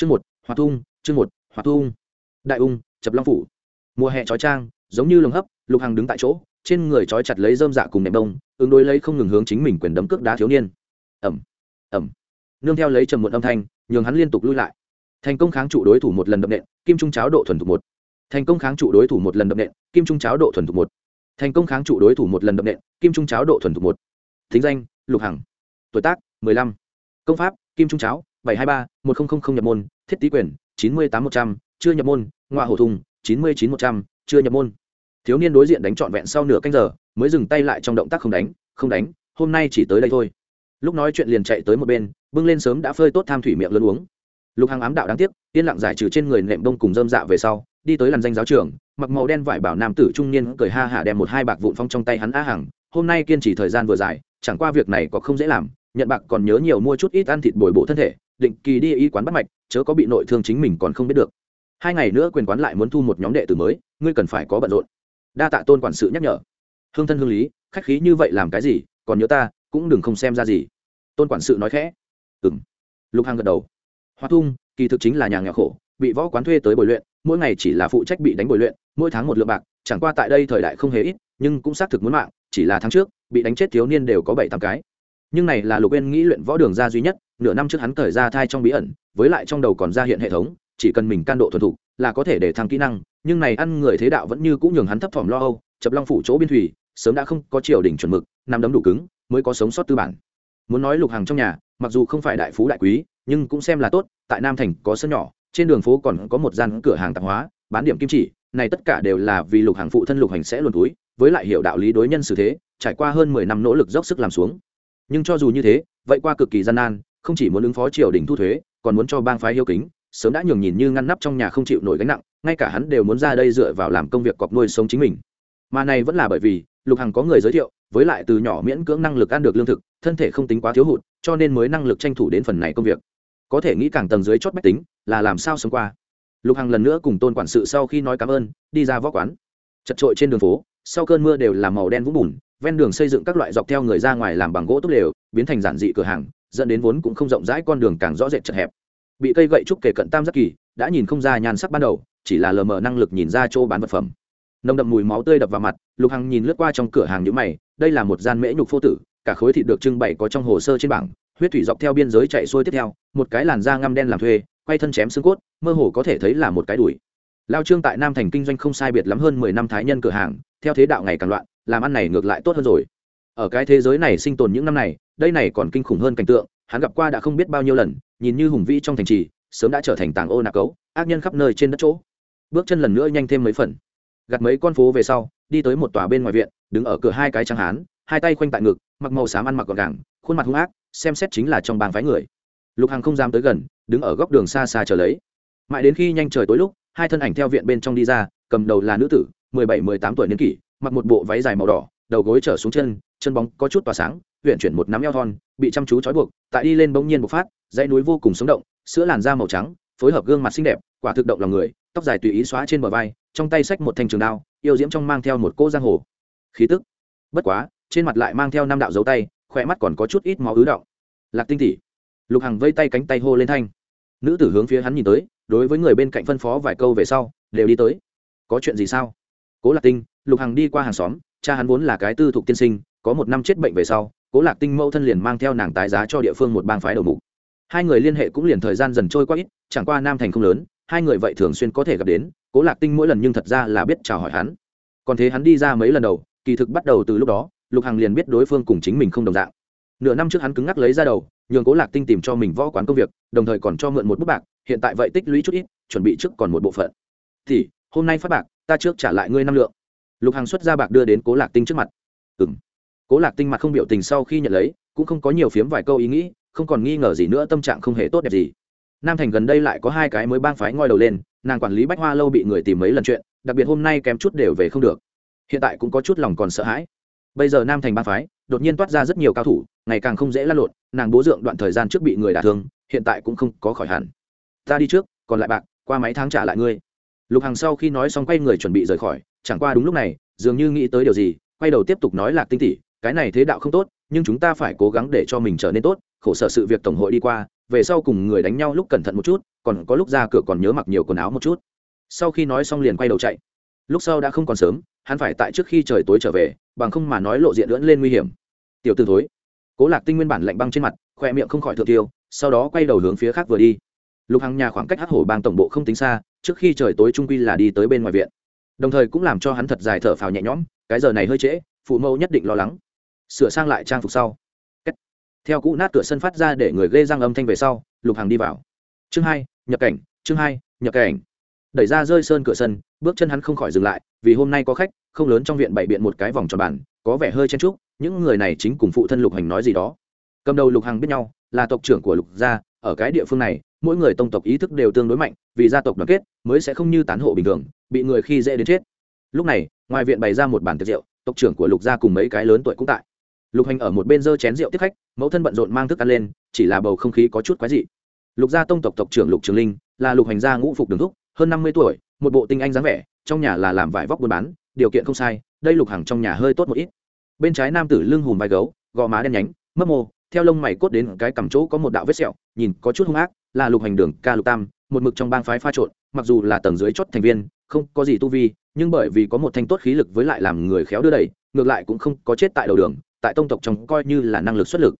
chương một Hoa thung, chương một Hoa thung. Đại ung, chập long phủ. Mùa hè trói trang, giống như lồng hấp, lục hằng đứng tại chỗ, trên người trói chặt lấy dơm dạ cùng nệm đông ứng đối lấy không ngừng hướng chính mình quyền đấm cước đá thiếu niên. Ẩm ẩm nương theo lấy trầm một âm thanh, nhường hắn liên tục lui lại. Thành công kháng trụ đối thủ một lần đậm nện, kim trung cháo độ thuần thục một. Thành công kháng trụ đối thủ một lần đậm nện, kim trung cháo độ thuần thục một. Thành công kháng trụ đối thủ một lần đậm nện, kim trung cháo độ thuần thục một. Thính danh, lục hằng. Tuổi tác, mười lăm. Công pháp, kim trung cháo bảy hai ba, một nghìn nhập môn, thiết tý quyền, chín mươi tám một trăm, chưa nhập môn ngoại hổ thùng, chín mươi chín một trăm, chưa nhập môn. Thiếu niên đối diện đánh trọn vẹn sau nửa canh giờ, mới dừng tay lại trong động tác không đánh không đánh, hôm nay chỉ tới đây thôi. Lúc nói chuyện liền chạy tới một bên, bưng lên sớm đã phơi tốt tham thủy miệng lớn uống. Lục hàng ám đạo đáng tiếc, yên lặng giải trừ trên người nệm đông cùng dơm dạ về sau, đi tới làn danh giáo trưởng, mặc màu đen vải bảo nam tử trung niên cười ha hả đem một hai bạc vụn phong trong tay hắn á hàng hôm nay kiên trì thời gian vừa dài, chẳng qua việc này có không dễ làm, nhận bạc còn nhớ nhiều mua chút ít ăn thịt bồi bổ thân thể định kỳ đi y quán bắt mạch, chớ có bị nội thương chính mình còn không biết được. Hai ngày nữa quyền quán lại muốn thu một nhóm đệ tử mới, ngươi cần phải có bận rộn. Đa tạ tôn quản sự nhắc nhở. Hương thân hương lý, khách khí như vậy làm cái gì, còn nhớ ta, cũng đừng không xem ra gì. Tôn quản sự nói khẽ. Ừ m lục hằng gật đầu. Hoa thung, kỳ thực chính là nhà nghèo khổ, bị võ quán thuê tới bồi luyện, mỗi ngày chỉ là phụ trách bị đánh bồi luyện, mỗi tháng một lượng bạc, chẳng qua tại đây thời đại không hề ít, nhưng cũng xác thực muốn mạng, chỉ là tháng trước, bị đánh chết thiếu niên đều có bảy tám cái. Nhưng này là lục yên nghĩ luyện võ đường ra duy nhất nửa năm trước hắn thời ra thai trong bí ẩn, với lại trong đầu còn ra hiện hệ thống, chỉ cần mình can độ thuần thục là có thể để thăng kỹ năng, nhưng này ăn người thế đạo vẫn như cũng nhường hắn thấp thỏm lo âu, chập long phủ chỗ biên thủy, sớm đã không có triều đỉnh chuẩn mực nằm đấm đủ cứng, mới có sống sót tư bản. Muốn nói lục hàng trong nhà, mặc dù không phải đại phú đại quý, nhưng cũng xem là tốt, tại nam thành có sân nhỏ, trên đường phố còn có một gian cửa hàng tạp hóa, bán điểm kim chỉ, này tất cả đều là vì lục hàng phụ thân lục hành sẽ luồn túi, với lại hiểu đạo lý đối nhân xử thế, trải qua hơn mười năm nỗ lực dốc sức làm xuống. Nhưng cho dù như thế, vậy qua cực kỳ gian nan không chỉ muốn ứng phó triều đình thu thuế, còn muốn cho bang phái hiếu kính, sớm đã nhường nhìn như ngăn nắp trong nhà không chịu nổi gánh nặng, ngay cả hắn đều muốn ra đây dựa vào làm công việc cọc nuôi sống chính mình. Mà này vẫn là bởi vì, lục hằng có người giới thiệu, với lại từ nhỏ miễn cưỡng năng lực ăn được lương thực, thân thể không tính quá thiếu hụt, cho nên mới năng lực tranh thủ đến phần này công việc. Có thể nghĩ càng tầng dưới chót bách tính, là làm sao sống qua. Lục hằng lần nữa cùng tôn quản sự sau khi nói cảm ơn, đi ra võ quán. Chật trội trên đường phố, sau cơn mưa đều là màu đen vũng bùn, ven đường xây dựng các loại dọc theo người ra ngoài làm bằng gỗ tốt đều biến thành giản dị cửa hàng dẫn đến vốn cũng không rộng rãi con đường càng rõ rệt chật hẹp. Bị cây gậy trúc kề cận tam giác kỳ, đã nhìn không ra nhan sắc ban đầu, chỉ là lờ mờ năng lực nhìn ra chỗ bán vật phẩm. Nồng đậm mùi máu tươi đập vào mặt, lục hằng nhìn lướt qua trong cửa hàng nhữ mày, đây là một gian mễ nhục phô tử, cả khối thịt được trưng bày có trong hồ sơ trên bảng, huyết thủy dọc theo biên giới chạy xuôi tiếp theo, một cái làn da ngăm đen làm thuê, quay thân chém xương cốt, mơ hồ có thể thấy là một cái đùi. Lao trương tại nam thành kinh doanh không sai biệt lắm hơn mười năm thái nhân cửa hàng, theo thế đạo ngày càng loạn, làm ăn này ngược lại tốt hơn rồi. Ở cái thế giới này sinh tồn những năm này đây này còn kinh khủng hơn cảnh tượng, hắn gặp qua đã không biết bao nhiêu lần, nhìn như hùng vĩ trong thành trì, sớm đã trở thành tàng ô nạc cấu, ác nhân khắp nơi trên đất chỗ. Bước chân lần nữa nhanh thêm mấy phần. Gặt mấy con phố về sau, đi tới một tòa bên ngoài viện, đứng ở cửa hai cái trắng hán, hai tay khoanh tại ngực, mặc màu xám ăn mặc gọn gàng, khuôn mặt hung ác, xem xét chính là trong bang phái người. Lục hằng không dám tới gần, đứng ở góc đường xa xa chờ lấy. Mãi đến khi nhanh trời tối lúc, hai thân ảnh theo viện bên trong đi ra, cầm đầu là nữ tử, mười bảy, mười tám tuổi niên kỷ, mặc một bộ váy dài màu đỏ đầu gối trở xuống chân chân bóng có chút tỏa sáng, huyện chuyển một nắm eo thon, bị chăm chú trói buộc, tại đi lên bỗng nhiên bộc phát, dãy núi vô cùng sống động, sữa làn da màu trắng, phối hợp gương mặt xinh đẹp, quả thực động lòng người, tóc dài tùy ý xóa trên bờ vai, trong tay xách một thanh trường đao, yêu diễm trong mang theo một cô giang hồ. Khí tức. Bất quá, trên mặt lại mang theo năm đạo dấu tay, khỏe mắt còn có chút ít máu ứ động. Lạc tinh tỉ lục hằng vây tay cánh tay hô lên thanh. Nữ tử hướng phía hắn nhìn tới, đối với người bên cạnh phân phó vài câu về sau, đều đi tới. Có chuyện gì sao? Cố lạc tinh, lục hằng đi qua hàng xóm cha hắn vốn là cái tư thục tiên sinh, có một năm chết bệnh về sau, cố lạc tinh mẫu thân liền mang theo nàng tái giá cho địa phương một bang phái đầu mục. Hai người liên hệ cũng liền thời gian dần trôi qua ít, chẳng qua nam thành không lớn, hai người vậy thường xuyên có thể gặp đến, cố lạc tinh mỗi lần nhưng thật ra là biết chào hỏi hắn. Còn thế hắn đi ra mấy lần đầu, kỳ thực bắt đầu từ lúc đó, lục hằng liền biết đối phương cùng chính mình không đồng dạng. Nửa năm trước hắn cứng ngắc lấy ra đầu, nhường cố lạc tinh tìm cho mình võ quán công việc, đồng thời còn cho mượn một bút bạc, hiện tại vậy tích lũy chút ít, chuẩn bị trước còn một bộ phận. Thì, hôm nay phát bạc, ta trước trả lại ngươi năm lượng lục hằng xuất ra bạc đưa đến cố lạc tinh trước mặt. Ừ m cố lạc tinh mặt không biểu tình sau khi nhận lấy, cũng không có nhiều phiếm vài câu ý nghĩ, không còn nghi ngờ gì nữa tâm trạng không hề tốt đẹp gì. Nam thành gần đây lại có hai cái mới bang phái ngoi đầu lên, nàng quản lý bách hoa lâu bị người tìm mấy lần chuyện, đặc biệt hôm nay kém chút đều về không được. Hiện tại cũng có chút lòng còn sợ hãi. Bây giờ nam thành bang phái, đột nhiên toát ra rất nhiều cao thủ, ngày càng không dễ lăn lộn, nàng bố dượng đoạn thời gian trước bị người đả thương, hiện tại cũng không có khỏi hẳn. Ta đi trước, còn lại bạc, qua mấy tháng trả lại ngươi. Lục hằng sau khi nói xong quay người chuẩn bị rời khỏi chẳng qua đúng lúc này, dường như nghĩ tới điều gì, quay đầu tiếp tục nói lạc tinh tỷ, cái này thế đạo không tốt, nhưng chúng ta phải cố gắng để cho mình trở nên tốt, khổ sở sự việc tổng hội đi qua, về sau cùng người đánh nhau lúc cẩn thận một chút, còn có lúc ra cửa còn nhớ mặc nhiều quần áo một chút. Sau khi nói xong liền quay đầu chạy. Lúc sau đã không còn sớm, hắn phải tại trước khi trời tối trở về, bằng không mà nói lộ diện lưỡn lên nguy hiểm. Tiểu t ử thối. Cố lạc tinh nguyên bản lạnh băng trên mặt khoe miệng không khỏi thượng tiêu sau đó quay đầu hướng phía khác vừa đi. Lục hằng nhà khoảng cách hắc hổ bang tổng bộ không tính xa, trước khi trời tối trung quy là đi tới bên ngoài viện đồng thời cũng làm cho hắn thật dài thở phào nhẹ nhõm, cái giờ này hơi trễ, phụ mẫu nhất định lo lắng. Sửa sang lại trang phục sau. Theo cũ nát cửa sân phát ra để người gây răng âm thanh về sau, lục hằng đi vào. Chương hai, nhập cảnh, chương hai, nhập cảnh. Đẩy ra rơi sơn cửa sân, bước chân hắn không khỏi dừng lại, vì hôm nay có khách, không lớn trong viện bày biện một cái vòng tròn bàn, có vẻ hơi chen trúc những người này chính cùng phụ thân lục hành nói gì đó. Cầm đầu lục hằng biết nhau, là tộc trưởng của lục gia, ở cái địa phương này, mỗi người tông tộc ý thức đều tương đối mạnh, vì gia tộc đoàn kết, mới sẽ không như tán hộ bình thường bị người khi dễ đến chết. Lúc này, ngoài viện bày ra một bàn tiệc rượu, tộc trưởng của lục gia cùng mấy cái lớn tuổi cũng tại. Lục hành ở một bên dơ chén rượu tiếp khách, mẫu thân bận rộn mang thức ăn lên, chỉ là bầu không khí có chút quái dị. Lục gia tông tộc tộc trưởng lục trường linh, là lục hành gia ngũ phục đường thúc, hơn năm mươi tuổi, một bộ tinh anh dáng vẻ, trong nhà là làm vải vóc buôn bán, điều kiện không sai, đây lục hằng trong nhà hơi tốt một ít. Bên trái nam tử lưng hùm vai gấu, gò má đen nhánh, mấp mô, theo lông mày cốt đến cái cằm chỗ có một đạo vết sẹo, nhìn có chút hung ác, là lục hành đường ca lục tam, một mực trong bang phái pha trộn, mặc dù là tầng dưới chót thành viên không có gì tu vi, nhưng bởi vì có một thanh tốt khí lực với lại làm người khéo đưa đẩy, ngược lại cũng không có chết tại đầu đường, tại tông tộc trong coi như là năng lực xuất lực.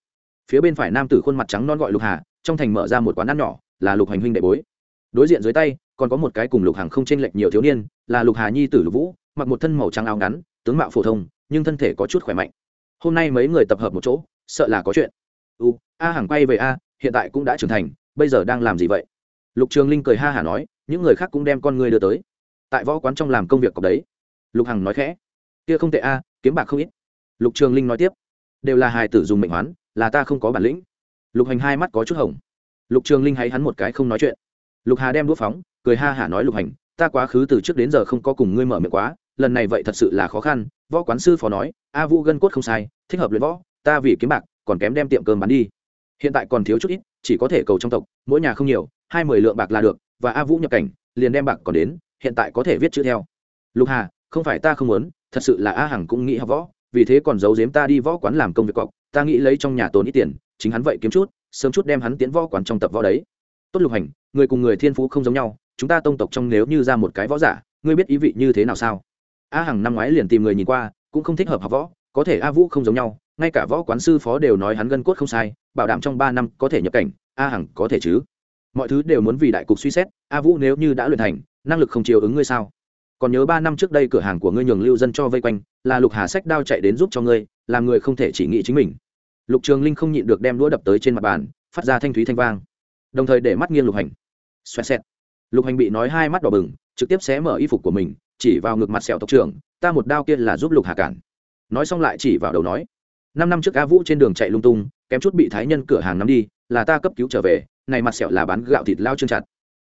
Phía bên phải nam tử khuôn mặt trắng non gọi lục hà, trong thành mở ra một quán ăn nhỏ, là lục hành huynh đệ bối. Đối diện dưới tay, còn có một cái cùng lục hàng không chênh lệch nhiều thiếu niên, là lục hà nhi tử lục vũ, mặc một thân màu trắng áo ngắn, tướng mạo phổ thông, nhưng thân thể có chút khỏe mạnh. Hôm nay mấy người tập hợp một chỗ, sợ là có chuyện. U, a hàng quay về a, hiện tại cũng đã trưởng thành, bây giờ đang làm gì vậy? Lục trường linh cười ha hả nói, những người khác cũng đem con người đưa tới tại võ quán trong làm công việc cọc đấy. Lục hằng nói khẽ, kia không tệ a, kiếm bạc không ít. Lục trường linh nói tiếp, đều là hài tử dùng mệnh hoán, là ta không có bản lĩnh. Lục hành hai mắt có chút hồng. Lục trường linh hay hắn một cái không nói chuyện. Lục hà đem đũa phóng, cười ha hả nói lục hành, ta quá khứ từ trước đến giờ không có cùng ngươi mở miệng quá, lần này vậy thật sự là khó khăn. Võ quán sư phó nói, a vũ gân cốt không sai, thích hợp luyện võ, ta vì kiếm bạc, còn kém đem tiệm cơm bán đi. Hiện tại còn thiếu chút ít, chỉ có thể cầu trong tộc, mỗi nhà không nhiều, hai mươi lượng bạc là được, và a vũ nhập cảnh, liền đem bạc còn đến hiện tại có thể viết chữ theo. Lục hà, không phải ta không muốn, thật sự là a hằng cũng nghĩ học võ, vì thế còn giấu giếm ta đi võ quán làm công việc cọc, ta nghĩ lấy trong nhà tồn ít tiền, chính hắn vậy kiếm chút, sớm chút đem hắn tiến võ quán trong tập võ đấy. Tốt lục hành, người cùng người thiên phú không giống nhau, chúng ta tông tộc trong nếu như ra một cái võ giả, ngươi biết ý vị như thế nào sao? A hằng năm ngoái liền tìm người nhìn qua, cũng không thích hợp học võ, có thể a vũ không giống nhau, ngay cả võ quán sư phó đều nói hắn gân cốt không sai, bảo đảm trong ba năm có thể nhập cảnh, a hằng có thể chứ? Mọi thứ đều muốn vì đại cục suy xét, a vũ nếu như đã luyện thành năng lực không chiều ứng ngươi sao? Còn nhớ ba năm trước đây cửa hàng của ngươi nhường lưu dân cho vây quanh, là lục hà sách đao chạy đến giúp cho ngươi, làm người không thể chỉ nghĩ chính mình. Lục trường linh không nhịn được đem đũa đập tới trên mặt bàn, phát ra thanh thúy thanh vang. Đồng thời để mắt nghiêng lục hành. Xoẹt xẹt. Lục hành bị nói hai mắt đỏ bừng, trực tiếp xé mở y phục của mình, chỉ vào ngực mặt sẹo tộc trưởng, ta một đao kia là giúp lục hà cản. Nói xong lại chỉ vào đầu nói, năm năm trước a vũ trên đường chạy lung tung, kém chút bị thái nhân cửa hàng nắm đi, là ta cấp cứu trở về, này mặt sẹo là bán gạo thịt lao trương chặt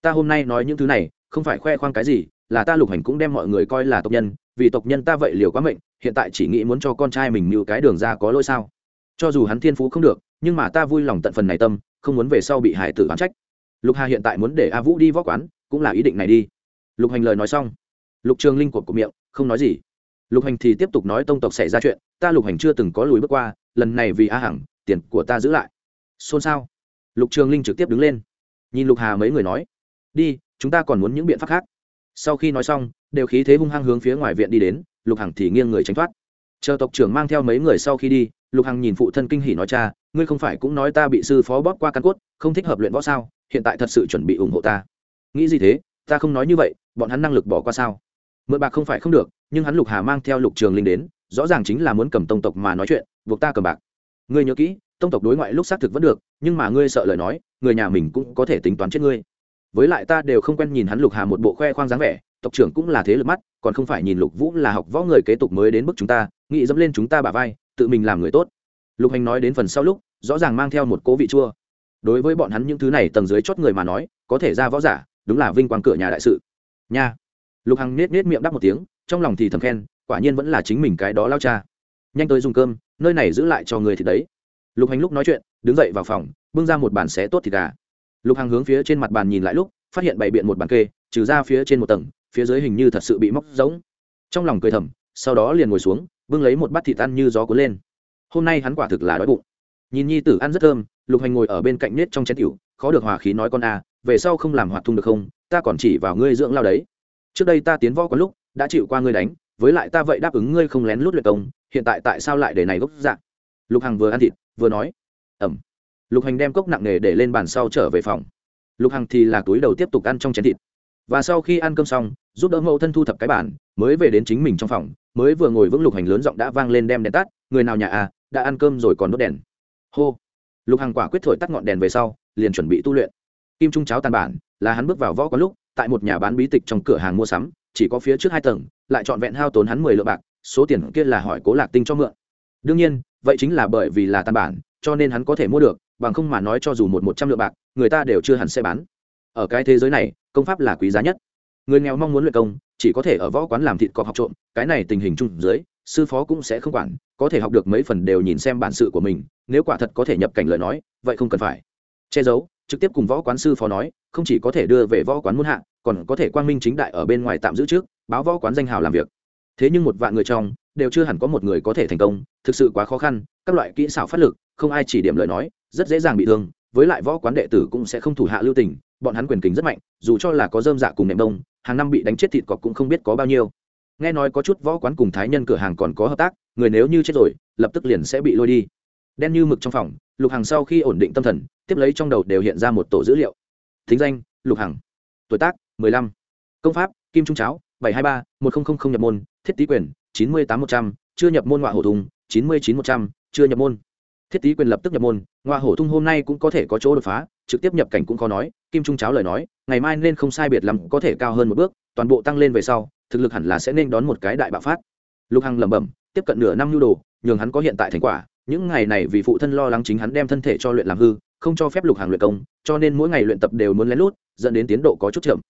ta hôm nay nói những thứ này, không phải khoe khoang cái gì, là ta lục hành cũng đem mọi người coi là tộc nhân, vì tộc nhân ta vậy liều quá mệnh, hiện tại chỉ nghĩ muốn cho con trai mình mưu cái đường ra có lỗi sao? Cho dù hắn thiên phú không được, nhưng mà ta vui lòng tận phần này tâm, không muốn về sau bị hải tử bán trách. Lục hà hiện tại muốn để a vũ đi võ quán, cũng là ý định này đi. Lục hành lời nói xong, lục trường linh cột của miệng, không nói gì. Lục hành thì tiếp tục nói tông tộc xảy ra chuyện, ta lục hành chưa từng có lùi bước qua, lần này vì a hằng, tiền của ta giữ lại. Xôn xao. Lục trường linh trực tiếp đứng lên. Nhìn lục hà mấy người nói đi, chúng ta còn muốn những biện pháp khác. Sau khi nói xong, đều khí thế hung hăng hướng phía ngoài viện đi đến, lục hằng thì nghiêng người tránh thoát. Chờ tộc trưởng mang theo mấy người sau khi đi, lục hằng nhìn phụ thân kinh hỉ nói, cha, ngươi không phải cũng nói ta bị sư phó bóp qua căn cốt, không thích hợp luyện võ sao? Hiện tại thật sự chuẩn bị ủng hộ ta. Nghĩ gì thế? Ta không nói như vậy, bọn hắn năng lực bỏ qua sao? Mượn bạc không phải không được, nhưng hắn lục hà mang theo lục trường linh đến, rõ ràng chính là muốn cầm tông tộc mà nói chuyện, buộc ta cầm bạc. Ngươi nhớ kỹ, tông tộc đối ngoại lúc xác thực vẫn được, nhưng mà ngươi sợ lời nói, người nhà mình cũng có thể tính toán chết ngươi với lại ta đều không quen nhìn hắn lục hà một bộ khoe khoang dáng vẻ, tộc trưởng cũng là thế lực mắt, còn không phải nhìn lục vũ là học võ người kế tục mới đến bức chúng ta, nghĩ dẫm lên chúng ta bả vai, tự mình làm người tốt. Lục hành nói đến phần sau lúc, rõ ràng mang theo một cố vị chua. Đối với bọn hắn những thứ này tầng dưới chót người mà nói, có thể ra võ giả, đúng là vinh quang cửa nhà đại sự. Nha. Lục hằng nết nết miệng đắp một tiếng, trong lòng thì thầm khen, quả nhiên vẫn là chính mình cái đó lao cha. Nhanh tới dùng cơm, nơi này giữ lại cho người thì đấy. Lục hành lúc nói chuyện, đứng dậy vào phòng, bưng ra một bàn xé tốt thịt gà lục hằng hướng phía trên mặt bàn nhìn lại lúc, phát hiện bày biện một bàn kê, trừ ra phía trên một tầng, phía dưới hình như thật sự bị móc giống trong lòng cười thầm, sau đó liền ngồi xuống, bưng lấy một bát thịt ăn như gió cuốn lên. Hôm nay hắn quả thực là đói bụng. Nhìn nhi tử ăn rất thơm, lục hành ngồi ở bên cạnh nết trong chén tiểu, khó được hòa khí nói con a, về sau không làm hoạt thung được không, ta còn chỉ vào ngươi dưỡng lao đấy. Trước đây ta tiến võ có lúc, đã chịu qua ngươi đánh, với lại ta vậy đáp ứng ngươi không lén lút luyện công, hiện tại tại sao lại để này gốc dạng lục hằng vừa ăn thịt, vừa nói ẩm lục hành đem cốc nặng nề để lên bàn sau trở về phòng. Lục hằng thì là túi đầu tiếp tục ăn trong chén thịt. Và sau khi ăn cơm xong, giúp đỡ mẫu thân thu thập cái bản mới về đến chính mình trong phòng, mới vừa ngồi vững lục hành lớn giọng đã vang lên đem đèn tắt, người nào nhà à đã ăn cơm rồi còn đốt đèn. Hô. Lục hằng quả quyết thổi tắt ngọn đèn về sau, liền chuẩn bị tu luyện. Kim trung cháo tàn bản, là hắn bước vào võ có lúc, tại một nhà bán bí tịch trong cửa hàng mua sắm, chỉ có phía trước hai tầng, lại trọn vẹn hao tốn hắn mười lượng bạc, số tiền kia là hỏi cố lạc tinh cho mượn. Đương nhiên, vậy chính là bởi vì là tàn bản, cho nên hắn có thể mua được bằng không mà nói cho dù một một trăm lượng bạc, người ta đều chưa hẳn sẽ bán. Ở cái thế giới này, công pháp là quý giá nhất. Người nghèo mong muốn luyện công, chỉ có thể ở võ quán làm thịt cọp học trộm, cái này tình hình chung dưới, sư phó cũng sẽ không quản, có thể học được mấy phần đều nhìn xem bản sự của mình, nếu quả thật có thể nhập cảnh lời nói, vậy không cần phải. Che giấu, trực tiếp cùng võ quán sư phó nói, không chỉ có thể đưa về võ quán muôn hạ, còn có thể quang minh chính đại ở bên ngoài tạm giữ trước, báo võ quán danh hào làm việc. Thế nhưng một vạn người trong, đều chưa hẳn có một người có thể thành công, thực sự quá khó khăn, các loại kỹ xảo phát lực, không ai chỉ điểm lời nói rất dễ dàng bị thương, với lại võ quán đệ tử cũng sẽ không thủ hạ lưu tình, bọn hắn quyền kính rất mạnh, dù cho là có dơm dạ cùng nệm đông, hàng năm bị đánh chết thịt cọp cũng không biết có bao nhiêu. Nghe nói có chút võ quán cùng thái nhân cửa hàng còn có hợp tác, người nếu như chết rồi, lập tức liền sẽ bị lôi đi. Đen như mực trong phòng, lục hằng sau khi ổn định tâm thần, tiếp lấy trong đầu đều hiện ra một tổ dữ liệu. Thính danh, lục hằng. Tuổi tác, mười lăm. Công pháp, kim trung cháo, bảy hai ba, một nghìn nhập môn, thiết tý quyền, chín mươi tám một trăm, chưa nhập môn ngoại hổ thùng, chín mươi chín một trăm, chưa nhập môn thiết tý quyền lập tức nhập môn ngoại hổ thung hôm nay cũng có thể có chỗ đột phá, trực tiếp nhập cảnh cũng khó nói, kim trung cháo lời nói, ngày mai nên không sai biệt lắm có thể cao hơn một bước, toàn bộ tăng lên về sau, thực lực hẳn là sẽ nên đón một cái đại bạo phát. Lục hằng lẩm bẩm, tiếp cận nửa năm nhu đồ, nhường hắn có hiện tại thành quả, những ngày này vì phụ thân lo lắng chính hắn đem thân thể cho luyện làm hư, không cho phép lục hàng luyện công, cho nên mỗi ngày luyện tập đều muốn lén lút, dẫn đến tiến độ có chút chậm.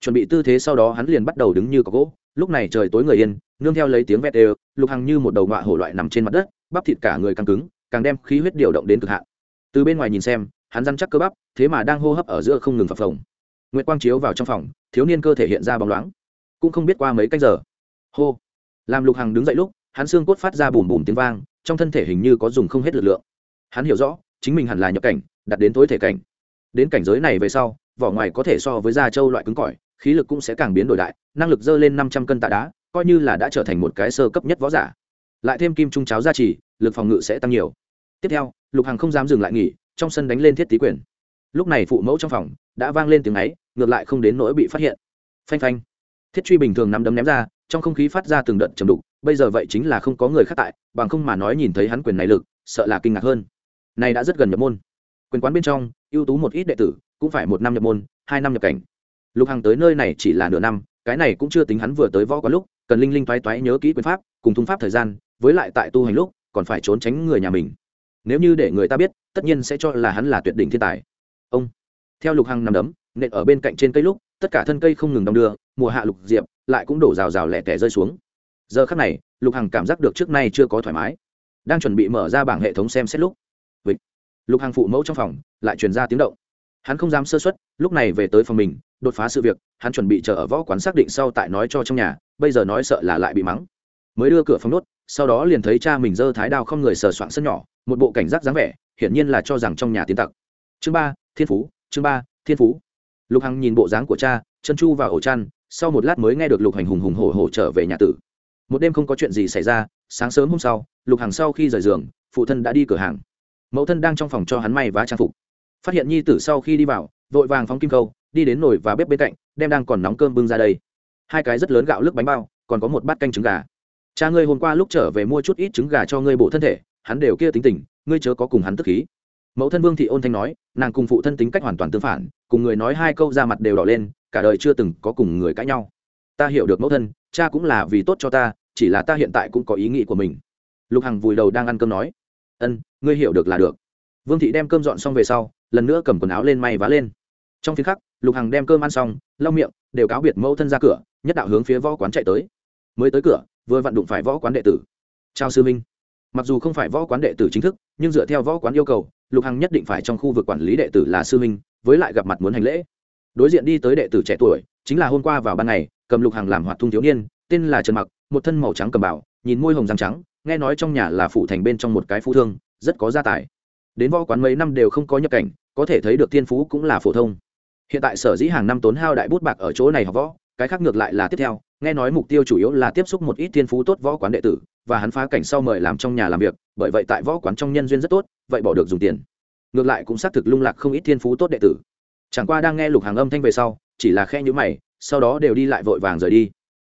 Chuẩn bị tư thế sau đó hắn liền bắt đầu đứng như có gỗ, lúc này trời tối người yên, nương theo lấy tiếng vẹt đều, lục hằng như một đầu ngọa hổ loại nằm trên mặt đất, bắp thịt cả người căng cứng càng đem khí huyết điều động đến cực hạn. Từ bên ngoài nhìn xem, hắn dăn chắc cơ bắp, thế mà đang hô hấp ở giữa không ngừng phập phồng. Nguyệt quang chiếu vào trong phòng, thiếu niên cơ thể hiện ra bóng loáng. Cũng không biết qua mấy cách giờ. Hô. Làm lục hằng đứng dậy lúc, hắn xương cốt phát ra bùm bùm tiếng vang, trong thân thể hình như có dùng không hết lực lượng. Hắn hiểu rõ, chính mình hẳn là nhập cảnh đặt đến tối thể cảnh. Đến cảnh giới này về sau, vỏ ngoài có thể so với da trâu loại cứng cỏi, khí lực cũng sẽ càng biến đổi đại, năng lực dơ lên năm trăm cân tạ đá, coi như là đã trở thành một cái sơ cấp nhất võ giả. Lại thêm kim trung cháo gia trì lực phòng ngự sẽ tăng nhiều. Tiếp theo, lục hằng không dám dừng lại nghỉ, trong sân đánh lên thiết tý quyền. Lúc này phụ mẫu trong phòng đã vang lên tiếng ấy, ngược lại không đến nỗi bị phát hiện. Phanh phanh. Thiết truy bình thường nắm đấm ném ra, trong không khí phát ra từng đợt trầm đục, bây giờ vậy chính là không có người khác tại, bằng không mà nói nhìn thấy hắn quyền này lực, sợ là kinh ngạc hơn. Này đã rất gần nhập môn. Quyền quán bên trong, ưu tú một ít đệ tử, cũng phải một năm nhập môn, hai năm nhập cảnh. Lục hằng tới nơi này chỉ là nửa năm, cái này cũng chưa tính hắn vừa tới võ có lúc, cần linh linh thoái toái nhớ kỹ quyền pháp, cùng thung pháp thời gian, với lại tại tu hành lúc còn phải trốn tránh người nhà mình. Nếu như để người ta biết, tất nhiên sẽ cho là hắn là tuyệt đỉnh thiên tài. Ông, theo lục hằng nằm đấm, nện ở bên cạnh trên cây lúc, tất cả thân cây không ngừng đong đưa, mùa hạ lục diệp lại cũng đổ rào rào lẻ tẻ rơi xuống. Giờ khắc này, lục hằng cảm giác được trước nay chưa có thoải mái. Đang chuẩn bị mở ra bảng hệ thống xem xét lúc, Vịt. lục hằng phụ mẫu trong phòng, lại truyền ra tiếng động. Hắn không dám sơ xuất lúc này về tới phòng mình, đột phá sự việc, hắn chuẩn bị chờ ở võ quán xác định sau tại nói cho trong nhà, bây giờ nói sợ là lại bị mắng. Mới đưa cửa phòng đốt sau đó liền thấy cha mình giơ thái đao không người sờ soạng sân nhỏ, một bộ cảnh giác dáng vẻ, hiển nhiên là cho rằng trong nhà tiến tặc. Chương ba, thiên phú, chương ba, thiên phú. Lục hằng nhìn bộ dáng của cha, chân chu vào ổ chăn, sau một lát mới nghe được lục hành hùng hùng hổ hổ trở về nhà tử. Một đêm không có chuyện gì xảy ra, sáng sớm hôm sau, lục hằng sau khi rời giường, phụ thân đã đi cửa hàng. Mẫu thân đang trong phòng cho hắn may vá trang phục. Phát hiện nhi tử sau khi đi vào, vội vàng phóng kim câu, đi đến nồi và bếp bên cạnh, đem đang còn nóng cơm bưng ra đây. Hai cái rất lớn gạo lức bánh bao, còn có một bát canh trứng gà cha ngươi hôm qua lúc trở về mua chút ít trứng gà cho ngươi bổ thân thể, hắn đều kia tính tình, ngươi chớ có cùng hắn tức khí. Mẫu thân vương thị ôn thanh nói, nàng cùng phụ thân tính cách hoàn toàn tương phản, cùng người nói hai câu ra mặt đều đỏ lên, cả đời chưa từng có cùng người cãi nhau. Ta hiểu được mẫu thân, cha cũng là vì tốt cho ta, chỉ là ta hiện tại cũng có ý nghĩ của mình. Lục hằng vùi đầu đang ăn cơm nói, ân, ngươi hiểu được là được. Vương thị đem cơm dọn xong về sau, lần nữa cầm quần áo lên may vá lên. Trong phiên khắc, lục hằng đem cơm ăn xong, lau miệng, đều cáo biệt mẫu thân ra cửa, nhất đạo hướng phía võ quán chạy tới. Mới tới cửa vừa vặn đụng phải võ quán đệ tử. Trao sư minh mặc dù không phải võ quán đệ tử chính thức, nhưng dựa theo võ quán yêu cầu, lục hằng nhất định phải trong khu vực quản lý đệ tử là sư minh với lại gặp mặt muốn hành lễ. Đối diện đi tới đệ tử trẻ tuổi, chính là hôm qua vào ban ngày, cầm lục hằng làm hoạt thung thiếu niên, tên là trần mặc, một thân màu trắng cầm bảo nhìn môi hồng răng trắng, nghe nói trong nhà là phụ thành bên trong một cái phú thương, rất có gia tài. Đến võ quán mấy năm đều không có nhập cảnh, có thể thấy được thiên phú cũng là phổ thông. Hiện tại sở dĩ hàng năm tốn hao đại bút bạc ở chỗ này học võ cái khác ngược lại là tiếp theo, nghe nói mục tiêu chủ yếu là tiếp xúc một ít thiên phú tốt võ quán đệ tử, và hắn phá cảnh sau mời làm trong nhà làm việc, bởi vậy tại võ quán trong nhân duyên rất tốt, vậy bỏ được dùng tiền. Ngược lại cũng xác thực lung lạc không ít thiên phú tốt đệ tử. Chẳng qua đang nghe lục hàng âm thanh về sau, chỉ là khe nhữ mày, sau đó đều đi lại vội vàng rời đi.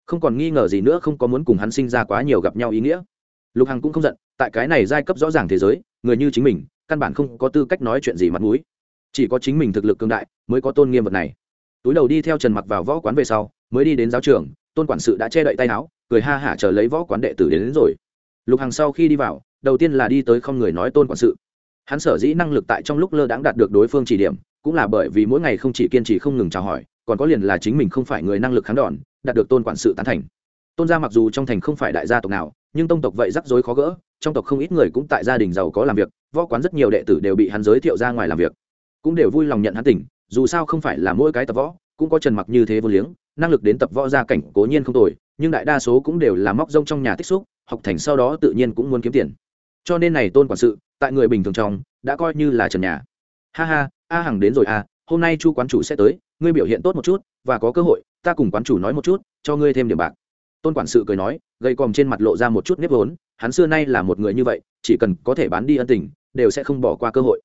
Không còn nghi ngờ gì nữa, không có muốn cùng hắn sinh ra quá nhiều gặp nhau ý nghĩa. Lục hằng cũng không giận, tại cái này giai cấp rõ ràng thế giới, người như chính mình, căn bản không có tư cách nói chuyện gì mặt mũi. Chỉ có chính mình thực lực cương đại, mới có tôn nghiêm vật này túi đầu đi theo trần mặc vào võ quán về sau mới đi đến giáo trường tôn quản sự đã che đậy tay áo cười ha hả chờ lấy võ quán đệ tử đến, đến rồi. Lục hằng sau khi đi vào đầu tiên là đi tới không người nói tôn quản sự. Hắn sở dĩ năng lực tại trong lúc lơ đãng đạt được đối phương chỉ điểm cũng là bởi vì mỗi ngày không chỉ kiên trì không ngừng chào hỏi còn có liền là chính mình không phải người năng lực kháng đòn đạt được tôn quản sự tán thành. Tôn gia mặc dù trong thành không phải đại gia tộc nào nhưng tông tộc vậy rắc rối khó gỡ trong tộc không ít người cũng tại gia đình giàu có làm việc võ quán rất nhiều đệ tử đều bị hắn giới thiệu ra ngoài làm việc. Cũng đều vui lòng nhận hắn tỉnh dù sao không phải là mỗi cái tập võ cũng có trần mặc như thế vô liếng, năng lực đến tập võ gia cảnh cố nhiên không tồi, nhưng đại đa số cũng đều là móc rông trong nhà tích xúc, học thành sau đó tự nhiên cũng muốn kiếm tiền. Cho nên này tôn quản sự, tại người bình thường trong, đã coi như là trần nhà. Ha ha, a hằng đến rồi à hôm nay chu quán chủ sẽ tới, ngươi biểu hiện tốt một chút, và có cơ hội, ta cùng quán chủ nói một chút, cho ngươi thêm điểm bạc. Tôn quản sự cười nói gây còm trên mặt lộ ra một chút nếp vốn, hắn xưa nay là một người như vậy, chỉ cần có thể bán đi ân tình, đều sẽ không bỏ qua cơ hội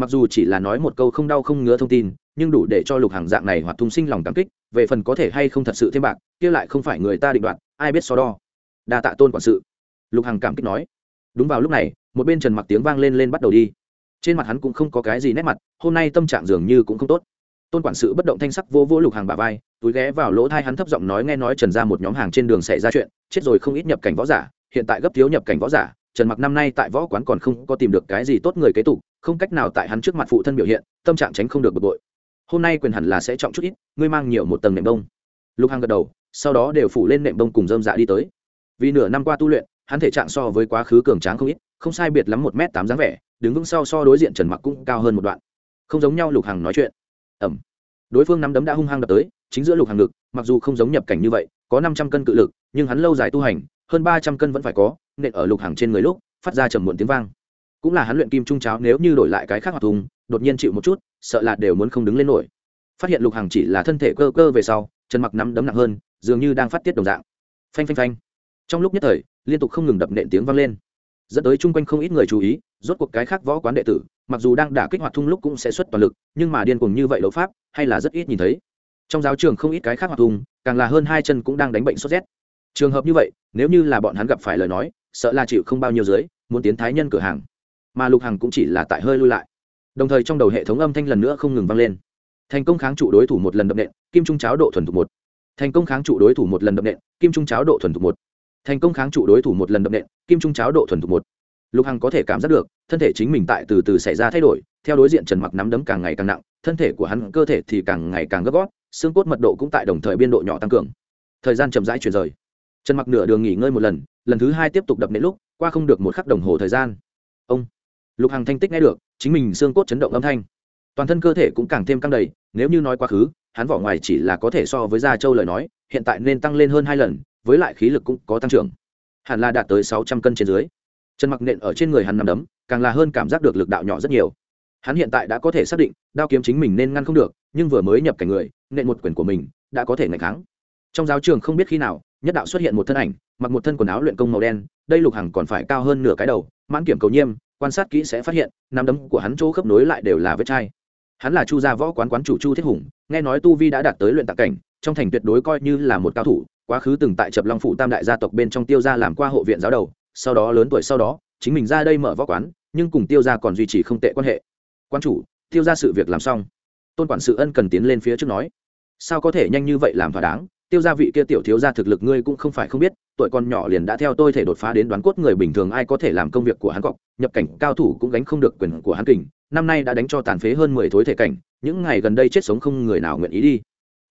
mặc dù chỉ là nói một câu không đau không ngứa thông tin, nhưng đủ để cho lục hàng dạng này hoặc thung sinh lòng cảm kích, về phần có thể hay không thật sự thêm bạc, kia lại không phải người ta định đoạt, ai biết so đo. Đa tạ tôn quản sự. Lục hàng cảm kích nói. Đúng vào lúc này, một bên trần mặc tiếng vang lên lên bắt đầu đi. Trên mặt hắn cũng không có cái gì nét mặt, hôm nay tâm trạng dường như cũng không tốt. Tôn quản sự bất động thanh sắc vô vô lục hàng bà vai, túi ghé vào lỗ thai hắn thấp giọng nói nghe nói trần ra một nhóm hàng trên đường xảy ra chuyện, chết rồi không ít nhập cảnh võ giả, hiện tại gấp thiếu nhập cảnh võ giả, trần mặc năm nay tại võ quán còn không có tìm được cái gì tốt người kế tục không cách nào tại hắn trước mặt phụ thân biểu hiện, tâm trạng tránh không được bực bội. Hôm nay quyền hẳn là sẽ trọng chút ít, ngươi mang nhiều một tầng nệm đông lục Hằng gật đầu, sau đó đều phủ lên nệm đông cùng dơm dạ đi tới. Vì nửa năm qua tu luyện, hắn thể trạng so với quá khứ cường tráng không ít, không sai biệt lắm một m tám dáng vẻ, đứng vững sau so đối diện trần mặc cũng cao hơn một đoạn. Không giống nhau lục hằng nói chuyện. Ẩm đối phương nắm đấm đã hung hăng đập tới, chính giữa lục Hằng ngực, mặc dù không giống nhập cảnh như vậy, có năm trăm cân cự lực, nhưng hắn lâu dài tu hành, hơn ba trăm cân vẫn phải có, nện ở lục Hằng trên người lúc, phát ra trầm muộn tiếng vang cũng là hắn luyện kim trung cháo, nếu như đổi lại cái khác hoạt thùng, đột nhiên chịu một chút, sợ là đều muốn không đứng lên nổi. Phát hiện lục hàng chỉ là thân thể cơ cơ về sau, chân mặc nắm đấm nặng hơn, dường như đang phát tiết đồng dạng. Phanh phanh phanh. Trong lúc nhất thời, liên tục không ngừng đập nện tiếng vang lên. Dẫn tới chung quanh không ít người chú ý, rốt cuộc cái khác võ quán đệ tử, mặc dù đang đả kích hoạt thung lúc cũng sẽ xuất toàn lực, nhưng mà điên cuồng như vậy đấu pháp, hay là rất ít nhìn thấy. Trong giáo trường không ít cái khác hoạt thung càng là hơn hai chân cũng đang đánh bệnh sốt rét. Trường hợp như vậy, nếu như là bọn hắn gặp phải lời nói, sợ là chịu không bao nhiêu dưới, muốn tiến thái nhân cửa hàng mà lục hằng cũng chỉ là tại hơi lui lại. Đồng thời trong đầu hệ thống âm thanh lần nữa không ngừng vang lên. Thành công kháng trụ đối thủ một lần đậm nện, kim trung cháo độ thuần thục một. Thành công kháng trụ đối thủ một lần đậm nện, kim trung cháo độ thuần thục một. Thành công kháng trụ đối thủ một lần đậm nện, kim trung cháo độ thuần thục một. Lục hằng có thể cảm giác được, thân thể chính mình tại từ từ xảy ra thay đổi, theo đối diện trần mặc nắm đấm càng ngày càng nặng, thân thể của hắn, cơ thể thì càng ngày càng gấp gót xương cốt mật độ cũng tại đồng thời biên độ nhỏ tăng cường. Thời gian chậm rãi chuyển rời. Trần mặc nửa đường nghỉ ngơi một lần lần thứ hai tiếp tục đập nện lúc, qua không được một khắc đồng hồ thời gian. Ông! Lục hằng thanh tích nghe được, chính mình xương cốt chấn động âm thanh. Toàn thân cơ thể cũng càng thêm căng đầy, nếu như nói quá khứ, hắn vỏ ngoài chỉ là có thể so với gia châu lời nói, hiện tại nên tăng lên hơn hai lần, với lại khí lực cũng có tăng trưởng. Hẳn là đạt tới sáu trăm cân trên dưới. Chân mặc nện ở trên người hắn nằm đấm, càng là hơn cảm giác được lực đạo nhỏ rất nhiều. Hắn hiện tại đã có thể xác định, đao kiếm chính mình nên ngăn không được, nhưng vừa mới nhập cảnh người, nện một quyền của mình, đã có thể ngày kháng. Trong giáo trường không biết khi nào, nhất đạo xuất hiện một thân ảnh, mặc một thân quần áo luyện công màu đen, đây lục hằng còn phải cao hơn nửa cái đầu, mãn kiểm cầu nhiêm quan sát kỹ sẽ phát hiện, nắm đấm của hắn chỗ khớp nối lại đều là vết chai. Hắn là chu gia võ quán quán chủ chu thiết hùng, nghe nói tu vi đã đạt tới luyện tạc cảnh, trong thành tuyệt đối coi như là một cao thủ, quá khứ từng tại trập long phủ tam đại gia tộc bên trong tiêu gia làm qua hộ viện giáo đầu, sau đó lớn tuổi sau đó, chính mình ra đây mở võ quán, nhưng cùng tiêu gia còn duy trì không tệ quan hệ. Quan chủ, tiêu gia sự việc làm xong. Tôn quản sự ân cần tiến lên phía trước nói, sao có thể nhanh như vậy làm thỏa đáng? Tiêu gia vị kia tiểu thiếu gia thực lực ngươi cũng không phải không biết, tuổi con nhỏ liền đã theo tôi thể đột phá đến đoán cốt người bình thường ai có thể làm công việc của hắn cọc, nhập cảnh cao thủ cũng gánh không được quyền của hắn kình, năm nay đã đánh cho tàn phế hơn mười thối thể cảnh, những ngày gần đây chết sống không người nào nguyện ý đi.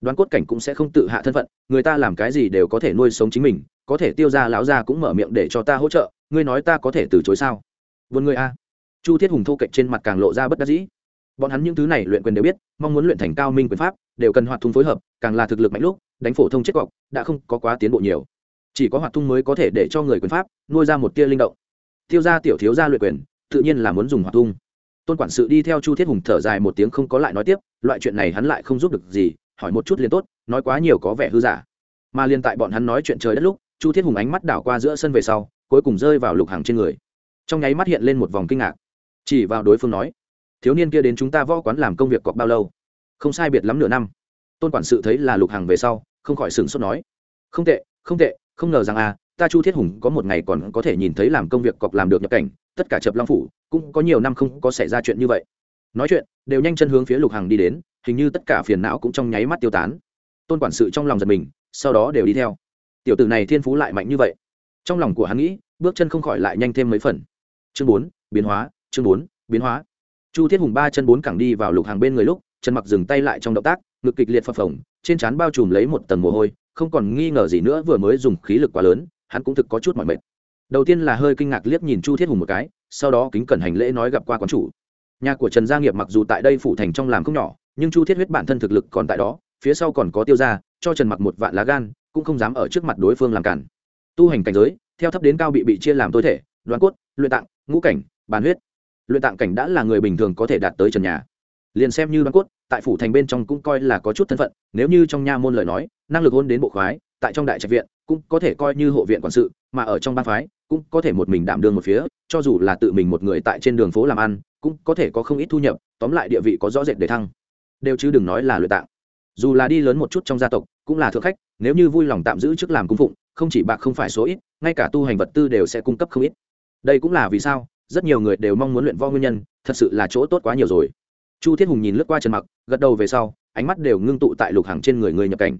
Đoán cốt cảnh cũng sẽ không tự hạ thân phận, người ta làm cái gì đều có thể nuôi sống chính mình, có thể tiêu ra lão ra cũng mở miệng để cho ta hỗ trợ, ngươi nói ta có thể từ chối sao? Vươn người a. Chu thiết hùng thô kệch trên mặt càng lộ ra bất đắc dĩ. Bọn hắn những thứ này luyện quyền đều biết, mong muốn luyện thành cao minh quyền pháp, đều cần hoạt thung phối hợp, càng là thực lực mạnh lúc đánh phổ thông chết cọc, đã không có quá tiến bộ nhiều. Chỉ có hoạt thung mới có thể để cho người quyền pháp nuôi ra một tia linh động. Tiêu ra tiểu thiếu gia luyện quyền, tự nhiên là muốn dùng hoạt thung tôn quản sự đi theo chu thiết hùng thở dài một tiếng không có lại nói tiếp, loại chuyện này hắn lại không giúp được gì, hỏi một chút liền tốt, nói quá nhiều có vẻ hư giả. Mà liền tại bọn hắn nói chuyện trời đất lúc, chu thiết hùng ánh mắt đảo qua giữa sân về sau, cuối cùng rơi vào lục hàng trên người. Trong nháy mắt hiện lên một vòng kinh ngạc. Chỉ vào đối phương nói, thiếu niên kia đến chúng ta võ quán làm công việc cọc bao lâu? Không sai biệt lắm nửa năm. Tôn quản sự thấy là lục hàng về sau không khỏi sửng sốt nói. Không tệ không tệ, không ngờ rằng à ta chu thiết hùng có một ngày còn có thể nhìn thấy làm công việc cọc làm được nhập cảnh, tất cả chập long phủ, cũng có nhiều năm không có xảy ra chuyện như vậy. Nói chuyện, đều nhanh chân hướng phía lục hàng đi đến, hình như tất cả phiền não cũng trong nháy mắt tiêu tán. Tôn quản sự trong lòng giật mình, sau đó đều đi theo. Tiểu tử này thiên phú lại mạnh như vậy. Trong lòng của hắn nghĩ, bước chân không khỏi lại nhanh thêm mấy phần. Chương bốn, biến hóa, chương bốn, biến hóa. Chu thiết hùng ba chân bốn cẳng đi vào lục hàng bên người lúc trần mặc dừng tay lại trong động tác, ngực kịch liệt phập phồng, trên trán bao trùm lấy một tầng mồ hôi, không còn nghi ngờ gì nữa, vừa mới dùng khí lực quá lớn, hắn cũng thực có chút mỏi mệt. Đầu tiên là hơi kinh ngạc liếc nhìn chu thiết hùng một cái, sau đó kính cẩn hành lễ nói gặp qua quán chủ. Nhà của trần gia nghiệp mặc dù tại đây phủ thành trong làm không nhỏ, nhưng chu thiết huyết bản thân thực lực còn tại đó, phía sau còn có tiêu ra cho trần mặc một vạn lá gan, cũng không dám ở trước mặt đối phương làm cản. Tu hành cảnh giới, theo thấp đến cao bị bị chia làm tối thể đoán cốt, luyện tạng, ngũ cảnh bàn huyết. Luyện tạng cảnh đã là người bình thường có thể đạt tới trần nhà liền xem như đoan cốt, tại phủ thành bên trong cũng coi là có chút thân phận, nếu như trong nha môn lời nói, năng lực hôn đến bộ khoái, tại trong đại trạch viện, cũng có thể coi như hộ viện quản sự, mà ở trong ban phái, cũng có thể một mình đảm đương một phía, cho dù là tự mình một người tại trên đường phố làm ăn, cũng có thể có không ít thu nhập, tóm lại địa vị có rõ rệt để thăng. Đều chứ đừng nói là luyện tạng. Dù là đi lớn một chút trong gia tộc, cũng là thượng khách, nếu như vui lòng tạm giữ chức làm cung phụng, không chỉ bạc không phải số ít, ngay cả tu hành vật tư đều sẽ cung cấp không ít. Đây cũng là vì sao, rất nhiều người đều mong muốn luyện vo nguyên nhân, thật sự là chỗ tốt quá nhiều rồi chu thiết hùng nhìn lướt qua trần mặc, gật đầu về sau, ánh mắt đều ngưng tụ tại lục hàng trên người người nhập cảnh.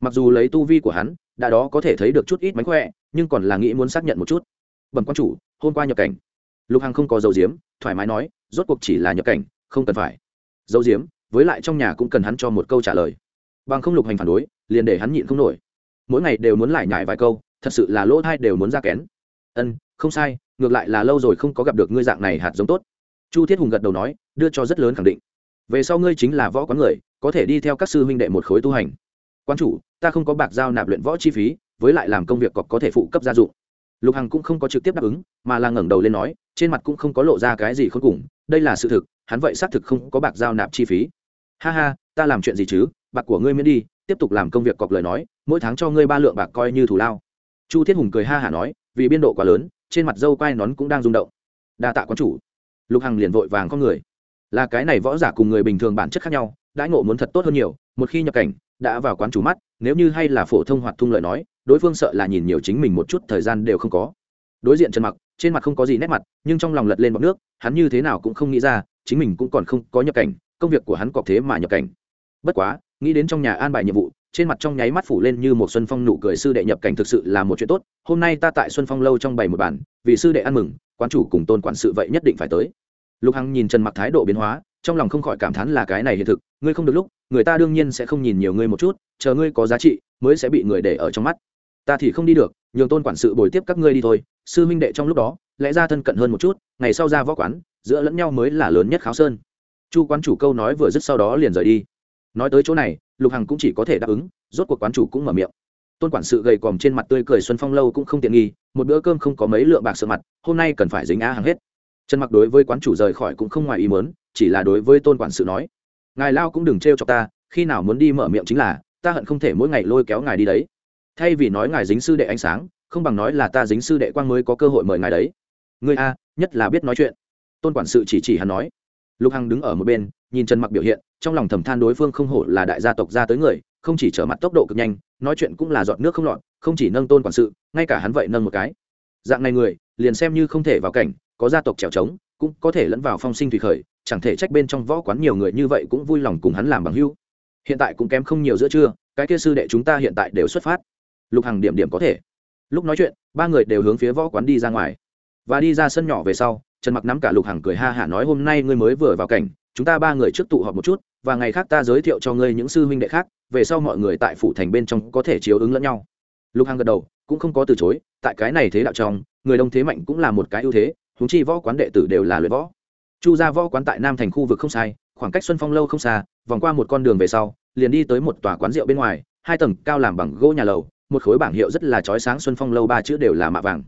Mặc dù lấy tu vi của hắn, đã đó có thể thấy được chút ít mánh khỏe, nhưng còn là nghĩ muốn xác nhận một chút. Bẩm quan chủ, hôm qua nhập cảnh. Lục hằng không có dấu diếm, thoải mái nói, rốt cuộc chỉ là nhập cảnh, không cần phải. Dấu diếm, với lại trong nhà cũng cần hắn cho một câu trả lời. Bằng không lục hành phản đối, liền để hắn nhịn không nổi. Mỗi ngày đều muốn lại nhải vài câu, thật sự là lỗ thai đều muốn ra kén. Ân, không sai, ngược lại là lâu rồi không có gặp được ngươi dạng này hạt giống tốt. Chu thiết hùng gật đầu nói đưa cho rất lớn khẳng định. Về sau ngươi chính là võ quán người, có thể đi theo các sư huynh đệ một khối tu hành. Quan chủ, ta không có bạc giao nạp luyện võ chi phí, với lại làm công việc cọc có thể phụ cấp gia dụng. Lục hằng cũng không có trực tiếp đáp ứng, mà là ngẩng đầu lên nói, trên mặt cũng không có lộ ra cái gì khôn cùng, đây là sự thực, hắn vậy xác thực không có bạc giao nạp chi phí. Ha ha, ta làm chuyện gì chứ, bạc của ngươi miễn đi, tiếp tục làm công việc cọc lời nói, mỗi tháng cho ngươi ba lượng bạc coi như thù lao. Chu thiết hùng cười ha hả nói, vì biên độ quá lớn, trên mặt dâu quai nón cũng đang rung động. Đa tạ quán chủ. Lục hằng liền vội vàng con người là cái này võ giả cùng người bình thường bản chất khác nhau, đãi ngộ muốn thật tốt hơn nhiều, một khi nhập cảnh, đã vào quán chủ mắt, nếu như hay là phổ thông hoạt thung lời nói, đối phương sợ là nhìn nhiều chính mình một chút thời gian đều không có. Đối diện trần mặc, trên mặt không có gì nét mặt, nhưng trong lòng lật lên bọc nước, hắn như thế nào cũng không nghĩ ra, chính mình cũng còn không có nhập cảnh, công việc của hắn cọp thế mà nhập cảnh. Bất quá, nghĩ đến trong nhà an bài nhiệm vụ, trên mặt trong nháy mắt phủ lên như một xuân phong nụ cười sư đệ nhập cảnh thực sự là một chuyện tốt, hôm nay ta tại xuân phong lâu trong bày một bản, vì sư đệ ăn mừng, quán chủ cùng tôn quản sự vậy nhất định phải tới lục hằng nhìn trần mặc thái độ biến hóa, trong lòng không khỏi cảm thán là cái này hiện thực, ngươi không được lúc, người ta đương nhiên sẽ không nhìn nhiều ngươi một chút, chờ ngươi có giá trị, mới sẽ bị người để ở trong mắt. Ta thì không đi được, nhường tôn quản sự bồi tiếp các ngươi đi thôi, sư minh đệ trong lúc đó, lẽ ra thân cận hơn một chút, ngày sau ra võ quán, giữa lẫn nhau mới là lớn nhất kháo sơn. Chu quán chủ câu nói vừa dứt sau đó liền rời đi. Nói tới chỗ này, lục hằng cũng chỉ có thể đáp ứng, rốt cuộc quán chủ cũng mở miệng. Tôn quản sự gầy còm trên mặt tươi cười xuân phong lâu cũng không tiện nghi, một bữa cơm không có mấy lượng bạc sợ mặt, hôm nay cần phải dính á hàng hết trần mặc đối với quán chủ rời khỏi cũng không ngoài ý mớn chỉ là đối với tôn quản sự nói, ngài lao cũng đừng trêu cho ta, khi nào muốn đi mở miệng chính là, ta hận không thể mỗi ngày lôi kéo ngài đi đấy. Thay vì nói ngài dính sư đệ ánh sáng, không bằng nói là ta dính sư đệ quang mới có cơ hội mời ngài đấy. Người a, nhất là biết nói chuyện. Tôn quản sự chỉ chỉ hắn nói. Lục hằng đứng ở một bên, nhìn trần mặc biểu hiện, trong lòng thầm than đối phương không hổ là đại gia tộc ra tới người, không chỉ trở mặt tốc độ cực nhanh, nói chuyện cũng là giọt nước không lọt, không chỉ nâng tôn quản sự, ngay cả hắn vậy nâng một cái. Dạng này người, liền xem như không thể vào cảnh có gia tộc trèo trống, cũng có thể lẫn vào phong sinh thủy khởi, chẳng thể trách bên trong võ quán nhiều người như vậy cũng vui lòng cùng hắn làm bằng hưu hiện tại cũng kém không nhiều giữa trưa, cái kia sư đệ chúng ta hiện tại đều xuất phát. Lục hằng điểm điểm có thể. Lúc nói chuyện, ba người đều hướng phía võ quán đi ra ngoài. Và đi ra sân nhỏ về sau, trần mặc nắm cả lục hằng cười ha hả nói, hôm nay ngươi mới vừa vào cảnh, chúng ta ba người trước tụ họp một chút, và ngày khác ta giới thiệu cho ngươi những sư huynh đệ khác, về sau mọi người tại phủ thành bên trong có thể chiếu ứng lẫn nhau. Lục hằng gật đầu, cũng không có từ chối, tại cái này thế đạo trong, người đông thế mạnh cũng là một cái ưu thế huống chi võ quán đệ tử đều là luyện võ. Chu gia võ quán tại nam thành khu vực không sai, khoảng cách xuân phong lâu không xa, vòng qua một con đường về sau, liền đi tới một tòa quán rượu bên ngoài, hai tầng cao làm bằng gỗ nhà lầu, một khối bảng hiệu rất là chói sáng xuân phong lâu ba chữ đều là mạ vàng.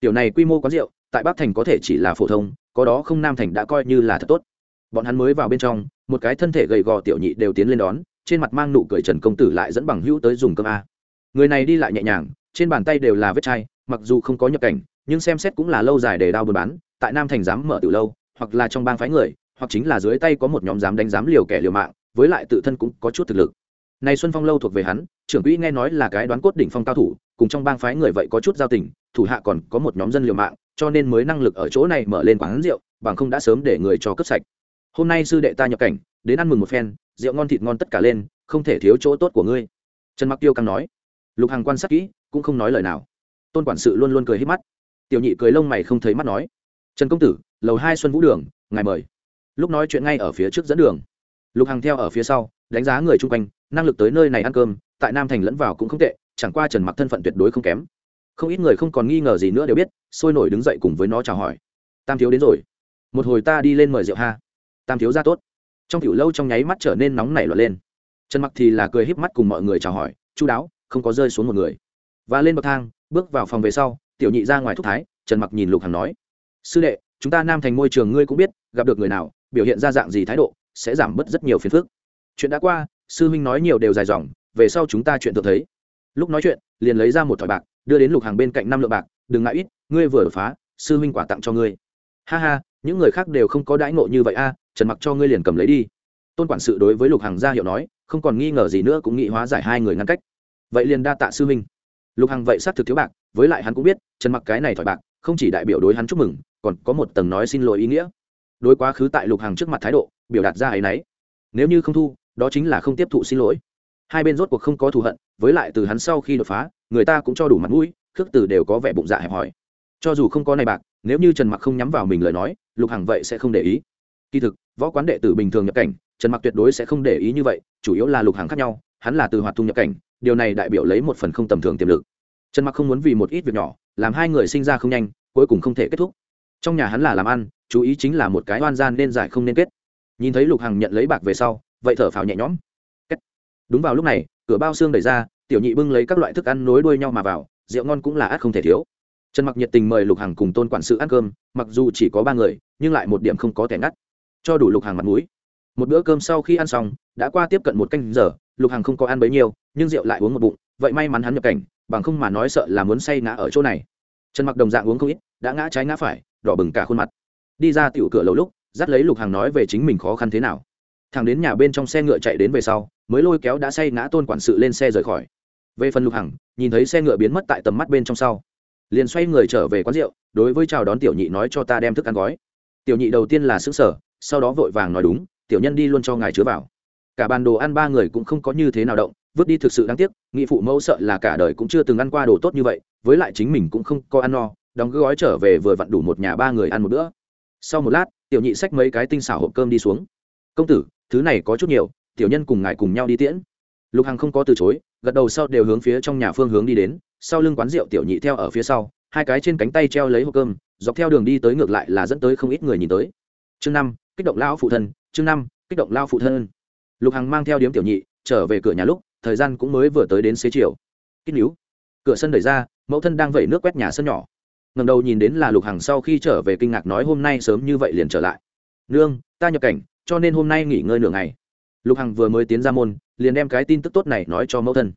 Tiểu này quy mô quán rượu, tại bắc thành có thể chỉ là phổ thông, có đó không nam thành đã coi như là thật tốt. Bọn hắn mới vào bên trong, một cái thân thể gầy gò tiểu nhị đều tiến lên đón, trên mặt mang nụ cười trần công tử lại dẫn bằng hữu tới dùng cơm a. Người này đi lại nhẹ nhàng, trên bàn tay đều là vết chai, mặc dù không có nhập cảnh nhưng xem xét cũng là lâu dài để đao buôn bán, tại nam thành dám mở từ lâu, hoặc là trong bang phái người, hoặc chính là dưới tay có một nhóm dám đánh dám liều kẻ liều mạng, với lại tự thân cũng có chút thực lực. Này xuân phong lâu thuộc về hắn, trưởng quỹ nghe nói là cái đoán cốt đỉnh phong cao thủ, cùng trong bang phái người vậy có chút giao tình, thủ hạ còn có một nhóm dân liều mạng, cho nên mới năng lực ở chỗ này mở lên quán rượu, bằng không đã sớm để người cho cướp sạch. Hôm nay sư đệ ta nhập cảnh, đến ăn mừng một phen, rượu ngon thịt ngon tất cả lên, không thể thiếu chỗ tốt của ngươi. Trần mặc tiêu căng nói. Lục hằng quan sát kỹ, cũng không nói lời nào. Tôn quản sự luôn luôn cười hết mắt tiểu nhị cười lông mày không thấy mắt nói. Trần công tử, lầu hai xuân vũ đường, ngài mời. Lúc nói chuyện ngay ở phía trước dẫn đường. Lục hằng theo ở phía sau, đánh giá người chung quanh, năng lực tới nơi này ăn cơm, tại nam thành lẫn vào cũng không tệ, chẳng qua trần mặc thân phận tuyệt đối không kém. Không ít người không còn nghi ngờ gì nữa đều biết, sôi nổi đứng dậy cùng với nó chào hỏi. Tam thiếu đến rồi. Một hồi ta đi lên mời rượu ha. Tam thiếu ra tốt. Trong tiểu lâu trong nháy mắt trở nên nóng nảy loạn lên. Trần mặc thì là cười híp mắt cùng mọi người chào hỏi, chu đáo, không có rơi xuống một người. Và lên bậc thang, bước vào phòng về sau tiểu nhị ra ngoài thúc thái, trần mặc nhìn lục hằng nói, sư đệ, chúng ta nam thành môi trường ngươi cũng biết, gặp được người nào, biểu hiện ra dạng gì thái độ, sẽ giảm bớt rất nhiều phiền phức. Chuyện đã qua, sư huynh nói nhiều đều dài dòng, về sau chúng ta chuyện tự thấy. Lúc nói chuyện, liền lấy ra một thỏi bạc, đưa đến lục hàng bên cạnh năm lượng bạc, đừng ngại ít, ngươi vừa đột phá, sư huynh quả tặng cho ngươi. Ha ha, những người khác đều không có đãi ngộ như vậy a, trần mặc cho ngươi liền cầm lấy đi. Tôn quản sự đối với lục hàng ra hiệu nói, không còn nghi ngờ gì nữa cũng nghĩ hóa giải hai người ngăn cách. Vậy liền đa tạ sư huynh. Lục hằng vậy xác thực thiếu bạc với lại hắn cũng biết, trần mặc cái này thỏi bạc, không chỉ đại biểu đối hắn chúc mừng, còn có một tầng nói xin lỗi ý nghĩa. Đối quá khứ tại lục hàng trước mặt thái độ, biểu đạt ra ấy nấy. Nếu như không thu, đó chính là không tiếp thụ xin lỗi. Hai bên rốt cuộc không có thù hận, với lại từ hắn sau khi đột phá, người ta cũng cho đủ mặt mũi, khước từ đều có vẻ bụng dạ hẹp hòi. Cho dù không có này bạc, nếu như trần mặc không nhắm vào mình lời nói, lục hằng vậy sẽ không để ý. Kỳ thực, võ quán đệ tử bình thường nhập cảnh, trần mặc tuyệt đối sẽ không để ý như vậy, chủ yếu là lục hằng khác nhau, hắn là từ hoạt thu nhập cảnh, điều này đại biểu lấy một phần không tầm thường tiềm lực trần mặc không muốn vì một ít việc nhỏ, làm hai người sinh ra không nhanh, cuối cùng không thể kết thúc. Trong nhà hắn là làm ăn, chú ý chính là một cái oan gian nên giải không nên kết. Nhìn thấy lục hằng nhận lấy bạc về sau, vậy thở phào nhẹ nhõm. Đúng vào lúc này, cửa bao xương đẩy ra, tiểu nhị bưng lấy các loại thức ăn nối đuôi nhau mà vào, rượu ngon cũng là át không thể thiếu. Trần mặc nhiệt tình mời lục hằng cùng tôn quản sự ăn cơm, mặc dù chỉ có ba người, nhưng lại một điểm không có thẻ ngắt. Cho đủ lục Hằng mặt mũi. Một bữa cơm sau khi ăn xong, đã qua tiếp cận một canh giờ, lục Hằng không có ăn bấy nhiêu, nhưng rượu lại uống một bụng, vậy may mắn hắn nhập cảnh bằng không mà nói sợ là muốn say ngã ở chỗ này. Trần mặc đồng dạng uống không ít, đã ngã trái ngã phải, đỏ bừng cả khuôn mặt. Đi ra tiểu cửa lâu lúc, dắt lấy lục hàng nói về chính mình khó khăn thế nào. Thằng đến nhà bên trong xe ngựa chạy đến về sau, mới lôi kéo đã say ngã tôn quản sự lên xe rời khỏi. Về phần lục hằng, nhìn thấy xe ngựa biến mất tại tầm mắt bên trong sau, liền xoay người trở về quán rượu, đối với chào đón tiểu nhị nói cho ta đem thức ăn gói. Tiểu nhị đầu tiên là xứ sở sau đó vội vàng nói đúng, tiểu nhân đi luôn cho ngài chứa vào. Cả bàn đồ ăn ba người cũng không có như thế nào động vứt đi thực sự đáng tiếc, nghị phụ mẫu sợ là cả đời cũng chưa từng ăn qua đồ tốt như vậy, với lại chính mình cũng không có ăn no, đóng gói trở về vừa vặn đủ một nhà ba người ăn một bữa. Sau một lát, tiểu nhị xách mấy cái tinh xảo hộp cơm đi xuống. Công tử, thứ này có chút nhiều, tiểu nhân cùng ngài cùng nhau đi tiễn. Lục hằng không có từ chối, gật đầu sau đều hướng phía trong nhà phương hướng đi đến, sau lưng quán rượu tiểu nhị theo ở phía sau, hai cái trên cánh tay treo lấy hộp cơm, dọc theo đường đi tới ngược lại là dẫn tới không ít người nhìn tới. Chương năm, kích động lao phụ thân, chương năm, kích động lao phụ thân. Lục hằng mang theo điếm tiểu nhị, trở về cửa nhà lúc thời gian cũng mới vừa tới đến xế chiều. Kích níu. Cửa sân đẩy ra, mẫu thân đang vẩy nước quét nhà sân nhỏ. Ngầm đầu nhìn đến là lục hằng sau khi trở về kinh ngạc nói hôm nay sớm như vậy liền trở lại. Nương, ta nhập cảnh, cho nên hôm nay nghỉ ngơi nửa ngày. Lục hằng vừa mới tiến ra môn, liền đem cái tin tức tốt này nói cho mẫu thân.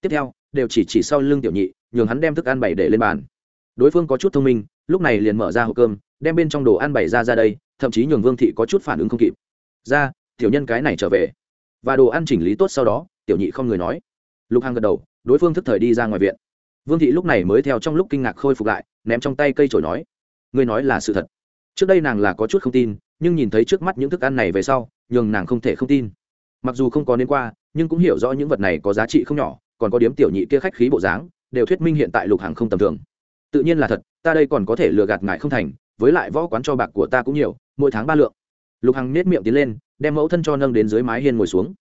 Tiếp theo, đều chỉ chỉ sau lưng tiểu nhị, nhường hắn đem thức ăn bày để lên bàn. Đối phương có chút thông minh, lúc này liền mở ra hộp cơm, đem bên trong đồ ăn bày ra ra đây, thậm chí nhường vương thị có chút phản ứng không kịp. Ra, tiểu nhân cái này trở về và đồ ăn chỉnh lý tốt sau đó, tiểu nhị không người nói. Lục hằng gật đầu, đối phương thức thời đi ra ngoài viện. Vương thị lúc này mới theo trong lúc kinh ngạc khôi phục lại, ném trong tay cây trổi nói, ngươi nói là sự thật. Trước đây nàng là có chút không tin, nhưng nhìn thấy trước mắt những thức ăn này về sau, nhường nàng không thể không tin. Mặc dù không có đến qua, nhưng cũng hiểu rõ những vật này có giá trị không nhỏ, còn có điếm tiểu nhị kia khách khí bộ dáng, đều thuyết minh hiện tại lục hàng không tầm thường. Tự nhiên là thật, ta đây còn có thể lừa gạt ngại không thành, với lại võ quán cho bạc của ta cũng nhiều, mỗi tháng ba lượng lục hằng nết miệng tiến lên, đem mẫu thân cho nâng đến dưới mái hiên ngồi xuống.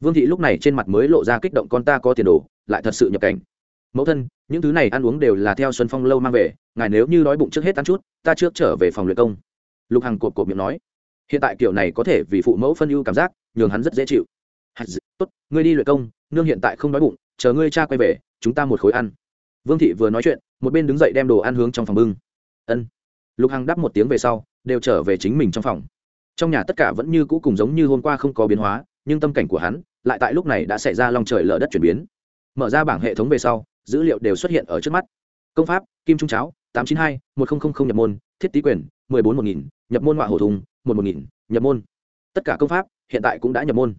Vương thị lúc này trên mặt mới lộ ra kích động con ta có tiền đồ, lại thật sự nhập cảnh. Mẫu thân, những thứ này ăn uống đều là theo xuân phong lâu mang về, ngài nếu như đói bụng trước hết ăn chút, ta trước trở về phòng luyện công. Lục hằng cột cột miệng nói. Hiện tại kiểu này có thể vì phụ mẫu phân ưu cảm giác, nhường hắn rất dễ chịu. Tốt, ngươi đi luyện công, nương hiện tại không đói bụng, chờ ngươi cha quay về, chúng ta một khối ăn. Vương thị vừa nói chuyện, một bên đứng dậy đem đồ ăn hướng trong phòng bưng. Ân. Lục hằng đáp một tiếng về sau, đều trở về chính mình trong phòng trong nhà tất cả vẫn như cũ cùng giống như hôm qua không có biến hóa, nhưng tâm cảnh của hắn lại tại lúc này đã xảy ra lòng trời lở đất chuyển biến. Mở ra bảng hệ thống về sau, dữ liệu đều xuất hiện ở trước mắt. Công pháp, kim trung cháo, tám chín hai, một nghìn nhập môn, thiết tý quyền, mười bốn một nghìn, nhập môn họa hổ thùng, một một nghìn, nhập môn. Tất cả công pháp hiện tại cũng đã nhập môn.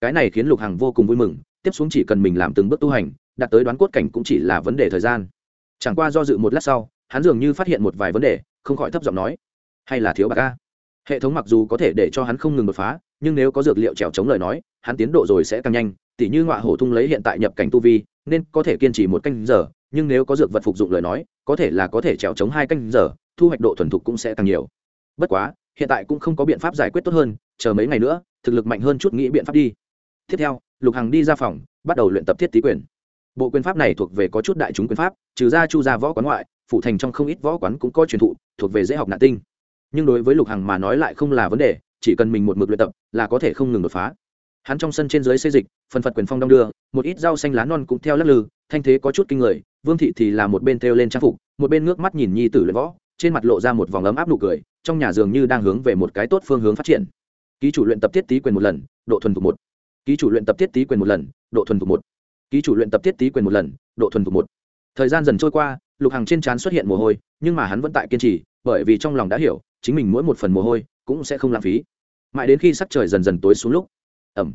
Cái này khiến lục hằng vô cùng vui mừng, tiếp xuống chỉ cần mình làm từng bước tu hành, đạt tới đoán cốt cảnh cũng chỉ là vấn đề thời gian. Chẳng qua do dự một lát sau, hắn dường như phát hiện một vài vấn đề, không khỏi thấp giọng nói, hay là thiếu bạc ca hệ thống mặc dù có thể để cho hắn không ngừng đột phá, nhưng nếu có dược liệu trèo chống lời nói, hắn tiến độ rồi sẽ tăng nhanh. Tỉ như ngọa hổ thung lấy hiện tại nhập cảnh tu vi, nên có thể kiên trì một canh giờ, nhưng nếu có dược vật phục dụng lời nói, có thể là có thể trèo chống hai canh giờ, thu hoạch độ thuần thục cũng sẽ tăng nhiều. Bất quá, hiện tại cũng không có biện pháp giải quyết tốt hơn, chờ mấy ngày nữa, thực lực mạnh hơn chút nghĩ biện pháp đi. Tiếp theo, lục hằng đi ra phòng, bắt đầu luyện tập thiết tý quyền. Bộ quyền pháp này thuộc về có chút đại chúng quyền pháp, trừ ra chu gia võ quán ngoại, phủ thành trong không ít võ quán cũng có truyền thụ, thuộc về dễ học nạn tinh nhưng đối với lục hằng mà nói lại không là vấn đề, chỉ cần mình một mực luyện tập là có thể không ngừng đột phá. Hắn trong sân trên dưới xây dịch, phần phật quyền phong đong đưa, một ít rau xanh lá non cũng theo lắc lư, thanh thế có chút kinh người, vương thị thì là một bên theo lên trang phục, một bên ngước mắt nhìn nhi tử luyện võ, trên mặt lộ ra một vòng ấm áp nụ cười, trong nhà dường như đang hướng về một cái tốt phương hướng phát triển. Ký chủ luyện tập tiết tý quyền một lần, độ thuần thục một. Ký chủ luyện tập tiết tý quyền một lần, độ thuần thục một. Ký chủ luyện tập tiết tý quyền một lần, độ thuần thục một. Thời gian dần trôi qua, lục hàng trên trán xuất hiện mồ hôi, nhưng mà hắn vẫn tại kiên trì, bởi vì trong lòng đã hiểu chính mình mỗi một phần mồ hôi cũng sẽ không lãng phí. Mãi đến khi sắc trời dần dần tối xuống lúc ẩm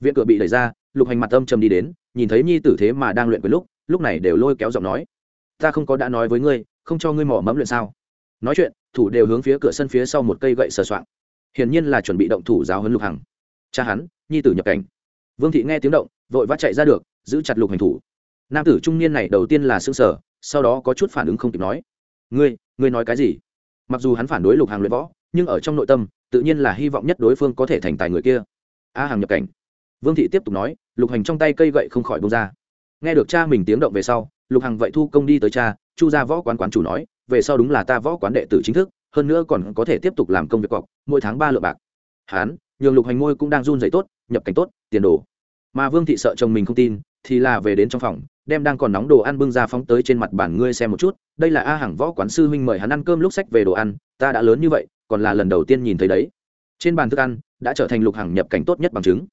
viện cửa bị đẩy ra, lục hành mặt âm trầm đi đến, nhìn thấy nhi tử thế mà đang luyện quyền lúc lúc này đều lôi kéo giọng nói, ta không có đã nói với ngươi, không cho ngươi mỏ mẫm luyện sao? Nói chuyện, thủ đều hướng phía cửa sân phía sau một cây gậy sờ soạng. Hiển nhiên là chuẩn bị động thủ giáo huấn lục hằng. Cha hắn, nhi tử nhập cảnh. Vương thị nghe tiếng động, vội vã chạy ra được, giữ chặt lục hành thủ. Nam tử trung niên này đầu tiên là xương sở sau đó có chút phản ứng không kịp nói, ngươi ngươi nói cái gì? Mặc dù hắn phản đối lục hàng luyện võ, nhưng ở trong nội tâm, tự nhiên là hy vọng nhất đối phương có thể thành tài người kia. A hàng nhập cảnh. Vương thị tiếp tục nói, lục hành trong tay cây gậy không khỏi bông ra. Nghe được cha mình tiếng động về sau, lục hằng vậy thu công đi tới cha, chu ra võ quán quán chủ nói, về sau đúng là ta võ quán đệ tử chính thức, hơn nữa còn có thể tiếp tục làm công việc cọc, mỗi tháng ba lượng bạc. Hán, nhường lục hành ngôi cũng đang run dày tốt, nhập cảnh tốt, tiền đồ. Mà vương thị sợ chồng mình không tin thì là về đến trong phòng, đem đang còn nóng đồ ăn bưng ra phóng tới trên mặt bàn ngươi xem một chút, đây là a hàng võ quán sư huynh mời hắn ăn cơm lúc sách về đồ ăn, ta đã lớn như vậy, còn là lần đầu tiên nhìn thấy đấy. Trên bàn thức ăn đã trở thành lục hàng nhập cảnh tốt nhất bằng chứng.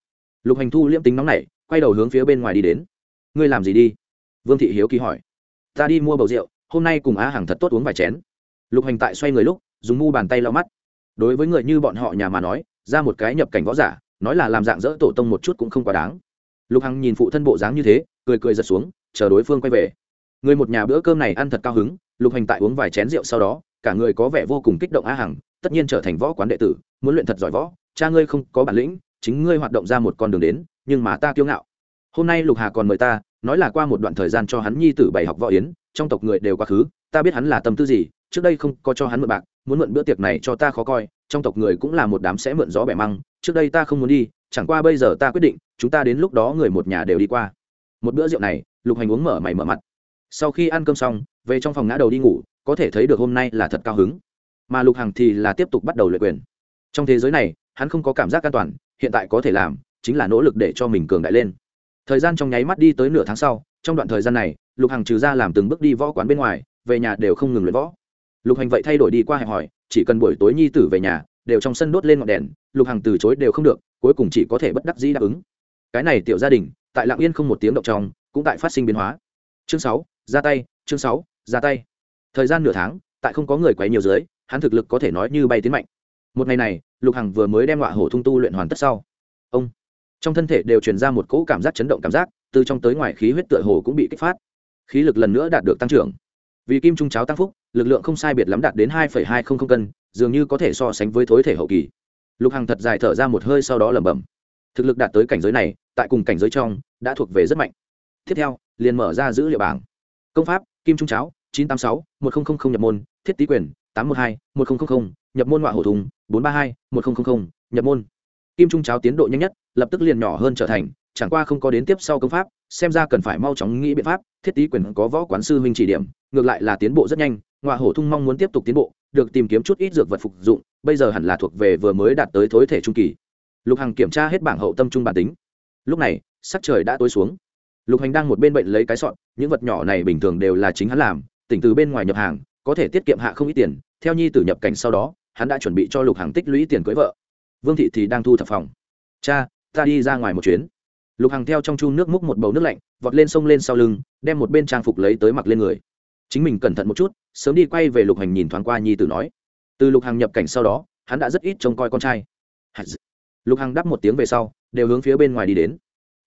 Lục hành thu liễm tính nóng này quay đầu hướng phía bên ngoài đi đến. Ngươi làm gì đi? Vương thị hiếu kỳ hỏi. Ta đi mua bầu rượu, hôm nay cùng a hàng thật tốt uống vài chén. Lục hành tại xoay người lúc, dùng mu bàn tay lau mắt. Đối với người như bọn họ nhà mà nói, ra một cái nhập cảnh võ giả, nói là làm dạng dỡ tổ tông một chút cũng không quá đáng lục hằng nhìn phụ thân bộ dáng như thế, cười cười giật xuống, chờ đối phương quay về. Người một nhà bữa cơm này ăn thật cao hứng, lục hành tại uống vài chén rượu sau đó, cả người có vẻ vô cùng kích động a hằng, tất nhiên trở thành võ quán đệ tử, muốn luyện thật giỏi võ, cha ngươi không có bản lĩnh, chính ngươi hoạt động ra một con đường đến, nhưng mà ta kiêu ngạo. Hôm nay lục hà còn mời ta, nói là qua một đoạn thời gian cho hắn nhi tử bày học võ yến, trong tộc người đều quá khứ, ta biết hắn là tâm tư gì, trước đây không có cho hắn mượn bạc, muốn mượn bữa tiệc này cho ta khó coi, trong tộc người cũng là một đám sẽ mượn gió bẻ măng, trước đây ta không muốn đi chẳng qua bây giờ ta quyết định, chúng ta đến lúc đó người một nhà đều đi qua. Một bữa rượu này, lục hành uống mở mày mở mặt. Sau khi ăn cơm xong, về trong phòng ngã đầu đi ngủ, có thể thấy được hôm nay là thật cao hứng. Mà lục hằng thì là tiếp tục bắt đầu luyện quyền. Trong thế giới này, hắn không có cảm giác an toàn, hiện tại có thể làm, chính là nỗ lực để cho mình cường đại lên. Thời gian trong nháy mắt đi tới nửa tháng sau, trong đoạn thời gian này, lục hằng trừ ra làm từng bước đi võ quán bên ngoài, về nhà đều không ngừng luyện võ. Lục hành vậy thay đổi đi qua hẹp hỏi, chỉ cần buổi tối nhi tử về nhà, đều trong sân đốt lên ngọn đèn, lục hằng từ chối đều không được cuối cùng chỉ có thể bất đắc dĩ đáp ứng. Cái này tiểu gia đình, tại lạng yên không một tiếng động trong, cũng tại phát sinh biến hóa. Chương sáu, ra tay, chương sáu, ra tay. Thời gian nửa tháng, tại không có người quấy nhiều dưới, hắn thực lực có thể nói như bay tiến mạnh. Một ngày này, lục hằng vừa mới đem họa hổ thung tu luyện hoàn tất sau. Ông, trong thân thể đều truyền ra một cỗ cảm giác chấn động cảm giác, từ trong tới ngoài khí huyết tựa hồ cũng bị kích phát. Khí lực lần nữa đạt được tăng trưởng. Vì kim trung cháo tăng phúc, lực lượng không sai biệt lắm đạt đến hai hai trăm linh cân, dường như có thể so sánh với thối thể hậu kỳ lục hằng thật dài thở ra một hơi sau đó lẩm bẩm, thực lực đạt tới cảnh giới này, tại cùng cảnh giới trong, đã thuộc về rất mạnh. Tiếp theo, liền mở ra dữ liệu bảng. Công pháp, kim trung cháo, chín trăm tám mươi sáu, một nghìn nhập môn, thiết tý quyền, tám trăm một mươi hai, một nghìn nhập môn ngoại hổ thùng, bốn trăm ba mươi hai, một nghìn nhập môn. Kim trung cháo tiến độ nhanh nhất, lập tức liền nhỏ hơn trở thành, chẳng qua không có đến tiếp sau công pháp, xem ra cần phải mau chóng nghĩ biện pháp, thiết tý quyền có võ quán sư huynh chỉ điểm, ngược lại là tiến bộ rất nhanh ngoại hổ thung mong muốn tiếp tục tiến bộ được tìm kiếm chút ít dược vật phục dụng, bây giờ hẳn là thuộc về vừa mới đạt tới thối thể trung kỳ. Lục hằng kiểm tra hết bảng hậu tâm trung bản tính. Lúc này, sắc trời đã tối xuống. Lục hành đang một bên bệnh lấy cái sọn những vật nhỏ này bình thường đều là chính hắn làm, tỉnh từ bên ngoài nhập hàng, có thể tiết kiệm hạ không ít tiền. Theo nhi tử nhập cảnh sau đó, hắn đã chuẩn bị cho lục Hằng tích lũy tiền cưới vợ. Vương thị thì đang thu thập phòng. Cha, ta đi ra ngoài một chuyến. Lục hằng theo trong chu nước múc một bầu nước lạnh, vọt lên sông lên sau lưng, đem một bên trang phục lấy tới mặc lên người. Chính mình cẩn thận một chút sớm đi quay về lục hành nhìn thoáng qua nhi tử nói. Từ lục hằng nhập cảnh sau đó, hắn đã rất ít trông coi con trai. Lục hằng đáp một tiếng về sau, đều hướng phía bên ngoài đi đến.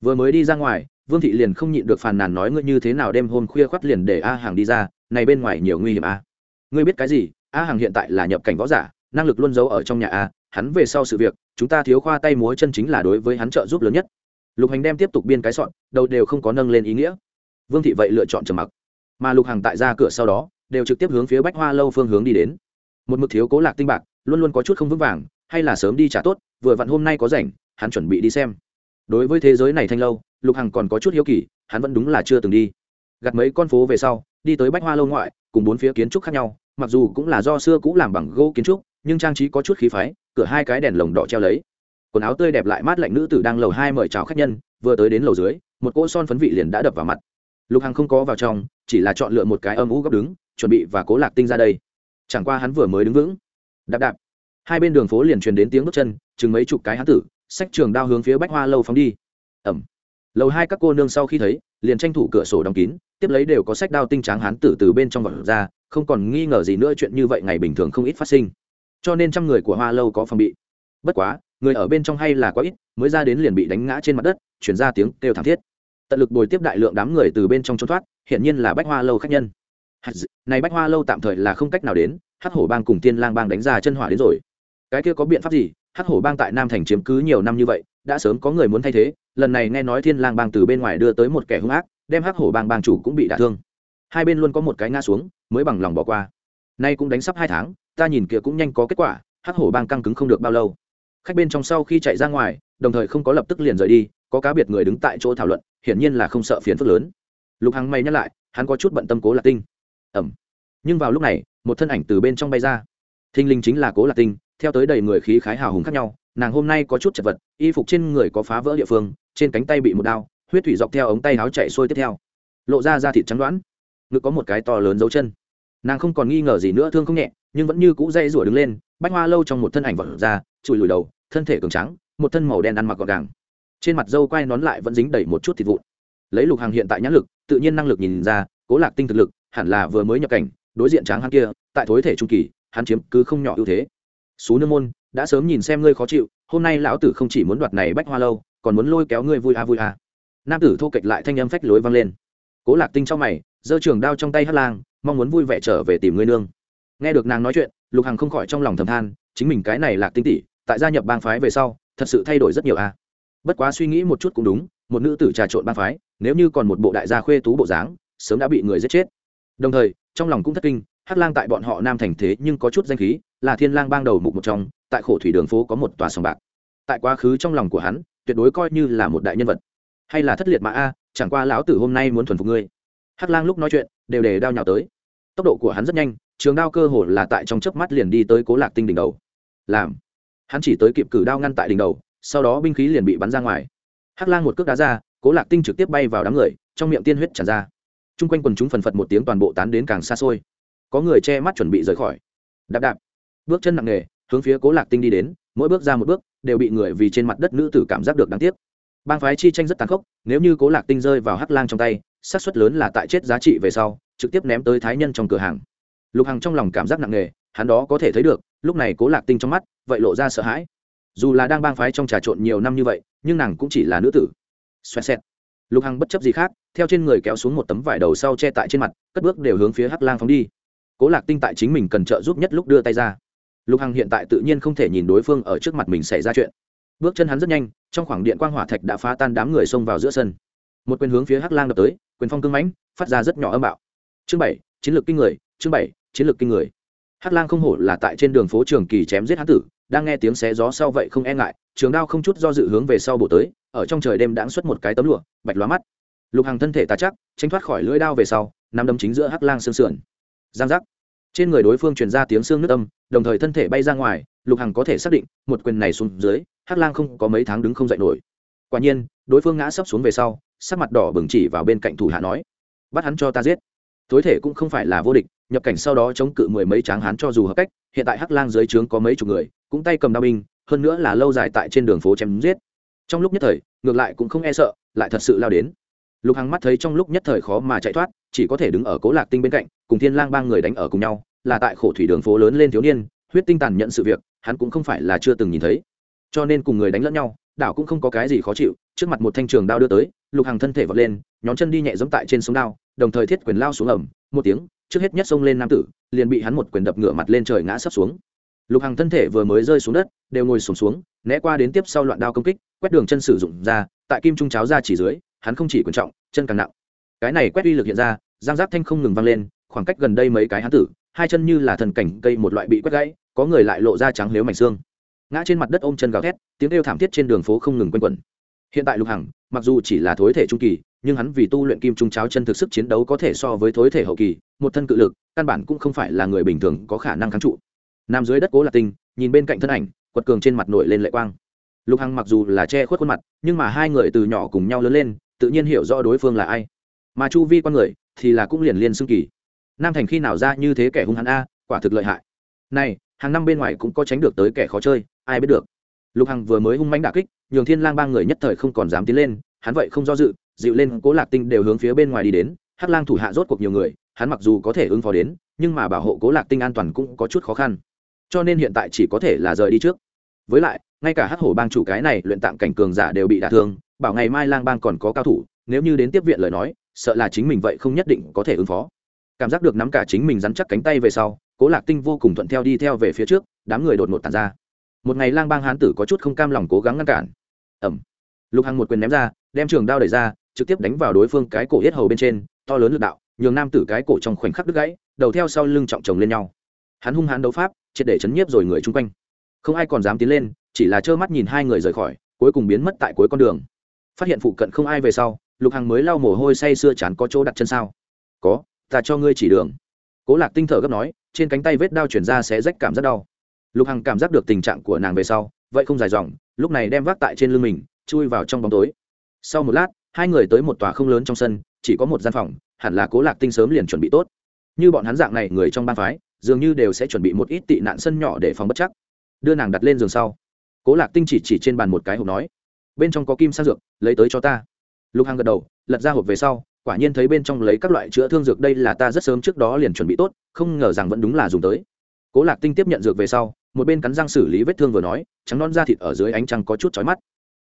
Vừa mới đi ra ngoài, vương thị liền không nhịn được phàn nàn nói ngươi như thế nào đêm hôm khuya khoắt liền để a hàng đi ra, này bên ngoài nhiều nguy hiểm a. Ngươi biết cái gì? A hàng hiện tại là nhập cảnh võ giả, năng lực luôn giấu ở trong nhà a, hắn về sau sự việc, chúng ta thiếu khoa tay múa chân chính là đối với hắn trợ giúp lớn nhất. Lục hành đem tiếp tục biên cái sọn đầu đều không có nâng lên ý nghĩa. Vương thị vậy lựa chọn trầm mặc. Mà lục hàng tại ra cửa sau đó đều trực tiếp hướng phía bách hoa lâu phương hướng đi đến. Một mực thiếu cố lạc tinh bạc, luôn luôn có chút không vững vàng, hay là sớm đi trả tốt, vừa vặn hôm nay có rảnh, hắn chuẩn bị đi xem. Đối với thế giới này thanh lâu, lục hằng còn có chút hiếu kỳ, hắn vẫn đúng là chưa từng đi. Gặt mấy con phố về sau, đi tới bách hoa lâu ngoại, cùng bốn phía kiến trúc khác nhau, mặc dù cũng là do xưa cũ làm bằng gỗ kiến trúc, nhưng trang trí có chút khí phái, cửa hai cái đèn lồng đỏ treo lấy. Quần áo tươi đẹp lại mát lạnh nữ tử đang lầu hai mời chào khách nhân, vừa tới đến lầu dưới, một cỗ son phấn vị liền đã đập vào mặt. Lục hằng không có vào trong, chỉ là chọn lựa một cái âm ú góc đứng chuẩn bị và cố lạc tinh ra đây. Chẳng qua hắn vừa mới đứng vững. Đạp đạp. Hai bên đường phố liền truyền đến tiếng bước chân, chừng mấy chục cái hán tử sách trường đao hướng phía bách hoa lâu phóng đi. Ẩm. Lầu hai các cô nương sau khi thấy, liền tranh thủ cửa sổ đóng kín, tiếp lấy đều có sách đao tinh tráng hán tử từ bên trong vật ra, không còn nghi ngờ gì nữa chuyện như vậy ngày bình thường không ít phát sinh. Cho nên trăm người của hoa lâu có phòng bị. Bất quá, người ở bên trong hay là quá ít, mới ra đến liền bị đánh ngã trên mặt đất chuyển ra tiếng kêu thảm thiết. Tận lực bồi tiếp đại lượng đám người từ bên trong trốn thoát hiện nhiên là bách hoa lâu khách nhân này bách hoa lâu tạm thời là không cách nào đến, hắc hổ bang cùng tiên lang bang đánh ra chân hỏa đến rồi. Cái kia có biện pháp gì? Hắc hổ bang tại nam thành chiếm cứ nhiều năm như vậy, đã sớm có người muốn thay thế. Lần này nghe nói thiên lang bang từ bên ngoài đưa tới một kẻ hung ác, đem hắc hổ bang bang chủ cũng bị đả thương. Hai bên luôn có một cái ngã xuống, mới bằng lòng bỏ qua. Nay cũng đánh sắp hai tháng, ta nhìn kia cũng nhanh có kết quả, hắc hổ bang căng cứng không được bao lâu. Khách bên trong sau khi chạy ra ngoài, đồng thời không có lập tức liền rời đi, có cá biệt người đứng tại chỗ thảo luận, hiển nhiên là không sợ phiền phức lớn. Lục hằng may nhắc lại, hắn có chút bận tâm cố lạc tinh ẩm. Nhưng vào lúc này, một thân ảnh từ bên trong bay ra. Thinh linh chính là cố lạc tinh, theo tới đầy người khí khái hào hùng khác nhau, nàng hôm nay có chút chật vật, y phục trên người có phá vỡ địa phương, trên cánh tay bị một đao, huyết thủy dọc theo ống tay áo chạy xuôi tiếp theo. Lộ ra da thịt trắng đoán, ngực có một cái to lớn dấu chân. Nàng không còn nghi ngờ gì nữa, thương không nhẹ, nhưng vẫn như cũ dây rủa đứng lên, bách hoa lâu trong một thân ảnh vật ra, chùi lùi đầu, thân thể cường trắng một thân màu đen ăn mặc gọn gàng. Trên mặt dâu quai nón lại vẫn dính đầy một chút thịt vụn. Lấy lục hàng hiện tại nhãn lực, tự nhiên năng lực nhìn ra, cố lạc tinh thực lực hẳn là vừa mới nhập cảnh, đối diện tráng hắn kia, tại thối thể trung kỳ, hắn chiếm cứ không nhỏ ưu thế. Xú nương môn, đã sớm nhìn xem ngươi khó chịu, hôm nay lão tử không chỉ muốn đoạt này bách hoa lâu, còn muốn lôi kéo ngươi vui a vui a. Nam tử thô kệch lại thanh âm phách lối vang lên. Cố lạc tinh trong mày, giơ trường đao trong tay hất lang, mong muốn vui vẻ trở về tìm ngươi nương. Nghe được nàng nói chuyện, lục hằng không khỏi trong lòng thầm than, chính mình cái này lạc tinh tỷ, tại gia nhập bang phái về sau, thật sự thay đổi rất nhiều a. Bất quá suy nghĩ một chút cũng đúng, một nữ tử trà trộn bang phái, nếu như còn một bộ đại gia khuê tú bộ dáng, sớm đã bị người giết chết đồng thời, trong lòng cũng thất kinh, hắc lang tại bọn họ nam thành thế nhưng có chút danh khí, là thiên lang bang đầu mục một trong, tại khổ thủy đường phố có một tòa sòng bạc. Tại quá khứ trong lòng của hắn, tuyệt đối coi như là một đại nhân vật. Hay là thất liệt mã a, chẳng qua lão tử hôm nay muốn thuần phục ngươi. Hắc lang lúc nói chuyện, đều để đao nhào tới. Tốc độ của hắn rất nhanh, trường đao cơ hồ là tại trong chớp mắt liền đi tới cố lạc tinh đỉnh đầu. Làm. Hắn chỉ tới kịp cử đao ngăn tại đỉnh đầu, sau đó binh khí liền bị bắn ra ngoài. Hắc lang một cước đá ra, cố lạc tinh trực tiếp bay vào đám người, trong miệng tiên huyết tràn ra t r u n g quanh quần chúng phần phật một tiếng toàn bộ tán đến càng xa xôi. Có người che mắt chuẩn bị rời khỏi. Đạp đạp. Bước chân nặng nề, hướng phía cố lạc tinh đi đến, mỗi bước ra một bước, đều bị người vì trên mặt đất nữ tử cảm giác được đáng tiếc. Bang phái chi tranh rất tàn khốc, nếu như cố lạc tinh rơi vào hắc lang trong tay, xác suất lớn là tại chết giá trị về sau, trực tiếp ném tới thái nhân trong cửa hàng. Lục hằng trong lòng cảm giác nặng nề, hắn đó có thể thấy được, lúc này cố lạc tinh trong mắt, vậy lộ ra sợ hãi. Dù là đang bang phái trong trà trộn nhiều năm như vậy, nhưng nàng cũng chỉ là nữ tử. Xoẹt xẹt lục hằng bất chấp gì khác, theo trên người kéo xuống một tấm vải đầu sau che tại trên mặt, cất bước đều hướng phía hắc lang phóng đi. Cố lạc tinh tại chính mình cần trợ giúp nhất lúc đưa tay ra. Lục hằng hiện tại tự nhiên không thể nhìn đối phương ở trước mặt mình xảy ra chuyện. Bước chân hắn rất nhanh, trong khoảng điện quang hỏa thạch đã phá tan đám người xông vào giữa sân. Một quyền hướng phía hắc lang đập tới, quyền phong cưng mãnh, phát ra rất nhỏ âm bạo. Chương bảy, chiến lược kinh người, chương bảy, chiến lược kinh người. Hắc lang không hổ là tại trên đường phố trường kỳ chém giết hán tử, đang nghe tiếng xé gió sau vậy không e ngại, trường đao không chút do dự hướng về sau bổ tới ở trong trời đêm đãng xuất một cái tấm lụa, bạch lóa mắt. Lục hằng thân thể tà chắc, tránh thoát khỏi lưỡi đao về sau nằm đấm chính giữa hắc lang xương sườn. Giang giác. Trên người đối phương truyền ra tiếng xương nước âm, đồng thời thân thể bay ra ngoài, lục hằng có thể xác định, một quyền này xuống dưới, hắc lang không có mấy tháng đứng không dậy nổi. Quả nhiên, đối phương ngã sấp xuống về sau, sắc mặt đỏ bừng chỉ vào bên cạnh thủ hạ nói, bắt hắn cho ta giết. Tối thể cũng không phải là vô địch, nhập cảnh sau đó chống cự mười mấy tráng hán cho dù hợp cách, hiện tại hắc lang dưới trướng có mấy chục người, cũng tay cầm đao binh, hơn nữa là lâu dài tại trên đường phố chém giết trong lúc nhất thời, ngược lại cũng không e sợ, lại thật sự lao đến. Lục hằng mắt thấy trong lúc nhất thời khó mà chạy thoát, chỉ có thể đứng ở cố lạc tinh bên cạnh, cùng thiên lang ba người đánh ở cùng nhau, là tại khổ thủy đường phố lớn lên thiếu niên, huyết tinh tàn nhận sự việc, hắn cũng không phải là chưa từng nhìn thấy. Cho nên cùng người đánh lẫn nhau, đảo cũng không có cái gì khó chịu, trước mặt một thanh trường đao đưa tới, lục Hằng thân thể vọt lên, nhón chân đi nhẹ giống tại trên sông đao, đồng thời thiết quyền lao xuống ẩm một tiếng, trước hết nhất xông lên nam tử, liền bị hắn một quyền đập ngửa mặt lên trời ngã sấp xuống lục Hằng thân thể vừa mới rơi xuống đất đều ngồi sùng xuống, xuống né qua đến tiếp sau loạn đao công kích quét đường chân sử dụng ra tại kim trung cháo ra chỉ dưới hắn không chỉ quan trọng chân càng nặng. Cái này quét uy lực hiện ra giang giáp thanh không ngừng vang lên khoảng cách gần đây mấy cái hắn tử hai chân như là thần cảnh cây một loại bị quét gãy có người lại lộ ra trắng lếu mảnh xương. Ngã trên mặt đất ôm chân gào thét tiếng kêu thảm thiết trên đường phố không ngừng quanh quẩn. Hiện tại lục hằng mặc dù chỉ là thối thể trung kỳ nhưng hắn vì tu luyện kim trung cháo chân thực sức chiến đấu có thể so với thối thể hậu kỳ một thân cự lực căn bản cũng không phải là người bình thường có khả năng kháng trụ nằm dưới đất cố lạc tinh, nhìn bên cạnh thân ảnh, quật cường trên mặt nổi lên lệ quang. Lục hằng mặc dù là che khuất khuôn mặt, nhưng mà hai người từ nhỏ cùng nhau lớn lên, tự nhiên hiểu rõ đối phương là ai. Mà chu vi con người thì là cũng liền liên xưng kỳ. Nam thành khi nào ra như thế kẻ hung hắn a, quả thực lợi hại. Này, hàng năm bên ngoài cũng có tránh được tới kẻ khó chơi, ai biết được. Lục hằng vừa mới hung mánh đả kích, nhường thiên lang ba người nhất thời không còn dám tiến lên, hắn vậy không do dự, dịu lên cố lạc tinh đều hướng phía bên ngoài đi đến, hắc lang thủ hạ rốt cuộc nhiều người, hắn mặc dù có thể ứng phó đến, nhưng mà bảo hộ cố lạc tinh an toàn cũng có chút khó khăn cho nên hiện tại chỉ có thể là rời đi trước. Với lại, ngay cả hát hổ bang chủ cái này luyện tạng cảnh cường giả đều bị đả thương, bảo ngày mai lang bang còn có cao thủ, nếu như đến tiếp viện lời nói, sợ là chính mình vậy không nhất định có thể ứng phó. Cảm giác được nắm cả chính mình rắn chắc cánh tay về sau, cố lạc tinh vô cùng thuận theo đi theo về phía trước, đám người đột ngột tàn ra. Một ngày lang bang hán tử có chút không cam lòng cố gắng ngăn cản. Ẩm lục hằng một quyền ném ra, đem trường đao đẩy ra, trực tiếp đánh vào đối phương cái cổ yết hầu bên trên, to lớn l ự c đạo, nhường nam tử cái cổ trong khoảnh khắc đứt gãy, đầu theo sau lưng trọng chồng lên nhau. Hắn hung hãn đấu pháp triệt để chấn nhiếp rồi người chung quanh. Không ai còn dám tiến lên, chỉ là trơ mắt nhìn hai người rời khỏi, cuối cùng biến mất tại cuối con đường. Phát hiện phụ cận không ai về sau, lục hằng mới lau mồ hôi say sưa chán có chỗ đặt chân sao. Có, ta cho ngươi chỉ đường. Cố lạc tinh thở gấp nói, trên cánh tay vết đao chuyển ra sẽ rách cảm rất đau. Lục hằng cảm giác được tình trạng của nàng về sau, vậy không dài dòng, lúc này đem vác tại trên lưng mình, chui vào trong bóng tối. Sau một lát, hai người tới một tòa không lớn trong sân, chỉ có một gian phòng, hẳn là cố lạc tinh sớm liền chuẩn bị tốt. Như bọn hắn dạng này, người trong ban phái dường như đều sẽ chuẩn bị một ít tị nạn sân nhỏ để phòng bất chắc. Đưa nàng đặt lên giường sau. Cố lạc tinh chỉ chỉ trên bàn một cái hộp nói, bên trong có kim sang dược, lấy tới cho ta. Lục hằng gật đầu, lật ra hộp về sau, quả nhiên thấy bên trong lấy các loại chữa thương dược đây là ta rất sớm trước đó liền chuẩn bị tốt, không ngờ rằng vẫn đúng là dùng tới. Cố lạc tinh tiếp nhận dược về sau, một bên cắn răng xử lý vết thương vừa nói, trắng non da thịt ở dưới ánh trăng có chút chói mắt.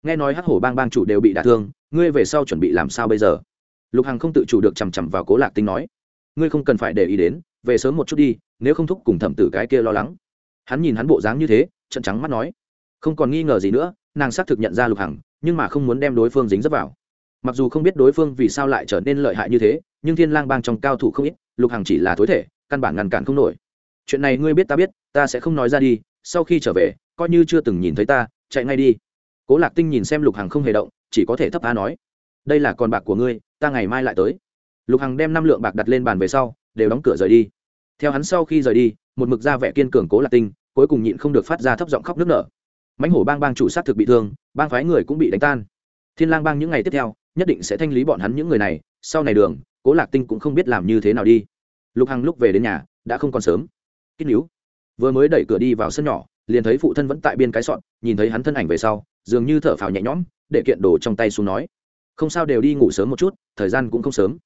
Nghe nói hắc hổ bang bang chủ đều bị đả thương, ngươi về sau chuẩn bị làm sao bây giờ? Lục hằng không tự chủ được chằm chằm vào cố lạc tinh nói, ngươi không cần phải để ý đến về sớm một chút đi, nếu không thúc cùng thẩm tử cái kia lo lắng. Hắn nhìn hắn bộ dáng như thế trận trắng mắt nói. Không còn nghi ngờ gì nữa, nàng xác thực nhận ra lục hằng, nhưng mà không muốn đem đối phương dính dấp vào. Mặc dù không biết đối phương vì sao lại trở nên lợi hại như thế, nhưng thiên lang bang trong cao thủ không ít, lục hằng chỉ là tối thể, căn bản ngăn cản không nổi. Chuyện này ngươi biết ta biết, ta sẽ không nói ra đi, sau khi trở về, coi như chưa từng nhìn thấy ta, chạy ngay đi. Cố lạc tinh nhìn xem lục hằng không hề động, chỉ có thể thấp a nói. Đây là con bạc của ngươi, ta ngày mai lại tới. Lục hằng đem năm lượng bạc đặt lên bàn về sau đều đóng cửa rời đi. Theo hắn sau khi rời đi, một mực ra vẻ kiên cường cố lạc tinh, cuối cùng nhịn không được phát ra thấp giọng khóc nước nở. Mãnh hổ bang bang chủ sát thực bị thương, bang phái người cũng bị đánh tan. Thiên lang bang những ngày tiếp theo, nhất định sẽ thanh lý bọn hắn những người này, sau này đường, cố lạc tinh cũng không biết làm như thế nào đi. Lục hằng lúc về đến nhà, đã không còn sớm. Kích níu. Vừa mới đẩy cửa đi vào sân nhỏ, liền thấy phụ thân vẫn tại biên cái sọn nhìn thấy hắn thân ảnh về sau, dường như thở phào nhẹ nhõm, để kiện đồ trong tay xuống nói. Không sao, đều đi ngủ sớm một chút, thời gian cũng không sớm.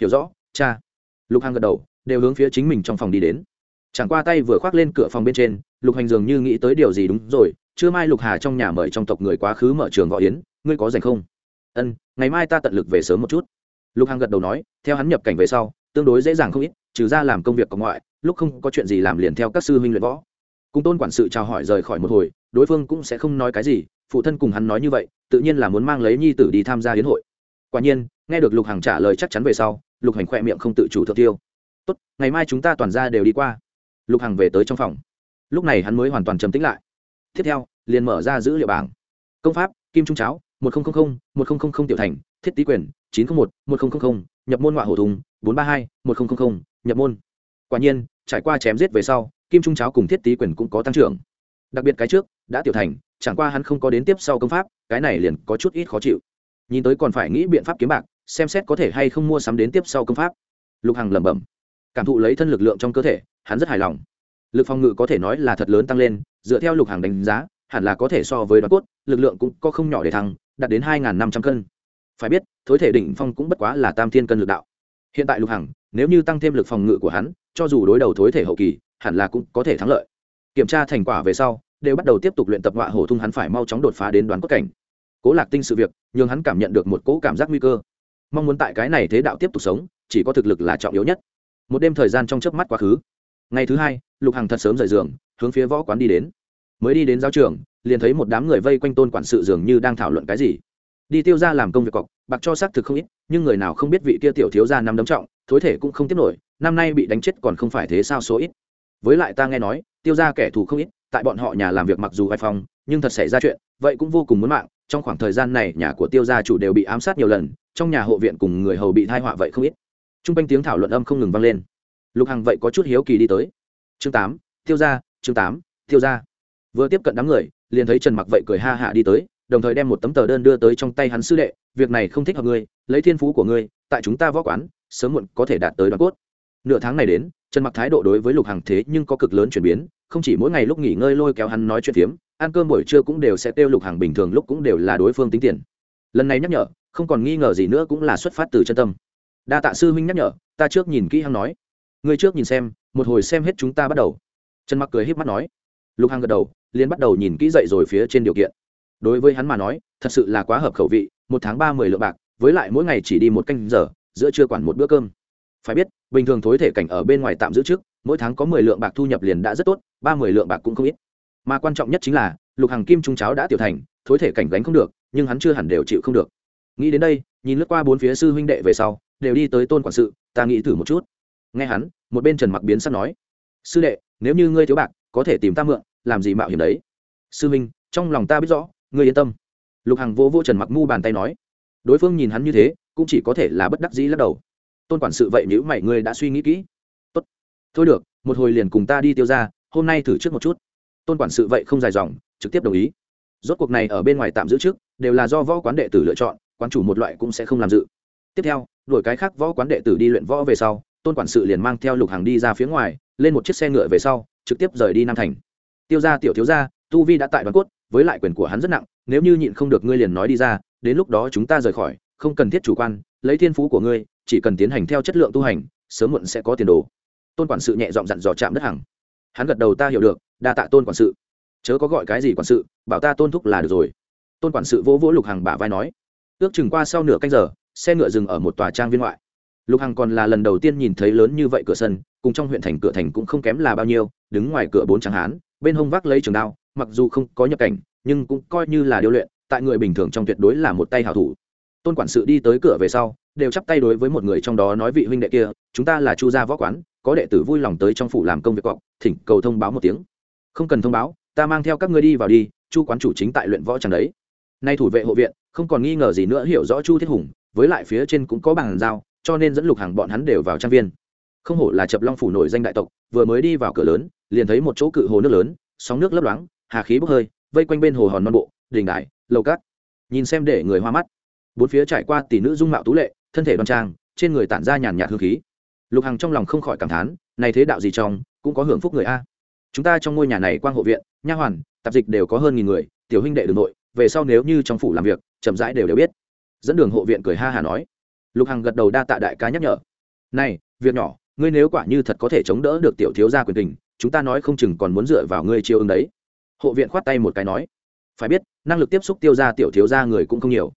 Hiểu rõ, cha lục hằng gật đầu, đều hướng phía chính mình trong phòng đi đến. Chẳng qua tay vừa khoác lên cửa phòng bên trên, lục hành dường như nghĩ tới điều gì đúng rồi chưa mai lục hà trong nhà mời trong tộc người quá khứ mở trường gọi yến, ngươi có dành không? Ân, ngày mai ta tận lực về sớm một chút. Lục hằng gật đầu nói, theo hắn nhập cảnh về sau, tương đối dễ dàng không ít, trừ ra làm công việc có ngoại, lúc không có chuyện gì làm liền theo các sư huynh luyện võ. Cùng tôn quản sự chào hỏi rời khỏi một hồi, đối phương cũng sẽ không nói cái gì, phụ thân cùng hắn nói như vậy, tự nhiên là muốn mang lấy nhi tử đi tham gia hiến hội. Quả nhiên, nghe được lục hằng trả lời chắc chắn về sau lục hành khỏe miệng không tự chủ thượng tiêu. Tốt, ngày mai chúng ta toàn ra đều đi qua. Lục hằng về tới trong phòng. Lúc này hắn mới hoàn toàn trầm tĩnh lại. Tiếp theo, liền mở ra dữ liệu bảng. Công pháp, kim trung cháo, một nghìn một nghìn tiểu thành, thiết tý quyền, chín trăm một một nghìn nhập môn ngoại hổ thùng, bốn ba hai, một nghìn nhập môn. Quả nhiên, trải qua chém giết về sau, kim trung cháo cùng thiết tý quyền cũng có tăng trưởng. Đặc biệt cái trước, đã tiểu thành, chẳng qua hắn không có đến tiếp sau công pháp, cái này liền có chút ít khó chịu. Nhìn tới còn phải nghĩ biện pháp kiếm bạc xem xét có thể hay không mua sắm đến tiếp sau công pháp. Lục hằng lẩm bẩm. Cảm thụ lấy thân lực lượng trong cơ thể, hắn rất hài lòng. Lực phòng ngự có thể nói là thật lớn tăng lên, dựa theo lục hàng đánh giá, hẳn là có thể so với đoán cốt, lực lượng cũng có không nhỏ để thăng, đạt đến hai năm trăm cân. Phải biết, thối thể đỉnh phong cũng bất quá là tam thiên cân lực đạo. Hiện tại lục hằng, nếu như tăng thêm lực phòng ngự của hắn, cho dù đối đầu thối thể hậu kỳ, hẳn là cũng có thể thắng lợi. Kiểm tra thành quả về sau, đều bắt đầu tiếp tục luyện tập họa hổ thung hắn phải mau chóng đột phá đến đoán cốt cảnh. Cố lạc tinh sự việc nhưng hắn cảm nhận được một cỗ cảm giác nguy cơ mong muốn tại cái này thế đạo tiếp tục sống, chỉ có thực lực là trọng yếu nhất. Một đêm thời gian trong chớp mắt quá khứ. Ngày thứ hai, lục hằng thật sớm rời giường, hướng phía võ quán đi đến. Mới đi đến giáo trường, liền thấy một đám người vây quanh tôn quản sự dường như đang thảo luận cái gì. Đi tiêu ra làm công việc cọc, bạc cho xác thực không ít, nhưng người nào không biết vị kia tiểu thiếu ra năm đấm trọng, thối thể cũng không tiếp nổi, năm nay bị đánh chết còn không phải thế sao số ít. Với lại ta nghe nói, tiêu ra kẻ thù không ít, tại bọn họ nhà làm việc mặc dù vai phong, nhưng thật xảy ra chuyện, vậy cũng vô cùng muốn mạng, trong khoảng thời gian này nhà của tiêu gia chủ đều bị ám sát nhiều lần trong nhà hộ viện cùng người hầu bị thai họa vậy không ít. T r u n g quanh tiếng thảo luận âm không ngừng vang lên. Lục hằng vậy có chút hiếu kỳ đi tới. Chương tám tiêu gia, chương tám tiêu gia. Vừa tiếp cận đám người, liền thấy trần mặc vậy cười ha hạ đi tới, đồng thời đem một tấm tờ đơn đưa tới trong tay hắn sư đệ, việc này không thích hợp ngươi, lấy thiên phú của ngươi, tại chúng ta võ quán, sớm muộn có thể đạt tới đoàn cốt. Nửa tháng này đến, trần mặc thái độ đối với lục hằng thế nhưng có cực lớn chuyển biến, không chỉ mỗi ngày lúc nghỉ ngơi lôi kéo hắn nói chuyện phiếm, ăn cơm buổi trưa cũng đều sẽ tiêu lục hàng bình thường lúc cũng đều là đối phương tính tiền. Lần này nhắc nhở không còn nghi ngờ gì nữa cũng là xuất phát từ chân tâm. Đa tạ sư huynh nhắc nhở, ta trước nhìn kỹ hằng nói. Ngươi trước nhìn xem, một hồi xem hết chúng ta bắt đầu. Trần mặc cười híp mắt nói. Lục hằng gật đầu, liền bắt đầu nhìn kỹ dậy rồi phía trên điều kiện. Đối với hắn mà nói, thật sự là quá hợp khẩu vị, một tháng ba mươi lượng bạc, với lại mỗi ngày chỉ đi một canh giờ, giữa trưa quản một bữa cơm. Phải biết, bình thường thối thể cảnh ở bên ngoài tạm giữ trước, mỗi tháng có mười lượng bạc thu nhập liền đã rất tốt, ba mươi lượng bạc cũng không ít. Mà quan trọng nhất chính là, lục hàng kim trung cháo đã tiểu thành, thối thể cảnh gánh không được, nhưng hắn chưa hẳn đều chịu không được nghĩ đến đây, nhìn lướt qua bốn phía sư huynh đệ về sau, đều đi tới tôn quản sự, ta nghĩ thử một chút. Nghe hắn, một bên trần mặc biến sắp nói, sư đệ, nếu như ngươi thiếu bạc, có thể tìm ta mượn, làm gì mạo hiểm đấy? Sư huynh, trong lòng ta biết rõ, ngươi yên tâm. Lục hằng vô vô trần mặc mu bàn tay nói. Đối phương nhìn hắn như thế, cũng chỉ có thể là bất đắc dĩ lắc đầu. Tôn quản sự vậy nếu mày, ngươi đã suy nghĩ kỹ. Tốt. Thôi được, một hồi liền cùng ta đi tiêu ra, hôm nay thử trước một chút. Tôn quản sự vậy không dài dòng, trực tiếp đồng ý. Rốt cuộc này ở bên ngoài tạm giữ trước, đều là do võ quán đệ tử lựa chọn quán chủ một loại cũng sẽ không làm dự. Tiếp theo đổi cái khác võ quán đệ tử đi luyện võ về sau, tôn quản sự liền mang theo lục hàng đi ra phía ngoài, lên một chiếc xe ngựa về sau, trực tiếp rời đi nam thành. Tiêu ra tiểu thiếu gia, tu vi đã tại đoàn cốt, với lại quyền của hắn rất nặng, nếu như nhịn không được ngươi liền nói đi ra, đến lúc đó chúng ta rời khỏi, không cần thiết chủ quan, lấy thiên phú của ngươi, chỉ cần tiến hành theo chất lượng tu hành, sớm muộn sẽ có tiền đồ. Tôn quản sự nhẹ dọn dặn dò chạm đất hằng. Hắn gật đầu ta hiểu được, đa tạ tôn quản sự. Chớ có gọi cái gì quản sự, bảo ta tôn thúc là được rồi. Tôn quản sự vỗ vỗ lục hằng bả vai nói ước chừng qua sau nửa canh giờ, xe ngựa dừng ở một tòa trang viên ngoại. Lục hằng còn là lần đầu tiên nhìn thấy lớn như vậy cửa sân, cùng trong huyện thành cửa thành cũng không kém là bao nhiêu, đứng ngoài cửa bốn tráng hán, bên hông vác lấy trường đao, mặc dù không có nhập cảnh, nhưng cũng coi như là điều luyện, tại người bình thường trong tuyệt đối là một tay hảo thủ. Tôn quản sự đi tới cửa về sau, đều chắp tay đối với một người trong đó nói vị huynh đệ kia, chúng ta là chu gia võ quán, có đệ tử vui lòng tới trong phủ làm công việc cọc, thỉnh cầu thông báo một tiếng. Không cần thông báo, ta mang theo các ngươi đi vào đi, chu quán chủ chính tại luyện võ chẳng đấy. Nay thủ vệ hộ viện không còn nghi ngờ gì nữa hiểu rõ chu thiết hùng, với lại phía trên cũng có bàn giao, cho nên dẫn lục hàng bọn hắn đều vào trang viên. Không hổ là chập long phủ nổi danh đại tộc, vừa mới đi vào cửa lớn, liền thấy một chỗ cự hồ nước lớn, sóng nước lấp loáng, hà khí bốc hơi, vây quanh bên hồ hòn non bộ, đình đại lầu cát. Nhìn xem để người hoa mắt. Bốn phía trải qua tỷ nữ dung mạo tú lệ, thân thể đoan trang, trên người tản ra nhàn nhạt hương khí. Lục hằng trong lòng không khỏi cảm thán, này thế đạo gì trong, cũng có hưởng phúc người a. Chúng ta trong ngôi nhà này quang hộ viện, nha hoàn, tạp dịch đều có hơn nghìn người, tiểu huynh đệ đường nội, về sau nếu như trong phủ làm việc chậm rãi đều đều biết. Dẫn đường hộ viện cười ha hà nói. Lục hằng gật đầu đa tạ đại ca nhắc nhở. Này, việc nhỏ, ngươi nếu quả như thật có thể chống đỡ được tiểu thiếu gia quyền tình, chúng ta nói không chừng còn muốn dựa vào ngươi chiêu ứng đấy. Hộ viện khoát tay một cái nói. Phải biết, năng lực tiếp xúc tiêu ra tiểu thiếu gia người cũng không nhiều.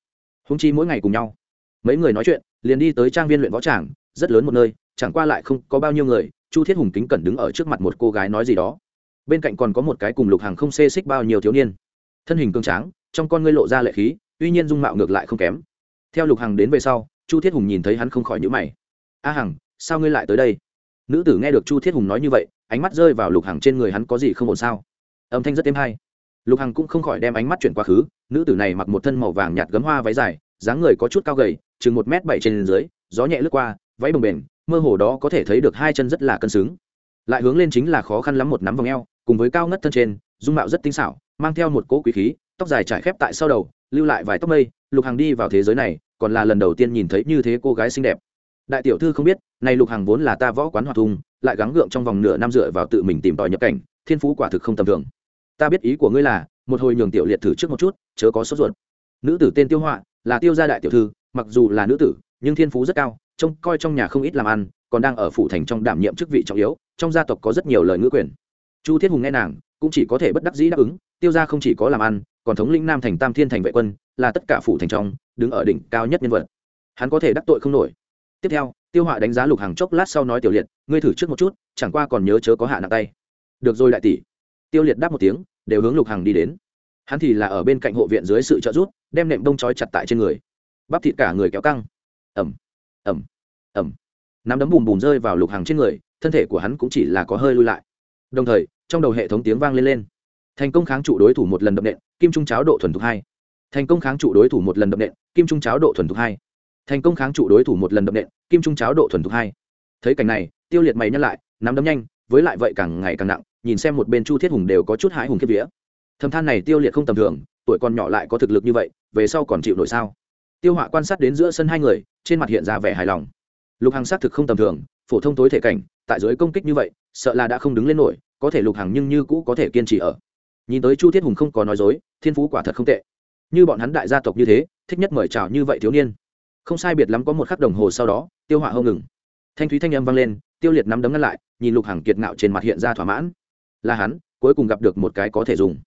Húng chi mỗi ngày cùng nhau. Mấy người nói chuyện, liền đi tới trang viên luyện võ tràng, rất lớn một nơi, chẳng qua lại không có bao nhiêu người, chu thiết hùng kính cẩn đứng ở trước mặt một cô gái nói gì đó. Bên cạnh còn có một cái cùng lục hàng không xê xích bao nhiêu thiếu niên. Thân hình cương tráng, trong con ngươi lộ ra lệ khí tuy nhiên dung mạo ngược lại không kém. Theo lục hằng đến về sau, chu thiết hùng nhìn thấy hắn không khỏi nhữ mày. A hằng, sao ngươi lại tới đây? Nữ tử nghe được chu thiết hùng nói như vậy, ánh mắt rơi vào lục hằng trên người hắn có gì không ổn sao? Âm thanh rất êm hay. Lục hằng cũng không khỏi đem ánh mắt chuyển quá khứ, nữ tử này mặc một thân màu vàng nhạt gấm hoa váy dài, dáng người có chút cao gầy, chừng một m bảy trên dưới, gió nhẹ lướt qua, váy bồng bềnh, mơ hồ đó có thể thấy được hai chân rất là cân xứng. Lại hướng lên chính là khó khăn lắm một nắm vòng eo, cùng với cao ngất thân trên, dung mạo rất tinh xảo, mang theo một cỗ quý khí tóc dài trải khép tại sau đầu, lưu lại vài tóc mây, lục hằng đi vào thế giới này, còn là lần đầu tiên nhìn thấy như thế cô gái xinh đẹp. Đại tiểu thư không biết này lục hằng vốn là ta võ quán hoạt thung lại gắng gượng trong vòng nửa năm dựa vào tự mình tìm tòi nhập cảnh, thiên phú quả thực không tầm thường. Ta biết ý của ngươi là, một hồi nhường tiểu liệt thử trước một chút, chớ có sốt ruột. Nữ tử tên tiêu họa, là tiêu gia đại tiểu thư, mặc dù là nữ tử, nhưng thiên phú rất cao, trông coi trong nhà không ít làm ăn, còn đang ở phủ thành trong đảm nhiệm chức vị trọng yếu, trong gia tộc có rất nhiều lời ngữ quyền. Chu thiết hùng nghe nàng cũng chỉ có thể bất đắc dĩ đáp ứng, tiêu gia không chỉ có làm ăn, còn thống lĩnh nam thành tam thiên thành vệ quân, là tất cả phủ thành trong, đứng ở đỉnh cao nhất nhân vật. Hắn có thể đắc tội không nổi. Tiếp theo, tiêu họa đánh giá lục hàng chốc lát sau nói tiểu liệt, ngươi thử trước một chút, chẳng qua còn nhớ chớ có hạ nặng tay. Được rồi đại tỷ. Tiêu liệt đáp một tiếng, đều hướng lục hàng đi đến. Hắn thì là ở bên cạnh hộ viện dưới sự trợ giúp, đem nệm đông trói chặt tại trên người. Bắp thịt cả người kéo căng. Ẩm ẩm ẩm nắm đấm bùm bùm rơi vào lục hàng trên người, thân thể của hắn cũng chỉ là có hơi lui lại. Đồng thời trong đầu hệ thống tiếng vang lên lên. Thành công kháng trụ đối thủ một lần đậm nện, kim trung cháo độ thuần thục hai. Thành công kháng trụ đối thủ một lần đậm nện, kim trung cháo độ thuần thục hai. Thành công kháng trụ đối thủ một lần đậm nện, kim trung cháo độ thuần thục hai. Thấy cảnh này, tiêu liệt mày nhắc lại, nắm đấm nhanh, với lại vậy càng ngày càng nặng, nhìn xem một bên chu thiết hùng đều có chút hãi hùng kiếp vía. Thâm than này tiêu liệt không tầm thường, tuổi còn nhỏ lại có thực lực như vậy, về sau còn chịu nổi sao? Tiêu họa quan sát đến giữa sân hai người, trên mặt hiện ra vẻ hài lòng. Lục hàng xác thực không tầm thường, phổ thông tối thể cảnh, tại dưới công kích như vậy, sợ là đã không đứng lên nổi có thể lục hằng nhưng như cũ có thể kiên trì ở. Nhìn tới chu thiết hùng không có nói dối, thiên phú quả thật không tệ. Như bọn hắn đại gia tộc như thế, thích nhất mời chào như vậy thiếu niên. Không sai biệt lắm có một khắc đồng hồ sau đó, tiêu hỏa hông ngừng. Thanh thúy thanh âm vang lên, tiêu liệt nắm đấm ngăn lại, nhìn lục hằng kiệt ngạo trên mặt hiện ra thỏa mãn. Là hắn, cuối cùng gặp được một cái có thể dùng.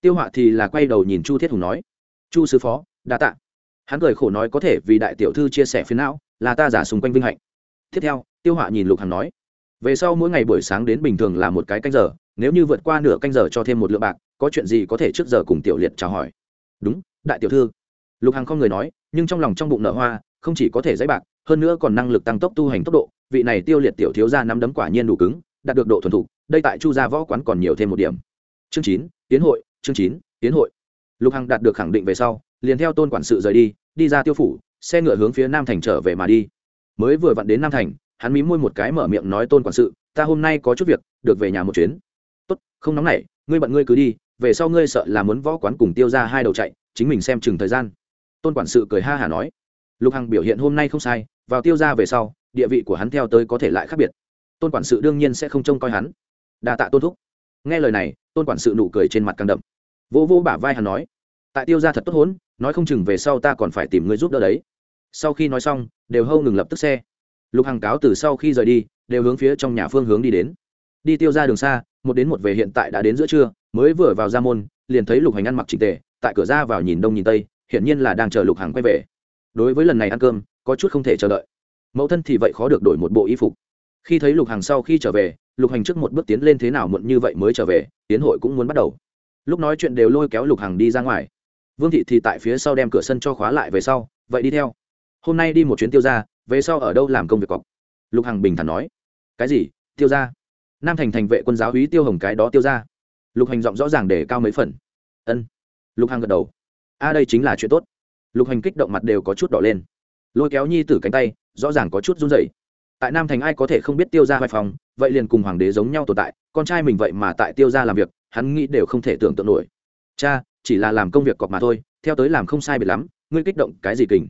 Tiêu họa thì là quay đầu nhìn chu thiết hùng nói, chu sư phó, đa tạ. Hắn cười khổ nói, có thể vì đại tiểu thư chia sẻ phiến não, là ta giả xung quanh vinh hạnh. Tiếp theo, tiêu họa nhìn lục hằng nói về sau mỗi ngày buổi sáng đến bình thường là một cái canh giờ, nếu như vượt qua nửa canh giờ cho thêm một lượng bạc, có chuyện gì có thể trước giờ cùng tiểu liệt chào hỏi. Đúng, đại tiểu thư. Lục hằng không người nói, nhưng trong lòng trong bụng nở hoa, không chỉ có thể dãy bạc, hơn nữa còn năng lực tăng tốc tu hành tốc độ, vị này tiêu liệt tiểu thiếu ra nắm đấm quả nhiên đủ cứng, đạt được độ thuần thục, đây tại chu gia võ quán còn nhiều thêm một điểm. Chương chín, tiến hội, chương chín, tiến hội. Lục hằng đạt được khẳng định về sau, liền theo tôn quản sự rời đi đi ra tiêu phủ, xe ngựa hướng phía nam thành trở về mà đi. Mới vừa vặn đến nam thành hắn mí môi một cái mở miệng nói tôn quản sự, ta hôm nay có chút việc, được về nhà một chuyến. Tốt, không nóng nảy, ngươi bận ngươi cứ đi, về sau ngươi sợ là muốn võ quán cùng tiêu ra hai đầu chạy, chính mình xem chừng thời gian. Tôn quản sự cười ha hả nói. Lục hằng biểu hiện hôm nay không sai, vào tiêu ra về sau, địa vị của hắn theo tới có thể lại khác biệt. Tôn quản sự đương nhiên sẽ không trông coi hắn. Đa tạ tôn thúc. Nghe lời này, tôn quản sự nụ cười trên mặt càng đậm. Vô vô bả vai hắn nói. Tại tiêu ra thật tốt hốn, nói không chừng về sau ta còn phải tìm người giúp đỡ đấy. Sau khi nói xong, đều hâu ngừng lập tức xe lục hằng cáo từ sau khi rời đi, đều hướng phía trong nhà phương hướng đi đến. Đi tiêu ra đường xa, một đến một về hiện tại đã đến giữa trưa, mới vừa vào ra môn, liền thấy lục hành ăn mặc trình tề, tại cửa ra vào nhìn đông nhìn tây, hiển nhiên là đang chờ lục hằng quay về. Đối với lần này ăn cơm, có chút không thể chờ đợi. Mẫu thân thì vậy khó được đổi một bộ y phục. Khi thấy lục hằng sau khi trở về, lục hành trước một bước tiến lên thế nào muộn như vậy mới trở về, tiến hội cũng muốn bắt đầu. Lúc nói chuyện đều lôi kéo lục hằng đi ra ngoài. Vương thị thì tại phía sau đem cửa sân cho khóa lại về sau, vậy đi theo. Hôm nay đi một chuyến tiêu ra về sau ở đâu làm công việc cọc? Lục hằng bình thản nói. Cái gì? Tiêu ra nam thành thành vệ quân giáo húy tiêu hồng cái đó tiêu ra lục hành giọng rõ ràng để cao mấy phần. Ân. Lục hằng gật đầu. A, đây chính là chuyện tốt. Lục hành kích động mặt đều có chút đỏ lên. Lôi kéo nhi tử cánh tay, rõ ràng có chút run rẩy. Tại nam thành ai có thể không biết tiêu ra hoài phòng, vậy liền cùng hoàng đế giống nhau tồn tại, con trai mình vậy mà tại tiêu ra làm việc, hắn nghĩ đều không thể tưởng tượng nổi. Cha, chỉ là làm công việc cọc mà thôi, theo tới làm không sai biệt lắm, ngươi kích động cái gì kình?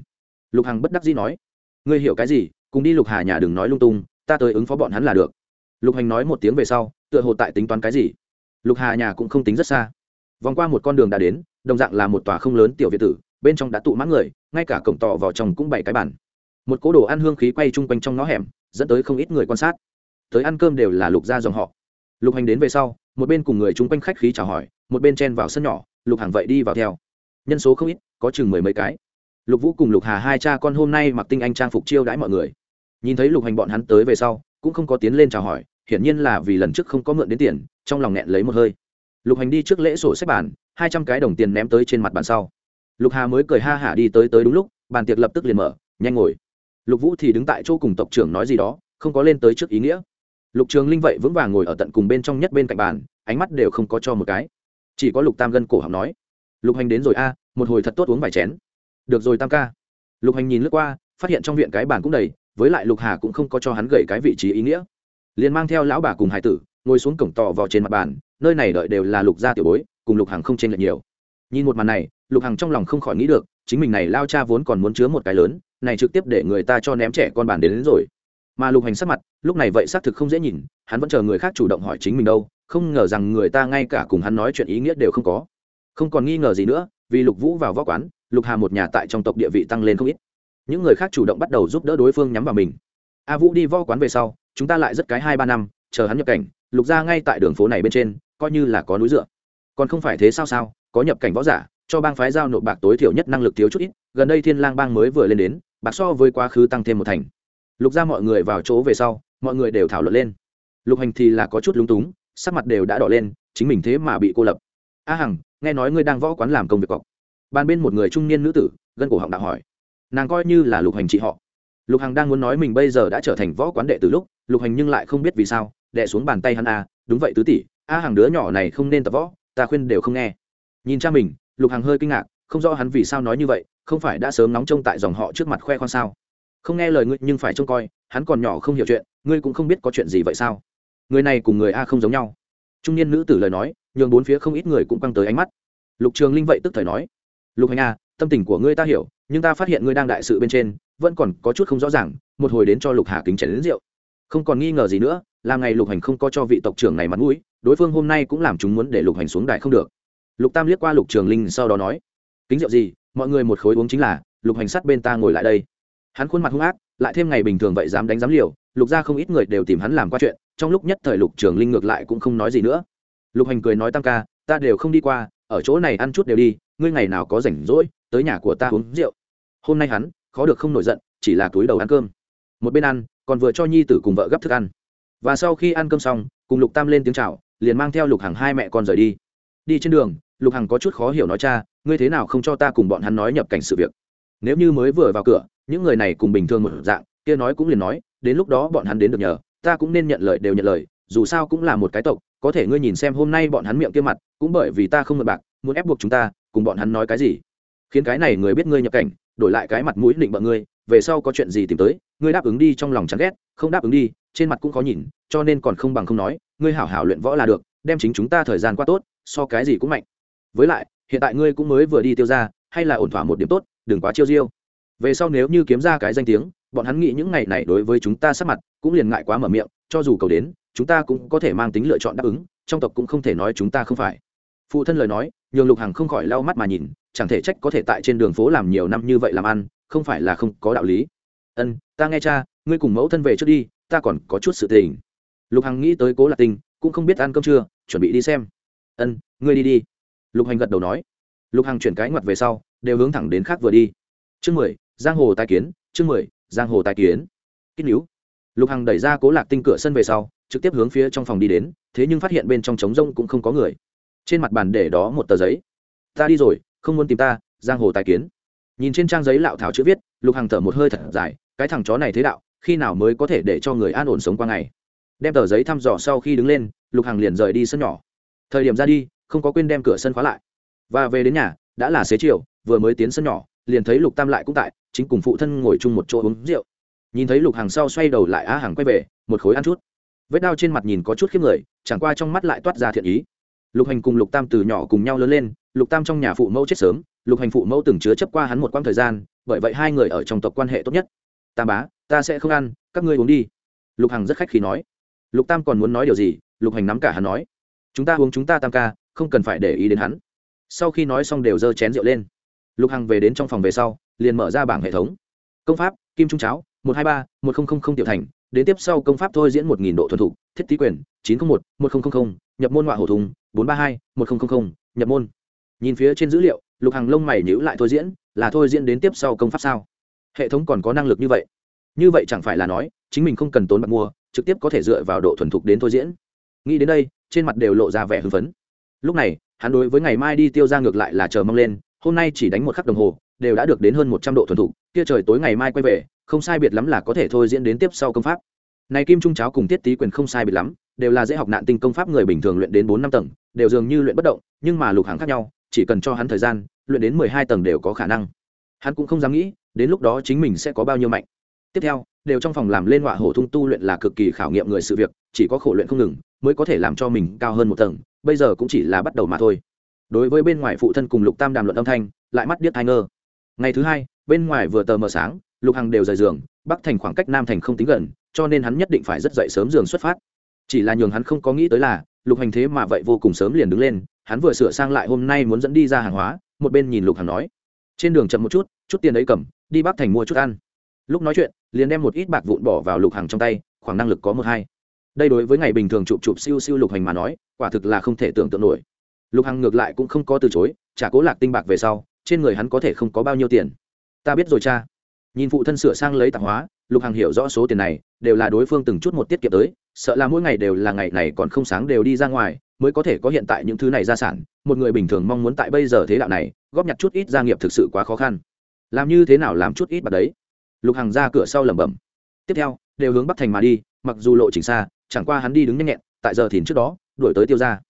Lục hằng bất đắc dĩ nói ngươi hiểu cái gì, cùng đi lục hà nhà đừng nói lung tung, ta tới ứng phó bọn hắn là được. Lục hành nói một tiếng về sau, tựa hồ tại tính toán cái gì. Lục hà nhà cũng không tính rất xa. Vòng qua một con đường đã đến, đồng dạng là một tòa không lớn tiểu việt tử, bên trong đã tụ mãn người, ngay cả cổng tỏ vào trong cũng bảy cái bản một cố đồ ăn hương khí quay chung quanh trong ngõ hẻm, dẫn tới không ít người quan sát. Tới ăn cơm đều là lục gia dòng họ. Lục hành đến về sau, một bên cùng người chung quanh khách khí chào hỏi, một bên chen vào sân nhỏ, lục hàng vậy đi vào theo. Nhân số không ít, có chừng mười mấy cái lục vũ cùng lục hà hai cha con hôm nay mặc tinh anh trang phục chiêu đãi mọi người. Nhìn thấy lục hành bọn hắn tới về sau, cũng không có tiến lên chào hỏi, hiển nhiên là vì lần trước không có mượn đến tiền, trong lòng nghẹn lấy một hơi. Lục hành đi trước lễ sổ xếp bàn, hai trăm cái đồng tiền ném tới trên mặt bàn sau. Lục hà mới cười ha hả đi tới tới đúng lúc, bàn tiệc lập tức liền mở, nhanh ngồi. Lục vũ thì đứng tại chỗ cùng tộc trưởng nói gì đó, không có lên tới trước ý nghĩa. Lục trường linh vậy vững vàng ngồi ở tận cùng bên trong nhất bên cạnh bàn, ánh mắt đều không có cho một cái. Chỉ có lục tam gân cổ học nói. Lục hành đến rồi a, một hồi thật tốt uống vài chén được rồi tam ca. Lục hành nhìn lướt qua phát hiện trong viện cái bàn cũng đầy với lại lục hà cũng không có cho hắn gậy cái vị trí ý nghĩa. Liền mang theo lão bà cùng hải tử ngồi xuống cổng tò vào trên mặt bàn nơi này đợi đều là lục gia tiểu bối cùng lục hàng không chênh lệch nhiều. Nhìn một màn này lục hằng trong lòng không khỏi nghĩ được chính mình này lao cha vốn còn muốn chứa một cái lớn này trực tiếp để người ta cho ném trẻ con bàn đến, đến rồi. Mà lục hành sắc mặt lúc này vậy xác thực không dễ nhìn hắn vẫn chờ người khác chủ động hỏi chính mình đâu không ngờ rằng người ta ngay cả cùng hắn nói chuyện ý nghĩa đều không có. Không còn nghi ngờ gì nữa vì lục vũ vào võ quán lục hà một nhà tại trong tộc địa vị tăng lên không ít. Những người khác chủ động bắt đầu giúp đỡ đối phương nhắm vào mình. A vũ đi vo quán về sau, chúng ta lại rất cái hai ba năm, chờ hắn nhập cảnh, lục ra ngay tại đường phố này bên trên, coi như là có núi dựa. Còn không phải thế sao sao, có nhập cảnh võ giả, cho bang phái giao nộp bạc tối thiểu nhất năng lực thiếu chút ít, gần đây thiên lang bang mới vừa lên đến, bạc so với quá khứ tăng thêm một thành. Lục ra mọi người vào chỗ về sau, mọi người đều thảo luận lên. Lục hành thì là có chút lúng túng, sắc mặt đều đã đỏ lên, chính mình thế mà bị cô lập. A hằng, nghe nói ngươi đang võ quán làm công việc cọc bàn bên một người trung niên nữ tử, gân cổ họng đạo hỏi, nàng coi như là lục hành chị họ. Lục hằng đang muốn nói mình bây giờ đã trở thành võ quán đệ từ lúc, lục hành nhưng lại không biết vì sao đệ xuống bàn tay hắn a đúng vậy tứ tỷ, a hàng đứa nhỏ này không nên tập võ, ta khuyên đều không nghe. Nhìn cha mình, lục hằng hơi kinh ngạc, không rõ hắn vì sao nói như vậy, không phải đã sớm nóng trông tại dòng họ trước mặt khoe khoang sao? Không nghe lời ngươi, nhưng phải trông coi, hắn còn nhỏ không hiểu chuyện, ngươi cũng không biết có chuyện gì vậy sao? Người này cùng người a không giống nhau. Trung niên nữ tử lời nói, nhường bốn phía không ít người cũng căng tới ánh mắt. Lục trường linh vậy tức thời nói lục hành a, tâm tình của ngươi ta hiểu, nhưng ta phát hiện ngươi đang đại sự bên trên, vẫn còn có chút không rõ ràng, một hồi đến cho lục hà kính chảy đến rượu. Không còn nghi ngờ gì nữa, làm ngày lục hành không có cho vị tộc trưởng này mặt mũi, đối phương hôm nay cũng làm chúng muốn để lục hành xuống đài không được. Lục tam liếc qua lục trường linh sau đó nói, kính rượu gì, mọi người một khối uống chính là, lục hành sát bên ta ngồi lại đây. Hắn khuôn mặt hung ác, lại thêm ngày bình thường vậy dám đánh dám liều, lục ra không ít người đều tìm hắn làm qua chuyện, trong lúc nhất thời lục trường linh ngược lại cũng không nói gì nữa. Lục hành cười nói, tam ca, ta đều không đi qua, ở chỗ này ăn chút đều đi ngươi ngày nào có rảnh rỗi, tới nhà của ta uống rượu. Hôm nay hắn, khó được không nổi giận, chỉ là túi đầu ăn cơm. Một bên ăn, còn vừa cho nhi tử cùng vợ gấp thức ăn. Và sau khi ăn cơm xong, cùng lục tam lên tiếng c h à o liền mang theo lục hằng hai mẹ con rời đi. Đi trên đường, lục hằng có chút khó hiểu nói, cha, ngươi thế nào không cho ta cùng bọn hắn nói nhập cảnh sự việc? Nếu như mới vừa vào cửa, những người này cùng bình thường một dạng, kia nói cũng liền nói, đến lúc đó bọn hắn đến được nhờ, ta cũng nên nhận lời đều nhận lời, dù sao cũng là một cái tộc, có thể ngươi nhìn xem hôm nay bọn hắn miệng kia mặt, cũng bởi vì ta không mượn bạc, muốn ép buộc chúng ta cùng bọn hắn nói cái gì? Khiến cái này người biết ngươi nhập cảnh, đổi lại cái mặt mũi định bợ ngươi, về sau có chuyện gì tìm tới, ngươi đáp ứng đi trong lòng chán ghét, không đáp ứng đi, trên mặt cũng khó nhìn, cho nên còn không bằng không nói, ngươi hảo hảo luyện võ là được, đem chính chúng ta thời gian qua tốt, so cái gì cũng mạnh. Với lại, hiện tại ngươi cũng mới vừa đi tiêu ra, hay là ổn thỏa một điểm tốt, đừng quá chiêu diêu. Về sau nếu như kiếm ra cái danh tiếng, bọn hắn nghĩ những ngày này đối với chúng ta sắp mặt cũng liền ngại quá mở miệng, cho dù cầu đến, chúng ta cũng có thể mang tính lựa chọn đáp ứng, trong tộc cũng không thể nói chúng ta không phải phụ thân lời nói, nhường lục hằng không khỏi lau mắt mà nhìn, chẳng thể trách có thể tại trên đường phố làm nhiều năm như vậy làm ăn, không phải là không có đạo lý. Ân, ta nghe cha, ngươi cùng mẫu thân về trước đi, ta còn có chút sự tình. Lục hằng nghĩ tới cố lạc tinh, cũng không biết ăn cơm chưa, chuẩn bị đi xem. Ân, ngươi đi đi. Lục hành gật đầu nói. Lục hằng chuyển cái ngoặt về sau, đều hướng thẳng đến khác vừa đi. Chương mười, giang hồ tài kiến, chương mười, giang hồ tài kiến. Kích níu. Lục hằng đẩy ra cố lạc tinh cửa sân về sau, trực tiếp hướng phía trong phòng đi đến, thế nhưng phát hiện bên trong trống rông cũng không có người trên mặt bàn để đó một tờ giấy. Ta đi rồi, không muốn tìm ta, giang hồ tài kiến. Nhìn trên trang giấy lạo thảo chữ viết, lục hằng thở một hơi thật dài, cái thằng chó này thế đạo, khi nào mới có thể để cho người an ổn sống qua ngày? Đem tờ giấy thăm dò sau khi đứng lên, lục hằng liền rời đi sân nhỏ. Thời điểm ra đi, không có quên đem cửa sân khóa lại. Và về đến nhà, đã là xế chiều, vừa mới tiến sân nhỏ, liền thấy lục tam lại cũng tại, chính cùng phụ thân ngồi chung một chỗ uống rượu. Nhìn thấy lục hàng sau xoay đầu lại á hàng quay về, một khối ăn chút. Vết đao trên mặt nhìn có chút khiếp người, chẳng qua trong mắt lại toát ra thiện ý lục hành cùng lục tam từ nhỏ cùng nhau lớn lên, lục tam trong nhà phụ mẫu chết sớm, lục hành phụ mẫu từng chứa chấp qua hắn một quãng thời gian, bởi vậy hai người ở trong tộc quan hệ tốt nhất. Tam bá, ta sẽ không ăn, các ngươi uống đi. Lục hằng rất khách khi nói. Lục tam còn muốn nói điều gì, lục hành nắm cả hắn nói. Chúng ta uống chúng ta tam ca, không cần phải để ý đến hắn. Sau khi nói xong đều giơ chén rượu lên. Lục hằng về đến trong phòng về sau, liền mở ra bảng hệ thống. Công pháp, kim trung cháo, một trăm hai mươi ba, một nghìn tiểu thành, đến tiếp sau công pháp thôi diễn một nghìn độ thuần thục, thiết tý quyền, chín trăm linh một một nghìn nhập môn họa hổ thùng bốn trăm ba mươi hai một nghìn nhập môn. Nhìn phía trên dữ liệu, lục hằng lông mày nhữ lại thôi diễn, là thôi diễn đến tiếp sau công pháp sao? Hệ thống còn có năng lực như vậy. Như vậy chẳng phải là nói, chính mình không cần tốn bạc mua, trực tiếp có thể dựa vào độ thuần thục đến thôi diễn. Nghĩ đến đây, trên mặt đều lộ ra vẻ hưng phấn. Lúc này, hắn đối với ngày mai đi tiêu ra ngược lại là chờ mong lên, hôm nay chỉ đánh một khắc đồng hồ, đều đã được đến hơn một trăm độ thuần thục, kia trời tối ngày mai quay về, không sai biệt lắm là có thể thôi diễn đến tiếp sau công pháp. Này kim trung cháo cùng tiết tý quyền không sai biệt lắm đều là dễ học nạn tinh công pháp người bình thường luyện đến bốn năm tầng, đều dường như luyện bất động, nhưng mà lục hằng khác nhau, chỉ cần cho hắn thời gian, luyện đến mười hai tầng đều có khả năng. Hắn cũng không dám nghĩ, đến lúc đó chính mình sẽ có bao nhiêu mạnh. Tiếp theo, đều trong phòng làm lên họa hổ thung tu luyện là cực kỳ khảo nghiệm người sự việc, chỉ có khổ luyện không ngừng, mới có thể làm cho mình cao hơn một tầng, bây giờ cũng chỉ là bắt đầu mà thôi. Đối với bên ngoài phụ thân cùng lục tam đàm luận âm thanh, lại mắt điếc thai ngơ. Ngày thứ hai, bên ngoài vừa tờ mờ sáng, lục hằng đều rời giường, bắc thành khoảng cách nam thành không tính gần, cho nên hắn nhất định phải rất dậy sớm giường xuất phát chỉ là nhường hắn không có nghĩ tới là, lục hành thế mà vậy vô cùng sớm liền đứng lên, hắn vừa sửa sang lại hôm nay muốn dẫn đi ra hàng hóa, một bên nhìn lục hằng nói. Trên đường chậm một chút chút tiền ấy cầm, đi bắc thành mua chút ăn. Lúc nói chuyện, liền đem một ít bạc vụn bỏ vào lục hằng trong tay, khoảng năng lực có một hai. Đây đối với ngày bình thường chụp chụp siêu siêu lục hành mà nói, quả thực là không thể tưởng tượng nổi. Lục hằng ngược lại cũng không có từ chối trả cố lạc tinh bạc về sau, trên người hắn có thể không có bao nhiêu tiền. Ta biết rồi cha. Nhìn phụ thân sửa sang lấy tạp hóa, lục hằng hiểu rõ số tiền này đều là đối phương từng chút một tiết kiệm tới, sợ là mỗi ngày đều là ngày này còn không sáng đều đi ra ngoài, mới có thể có hiện tại những thứ này gia sản. Một người bình thường mong muốn tại bây giờ thế đạo này, góp nhặt chút ít gia nghiệp thực sự quá khó khăn. Làm như thế nào làm chút ít bạc đấy? Lục hằng ra cửa sau lẩm bẩm. Tiếp theo, đều hướng bắc thành mà đi, mặc dù lộ trình xa, chẳng qua hắn đi đứng nhanh nhẹn, tại giờ thìn trước đó, đuổi tới tiêu ra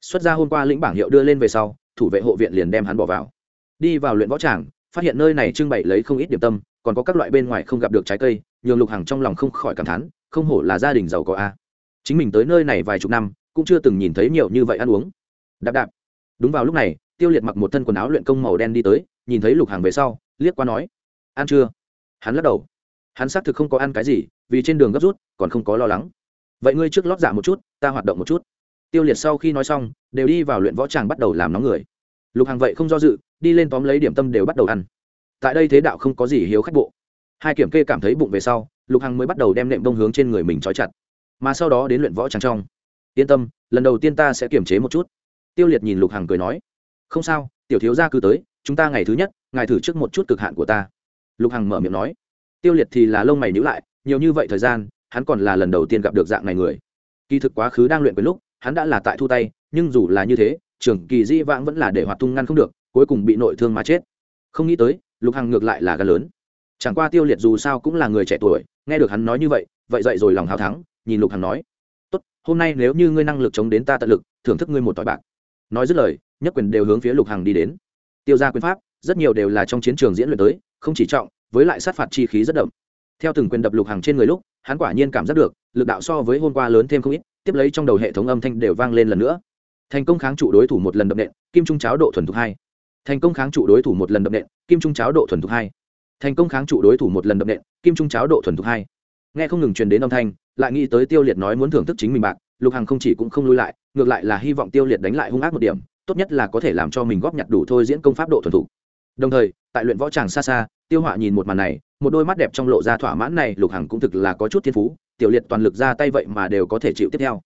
xuất ra hôm qua lĩnh bảng hiệu đưa lên về sau, thủ vệ hộ viện liền đem hắn bỏ vào. Đi vào luyện võ tràng phát hiện nơi này trưng bày lấy không ít điểm tâm, còn có các loại bên ngoài không gặp được trái cây, nhường lục hằng trong lòng không khỏi cảm thán, không hổ là gia đình giàu có a. Chính mình tới nơi này vài chục năm, cũng chưa từng nhìn thấy nhiều như vậy ăn uống. Đạp đạp. Đúng vào lúc này, tiêu liệt mặc một thân quần áo luyện công màu đen đi tới, nhìn thấy lục hàng về sau, liếc qua nói, ăn chưa? Hắn lắc đầu. Hắn xác thực không có ăn cái gì, vì trên đường gấp rút, còn không có lo lắng. Vậy ngươi trước lót dạ một chút, ta hoạt động một chút. Tiêu liệt sau khi nói xong, đều đi vào luyện võ tràng bắt đầu làm nóng người. Lục hàng vậy không do dự đi lên tóm lấy điểm tâm đều bắt đầu ăn. Tại đây thế đạo không có gì hiếu khách bộ. Hai kiểm kê cảm thấy bụng về sau, lục hằng mới bắt đầu đem nệm đông hướng trên người mình trói chặt. Mà sau đó đến luyện võ trắng trong. Yên tâm, lần đầu tiên ta sẽ kiềm chế một chút. Tiêu liệt nhìn lục hằng cười nói, không sao, tiểu thiếu gia cứ tới, chúng ta ngày thứ nhất, ngài thử trước một chút cực hạn của ta. Lục hằng mở miệng nói, tiêu liệt thì là lông mày nhữ lại, nhiều như vậy thời gian, hắn còn là lần đầu tiên gặp được dạng này người. Kỳ thực quá khứ đang luyện với lúc, hắn đã là tại thu tay, nhưng dù là như thế trường kỳ di vãng vẫn là để hoạt tung ngăn không được cuối cùng bị nội thương mà chết. Không nghĩ tới, lục hằng ngược lại là gan lớn. Chẳng qua tiêu liệt dù sao cũng là người trẻ tuổi, nghe được hắn nói như vậy vậy dậy rồi lòng hào thắng, nhìn lục hằng nói, tốt, hôm nay nếu như ngươi năng lực chống đến ta tận lực, thưởng thức ngươi một tỏi bạc. Nói dứt lời, nhất quyền đều hướng phía lục hằng đi đến. Tiêu ra quyền pháp, rất nhiều đều là trong chiến trường diễn luyện tới, không chỉ trọng, với lại sát phạt chi khí rất đậm. Theo từng quyền đập lục hằng trên người lúc, hắn quả nhiên cảm giác được, lực đạo so với hôm qua lớn thêm không ít, tiếp lấy trong đầu hệ thống âm thanh đều vang lên lần nữa. Thành công kháng trụ đối thủ một lần đậm nện, kim trung cháo độ thuần thục hai thành công kháng trụ đối thủ một lần đậm nện, kim trung cháo độ thuần thục hai. Thành công kháng trụ đối thủ một lần đậm nện, kim trung cháo độ thuần thục hai. Nghe không ngừng truyền đến âm thanh, lại nghĩ tới tiêu liệt nói muốn thưởng thức chính mình bạc, lục hằng không chỉ cũng không lui lại, ngược lại là hy vọng tiêu liệt đánh lại hung ác một điểm, tốt nhất là có thể làm cho mình góp nhặt đủ thôi diễn công pháp độ thuần thục. Đồng thời, tại luyện võ tràng xa xa, tiêu họa nhìn một màn này, một đôi mắt đẹp trong lộ ra thỏa mãn này, lục hằng cũng thực là có chút thiên phú tiểu liệt toàn lực ra tay vậy mà đều có thể chịu tiếp theo.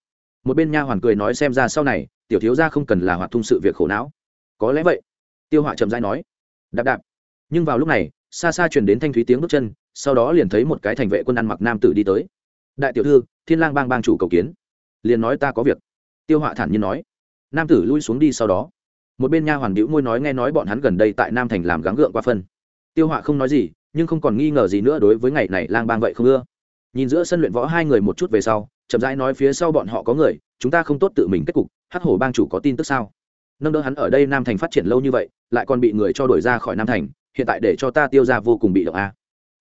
Một bên nha hoàn cười nói xem ra sau này, tiểu thiếu gia không cần là hoạt thung sự việc khổ não. Có lẽ vậy tiêu họa chậm rãi nói, đạp đạp. Nhưng vào lúc này, xa xa truyền đến thanh thúy tiếng bước chân, sau đó liền thấy một cái thành vệ quân ăn mặc nam tử đi tới. Đại tiểu thư, thiên lang bang bang chủ cầu kiến. Liền nói, ta có việc. Tiêu họa thản nhiên nói. Nam tử lui xuống đi sau đó. Một bên nha hoàn bĩu môi nói nghe nói bọn hắn gần đây tại nam thành làm gắng gượng qua phân. Tiêu họa không nói gì, nhưng không còn nghi ngờ gì nữa đối với ngày này lang bang vậy không ưa. Nhìn giữa sân luyện võ hai người một chút về sau, chậm rãi nói phía sau bọn họ có người, chúng ta không tốt tự mình kết cục, hắc hổ bang chủ có tin tức sao? Nâng đỡ hắn ở đây nam thành phát triển lâu như vậy, lại còn bị người cho đuổi ra khỏi nam thành, hiện tại để cho ta tiêu ra vô cùng bị động a.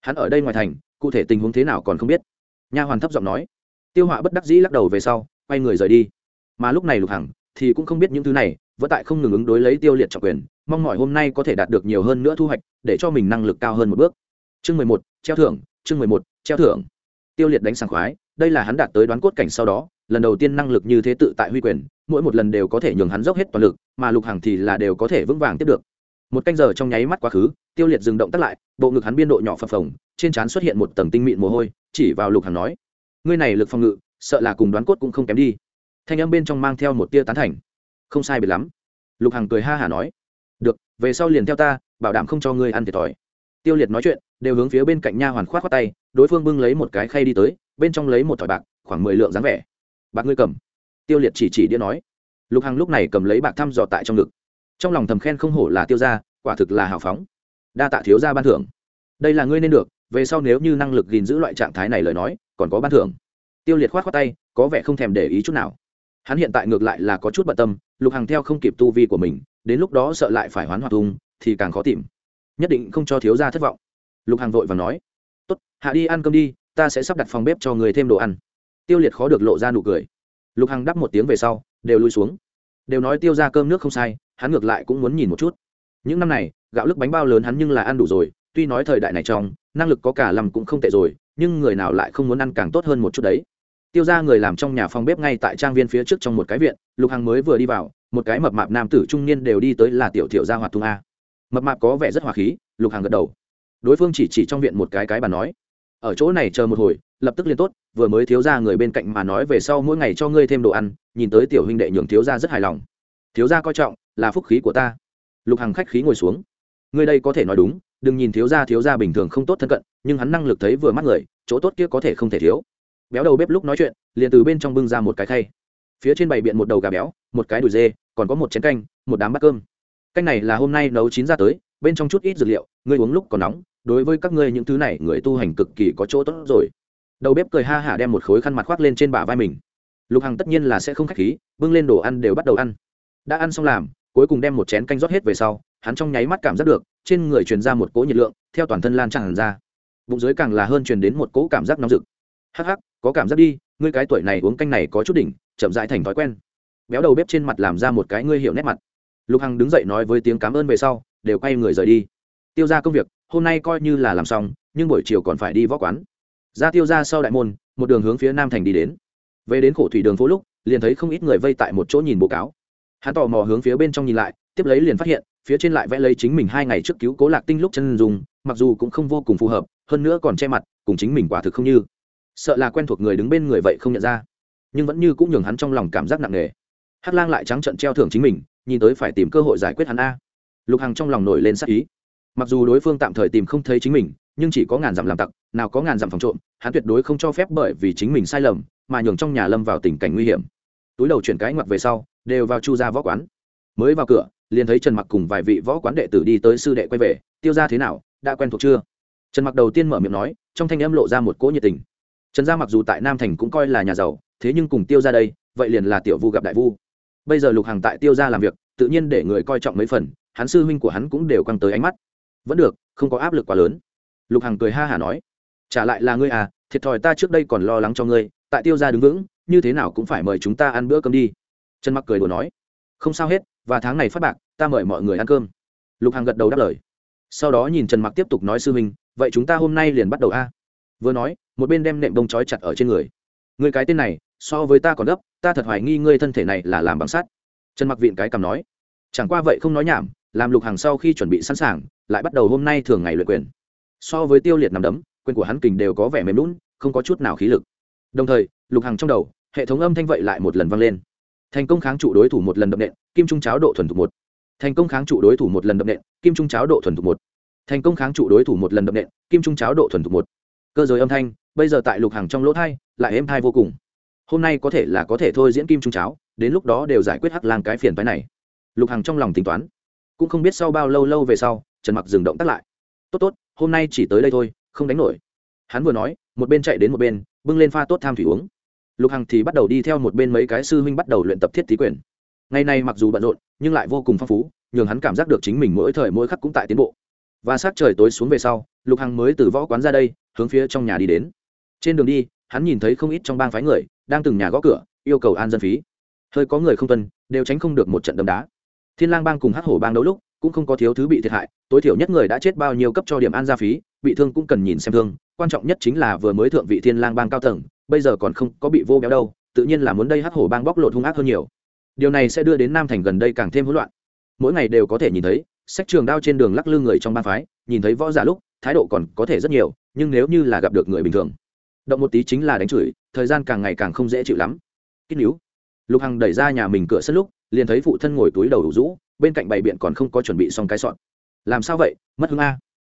Hắn ở đây ngoài thành, cụ thể tình huống thế nào còn không biết. Nha hoàn thấp giọng nói. Tiêu họa bất đắc dĩ lắc đầu về sau, quay người rời đi. Mà lúc này lục hằng thì cũng không biết những thứ này, vẫn tại không ngừng ứng đối lấy tiêu liệt trọng quyền, mong mỏi hôm nay có thể đạt được nhiều hơn nữa thu hoạch, để cho mình năng lực cao hơn một bước. Chương mười một, treo thưởng, chương mười một, treo thưởng. Tiêu liệt đánh sảng khoái, đây là hắn đạt tới đoán cốt cảnh sau đó, lần đầu tiên năng lực như thế tự tại huy quyền mỗi một lần đều có thể nhường hắn dốc hết toàn lực, mà lục hàng thì là đều có thể vững vàng tiếp được. Một canh giờ trong nháy mắt quá khứ, tiêu liệt dừng động tắt lại, bộ ngực hắn biên độ nhỏ phập phồng, trên trán xuất hiện một tầng tinh mịn mồ hôi, chỉ vào lục hàng nói, ngươi này lực phòng ngự, sợ là cùng đoán cốt cũng không kém đi. Thanh âm bên trong mang theo một tia tán thành. Không sai biệt lắm. Lục hằng cười ha hả nói, được, về sau liền theo ta, bảo đảm không cho ngươi ăn thiệt thòi. Tiêu liệt nói chuyện, đều hướng phía bên cạnh nha hoàn khoát khoát tay, đối phương bưng lấy một cái khay đi tới, bên trong lấy một thỏi bạc, khoảng mười lượng dáng vẻ. Bạc ngươi cầm tiêu liệt chỉ chỉ đĩa nói. Lục hằng lúc này cầm lấy bạc thăm dò tại trong ngực. Trong lòng thầm khen không hổ là tiêu ra quả thực là hào phóng. Đa tạ thiếu ra ban thưởng. Đây là ngươi nên được, về sau nếu như năng lực gìn giữ loại trạng thái này lời nói, còn có ban thưởng. Tiêu liệt khoát khoát tay, có vẻ không thèm để ý chút nào. Hắn hiện tại ngược lại là có chút bận tâm, lục Hằng theo không kịp tu vi của mình, đến lúc đó sợ lại phải hoán hoạt tung thì càng khó tìm. Nhất định không cho thiếu gia thất vọng. Lục Hằng vội và nói. Tốt, hạ đi ăn cơm đi, ta sẽ sắp đặt phòng bếp cho người thêm đồ ăn. Tiêu liệt khó được lộ ra nụ cười lục hằng đắp một tiếng về sau, đều lui xuống. Đều nói tiêu ra cơm nước không sai, hắn ngược lại cũng muốn nhìn một chút. Những năm này, gạo lức bánh bao lớn hắn nhưng là ăn đủ rồi, tuy nói thời đại này trong, năng lực có cả lầm cũng không tệ rồi, nhưng người nào lại không muốn ăn càng tốt hơn một chút đấy. Tiêu ra người làm trong nhà phòng bếp ngay tại trang viên phía trước trong một cái viện, lục hằng mới vừa đi vào, một cái mập mạp nam tử trung niên đều đi tới là tiểu thiệu gia hoạt thung a. Mập mạp có vẻ rất hòa khí, lục hằng gật đầu. Đối phương chỉ chỉ trong viện một cái cái bà nói ở chỗ này chờ một hồi, lập tức liên tốt, vừa mới thiếu ra người bên cạnh mà nói về sau mỗi ngày cho ngươi thêm đồ ăn, nhìn tới tiểu huynh đệ nhường thiếu ra rất hài lòng. Thiếu ra coi trọng, là phúc khí của ta. Lục hằng khách khí ngồi xuống. Ngươi đây có thể nói đúng, đừng nhìn thiếu ra thiếu ra bình thường không tốt thân cận, nhưng hắn năng lực thấy vừa mắt người, chỗ tốt kia có thể không thể thiếu. Béo đầu bếp lúc nói chuyện, liền từ bên trong bưng ra một cái khay. Phía trên bày biện một đầu gà béo, một cái đùi dê, còn có một chén canh, một đám bát cơm. Canh này là hôm nay nấu chín ra tới, bên trong chút ít dược liệu, ngươi uống lúc còn nóng đối với các ngươi những thứ này, người tu hành cực kỳ có chỗ tốt rồi. Đầu bếp cười ha hả đem một khối khăn mặt khoác lên trên bả vai mình. Lục hằng tất nhiên là sẽ không k h á c h khí, bưng lên đồ ăn đều bắt đầu ăn. Đã ăn xong làm, cuối cùng đem một chén canh rót hết về sau, hắn trong nháy mắt cảm giác được, trên người truyền ra một cỗ nhiệt lượng, theo toàn thân lan tràn ra. Bụng dưới càng là hơn truyền đến một cỗ cảm giác nóng rực. Hắc hắc, có cảm giác đi, ngươi cái tuổi này uống canh này có chút đỉnh, chậm dại thành thói quen. Béo đầu bếp trên mặt làm ra một cái ngươi hiểu nét mặt. Lục hằng đứng dậy nói với tiếng cảm ơn về sau, đều quay người rời đi. Tiêu ra công việc hôm nay coi như là làm xong, nhưng buổi chiều còn phải đi võ quán. Ra tiêu ra sau đại môn, một đường hướng phía nam thành đi đến. Về đến khổ thủy đường phố lúc, liền thấy không ít người vây tại một chỗ nhìn bố cáo. Hắn tò mò hướng phía bên trong nhìn lại, tiếp lấy liền phát hiện, phía trên lại vẽ lấy chính mình hai ngày trước cứu cố lạc tinh lúc chân dùng mặc dù cũng không vô cùng phù hợp, hơn nữa còn che mặt, cùng chính mình quả thực không như. Sợ là quen thuộc người đứng bên người vậy không nhận ra. Nhưng vẫn như cũng nhường hắn trong lòng cảm giác nặng nề. Hát lang lại trắng trận treo thưởng chính mình, nhìn tới phải tìm cơ hội giải quyết hắn a. Lục hằng trong lòng nổi lên sắc ý mặc dù đối phương tạm thời tìm không thấy chính mình, nhưng chỉ có ngàn dặm làm tặc, nào có ngàn dặm phòng trộm, hắn tuyệt đối không cho phép bởi vì chính mình sai lầm mà nhường trong nhà lâm vào tình cảnh nguy hiểm. Túi đầu chuyển cái ngoặt về sau, đều vào chu ra võ quán. Mới vào cửa, liền thấy trần mặc cùng vài vị võ quán đệ tử đi tới sư đệ quay về, tiêu ra thế nào, đã quen thuộc chưa? Trần mặc đầu tiên mở miệng nói, trong thanh âm lộ ra một cỗ nhiệt tình. Trần gia mặc dù tại nam thành cũng coi là nhà giàu, thế nhưng cùng tiêu ra đây, vậy liền là tiểu vu gặp đại vu. Bây giờ lục hàng tại tiêu ra làm việc, tự nhiên để người coi trọng mấy phần, hắn sư huynh của hắn cũng đều căng tới ánh mắt vẫn được, không có áp lực quá lớn. Lục hằng cười ha hả nói, trả lại là ngươi à thiệt thòi ta trước đây còn lo lắng cho ngươi, tại tiêu ra đứng vững, như thế nào cũng phải mời chúng ta ăn bữa cơm đi. Trần mặc cười đùa nói, không sao hết, và tháng này phát bạc, ta mời mọi người ăn cơm. Lục hằng gật đầu đáp lời. Sau đó nhìn trần mặc tiếp tục nói, sư huynh vậy chúng ta hôm nay liền bắt đầu a. Vừa nói, một bên đem nệm đông trói chặt ở trên người. Người cái tên này, so với ta còn gấp, ta thật hoài nghi ngươi thân thể này là làm bằng sắt. Trần mặc viện cái cầm nói, chẳng qua vậy không nói nhảm, làm lục hàng sau khi chuẩn bị sẵn sàng lại bắt đầu hôm nay thường ngày luyện quyền. So với tiêu liệt nằm đấm, quyền của hắn kình đều có vẻ mềm lún không có chút nào khí lực. Đồng thời, lục hàng trong đầu, hệ thống âm thanh vậy lại một lần vang lên. Thành công kháng trụ đối thủ một lần đập nện, kim trung cháo độ thuần thục một. Thành công kháng trụ đối thủ một lần đập nện, kim trung cháo độ thuần thục một. Thành công kháng trụ đối thủ một lần đập nện, kim trung cháo độ thuần thục một. Cơ giới âm thanh, bây giờ tại lục hàng trong lỗ thai, lại êm thai vô cùng. Hôm nay có thể là có thể thôi diễn kim trung cháo, đến lúc đó đều giải quyết hắc lang cái phiền phái này. Lục hằng trong lòng tính toán cũng không biết sau bao lâu lâu về sau, trần mặc dừng động tắt lại. Tốt tốt, hôm nay chỉ tới đây thôi, không đánh nổi. Hắn vừa nói, một bên chạy đến một bên, bưng lên pha tốt tham thủy uống. Lục hằng thì bắt đầu đi theo một bên mấy cái sư huynh bắt đầu luyện tập thiết tí quyền. Ngày nay mặc dù bận rộn, nhưng lại vô cùng phong phú, nhường hắn cảm giác được chính mình mỗi thời mỗi khắc cũng tại tiến bộ. Và sát trời tối xuống về sau, lục hằng mới từ võ quán ra đây, hướng phía trong nhà đi đến. Trên đường đi, hắn nhìn thấy không ít trong bang phái người đang từng nhà gõ cửa, yêu cầu an dân phí. Hơi có người không tuân, đều tránh không được một trận đấm đá thiên lang bang cùng hắc hổ bang đấu lúc, cũng không có thiếu thứ bị thiệt hại, tối thiểu nhất người đã chết bao nhiêu cấp cho điểm an gia phí, bị thương cũng cần nhìn xem thương, quan trọng nhất chính là vừa mới thượng vị thiên lang bang cao tầng, bây giờ còn không có bị vô béo đâu, tự nhiên là muốn đây hắc hổ bang bóc lột hung ác hơn nhiều. Điều này sẽ đưa đến nam thành gần đây càng thêm hỗn loạn. Mỗi ngày đều có thể nhìn thấy, sách trường đao trên đường lắc lư người trong bang phái, nhìn thấy võ giả lúc, thái độ còn có thể rất nhiều, nhưng nếu như là gặp được người bình thường, động một tí chính là đánh chửi, thời gian càng ngày càng không dễ chịu lắm. Kích níu lục hằng đẩy ra nhà mình cửa sân lúc, liền thấy phụ thân ngồi túi đầu đủ rũ, bên cạnh bày biện còn không có chuẩn bị xong cái sọn làm sao vậy? Mất hứng a?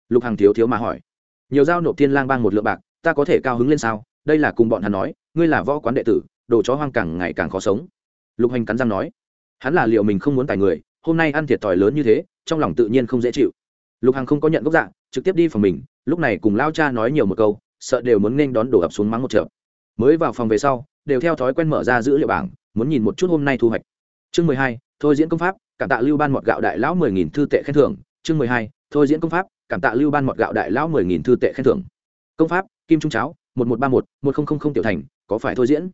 Lục hằng thiếu thiếu mà hỏi. Nhiều giao nộp thiên lang bang một lượng bạc, ta có thể cao hứng lên sao? Đây là cùng bọn hắn nói, ngươi là võ quán đệ tử, đồ chó hoang càng ngày càng khó sống. Lục hành cắn răng nói. Hắn là liệu mình không muốn tài người, hôm nay ăn thiệt thòi lớn như thế, trong lòng tự nhiên không dễ chịu. Lục hằng không có nhận gốc dạng, trực tiếp đi phòng mình, lúc này cùng lao cha nói nhiều một câu, sợ đều muốn nên đón đổ ập xuống mắng một chợ. Mới vào phòng về sau, đều theo thói quen mở ra dữ liệu bảng muốn nhìn một chút hôm nay thu hoạch. Chương mười hai, thôi diễn công pháp, cảm tạ lưu ban mọt gạo đại lão mười nghìn thư tệ khen thưởng. Chương mười hai, thôi diễn công pháp, cảm tạ lưu ban mọt gạo đại lão mười nghìn thư tệ khen thưởng. Công pháp, kim trung cháo, một một ba một một nghìn tiểu thành, có phải thôi diễn?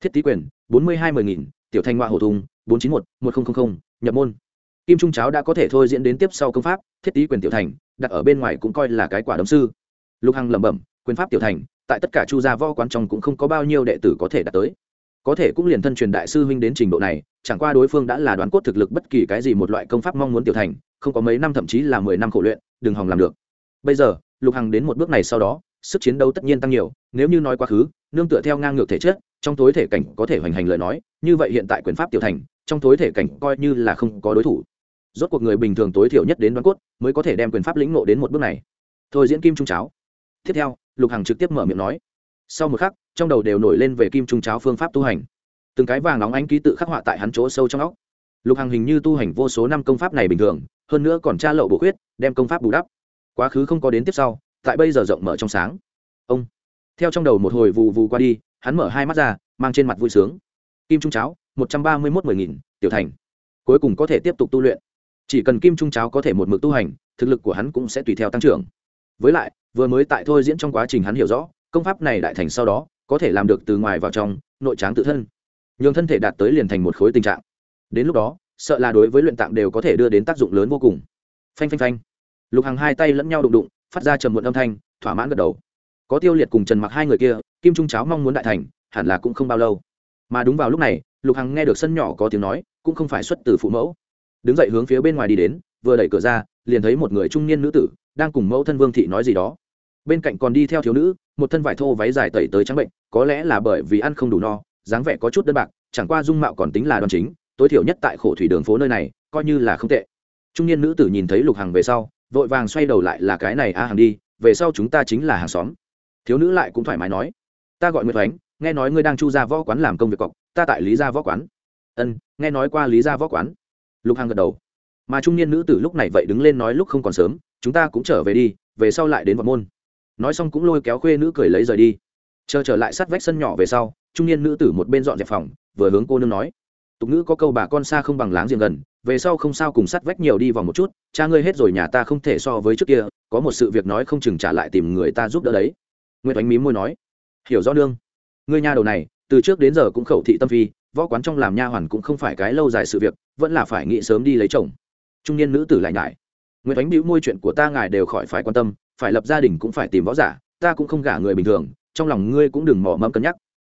Thiết tý quyền, bốn mươi hai mười nghìn, tiểu thành ngoại hổ thùng, bốn chín một một nghìn nhập môn. Kim trung cháo đã có thể thôi diễn đến tiếp sau công pháp, thiết tý quyền tiểu thành, đặt ở bên ngoài cũng coi là cái quả đấm sư. Lục hằng lẩm bẩm, quyền pháp tiểu thành, tại tất cả chu gia võ quán trong cũng không có bao nhiêu đệ tử có thể đạt tới có thể cũng liền thân truyền đại sư huynh đến trình độ này, chẳng qua đối phương đã là đoán cốt thực lực bất kỳ cái gì một loại công pháp mong muốn tiểu thành, không có mấy năm thậm chí là mười năm khổ luyện, đừng hòng làm được. Bây giờ, lục hằng đến một bước này sau đó, sức chiến đấu tất nhiên tăng nhiều, nếu như nói quá khứ, nương tựa theo ngang ngược thể chất, trong tối thể cảnh có thể hoành hành lời nói, như vậy hiện tại quyền pháp tiểu thành, trong tối thể cảnh coi như là không có đối thủ. Rốt cuộc người bình thường tối thiểu nhất đến đoán cốt, mới có thể đem quyền pháp lĩnh nộ đến một bước này. Thôi diễn kim trung cháo. Tiếp theo, lục hằng trực tiếp mở miệng nói. Sau một khắc trong đầu đều nổi lên về kim trung cháo phương pháp tu hành. Từng cái vàng nóng ánh ký tự khắc họa tại hắn chỗ sâu trong óc. Lục hằng hình như tu hành vô số năm công pháp này bình thường, hơn nữa còn tra lậu bổ khuyết, đem công pháp bù đắp. Quá khứ không có đến tiếp sau, tại bây giờ rộng mở trong sáng. Ông. Theo trong đầu một hồi vù vù qua đi, hắn mở hai mắt ra, mang trên mặt vui sướng. Kim trung cháo, một trăm ba mươi mốt mười nghìn, tiểu thành. Cuối cùng có thể tiếp tục tu luyện. Chỉ cần kim trung cháo có thể một mực tu hành, thực lực của hắn cũng sẽ tùy theo tăng trưởng. Với lại, vừa mới tại thôi diễn trong quá trình hắn hiểu rõ, công pháp này đại thành sau đó có thể làm được từ ngoài vào trong, nội tráng tự thân. Nhường thân thể đạt tới liền thành một khối tình trạng. Đến lúc đó, sợ là đối với luyện tạng đều có thể đưa đến tác dụng lớn vô cùng. Phanh phanh phanh. Lục hàng hai tay lẫn nhau đụng đụng, phát ra trầm muộn âm thanh, thỏa mãn gật đầu. Có tiêu liệt cùng trần mặc hai người kia, kim trung cháo mong muốn đại thành, hẳn là cũng không bao lâu. Mà đúng vào lúc này, lục hằng nghe được sân nhỏ có tiếng nói, cũng không phải xuất từ phụ mẫu. Đứng dậy hướng phía bên ngoài đi đến, vừa đẩy cửa ra, liền thấy một người trung niên nữ tử, đang cùng mẫu thân vương thị nói gì đó. Bên cạnh còn đi theo thiếu nữ một thân vải thô váy dài tẩy tới trắng bệnh, có lẽ là bởi vì ăn không đủ no, dáng vẻ có chút đơn bạc, chẳng qua dung mạo còn tính là đoan chính, tối thiểu nhất tại khổ thủy đường phố nơi này, coi như là không tệ. Trung niên nữ tử nhìn thấy lục hằng về sau, vội vàng xoay đầu lại là cái này a à hàng đi, về sau chúng ta chính là hàng xóm. Thiếu nữ lại cũng thoải mái nói, ta gọi nguyệt oánh nghe nói ngươi đang chu ra võ quán làm công việc cọc, ta tại lý gia võ quán. Ân, nghe nói qua lý gia võ quán. Lục hằng gật đầu. Mà trung niên nữ tử lúc này vậy đứng lên nói lúc không còn sớm, chúng ta cũng trở về đi, về sau lại đến võ môn nói xong cũng lôi kéo khuê nữ cười lấy rời đi. Chờ trở lại sát vách sân nhỏ về sau, trung niên nữ tử một bên dọn dẹp phòng, vừa hướng cô nương nói, tục ngữ có câu bà con xa không bằng láng giềng gần, về sau không sao cùng sát vách nhiều đi vòng một chút, cha ngươi hết rồi nhà ta không thể so với trước kia, có một sự việc nói không chừng trả lại tìm người ta giúp đỡ đấy. Nguyễn oánh mí môi nói, hiểu rõ nương, ngươi nha đầu này, từ trước đến giờ cũng khẩu thị tâm phi, võ quán trong làm nha hoàn cũng không phải cái lâu dài sự việc, vẫn là phải nghĩ sớm đi lấy chồng. Trung niên nữ tử lại ngại nguyễn oánh bĩu môi chuyện của ta ngài đều khỏi phải quan tâm phải lập gia đình cũng phải tìm võ giả, ta cũng không gả người bình thường, trong lòng ngươi cũng đừng mỏ mẫm cân nhắc.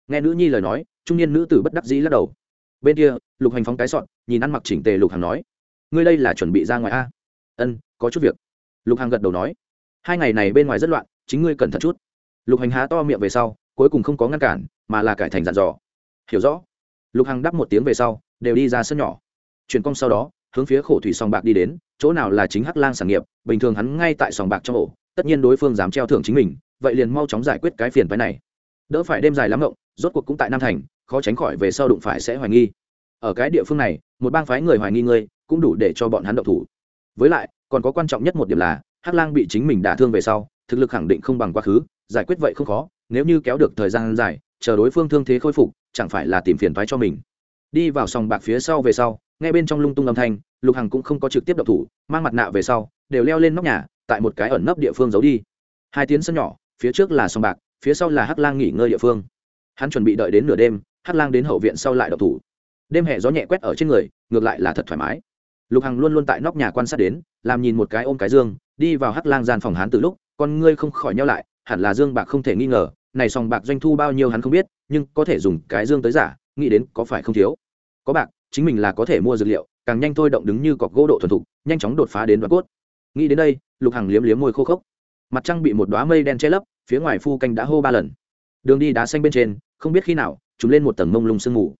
Nghe nữ nhi lời nói, trung niên nữ tử bất đắc dĩ lắc đầu. Bên kia, lục hành phóng cái sọn nhìn ăn mặc chỉnh tề lục hằng nói, ngươi đây là chuẩn bị ra ngoài a? Ân, có chút việc. Lục hằng gật đầu nói, hai ngày này bên ngoài rất loạn, chính ngươi cẩn thận chút. Lục hành há to miệng về sau, cuối cùng không có ngăn cản, mà là cải thành dặn dò. Hiểu rõ. Lục hằng đắp một tiếng về sau, đều đi ra sân nhỏ. Chuyển công sau đó, hướng phía khổ thủy sòng bạc đi đến, chỗ nào là chính hắc lang sản nghiệp, bình thường hắn ngay tại sòng bạc trong ổ tất nhiên đối phương dám treo thưởng chính mình, vậy liền mau chóng giải quyết cái phiền phái này. Đỡ phải đêm dài lắm ngộng, rốt cuộc cũng tại nam thành, khó tránh khỏi về sau đụng phải sẽ hoài nghi. Ở cái địa phương này, một bang phái người hoài nghi ngươi, cũng đủ để cho bọn hắn động thủ. Với lại, còn có quan trọng nhất một điểm là, hắc lang bị chính mình đả thương về sau, thực lực khẳng định không bằng quá khứ, giải quyết vậy không khó, nếu như kéo được thời gian dài, chờ đối phương thương thế khôi phục, chẳng phải là tìm phiền thoái cho mình. Đi vào sòng bạc phía sau về sau ngay bên trong lung tung âm thanh, lục hằng cũng không có trực tiếp độc thủ, mang mặt nạ về sau, đều leo lên nóc nhà tại một cái ẩn nấp địa phương giấu đi. Hai tiếng sân nhỏ, phía trước là sông bạc, phía sau là hắc lang nghỉ ngơi địa phương. Hắn chuẩn bị đợi đến nửa đêm, hắc lang đến hậu viện sau lại độc thủ. Đêm hè gió nhẹ quét ở trên người, ngược lại là thật thoải mái. Lục hằng luôn luôn tại nóc nhà quan sát đến, làm nhìn một cái ôm cái dương, đi vào hắc lang gian phòng hắn từ lúc, con ngươi không khỏi nhau lại, hẳn là dương bạc không thể nghi ngờ, này sòng bạc doanh thu bao nhiêu hắn không biết, nhưng có thể dùng cái dương tới giả, nghĩ đến có phải không thiếu. Có bạc, chính mình là có thể mua dược liệu, càng nhanh thôi động đứng như cọc gỗ độ thuần thục, nhanh chóng đột phá đến đoạn cốt nghĩ đến đây, lục hằng liếm liếm môi khô khốc. Mặt trăng bị một đoá mây đen che lấp, phía ngoài phu canh đã hô ba lần. Đường đi đá xanh bên trên, không biết khi nào chúng lên một tầng mông lung sương mù.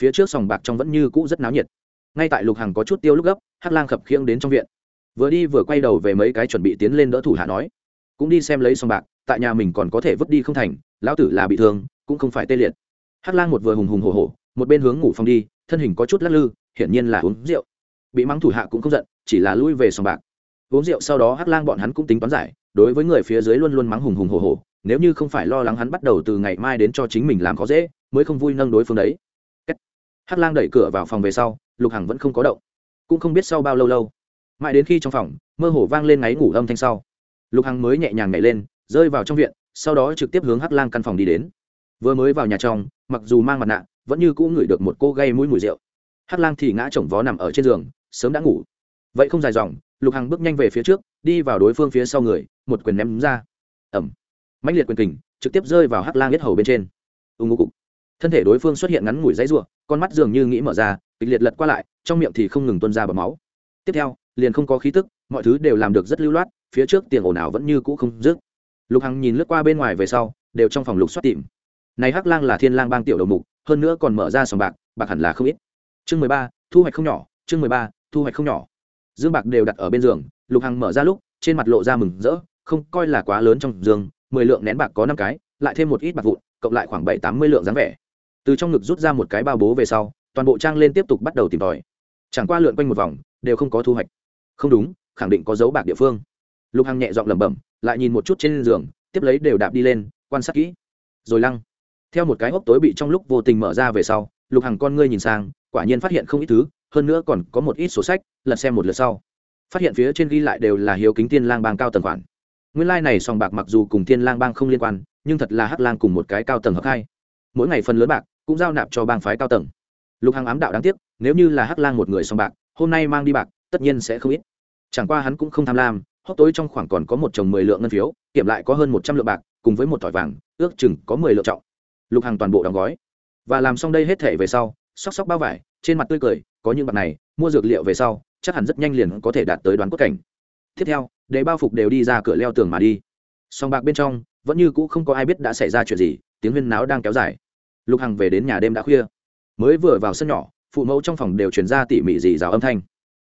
Phía trước sòng bạc trong vẫn như cũ rất náo nhiệt. Ngay tại lục hằng có chút tiêu lúc gấp, hắc lang khập khiễng đến trong viện. Vừa đi vừa quay đầu về mấy cái chuẩn bị tiến lên đỡ thủ hạ nói, cũng đi xem lấy sòng bạc, tại nhà mình còn có thể vứt đi không thành, lão tử là bị thương, cũng không phải tê liệt. Hắc lang một vừa hùng hùng hổ hổ, một bên hướng ngủ phòng đi, thân hình có chút lắc lư, hiển nhiên là uống rượu. Bị mắng thủ hạ cũng không giận, chỉ là lui về sòng bạc uống rượu sau đó hắc lang bọn hắn cũng tính toán giải, đối với người phía dưới luôn luôn mắng hùng hùng hổ hổ, nếu như không phải lo lắng hắn bắt đầu từ ngày mai đến cho chính mình làm khó dễ, mới không vui nâng đối phương đấy. Hắc lang đẩy cửa vào phòng về sau, lục hằng vẫn không có động, cũng không biết sau bao lâu lâu. Mãi đến khi trong phòng, mơ hồ vang lên ngáy ngủ âm thanh sau, lục hằng mới nhẹ nhàng nhảy lên, rơi vào trong viện, sau đó trực tiếp hướng hắc lang căn phòng đi đến. Vừa mới vào nhà trong, mặc dù mang mặt nạ, vẫn như cũng ngửi được một cô gây mũi mùi rượu. Hắc lang thì ngã chồng vó nằm ở trên giường, sớm đã ngủ. Vậy không dài dòng lục hằng bước nhanh về phía trước, đi vào đối phương phía sau người, một quyền ném ra. Ẩm mãnh liệt quyền kình trực tiếp rơi vào hắc lang yết hầu bên trên. Ưng ngô cục. Thân thể đối phương xuất hiện ngắn ngủi dãy ruộng con mắt dường như nghĩ mở ra, kịch liệt lật qua lại, trong miệng thì không ngừng tuân ra bầm máu. Tiếp theo, liền không có khí tức, mọi thứ đều làm được rất lưu loát, phía trước tiền ồn ào vẫn như cũ không dứt. Lục hằng nhìn lướt qua bên ngoài về sau, đều trong phòng lục xoát tìm. Này hắc lang là thiên lang bang tiểu đầu mục, hơn nữa còn mở ra sòng bạc bạc hẳn là không ít. Chương mười ba, thu hoạch không nhỏ, chương mười ba, thu hoạch không nhỏ dương bạc đều đặt ở bên giường, lục hằng mở ra lúc, trên mặt lộ ra mừng rỡ, không coi là quá lớn trong giường, mười lượng nén bạc có năm cái, lại thêm một ít bạc vụn, cộng lại khoảng bảy tám mươi lượng dáng vẻ. Từ trong ngực rút ra một cái bao bố về sau, toàn bộ trang lên tiếp tục bắt đầu tìm tòi. Chẳng qua lượn quanh một vòng, đều không có thu hoạch. Không đúng, khẳng định có dấu bạc địa phương. Lục hằng nhẹ dọn lẩm bẩm, lại nhìn một chút trên giường, tiếp lấy đều đạp đi lên, quan sát kỹ. Rồi lăng. Theo một cái hốc tối bị trong lúc vô tình mở ra về sau, lục hằng con ngươi nhìn sang, quả nhiên phát hiện không ít thứ hơn nữa còn có một ít sổ sách lật xem một lượt sau. Phát hiện phía trên ghi lại đều là hiếu kính tiên lang bang cao tầng khoản. Nguyên lai、like、này sòng bạc mặc dù cùng tiên lang bang không liên quan, nhưng thật là hắc lang cùng một cái cao tầng hợp hai. Mỗi ngày phần lớn bạc cũng giao nạp cho bang phái cao tầng. Lục hằng ám đạo đáng tiếc, nếu như là hắc lang một người sòng bạc, hôm nay mang đi bạc, tất nhiên sẽ không ít. Chẳng qua hắn cũng không tham lam, hốc tối trong khoảng còn có một chồng mười lượng ngân phiếu, kiểm lại có hơn một trăm lượng bạc, cùng với một thỏi vàng, ước chừng có mười lượng trọng. Lục hàng toàn bộ đóng gói. Và làm xong đây hết thể về sau, sóc sóc bao vải, trên mặt tươi cười có những bạc này, mua dược liệu về sau, chắc hẳn rất nhanh liền có thể đạt tới đoán cốt cảnh. Tiếp theo, để bao phục đều đi ra cửa leo tường mà đi. Song bạc bên trong, vẫn như cũ không có ai biết đã xảy ra chuyện gì, tiếng huyên náo đang kéo dài. Lục hằng về đến nhà đêm đã khuya. Mới vừa vào sân nhỏ, phụ mẫu trong phòng đều chuyển ra tỉ mỉ dì rào âm thanh.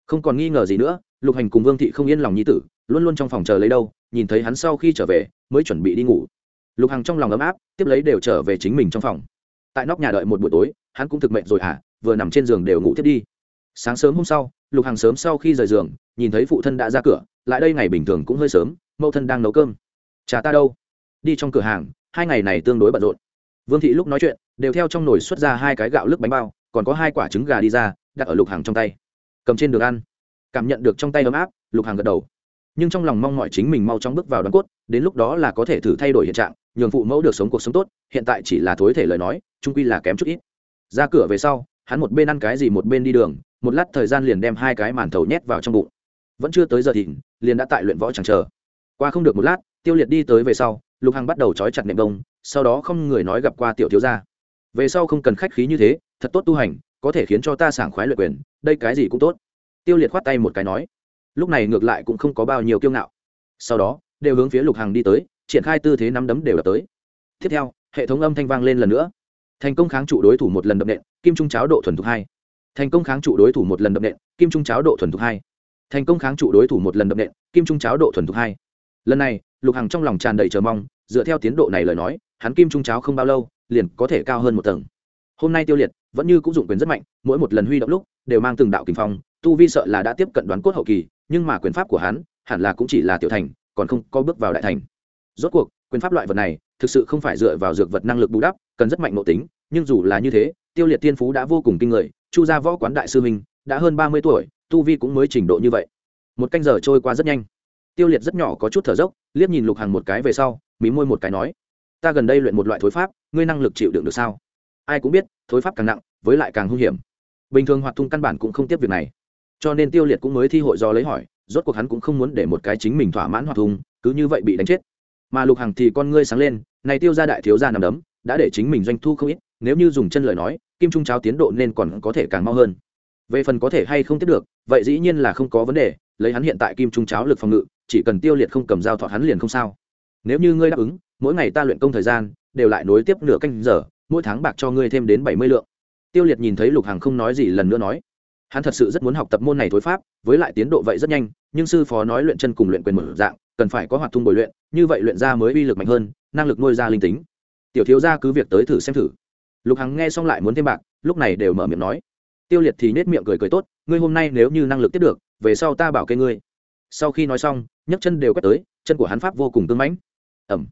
Không còn nghi ngờ gì nữa, lục hành cùng vương thị không yên lòng nhi tử, luôn luôn trong phòng chờ lấy đâu, nhìn thấy hắn sau khi trở về, mới chuẩn bị đi ngủ. Lục hằng trong lòng ấm áp, tiếp lấy đều trở về chính mình trong phòng tại nóc nhà đợi một buổi tối, hắn cũng thực mệnh rồi hả? Vừa nằm trên giường đều ngủ thiết đi. Sáng sớm hôm sau, lục hàng sớm sau khi rời giường, nhìn thấy phụ thân đã ra cửa, lại đây ngày bình thường cũng hơi sớm, mẫu thân đang nấu cơm. Chả ta đâu? Đi trong cửa hàng, hai ngày này tương đối bận rộn. Vương thị lúc nói chuyện, đều theo trong nồi xuất ra hai cái gạo lức bánh bao, còn có hai quả trứng gà đi ra, đặt ở lục hàng trong tay. Cầm trên đường ăn. Cảm nhận được trong tay ấm áp, lục hàng gật đầu nhưng trong lòng mong mọi chính mình mau chóng bước vào đoàn cốt, đến lúc đó là có thể thử thay đổi hiện trạng, nhường phụ mẫu được sống cuộc sống tốt, hiện tại chỉ là thối thể lời nói trung quy là kém chút ít. Ra cửa về sau, hắn một bên ăn cái gì một bên đi đường, một lát thời gian liền đem hai cái màn thầu nhét vào trong bụng. Vẫn chưa tới giờ thịnh, liền đã tại luyện võ chẳng chờ. Qua không được một lát, tiêu liệt đi tới về sau, lục hằng bắt đầu trói chặt nệm đông sau đó không người nói gặp qua tiểu thiếu gia. Về sau không cần khách khí như thế, thật tốt tu hành, có thể khiến cho ta sảng khoái luyện quyền, đây cái gì cũng tốt. Tiêu liệt khoát tay một cái nói lúc này ngược lại cũng không có bao nhiêu kiêu ngạo. Sau đó, đều hướng phía lục hằng đi tới, triển khai tư thế nắm đấm đều đập tới. Tiếp theo, hệ thống âm thanh vang lên lần nữa. Thành công kháng trụ đối thủ một lần đập nện, kim trung cháo độ thuần thục hai. Thành công kháng trụ đối thủ một lần đập nện, kim trung cháo độ thuần thục hai. Thành công kháng trụ đối thủ một lần đập nện, kim trung cháo độ thuần thục hai. Lần này, lục hằng trong lòng tràn đầy chờ mong, dựa theo tiến độ này lời nói, hắn kim trung cháo không bao lâu, liền có thể cao hơn một tầng. Hôm nay tiêu liệt, vẫn như cũng dụng quyền rất mạnh, mỗi một lần huy động lúc, đều mang từng đạo kinh phong, tu vi sợ là đã tiếp cận đoán cốt hậu kỳ nhưng mà quyền pháp của hắn hẳn là cũng chỉ là tiểu thành, còn không có bước vào đại thành. Rốt cuộc, quyền pháp loại vật này thực sự không phải dựa vào dược vật năng lực bù đắp, cần rất mạnh nội tính, nhưng dù là như thế, tiêu liệt tiên phú đã vô cùng kinh người, chu gia võ quán đại sư minh đã hơn ba mươi tuổi, tu vi cũng mới trình độ như vậy. Một canh giờ trôi qua rất nhanh. Tiêu liệt rất nhỏ có chút thở dốc, liếc nhìn lục hàng một cái về sau, mí môi một cái nói, ta gần đây luyện một loại thối pháp, ngươi năng lực chịu đựng được sao? Ai cũng biết, thối pháp càng nặng, với lại càng hung hiểm. Bình thường hoạt thung căn bản cũng không tiếp việc này cho nên tiêu liệt cũng mới thi hội do lấy hỏi, rốt cuộc hắn cũng không muốn để một cái chính mình thỏa mãn hoặc thùng, cứ như vậy bị đánh chết. Mà lục hằng thì con ngươi sáng lên, này tiêu ra đại thiếu ra nằm đấm, đã để chính mình doanh thu không ít, nếu như dùng chân lời nói, kim trung cháo tiến độ nên còn có thể càng mau hơn. Về phần có thể hay không tiếp được, vậy dĩ nhiên là không có vấn đề, lấy hắn hiện tại kim trung cháo lực phòng ngự, chỉ cần tiêu liệt không cầm dao thọt hắn liền không sao. Nếu như ngươi đáp ứng, mỗi ngày ta luyện công thời gian, đều lại nối tiếp nửa canh giờ, mỗi tháng bạc cho ngươi thêm đến bảy mươi lượng. Tiêu liệt nhìn thấy lục hằng không nói gì lần nữa nói hắn thật sự rất muốn học tập môn này thối pháp, với lại tiến độ vậy rất nhanh, nhưng sư phó nói luyện chân cùng luyện quyền mở dạng, cần phải có hoạt thung bồi luyện, như vậy luyện ra mới uy lực mạnh hơn, năng lực nuôi ra linh tính. Tiểu thiếu gia cứ việc tới thử xem thử. Lục hằng nghe xong lại muốn thêm bạc, lúc này đều mở miệng nói. Tiêu liệt thì nết miệng cười cười tốt, ngươi hôm nay nếu như năng lực tiếp được, về sau ta bảo kê ngươi. Sau khi nói xong, nhấc chân đều quét tới, chân của hắn pháp vô cùng tương mãnh. Ẩm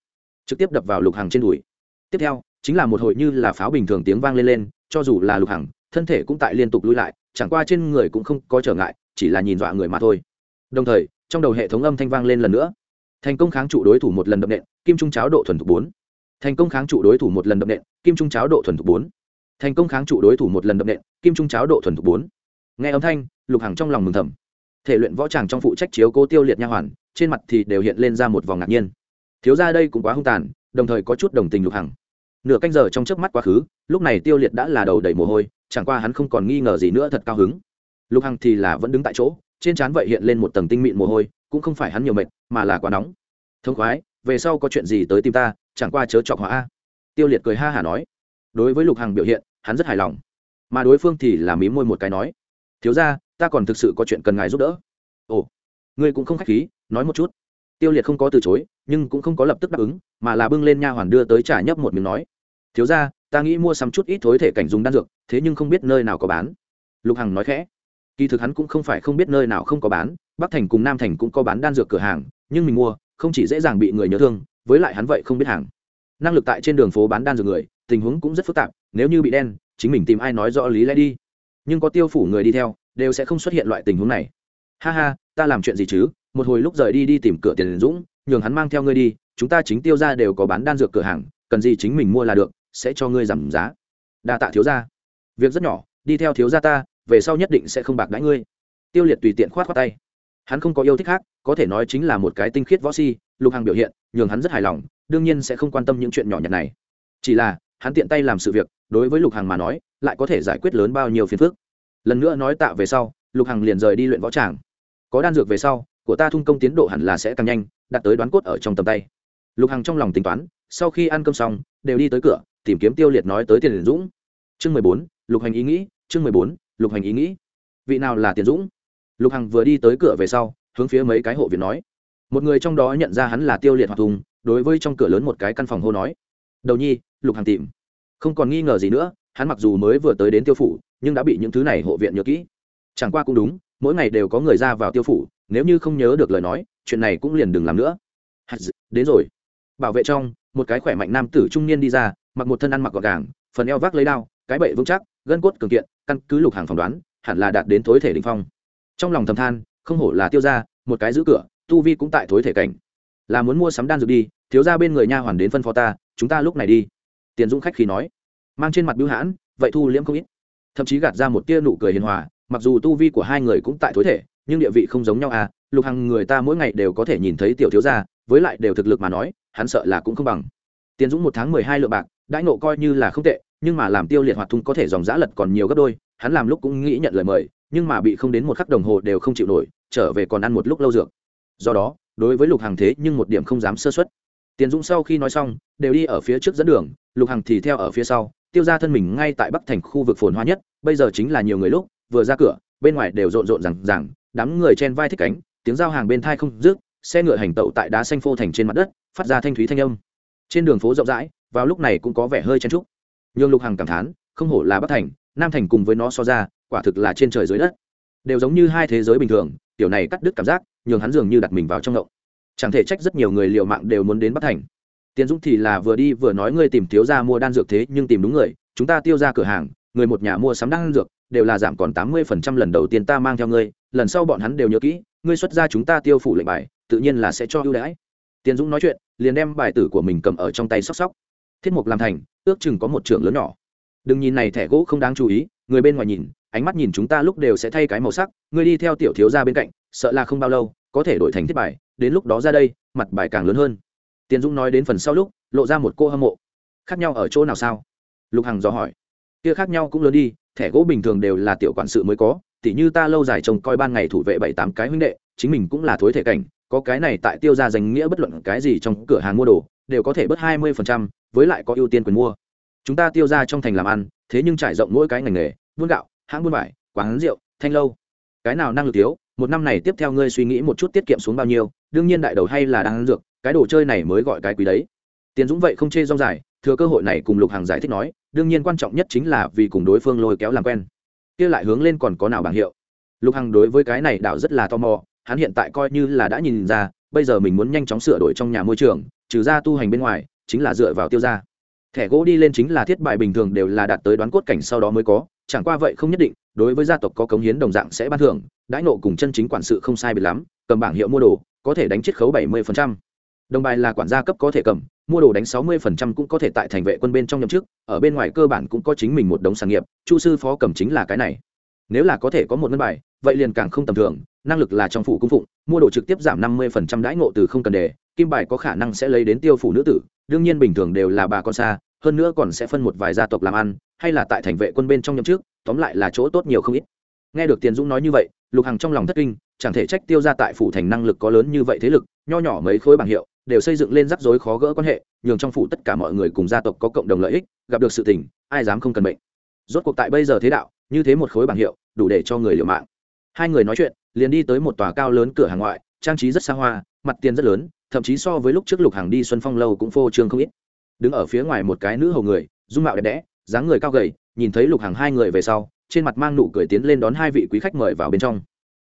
trực tiếp đập vào lục hằng trên đùi. Tiếp theo, chính là một hồi như là pháo bình thường tiếng vang lên lên, cho dù là lục hằng thân thể cũng tại liên tục lui lại, chẳng qua trên người cũng không có trở ngại, chỉ là nhìn dọa người mà thôi. Đồng thời, trong đầu hệ thống âm thanh vang lên lần nữa. Thành công kháng trụ đối thủ một lần đập nện, kim trung cháo độ thuần thục bốn. Thành công kháng trụ đối thủ một lần đập nện, kim trung cháo độ thuần thục bốn. Thành công kháng trụ đối thủ một lần đập nện, kim trung cháo độ thuần thục bốn. Nghe âm thanh, lục hằng trong lòng mừng thầm. Thể luyện võ tràng trong phụ trách chiếu cố tiêu liệt nha hoàn, trên mặt thì đều hiện lên ra một vòng ngạc nhiên. Thiếu ra đây cũng quá hung tàn, đồng thời có chút đồng tình lục hằng. Nửa canh giờ trong trước mắt quá khứ, lúc này tiêu liệt đã là đầu đầy mồ hôi chẳng qua hắn không còn nghi ngờ gì nữa thật cao hứng. Lục hằng thì là vẫn đứng tại chỗ, trên trán vậy hiện lên một tầng tinh mịn mồ hôi, cũng không phải hắn nhiều mệt, mà là quá nóng. Thông khoái, về sau có chuyện gì tới tìm ta, chẳng qua chớ chọc hóa tiêu liệt cười ha hả nói. Đối với lục hằng biểu hiện, hắn rất hài lòng. Mà đối phương thì là mí môi một cái nói. Thiếu ra ta còn thực sự có chuyện cần ngài giúp đỡ. Ồ, ngươi cũng không k h á c h khí, nói một chút. Tiêu liệt không có từ chối, nhưng cũng không có lập tức đáp ứng, mà là bưng lên nha hoàn đưa tới trả nhấp một miếng nói. Thiếu ra ta nghĩ mua sắm chút ít thối thể cảnh dùng đan dược, thế nhưng không biết nơi nào có bán. Lục hằng nói khẽ. Kỳ thực hắn cũng không phải không biết nơi nào không có bán, bắc thành cùng nam thành cũng có bán đan dược cửa hàng, nhưng mình mua, không chỉ dễ dàng bị người nhớ thương, với lại hắn vậy không biết hàng. Năng lực tại trên đường phố bán đan dược người, tình huống cũng rất phức tạp, nếu như bị đen, chính mình tìm ai nói rõ lý lẽ đi. Nhưng có tiêu phủ người đi theo, đều sẽ không xuất hiện loại tình huống này. Ha ha, ta làm chuyện gì chứ? Một hồi lúc rời đi đi tìm cửa tiền dũng, nhường hắn mang theo ngươi đi, chúng ta chính tiêu ra đều có bán đan dược cửa hàng, cần gì chính mình mua là được sẽ cho ngươi giảm giá. Đa tạ thiếu gia. Việc rất nhỏ, đi theo thiếu gia ta, về sau nhất định sẽ không bạc đãi ngươi. Tiêu liệt tùy tiện khoát khoát tay. Hắn không có yêu thích khác, có thể nói chính là một cái tinh khiết võ si, lục Hằng biểu hiện, nhường hắn rất hài lòng, đương nhiên sẽ không quan tâm những chuyện nhỏ nhặt này. Chỉ là, hắn tiện tay làm sự việc, đối với lục Hằng mà nói, lại có thể giải quyết lớn bao nhiêu phiền phức. Lần nữa nói tạ về sau, lục hằng liền rời đi luyện võ tràng. Có đan dược về sau, của ta thung công tiến độ hẳn là sẽ càng nhanh, đạt tới đoán cốt ở trong tầm tay. Lục hằng trong lòng tính toán, sau khi ăn cơm xong, đều đi tới cửa tìm kiếm tiêu liệt nói tới tiền dũng. Chương mười bốn, lục hành ý nghĩ, chương mười bốn, lục hành ý nghĩ. Vị nào là tiền dũng? Lục hằng vừa đi tới cửa về sau, hướng phía mấy cái hộ viện nói. Một người trong đó nhận ra hắn là tiêu liệt hoặc thùng, đối với trong cửa lớn một cái căn phòng hô nói. Đầu nhi, lục hằng tìm. Không còn nghi ngờ gì nữa, hắn mặc dù mới vừa tới đến tiêu phủ, nhưng đã bị những thứ này hộ viện nhớ kỹ. Chẳng qua cũng đúng, mỗi ngày đều có người ra vào tiêu phủ, nếu như không nhớ được lời nói, chuyện này cũng liền đừng làm nữa. Đến rồi. Bảo vệ trong, một cái khỏe mạnh nam tử trung niên đi ra mặc một thân ăn mặc gọn gàng, phần eo vác lấy đao, cái bệ vững chắc, gân cốt cường kiện, căn cứ lục hàng phỏng đoán, hẳn là đạt đến thối thể đình phong. Trong lòng thầm than, không hổ là tiêu ra một cái giữ cửa, tu vi cũng tại thối thể cảnh. Là muốn mua sắm đan dược đi, thiếu ra bên người nha hoàn đến phân phó ta, chúng ta lúc này đi. Tiền dũng khách khi nói. Mang trên mặt bưu hãn, vậy thu liễm không ít. Thậm chí gạt ra một tia nụ cười hiền hòa, mặc dù tu vi của hai người cũng tại thối thể, nhưng địa vị không giống nhau à lục hằng người ta mỗi ngày đều có thể nhìn thấy tiểu thiếu gia, với lại đều thực lực mà nói, hắn sợ là cũng không bằng. Tiền dũng một tháng mười hai lượng bạc đãi nộ coi như là không tệ, nhưng mà làm tiêu liệt hoạt thung có thể dòng giã lật còn nhiều gấp đôi, hắn làm lúc cũng nghĩ nhận lời mời, nhưng mà bị không đến một khắc đồng hồ đều không chịu nổi, trở về còn ăn một lúc lâu dược. Do đó, đối với lục hằng thế nhưng một điểm không dám sơ xuất tiền dũng sau khi nói xong, đều đi ở phía trước dẫn đường, lục hằng thì theo ở phía sau, tiêu ra thân mình ngay tại bắc thành khu vực phồn hoa nhất, bây giờ chính là nhiều người lúc, vừa ra cửa, bên ngoài đều rộn rộn rằng rằng đám người chen vai thích cánh, tiếng giao hàng bên thai không rước xe ngựa hành tẩu tại đá xanh phô thành trên mặt đất, phát ra thanh thúy thanh âm. Trên đường phố rộng rãi vào lúc này cũng có vẻ hơi chen trúc nhưng lục hằng cảm thán, không hổ là bắc thành, nam thành cùng với nó so ra, quả thực là trên trời dưới đất. Đều giống như hai thế giới bình thường, tiểu này cắt đứt cảm giác, nhường hắn dường như đặt mình vào trong động chẳng thể trách rất nhiều người liệu mạng đều muốn đến bắc thành. Tiến dũng thì là vừa đi vừa nói ngươi tìm thiếu ra mua đan dược thế, nhưng tìm đúng người, chúng ta tiêu ra cửa hàng, người một nhà mua sắm đan dược, đều là giảm còn tám mươi phần trăm lần đầu tiên ta mang theo ngươi, lần sau bọn hắn đều nhớ kỹ, ngươi xuất ra chúng ta tiêu phủ lệnh bài, tự nhiên là sẽ cho ưu đãi. Tiến dũng nói chuyện, liền đem bài tử của mình cầm ở trong tay sóc sóc thiết mục làm thành, ước chừng có một trường lớn nhỏ. Đừng nhìn này thẻ gỗ không đáng chú ý, người bên ngoài nhìn, ánh mắt nhìn chúng ta lúc đều sẽ thay cái màu sắc, Người đi theo tiểu thiếu ra bên cạnh, sợ là không bao lâu, có thể đổi thành thiết bài, đến lúc đó ra đây, mặt bài càng lớn hơn. Tiền dũng nói đến phần sau lúc, lộ ra một cô hâm mộ. Khác nhau ở chỗ nào sao? Lục hằng dò hỏi. Kia khác nhau cũng lớn đi, thẻ gỗ bình thường đều là tiểu quản sự mới có, tỉ như ta lâu dài trông coi ban ngày thủ vệ bảy tám cái huynh đệ, chính mình cũng là thối thể cảnh, có cái này tại tiêu ra danh nghĩa bất luận cái gì trong cửa hàng mua đồ đều có thể bớt hai mươi phần trăm, với lại có ưu tiên quyền mua. Chúng ta tiêu ra trong thành làm ăn thế nhưng trải rộng mỗi cái ngành nghề buôn gạo hãng buôn vải quán rượu thanh lâu. Cái nào năng lực thiếu một năm này tiếp theo ngươi suy nghĩ một chút tiết kiệm xuống bao nhiêu đương nhiên đại đầu hay là đang ăn dược cái đồ chơi này mới gọi cái quý đấy. Tiền dũng vậy không chê rong dài thừa cơ hội này cùng lục hàng giải thích nói đương nhiên quan trọng nhất chính là vì cùng đối phương lôi kéo làm quen. Kia lại hướng lên còn có nào bảng hiệu. Lục hằng đối với cái này đảo rất là tò mò hắn hiện tại coi như là đã nhìn ra bây giờ mình muốn nhanh chóng sửa đổi trong nhà môi trường trừ ra tu hành bên ngoài, chính là dựa vào tiêu ra thẻ gỗ đi lên chính là thiết bài bình thường đều là đạt tới đoán cốt cảnh sau đó mới có, chẳng qua vậy không nhất định, đối với gia tộc có cống hiến đồng dạng sẽ ban thưởng, đãi nộ cùng chân chính quản sự không sai biệt lắm, cầm bảng hiệu mua đồ, có thể đánh chiết khấu bảy mươi đồng bài là quản gia cấp có thể cầm, mua đồ đánh sáu mươi phần trăm cũng có thể tại thành vệ quân bên trong nhậm chức, ở bên ngoài cơ bản cũng có chính mình một đống sản nghiệp, chu sư phó cầm chính là cái này. Nếu là có thể có một ngân bài, vậy liền càng không tầm thường, năng lực là trong phụ cung phụng, mua đồ trực tiếp giảm năm mươi phần trăm đãi ngộ từ không cần đề kim bài có khả năng sẽ lấy đến tiêu phủ nữ tử, đương nhiên bình thường đều là bà con xa, hơn nữa còn sẽ phân một vài gia tộc làm ăn, hay là tại thành vệ quân bên trong nhậm trước tóm lại là chỗ tốt nhiều không ít. Nghe được tiền dũng nói như vậy, lục hằng trong lòng thất kinh, chẳng thể trách tiêu ra tại phủ thành năng lực có lớn như vậy thế lực, nho nhỏ mấy khối bảng hiệu, đều xây dựng lên rắc rối khó gỡ quan hệ, nhường trong phủ tất cả mọi người cùng gia tộc có cộng đồng lợi ích, gặp được sự tình, ai dám không cần bệnh rốt cuộc tại bây giờ thế đạo, như thế một khối bảng hiệu, đủ để cho người liều mạng. Hai người nói chuyện, liền đi tới một tòa cao lớn cửa hàng ngoại, trang trí rất xa hoa, mặt tiền rất lớn thậm chí so với lúc trước lục hàng đi xuân phong lâu cũng phô trương không ít. Đứng ở phía ngoài một cái nữ hầu người, dung mạo đẹp đẽ, dáng người cao gầy, nhìn thấy lục hàng hai người về sau, trên mặt mang nụ cười tiến lên đón hai vị quý khách mời vào bên trong.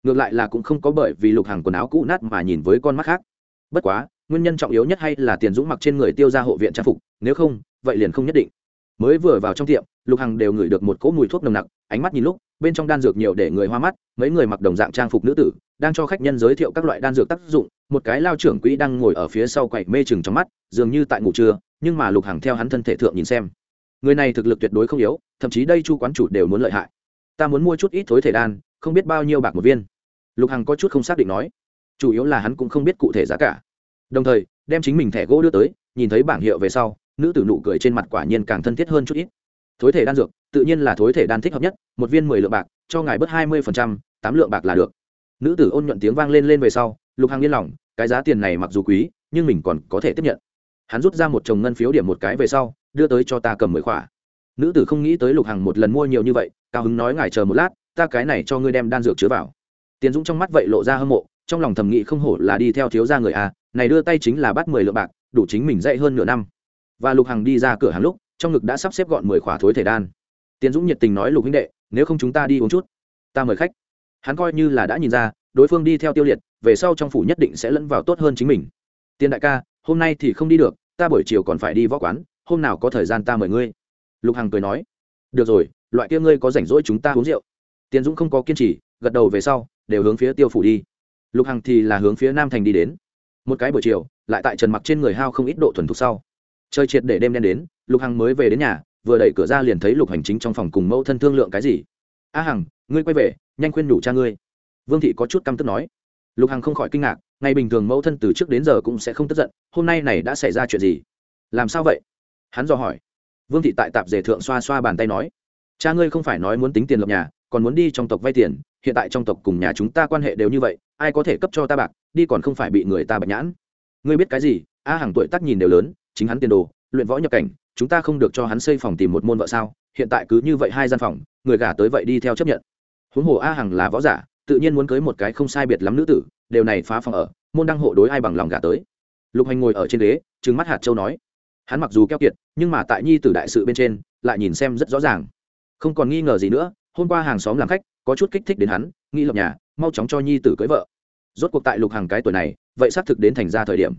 Ngược lại là cũng không có bởi vì lục hàng quần áo cũ nát mà nhìn với con mắt khác. Bất quá, nguyên nhân trọng yếu nhất hay là tiền dũng mặc trên người tiêu ra hộ viện trang phục, nếu không, vậy liền không nhất định. Mới vừa vào trong tiệm, lục hằng đều ngửi được một cỗ mùi thuốc nồng nặc, ánh mắt nhìn lúc, bên trong đan dược nhiều để người hoa mắt, mấy người mặc đồng dạng trang phục nữ tử đang cho khách nhân giới thiệu các loại đan dược tác dụng, một cái lao trưởng quỹ đang ngồi ở phía sau quậy mê chừng trong mắt, dường như tại ngủ trưa, nhưng mà lục hằng theo hắn thân thể thượng nhìn xem. Người này thực lực tuyệt đối không yếu, thậm chí đây chu quán chủ đều muốn lợi hại. Ta muốn mua chút ít thối thể đan, không biết bao nhiêu bạc một viên. Lục hằng có chút không xác định nói. Chủ yếu là hắn cũng không biết cụ thể giá cả. Đồng thời, đem chính mình thẻ gỗ đưa tới, nhìn thấy bảng hiệu về sau, nữ tử nụ cười trên mặt quả nhiên càng thân thiết hơn chút ít. Thối thể đan dược, tự nhiên là thối thể đan thích hợp nhất, một viên mười lượng bạc, cho ngài bớt hai mươi phần trăm, tám lượng bạc là được nữ tử ôn nhuận tiếng vang lên lên về sau, lục hằng yên lòng, cái giá tiền này mặc dù quý, nhưng mình còn có thể tiếp nhận. Hắn rút ra một chồng ngân phiếu điểm một cái về sau, đưa tới cho ta cầm mười khỏa. Nữ tử không nghĩ tới lục hằng một lần mua nhiều như vậy, cao hứng nói ngài chờ một lát, ta cái này cho ngươi đem đan dược chứa vào. Tiền dũng trong mắt vậy lộ ra hâm mộ, trong lòng thầm nghĩ không hổ là đi theo thiếu gia người a này đưa tay chính là bắt mười lượng bạc, đủ chính mình dạy hơn nửa năm. Và lục hằng đi ra cửa hàng lúc, trong ngực đã sắp xếp gọn mười khỏa thối thể đan. Tiến dũng nhiệt tình nói, lục huynh đệ, nếu không chúng ta đi uống chút, ta mời khách hắn coi như là đã nhìn ra, đối phương đi theo tiêu liệt, về sau trong phủ nhất định sẽ lẫn vào tốt hơn chính mình. Tiền đại ca, hôm nay thì không đi được, ta buổi chiều còn phải đi võ quán, hôm nào có thời gian ta mời ngươi. Lục hằng cười nói, được rồi, loại kia ngươi có rảnh rỗi chúng ta uống rượu. Tiến dũng không có kiên trì, gật đầu về sau, đều hướng phía tiêu phủ đi. Lục hằng thì là hướng phía nam thành đi đến. Một cái buổi chiều, lại tại trần mặc trên người hao không ít độ thuần thục sau. Chơi triệt để đêm đen đến, lục hằng mới về đến nhà, vừa đẩy cửa ra liền thấy lục hành chính trong phòng cùng mẫu thân thương lượng cái gì. A hằng, ngươi quay về nhanh khuyên nhủ cha ngươi. Vương thị có chút căm tức nói. Lục hằng không khỏi kinh ngạc, ngày bình thường mẫu thân từ trước đến giờ cũng sẽ không tức giận, hôm nay này đã xảy ra chuyện gì? Làm sao vậy? Hắn dò hỏi. Vương thị tại tạp dề thượng xoa xoa bàn tay nói. Cha ngươi không phải nói muốn tính tiền lập nhà, còn muốn đi trong tộc vay tiền, hiện tại trong tộc cùng nhà chúng ta quan hệ đều như vậy, ai có thể cấp cho ta bạc, đi còn không phải bị người ta bạch nhãn. Ngươi biết cái gì? A hàng tuổi tác nhìn đều lớn, chính hắn tiền đồ, luyện võ nhập cảnh, chúng ta không được cho hắn xây phòng tìm một môn vợ sao? Hiện tại cứ như vậy hai gian phòng, người gả tới vậy đi theo chấp nhận huống hồ a hằng là võ giả, tự nhiên muốn cưới một cái không sai biệt lắm nữ tử điều này phá phòng ở, môn đăng hộ đối ai bằng lòng gả tới. Lục hành ngồi ở trên ghế, trừng mắt hạt châu nói. Hắn mặc dù keo kiệt, nhưng mà tại nhi tử đại sự bên trên, lại nhìn xem rất rõ ràng. Không còn nghi ngờ gì nữa, hôm qua hàng xóm làm khách, có chút kích thích đến hắn, nghĩ lập nhà, mau chóng cho nhi tử cưới vợ. Rốt cuộc tại lục hàng cái tuổi này, vậy xác thực đến thành ra thời điểm.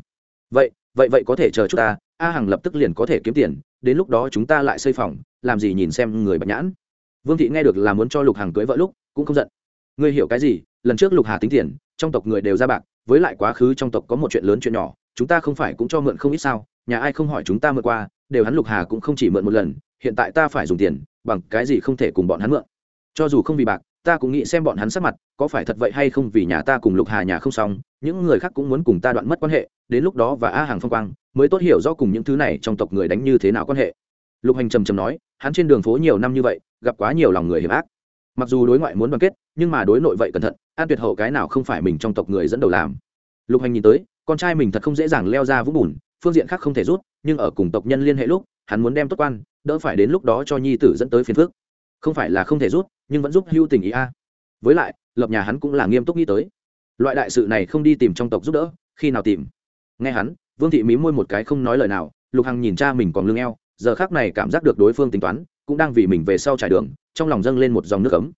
Vậy vậy vậy có thể chờ chút ta, a hằng lập tức liền có thể kiếm tiền, đến lúc đó chúng ta lại xây phòng, làm gì nhìn xem người bạch nhãn vương thị nghe được là muốn cho lục Hằng cưới vợ lúc, cũng không giận. Ngươi hiểu cái gì? Lần trước lục hà tính tiền, trong tộc người đều ra bạc, với lại quá khứ trong tộc có một chuyện lớn chuyện nhỏ, chúng ta không phải cũng cho mượn không ít sao? Nhà ai không hỏi chúng ta mượn qua, đều hắn lục hà cũng không chỉ mượn một lần, hiện tại ta phải dùng tiền, bằng cái gì không thể cùng bọn hắn mượn? Cho dù không vì bạc, ta cũng nghĩ xem bọn hắn sắc mặt, có phải thật vậy hay không vì nhà ta cùng lục hà nhà không xong, những người khác cũng muốn cùng ta đoạn mất quan hệ, đến lúc đó và a hàng phong quang, mới tốt hiểu rõ cùng những thứ này trong tộc người đánh như thế nào quan hệ. Lục hành trầm trầm nói, hắn trên đường phố nhiều năm như vậy gặp quá nhiều lòng người hiểm ác. Mặc dù đối ngoại muốn đoàn kết, nhưng mà đối nội vậy cẩn thận, an tuyệt hậu cái nào không phải mình trong tộc người dẫn đầu làm. Lục hành nhìn tới, con trai mình thật không dễ dàng leo ra vũng bùn, phương diện khác không thể rút, nhưng ở cùng tộc nhân liên hệ lúc, hắn muốn đem tốt quan, đỡ phải đến lúc đó cho nhi tử dẫn tới phiền phước không phải là không thể rút, nhưng vẫn giúp hưu tình ý a. Với lại, lập nhà hắn cũng là nghiêm túc nghĩ tới. Loại đại sự này không đi tìm trong tộc giúp đỡ, khi nào tìm? Nghe hắn, vương thị mí môi một cái không nói lời nào, lục hằng nhìn cha mình còn lưng eo, giờ khác này cảm giác được đối phương tính toán cũng đang vì mình về sau trải đường, trong lòng dâng lên một dòng nước ấm.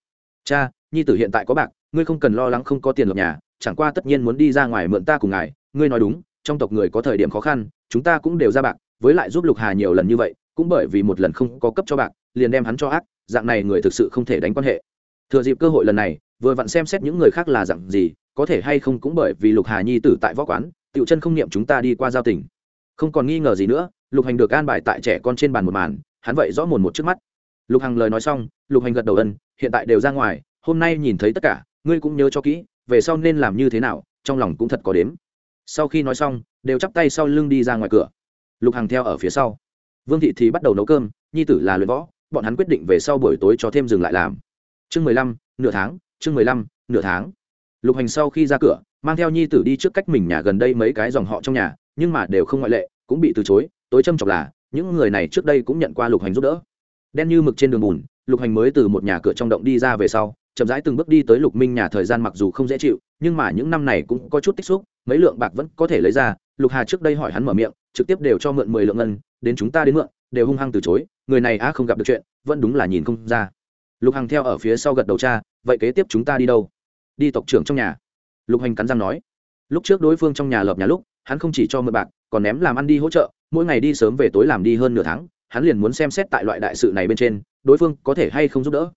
Cha, nhi tử hiện tại có bạc, ngươi không cần lo lắng không có tiền lập nhà, chẳng qua tất nhiên muốn đi ra ngoài mượn ta cùng ngài, ngươi nói đúng, trong tộc người có thời điểm khó khăn, chúng ta cũng đều ra bạc, với lại giúp lục hà nhiều lần như vậy, cũng bởi vì một lần không có cấp cho bạc, liền đem hắn cho ác, dạng này người thực sự không thể đánh quan hệ. Thừa dịp cơ hội lần này, vừa vặn xem xét những người khác là dạng gì, có thể hay không cũng bởi vì lục hà nhi tử tại võ quán, tiểu chân không niệm chúng ta đi qua giao tình. Không còn nghi ngờ gì nữa, lục hành được an bài tại trẻ con trên bàn một màn hắn vậy rõ mồn một trước mắt. Lục hằng lời nói xong, lục hành gật đầu ân, hiện tại đều ra ngoài, hôm nay nhìn thấy tất cả, ngươi cũng nhớ cho kỹ, về sau nên làm như thế nào, trong lòng cũng thật có đếm. Sau khi nói xong, đều chắp tay sau lưng đi ra ngoài cửa. Lục hằng theo ở phía sau. Vương thị thì bắt đầu nấu cơm, nhi tử là luyện võ, bọn hắn quyết định về sau buổi tối cho thêm dừng lại làm. Chương mười lăm, nửa tháng, chương mười lăm, nửa tháng. Lục hành sau khi ra cửa, mang theo nhi tử đi trước cách mình nhà gần đây mấy cái dòng họ trong nhà, nhưng mà đều không ngoại lệ, cũng bị từ chối, tối châm chọc là những người này trước đây cũng nhận qua lục hành giúp đỡ. Đen như mực trên đường bùn, lục hành mới từ một nhà cửa trong động đi ra về sau, chậm rãi từng bước đi tới lục minh nhà thời gian mặc dù không dễ chịu, nhưng mà những năm này cũng có chút tích xúc, mấy lượng bạc vẫn có thể lấy ra. Lục hà trước đây hỏi hắn mở miệng, trực tiếp đều cho mượn mười lượng ngân, đến chúng ta đến mượn, đều hung hăng từ chối, người này a không gặp được chuyện, vẫn đúng là nhìn không ra. Lục hằng theo ở phía sau gật đầu cha, vậy kế tiếp chúng ta đi đâu? Đi tộc trưởng trong nhà. Lục hành cắn răng nói. Lúc trước đối phương trong nhà lợp nhà lúc, hắn không chỉ cho mượn bạc, còn ném làm ăn đi hỗ trợ mỗi ngày đi sớm về tối làm đi hơn nửa tháng, hắn liền muốn xem xét tại loại đại sự này bên trên, đối phương có thể hay không giúp đỡ.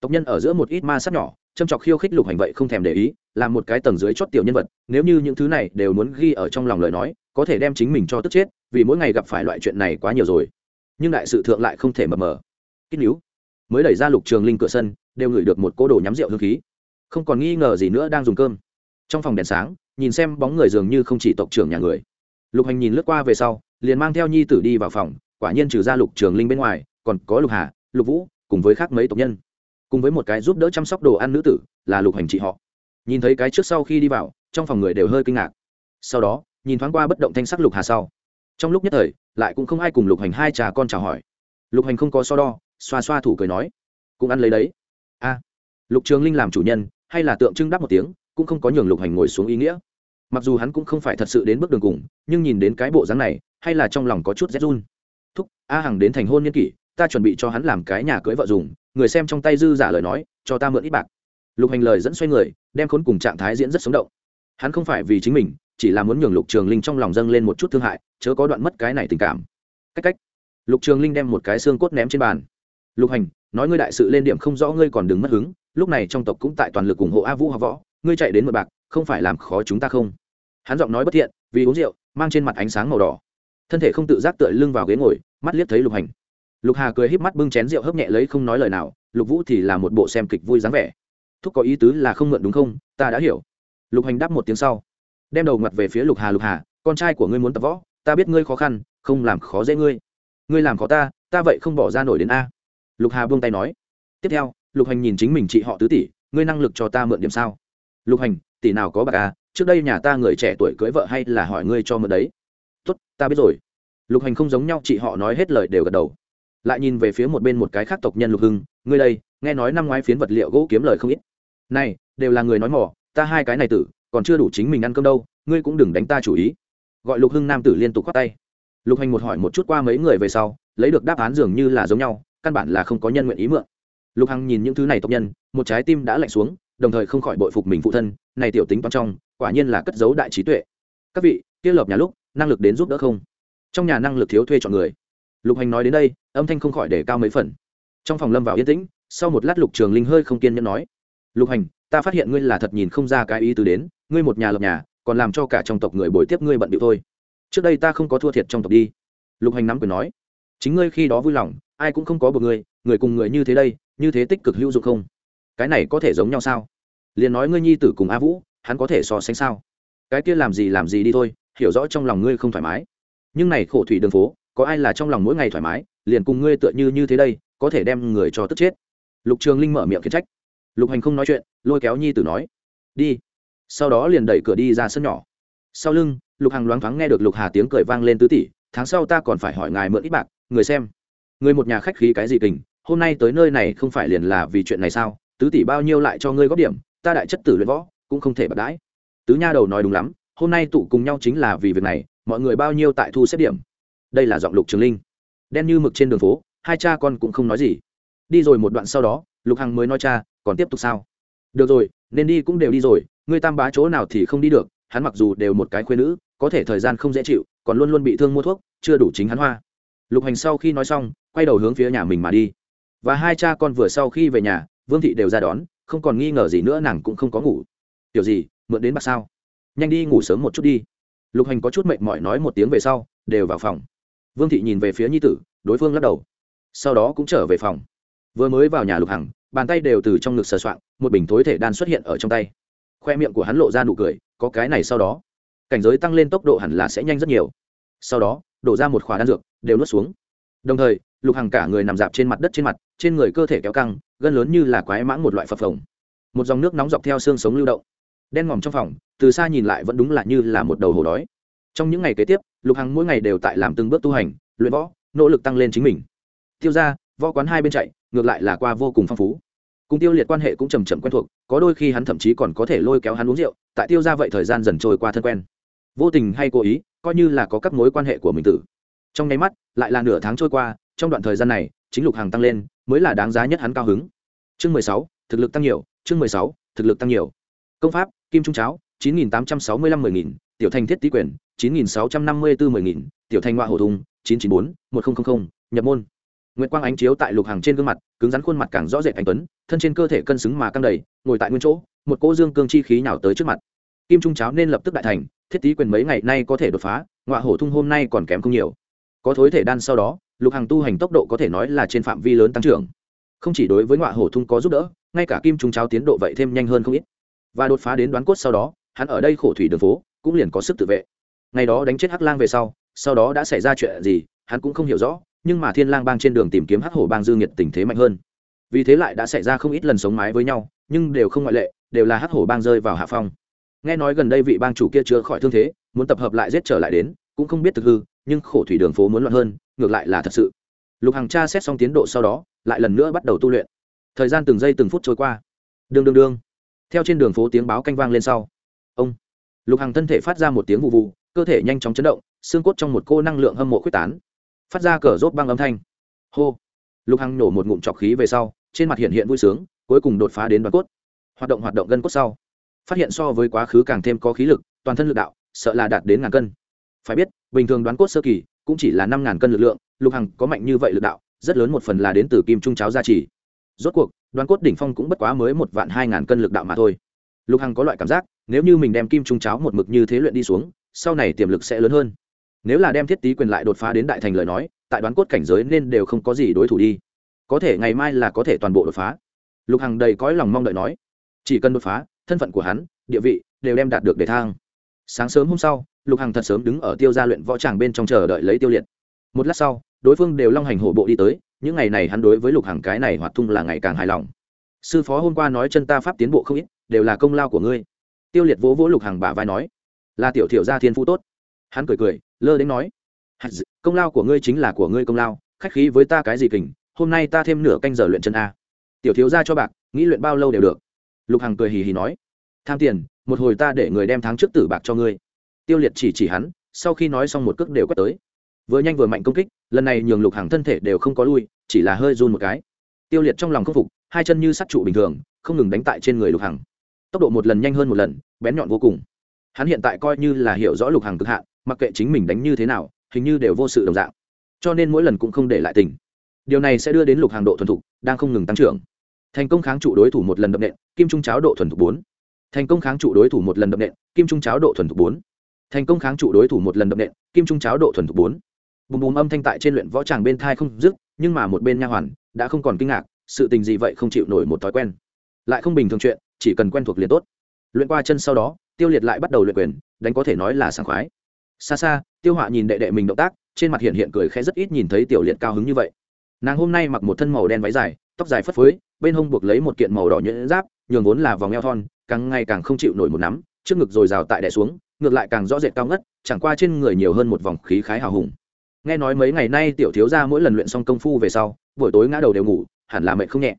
Tộc nhân ở giữa một ít ma sát nhỏ, châm chọc khiêu khích lục hành vậy không thèm để ý làm một cái tầng dưới chót tiểu nhân vật, nếu như những thứ này đều muốn ghi ở trong lòng lời nói, có thể đem chính mình cho tức chết, vì mỗi ngày gặp phải loại chuyện này quá nhiều rồi. Nhưng đại sự thượng lại không thể mờ mờ. Kích níu. Mới đẩy ra lục trường linh cửa sân, đều ngửi được một cô đồ nhắm rượu hương khí. Không còn nghi ngờ gì nữa đang dùng cơm. Trong phòng đèn sáng, nhìn xem bóng người dường như không chỉ tộc trưởng nhà người. Lục hành nhìn lướt qua về sau liền mang theo nhi tử đi vào phòng, quả nhiên trừ ra lục trường linh bên ngoài, còn có lục hà, lục vũ, cùng với khác mấy tộc nhân. Cùng với một cái giúp đỡ chăm sóc đồ ăn nữ tử, là lục hành trị họ. Nhìn thấy cái trước sau khi đi vào, trong phòng người đều hơi kinh ngạc. Sau đó, nhìn thoáng qua bất động thanh sắc lục hà sau. Trong lúc nhất thời, lại cũng không ai cùng lục hành hai trà con chào hỏi. Lục hành không có so đo, xoa xoa thủ cười nói, cũng ăn lấy đấy. A. Lục trường linh làm chủ nhân, hay là tượng trưng đáp một tiếng, cũng không có nhường lục hành ngồi xuống ý nghĩa. Mặc dù hắn cũng không phải thật sự đến bước đường cùng, nhưng nhìn đến cái bộ dáng này hay là trong lòng có chút rét run? Thúc, a hằng đến thành hôn nhân kỷ, ta chuẩn bị cho hắn làm cái nhà cưới vợ dùng, người xem trong tay dư giả lời nói, cho ta mượn ít bạc. Lục hành lời dẫn xoay người, đem khốn cùng trạng thái diễn rất sống động. Hắn không phải vì chính mình, chỉ là muốn nhường lục trường linh trong lòng dâng lên một chút thương hại, chớ có đoạn mất cái này tình cảm. Cách cách. Lục trường linh đem một cái xương cốt ném trên bàn. Lục hành, nói ngươi đại sự lên điểm không rõ ngươi còn đừng mất hứng, lúc này trong tộc cũng tại toàn lực ủng hộ a vũ học võ, ngươi chạy đến mượn bạc, không phải làm khó chúng ta không? Hắn giọng nói bất thiện, vì uống rượu, mang trên mặt ánh sáng màu đỏ thân thể không tự giác tựa lưng vào ghế ngồi, mắt liếc thấy lục hành. Lục hà cười híp mắt bưng chén rượu hấp nhẹ lấy không nói lời nào, lục vũ thì là một bộ xem kịch vui dáng vẻ. Thúc có ý tứ là không mượn đúng không, ta đã hiểu. Lục hành đáp một tiếng sau. Đem đầu ngặt về phía lục hà lục hà, con trai của ngươi muốn tập võ, ta biết ngươi khó khăn, không làm khó dễ ngươi. Ngươi làm khó ta ta vậy không bỏ ra nổi đến a. Lục hà buông tay nói. Tiếp theo, lục hành nhìn chính mình chị họ tứ tỷ, ngươi năng lực cho ta mượn điểm sao? Lục hành, tỷ nào có bạc à? Trước đây nhà ta người trẻ tuổi cưới vợ hay là hỏi ngươi cho mượn đấy? Tốt, ta biết rồi. Lục hành không giống nhau, chị họ nói hết lời đều gật đầu. Lại nhìn về phía một bên một cái khác tộc nhân lục hưng, ngươi đây, nghe nói năm ngoái phiến vật liệu gỗ kiếm lời không ít. Này, đều là người nói mỏ ta hai cái này tử, còn chưa đủ chính mình ăn cơm đâu, ngươi cũng đừng đánh ta chủ ý. Gọi lục hưng nam tử liên tục khoát tay. Lục hành một hỏi một chút qua mấy người về sau, lấy được đáp án dường như là giống nhau, căn bản là không có nhân nguyện ý mượn. Lục hằng nhìn những thứ này tộc nhân, một trái tim đã lạnh xuống, đồng thời không khỏi bội phục mình phụ thân, này tiểu tính toán trong, quả nhiên là cất giấu đại trí tuệ. Các vị, kia lợp nhà lúc năng lực đến giúp đỡ không? Trong nhà năng lực thiếu thuê chọn người. Lục hành nói đến đây, âm thanh không khỏi để cao mấy phần. Trong phòng lâm vào yên tĩnh, sau một lát lục trường linh hơi không kiên nhẫn nói, lục hành, ta phát hiện ngươi là thật nhìn không ra cái ý tứ đến, ngươi một nhà lập nhà, còn làm cho cả trong tộc người bồi tiếp ngươi bận điệu thôi. Trước đây ta không có thua thiệt trong tộc đi. Lục hành nắm quyền nói, chính ngươi khi đó vui lòng, ai cũng không có một người người cùng người như thế đây, như thế tích cực hữu dụng không? Cái này có thể giống nhau sao? Liền nói ngươi nhi tử cùng a vũ, hắn có thể so sánh sao? Cái kia làm gì làm gì đi thôi hiểu rõ trong lòng ngươi không thoải mái. Nhưng này khổ thủy đường phố, có ai là trong lòng mỗi ngày thoải mái, liền cùng ngươi tựa như như thế đây, có thể đem người cho tức chết. Lục trường linh mở miệng khiển trách. Lục hành không nói chuyện, lôi kéo nhi tử nói, đi. Sau đó liền đẩy cửa đi ra sân nhỏ. Sau lưng, lục hằng loáng thoáng nghe được lục hà tiếng cười vang lên tứ tỷ tháng sau ta còn phải hỏi ngài mượn ít bạc, người xem. Người một nhà khách khí cái gì kình, hôm nay tới nơi này không phải liền là vì chuyện này sao? Tứ tỷ bao nhiêu lại cho ngươi góp điểm, ta đại chất tử luyện võ, cũng không thể bật đãi. Tứ nha đầu nói đúng lắm hôm nay tụ cùng nhau chính là vì việc này, mọi người bao nhiêu tại thu xếp điểm. Đây là giọng lục trường linh. Đen như mực trên đường phố, hai cha con cũng không nói gì. Đi rồi một đoạn sau đó, lục hằng mới nói cha, còn tiếp tục sao? Được rồi, nên đi cũng đều đi rồi, ngươi tam bá chỗ nào thì không đi được, hắn mặc dù đều một cái khuyên nữ, có thể thời gian không dễ chịu, còn luôn luôn bị thương mua thuốc, chưa đủ chính hắn hoa. Lục hành sau khi nói xong, quay đầu hướng phía nhà mình mà đi. Và hai cha con vừa sau khi về nhà, vương thị đều ra đón, không còn nghi ngờ gì nữa, nàng cũng không có ngủ. Kiểu gì, mượn đến bạc sao? Nhanh đi ngủ sớm một chút đi. Lục hành có chút mệt mỏi nói một tiếng về sau đều vào phòng. Vương thị nhìn về phía nhi tử đối phương lắc đầu. Sau đó cũng trở về phòng. Vừa mới vào nhà lục hằng bàn tay đều từ trong ngực sờ soạn, một bình thối thể đan xuất hiện ở trong tay. Khoe miệng của hắn lộ ra nụ cười có cái này sau đó. Cảnh giới tăng lên tốc độ hẳn là sẽ nhanh rất nhiều. Sau đó đổ ra một khóa đan dược đều nuốt xuống. Đồng thời lục hằng cả người nằm dạp trên mặt đất trên mặt trên người cơ thể kéo căng gân lớn như là quái mãng một loại phập phồng. Một dòng nước nóng dọc theo xương sống lưu động đen ngòm trong phòng, từ xa nhìn lại vẫn đúng là như là một đầu hổ đói. Trong những ngày kế tiếp, lục hằng mỗi ngày đều tại làm từng bước tu hành, luyện võ, nỗ lực tăng lên chính mình. Tiêu ra võ quán hai bên chạy, ngược lại là qua vô cùng phong phú. Cùng tiêu liệt quan hệ cũng chầm chậm quen thuộc, có đôi khi hắn thậm chí còn có thể lôi kéo hắn uống rượu, tại tiêu ra vậy thời gian dần trôi qua thân quen. Vô tình hay cố ý, coi như là có các mối quan hệ của mình tử. Trong nháy mắt, lại là nửa tháng trôi qua, trong đoạn thời gian này, chính lục hàng tăng lên, mới là đáng giá nhất hắn cao hứng. Chương mười sáu, thực lực tăng nhiều, chương mười sáu, thực lực tăng nhiều. Công pháp kim trung cháo, chín nghìn tám trăm sáu mươi lăm mười nghìn, tiểu thành thiết tý quyền, chín nghìn sáu trăm năm mươi bốn mười nghìn, tiểu thành ngoại hổ thùng, chín chín bốn một nghìn nhập môn. Nguyệt quang ánh chiếu tại lục hàng trên gương mặt, cứng rắn khuôn mặt càng rõ rệt anh tuấn, thân trên cơ thể cân xứng mà căng đầy, ngồi tại nguyên chỗ, một cỗ dương cương chi khí nhào tới trước mặt. Kim trung cháo nên lập tức đại thành, thiết tý quyền mấy ngày nay có thể đột phá ngoại hổ thung hôm nay còn kém không nhiều. Có thối thể đan sau đó, lục hàng tu hành tốc độ có thể nói là trên phạm vi lớn tăng trưởng. Không chỉ đối với ngoại hổ thung có giúp đỡ, ngay cả kim trung cháo tiến độ vậy thêm nhanh hơn không ít và đột phá đến đoán cốt sau đó, hắn ở đây khổ thủy đường phố, cũng liền có sức tự vệ. Ngày đó đánh chết hắc lang về sau sau đó đã xảy ra chuyện gì, hắn cũng không hiểu rõ, nhưng mà thiên lang bang trên đường tìm kiếm hắc hổ bang dương nhiệt tình thế mạnh hơn. Vì thế lại đã xảy ra không ít lần sống mái với nhau, nhưng đều không ngoại lệ, đều là hắc hổ bang rơi vào hạ phong. Nghe nói gần đây vị bang chủ kia chữa khỏi thương thế, muốn tập hợp lại giết trở lại đến, cũng không biết thực hư, nhưng khổ thủy đường phố muốn loạn hơn, ngược lại là thật sự. Lục hàng tra xét xong tiến độ sau đó, lại lần nữa bắt đầu tu luyện. Thời gian từng giây từng phút trôi qua. Đương đương đương theo trên đường phố tiếng báo canh vang lên sau. Ông lục Hằng thân thể phát ra một tiếng vụ vụ, cơ thể nhanh chóng chấn động, xương cốt trong một cô năng lượng hâm mộ quyết tán. Phát ra cờ rốt băng âm thanh. Hô! Lục hằng nổ một ngụm trọc khí về sau, trên mặt hiện hiện vui sướng, cuối cùng đột phá đến đoàn cốt. Hoạt động hoạt động gân cốt sau. Phát hiện so với quá khứ càng thêm có khí lực, toàn thân lực đạo, sợ là đạt đến ngàn cân. Phải biết, bình thường đoán cốt sơ kỳ cũng chỉ là năm ngàn cân lực lượng, lục hằng có mạnh như vậy lực đạo, rất lớn một phần là đến từ kim trung cháo gia trì rốt cuộc, đoàn cốt đỉnh phong cũng bất quá mới một vạn hai ngàn cân lực đạo mà thôi. Lục hằng có loại cảm giác, nếu như mình đem kim trung cháo một mực như thế luyện đi xuống, sau này tiềm lực sẽ lớn hơn. Nếu là đem thiết tý quyền lại đột phá đến đại thành lời nói, tại đoán cốt cảnh giới nên đều không có gì đối thủ đi. Có thể ngày mai là có thể toàn bộ đột phá. Lục hằng đầy cõi lòng mong đợi nói. Chỉ cần đột phá, thân phận của hắn, địa vị, đều đem đạt được để thang. Sáng sớm hôm sau, lục hằng thật sớm đứng ở tiêu gia luyện võ tràng bên trong chờ đợi lấy tiêu liệt. Một lát sau, đối phương đều long hành hổ bộ đi tới những ngày này hắn đối với lục hằng cái này hoạt thung là ngày càng hài lòng. Sư phó hôm qua nói chân ta pháp tiến bộ không ít, đều là công lao của ngươi. Tiêu liệt vỗ vỗ lục hằng bả vai nói, là tiểu thiểu gia thiên phú tốt. Hắn cười cười, lơ đến nói công lao của ngươi chính là của ngươi công lao, khách khí với ta cái gì kình, hôm nay ta thêm nửa canh giờ luyện chân a. Tiểu thiếu gia cho bạc, nghĩ luyện bao lâu đều được. Lục hằng cười hì hì nói, tham tiền, một hồi ta để người đem tháng trước tử bạc cho ngươi. Tiêu liệt chỉ chỉ hắn, sau khi nói xong một cước đều quét tới vừa nhanh vừa mạnh công kích, lần này nhường lục hàng thân thể đều không có lui, chỉ là hơi run một cái. Tiêu liệt trong lòng khâm phục, hai chân như sắt trụ bình thường, không ngừng đánh tại trên người lục hằng tốc độ một lần nhanh hơn một lần, bén nhọn vô cùng. Hắn hiện tại coi như là hiểu rõ lục hằng cực hạn, mặc kệ chính mình đánh như thế nào, hình như đều vô sự đồng dạng. Cho nên mỗi lần cũng không để lại tình. Điều này sẽ đưa đến lục hàng độ thuần thục, đang không ngừng tăng trưởng. Thành công kháng trụ đối thủ một lần đậm nện, kim trung cháo độ thuần thục bốn. Thành công kháng trụ đối thủ một lần đậm nện, kim trung cháo độ thuần thục bốn. Thành công kháng trụ đối thủ một lần đậm nện, kim trung cháo độ thuần thục bốn bùm bùm âm thanh tại trên luyện võ tràng bên thai không dứt, nhưng mà một bên nha hoàn đã không còn kinh ngạc, sự tình gì vậy không chịu nổi một thói quen. Lại không bình thường chuyện, chỉ cần quen thuộc liền tốt. Luyện qua chân sau đó, tiêu liệt lại bắt đầu luyện quyền, đánh có thể nói là sảng khoái. Xa xa, tiêu họa nhìn đệ đệ mình động tác, trên mặt hiện hiện cười khẽ rất ít nhìn thấy tiểu liệt cao hứng như vậy. Nàng hôm nay mặc một thân màu đen váy dài, tóc dài phất phới, bên hông buộc lấy một kiện màu đỏ nhẫn giáp, nhường vốn là vòng eo thon, càng ngày càng không chịu nổi một nắm, trước ngực dồi dào tại đẻ xuống, ngược lại càng rõ rệt cao ngất, chẳng qua trên người nhiều hơn một vòng khí khái hào hùng nghe nói mấy ngày nay tiểu thiếu gia mỗi lần luyện xong công phu về sau, buổi tối ngã đầu đều ngủ, hẳn là mệt không nhẹ.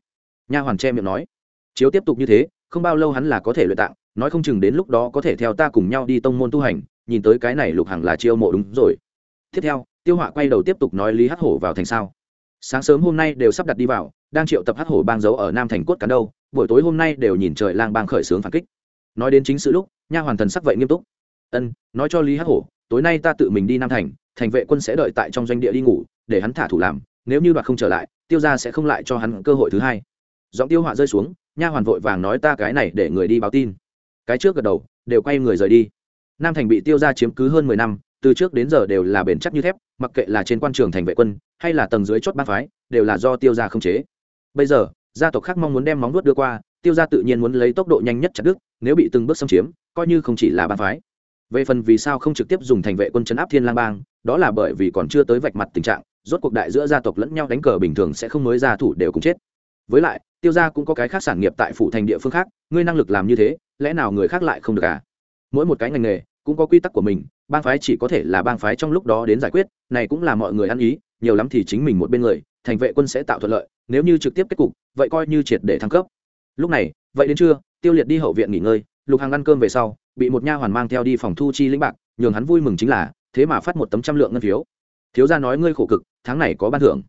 Nha hoàn che miệng nói. Chiếu tiếp tục như thế, không bao lâu hắn là có thể luyện tạng, nói không chừng đến lúc đó có thể theo ta cùng nhau đi tông môn tu hành, nhìn tới cái này lục hằng là chiêu mộ đúng rồi. Tiếp theo, tiêu họa quay đầu tiếp tục nói lý hắc hổ vào thành sao. Sáng sớm hôm nay đều sắp đặt đi vào, đang triệu tập hắc hổ bang giấu ở nam thành cốt cán đâu, buổi tối hôm nay đều nhìn trời lang bang khởi xướng phản kích. Nói đến chính sự lúc, nha hoàn thần sắc vậy nghiêm túc. Ân, nói cho lý hắc hổ, tối nay ta tự mình đi nam thành thành vệ quân sẽ đợi tại trong doanh địa đi ngủ, để hắn thả thủ làm, nếu như đoạt không trở lại, tiêu ra sẽ không lại cho hắn cơ hội thứ hai. Giọng tiêu họa rơi xuống, nha hoàn vội vàng nói ta cái này để người đi báo tin. Cái trước gật đầu, đều quay người rời đi. Nam thành bị tiêu ra chiếm cứ hơn mười năm, từ trước đến giờ đều là bền chắc như thép, mặc kệ là trên quan trường thành vệ quân, hay là tầng dưới chốt bang phái, đều là do tiêu ra không chế. Bây giờ, gia tộc khác mong muốn đem móng nuốt đưa qua, tiêu ra tự nhiên muốn lấy tốc độ nhanh nhất chặt đức nếu bị từng bước xâm chiếm, coi như không chỉ là bang phái về phần vì sao không trực tiếp dùng thành vệ quân chấn áp thiên lang bang, đó là bởi vì còn chưa tới vạch mặt tình trạng, rốt cuộc đại giữa gia tộc lẫn nhau đánh cờ bình thường sẽ không mới ra thủ đều cùng chết. Với lại, tiêu gia cũng có cái khác sản nghiệp tại phủ thành địa phương khác, ngươi năng lực làm như thế, lẽ nào người khác lại không được à? Mỗi một cái ngành nghề, cũng có quy tắc của mình, bang phái chỉ có thể là bang phái trong lúc đó đến giải quyết, này cũng là mọi người ăn ý, nhiều lắm thì chính mình một bên người, thành vệ quân sẽ tạo thuận lợi, nếu như trực tiếp kết cục, vậy coi như triệt để thăng cấp. Lúc này, vậy đến trưa, tiêu liệt đi hậu viện nghỉ ngơi, lục hàng ăn cơm về sau bị một nha hoàn mang theo đi phòng thu chi lĩnh bạc, nhường hắn vui mừng chính là, thế mà phát một tấm trăm lượng ngân phiếu. Thiếu gia nói ngươi khổ cực, tháng này có ban thưởng.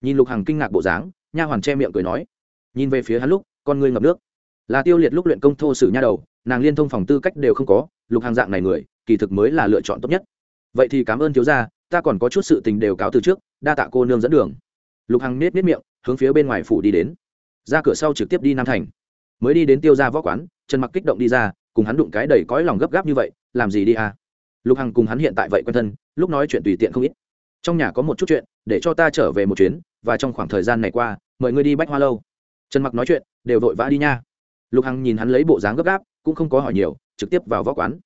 Nhìn lục hằng kinh ngạc bộ dáng, nha hoàn che miệng cười nói. Nhìn về phía hắn lúc, con ngươi ngập nước. Là tiêu liệt lúc luyện công thô sử nha đầu, nàng liên thông phòng tư cách đều không có, lục hàng dạng này người, kỳ thực mới là lựa chọn tốt nhất. Vậy thì cảm ơn thiếu gia, ta còn có chút sự tình đều cáo từ trước, đa tạ cô nương dẫn đường. Lục hằng nết nết miệng, hướng phía bên ngoài phủ đi đến. Ra cửa sau trực tiếp đi nam thành. Mới đi đến tiêu gia võ quán, trần mặc kích động đi ra cùng hắn đụng cái đầy cõi lòng gấp gáp như vậy, làm gì đi à? Lục hằng cùng hắn hiện tại vậy quen thân, lúc nói chuyện tùy tiện không ít. Trong nhà có một chút chuyện, để cho ta trở về một chuyến, và trong khoảng thời gian này qua, mời ngươi đi bách hoa lâu. Trần mặc nói chuyện, đều vội vã đi nha. Lục hằng nhìn hắn lấy bộ dáng gấp gáp, cũng không có hỏi nhiều, trực tiếp vào võ quán.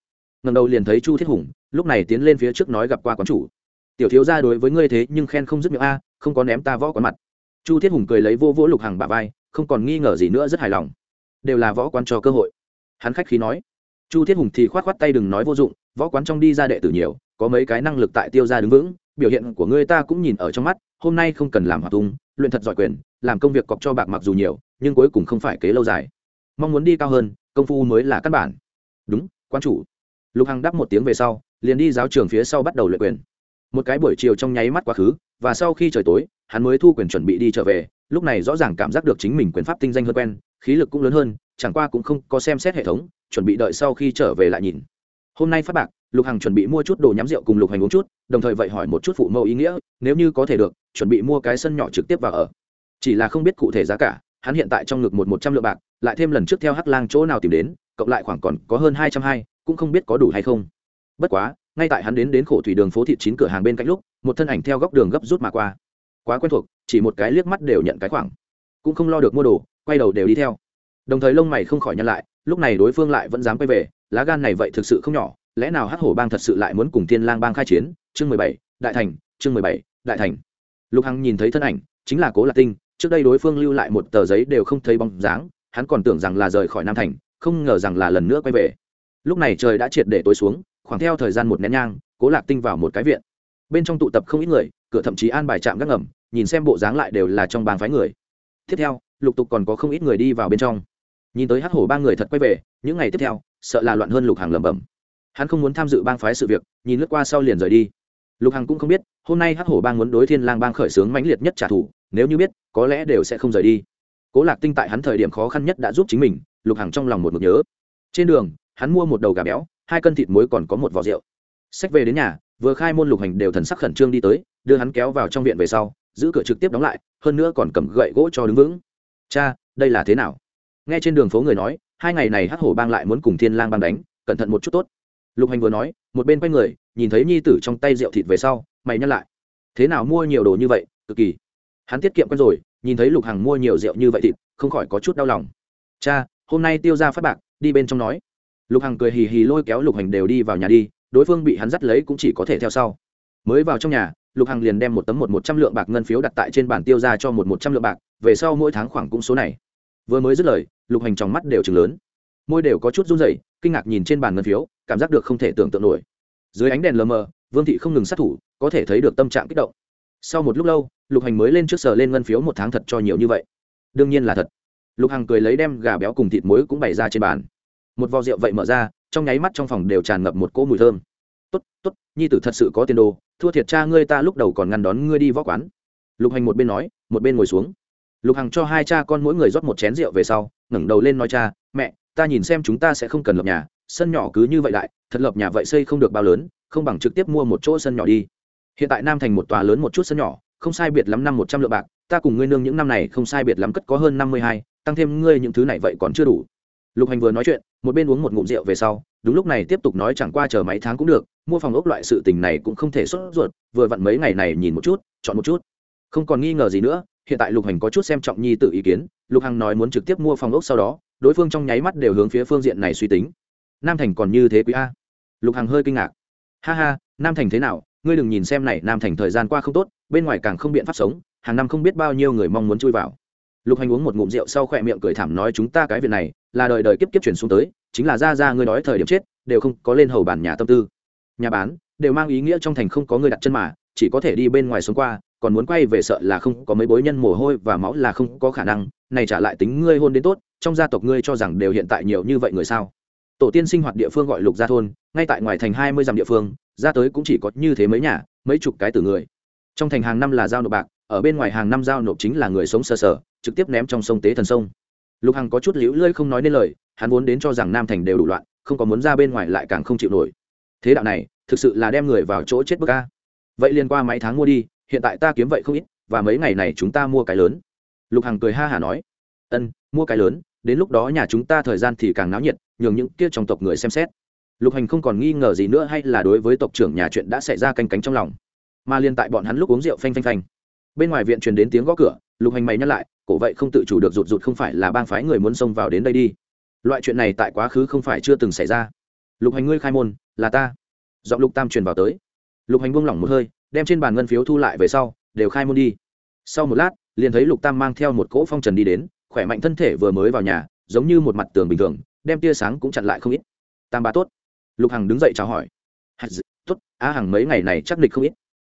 Ngầm đầu liền thấy chu thiết hùng, lúc này tiến lên phía trước nói gặp qua quán chủ. Tiểu thiếu ra đối với ngươi thế nhưng khen không dứt miệng a, không có ném ta võ quán mặt. Chu thiết hùng cười lấy vô vỗ lục Hằng bà vai, không còn nghi ngờ gì nữa, rất hài lòng. Đều là võ quán cho cơ hội hắn khách khí nói. Chu thiết hùng thì k h o á t k h o á t tay đừng nói vô dụng, võ quán trong đi ra đệ tử nhiều, có mấy cái năng lực tại tiêu ra đứng vững, biểu hiện của ngươi ta cũng nhìn ở trong mắt, hôm nay không cần làm hoạt tung, luyện thật giỏi quyền, làm công việc cọc cho bạc mặc dù nhiều, nhưng cuối cùng không phải kế lâu dài. Mong muốn đi cao hơn, công phu mới là căn bản. Đúng quan chủ. Lục hằng đáp một tiếng về sau, liền đi giáo trường phía sau bắt đầu luyện quyền. Một cái buổi chiều trong nháy mắt quá khứ, và sau khi trời tối, hắn mới thu quyền chuẩn bị đi trở về, lúc này rõ ràng cảm giác được chính mình quyền pháp tinh danh hơn quen, khí lực cũng lớn hơn chẳng qua cũng không có xem xét hệ thống, chuẩn bị đợi sau khi trở về lại nhìn. Hôm nay phát bạc, lục hằng chuẩn bị mua chút đồ nhắm rượu cùng lục hành uống chút, đồng thời vậy hỏi một chút phụ mẫu ý nghĩa, nếu như có thể được, chuẩn bị mua cái sân nhỏ trực tiếp vào ở. Chỉ là không biết cụ thể giá cả, hắn hiện tại trong ngực một một trăm lượng bạc, lại thêm lần trước theo hắc lang chỗ nào tìm đến, cộng lại khoảng còn có hơn hai trăm hai, cũng không biết có đủ hay không. Bất quá, ngay tại hắn đến đến khổ thủy đường phố thị chín cửa hàng bên cạnh lúc, một thân ảnh theo góc đường gấp rút mà qua. Quá quen thuộc, chỉ một cái liếc mắt đều nhận cái khoảng. Cũng không lo được mua đồ, quay đầu đều đi theo đồng thời lông mày không khỏi nhăn lại, lúc này đối phương lại vẫn dám quay về, lá gan này vậy thực sự không nhỏ, lẽ nào hắc hổ bang thật sự lại muốn cùng thiên lang bang khai chiến? Chương mười bảy, đại thành, chương mười bảy, đại thành. Lục hằng nhìn thấy thân ảnh, chính là cố lạc tinh, trước đây đối phương lưu lại một tờ giấy đều không thấy bóng dáng, hắn còn tưởng rằng là rời khỏi nam thành, không ngờ rằng là lần nữa quay về. Lúc này trời đã triệt để tối xuống, khoảng theo thời gian một nén nhang, cố lạc tinh vào một cái viện. Bên trong tụ tập không ít người, cửa thậm chí an bài trạm gác ngầm, nhìn xem bộ dáng lại đều là trong bàn phái người. Tiếp theo, lục tục còn có không ít người đi vào bên trong nhìn tới hắc hổ ba người thật quay về, những ngày tiếp theo, sợ là loạn hơn lục hàng lẩm bẩm. Hắn không muốn tham dự bang phái sự việc, nhìn lướt qua sau liền rời đi. Lục hằng cũng không biết, hôm nay hắc hổ bang muốn đối thiên lang bang khởi xướng mãnh liệt nhất trả thù, nếu như biết, có lẽ đều sẽ không rời đi. Cố lạc tinh tại hắn thời điểm khó khăn nhất đã giúp chính mình, lục hằng trong lòng một mực nhớ. Trên đường, hắn mua một đầu gà béo, hai cân thịt muối còn có một vỏ rượu. Sách về đến nhà, vừa khai môn lục hành đều thần sắc khẩn trương đi tới, đưa hắn kéo vào trong viện về sau, giữ cửa trực tiếp đóng lại, hơn nữa còn cầm gậy gỗ cho đứng vững. Cha, đây là thế nào? Nghe trên đường phố người nói, hai ngày này hắc hổ bang lại muốn cùng thiên lang bang đánh, cẩn thận một chút tốt. Lục hành vừa nói, một bên quay người, nhìn thấy nhi tử trong tay rượu thịt về sau, mày nhắc lại. Thế nào mua nhiều đồ như vậy, cực kỳ. Hắn tiết kiệm quen rồi, nhìn thấy lục hằng mua nhiều rượu như vậy thịt, không khỏi có chút đau lòng. Cha, hôm nay tiêu ra phát bạc, đi bên trong nói. Lục hằng cười hì hì lôi kéo lục hành đều đi vào nhà đi, đối phương bị hắn dắt lấy cũng chỉ có thể theo sau. Mới vào trong nhà, lục hằng liền đem một tấm một một trăm lượng bạc ngân phiếu đặt tại trên bản tiêu ra cho một một trăm lượng bạc, về sau mỗi tháng khoảng cũng số này vừa mới dứt lời, lục hành trong mắt đều chừng lớn. Môi đều có chút run rẩy, kinh ngạc nhìn trên bàn ngân phiếu, cảm giác được không thể tưởng tượng nổi. Dưới ánh đèn lờ mờ, vương thị không ngừng sát thủ, có thể thấy được tâm trạng kích động. Sau một lúc lâu, lục hành mới lên trước sờ lên ngân phiếu một tháng thật cho nhiều như vậy. Đương nhiên là thật. Lục hằng cười lấy đem gà béo cùng thịt muối cũng bày ra trên bàn. Một vò rượu vậy mở ra, trong nháy mắt trong phòng đều tràn ngập một cỗ mùi thơm. Tốt tốt, nhi tử thật sự có tiền đồ, thua thiệt cha ngươi ta lúc đầu còn ngăn đón ngươi đi võ quán. Lục hành một bên nói, một bên ngồi xuống lục hằng cho hai cha con mỗi người rót một chén rượu về sau, ngẩng đầu lên nói cha, mẹ, ta nhìn xem chúng ta sẽ không cần lập nhà, sân nhỏ cứ như vậy đại thật lập nhà vậy xây không được bao lớn, không bằng trực tiếp mua một chỗ sân nhỏ đi. Hiện tại nam thành một tòa lớn một chút sân nhỏ, không sai biệt lắm năm một trăm lượng bạc, ta cùng ngươi nương những năm này không sai biệt lắm cất có hơn năm mươi hai, tăng thêm ngươi những thứ này vậy còn chưa đủ. Lục hành vừa nói chuyện, một bên uống một ngụm rượu về sau, đúng lúc này tiếp tục nói chẳng qua chờ mấy tháng cũng được, mua phòng ốc loại sự tình này cũng không thể xuất ruột, vừa vặn mấy ngày này nhìn một chút, chọn một chút. Không còn nghi ngờ gì nữa hiện tại lục hành có chút xem trọng nhi tự ý kiến, lục hằng nói muốn trực tiếp mua phòng ốc sau đó, đối phương trong nháy mắt đều hướng phía phương diện này suy tính. Nam thành còn như thế quý a. Lục hằng hơi kinh ngạc. Ha ha, nam thành thế nào, ngươi đừng nhìn xem này, nam thành thời gian qua không tốt, bên ngoài càng không biện pháp sống, hàng năm không biết bao nhiêu người mong muốn chui vào. Lục hành uống một ngụm rượu sau khỏe miệng cười thảm nói chúng ta cái việc này, là đời đời kiếp kiếp chuyển xuống tới, chính là ra ra ngươi nói thời điểm chết, đều không có lên hầu bản nhà tâm tư. Nhà bán, đều mang ý nghĩa trong thành không có người đặt chân mà, chỉ có thể đi bên ngoài sống qua còn muốn quay về sợ là không có mấy bối nhân mồ hôi và máu là không có khả năng, này trả lại tính ngươi hôn đến tốt, trong gia tộc ngươi cho rằng đều hiện tại nhiều như vậy người sao? Tổ tiên sinh hoạt địa phương gọi lục gia thôn, ngay tại ngoài thành hai mươi dặm địa phương, ra tới cũng chỉ có như thế mấy nhà, mấy chục cái từ người. Trong thành hàng năm là giao nộp bạc, ở bên ngoài hàng năm giao nộp chính là người sống sơ sở trực tiếp ném trong sông tế thần sông. Lục hằng có chút liễu lơi không nói nên lời, hắn vốn đến cho rằng nam thành đều đủ loạn, không có muốn ra bên ngoài lại càng không chịu nổi. Thế đạo này, thực sự là đem người vào chỗ chết bức ca vậy liên qua mấy tháng mua đi hiện tại ta kiếm vậy không ít, và mấy ngày này chúng ta mua cái lớn. Lục hằng cười ha hả nói, ân, mua cái lớn, đến lúc đó nhà chúng ta thời gian thì càng náo nhiệt, nhường những kia trong tộc người xem xét. Lục hành không còn nghi ngờ gì nữa hay là đối với tộc trưởng nhà chuyện đã xảy ra canh cánh trong lòng, mà liên tại bọn hắn lúc uống rượu phanh phanh phanh. Bên ngoài viện truyền đến tiếng gõ cửa, lục hành mày nhắc lại, cổ vậy không tự chủ được rụt rụt không phải là bang phái người muốn xông vào đến đây đi. Loại chuyện này tại quá khứ không phải chưa từng xảy ra. Lục hành ngươi khai môn, là ta. Giọng lục tam truyền vào tới. Lục hành buông lỏng một hơi đem trên bàn ngân phiếu thu lại về sau, đều khai môn đi. Sau một lát, liền thấy lục tam mang theo một cỗ phong trần đi đến, khỏe mạnh thân thể vừa mới vào nhà, giống như một mặt tường bình thường, đem tia sáng cũng chặn lại không ít. Tam bá tốt. Lục hằng đứng dậy chào hỏi. Tốt, á hằng mấy ngày này chắc nịch không ít.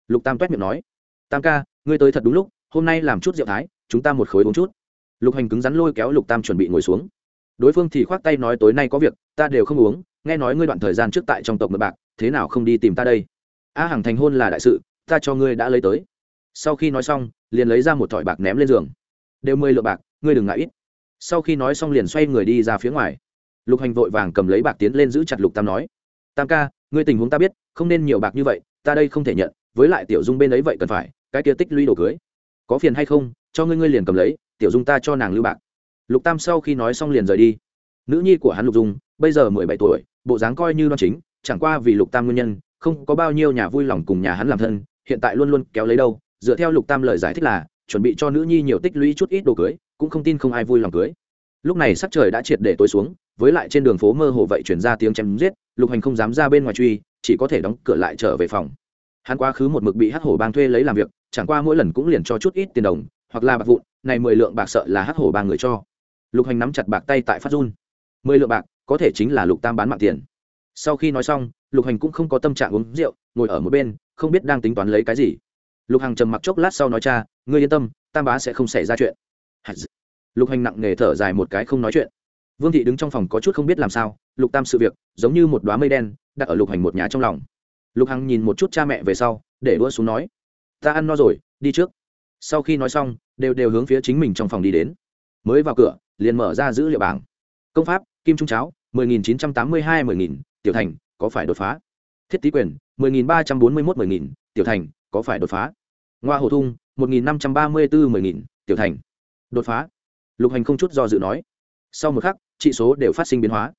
Lục tam toét miệng nói. Tam ca, ngươi tới thật đúng lúc, hôm nay làm chút rượu thái, chúng ta một khối uống chút. Lục hành cứng rắn lôi kéo lục tam chuẩn bị ngồi xuống. Đối phương thì khoác tay nói tối nay có việc, ta đều không uống, nghe nói ngươi đoạn thời gian trước tại trong tộc mật bạc, thế nào không đi tìm ta đây? A hằng thành hôn là đại sự ta cho ngươi đã lấy tới. Sau khi nói xong, liền lấy ra một thỏi bạc ném lên giường. Đều mười lượng bạc, ngươi đừng ngại ít. Sau khi nói xong liền xoay người đi ra phía ngoài. Lục hành vội vàng cầm lấy bạc tiến lên giữ chặt lục tam nói, tam ca, ngươi tình huống ta biết, không nên nhiều bạc như vậy, ta đây không thể nhận, với lại tiểu dung bên ấy vậy cần phải, cái kia tích lũy đồ cưới. Có phiền hay không, cho ngươi ngươi liền cầm lấy, tiểu dung ta cho nàng lưu bạc. Lục tam sau khi nói xong liền rời đi. Nữ nhi của hắn lục dung, bây giờ mười bảy tuổi, bộ dáng coi như đoan chính, chẳng qua vì lục tam nguyên nhân, không có bao nhiêu nhà vui lòng cùng nhà hắn làm thân hiện tại luôn luôn kéo lấy đâu, dựa theo lục tam lời giải thích là, chuẩn bị cho nữ nhi nhiều tích lũy chút ít đồ cưới, cũng không tin không ai vui lòng cưới. Lúc này sắc trời đã triệt để tối xuống, với lại trên đường phố mơ hồ vậy chuyển ra tiếng chém giết, lục hành không dám ra bên ngoài truy, chỉ có thể đóng cửa lại trở về phòng. Hắn quá khứ một mực bị hắc hổ bang thuê lấy làm việc, chẳng qua mỗi lần cũng liền cho chút ít tiền đồng, hoặc là bạc vụn, này mười lượng bạc sợ là hắc hổ bang người cho. Lục hành nắm chặt bạc tay tại phát run. Mười lượng bạc, có thể chính là lục tam bán mạng tiền. Sau khi nói xong, lục hành cũng không có tâm trạng uống rượu, ngồi ở một bên không biết đang tính toán lấy cái gì. Lục hằng trầm mặc chốc lát sau nói cha ngươi yên tâm tam bá sẽ không xảy ra chuyện. Lục hành nặng nề thở dài một cái không nói chuyện. Vương thị đứng trong phòng có chút không biết làm sao lục tam sự việc giống như một đoá mây đen đặt ở lục hành một nhà trong lòng. Lục hằng nhìn một chút cha mẹ về sau để đua xuống nói ta ăn no rồi đi trước. Sau khi nói xong đều đều hướng phía chính mình trong phòng đi đến. Mới vào cửa liền mở ra dữ liệu bảng. Công pháp kim trung cháo 10.982 10.000, tiểu thành có phải đột phá? Thiết tý quyền 10.341 10.000, tiểu thành có phải đột phá? Ngoa hồ thung 1.534 10.000, tiểu thành. Đột phá. Lục hành không chút do dự nói. Sau một khắc trị số đều phát sinh biến hóa.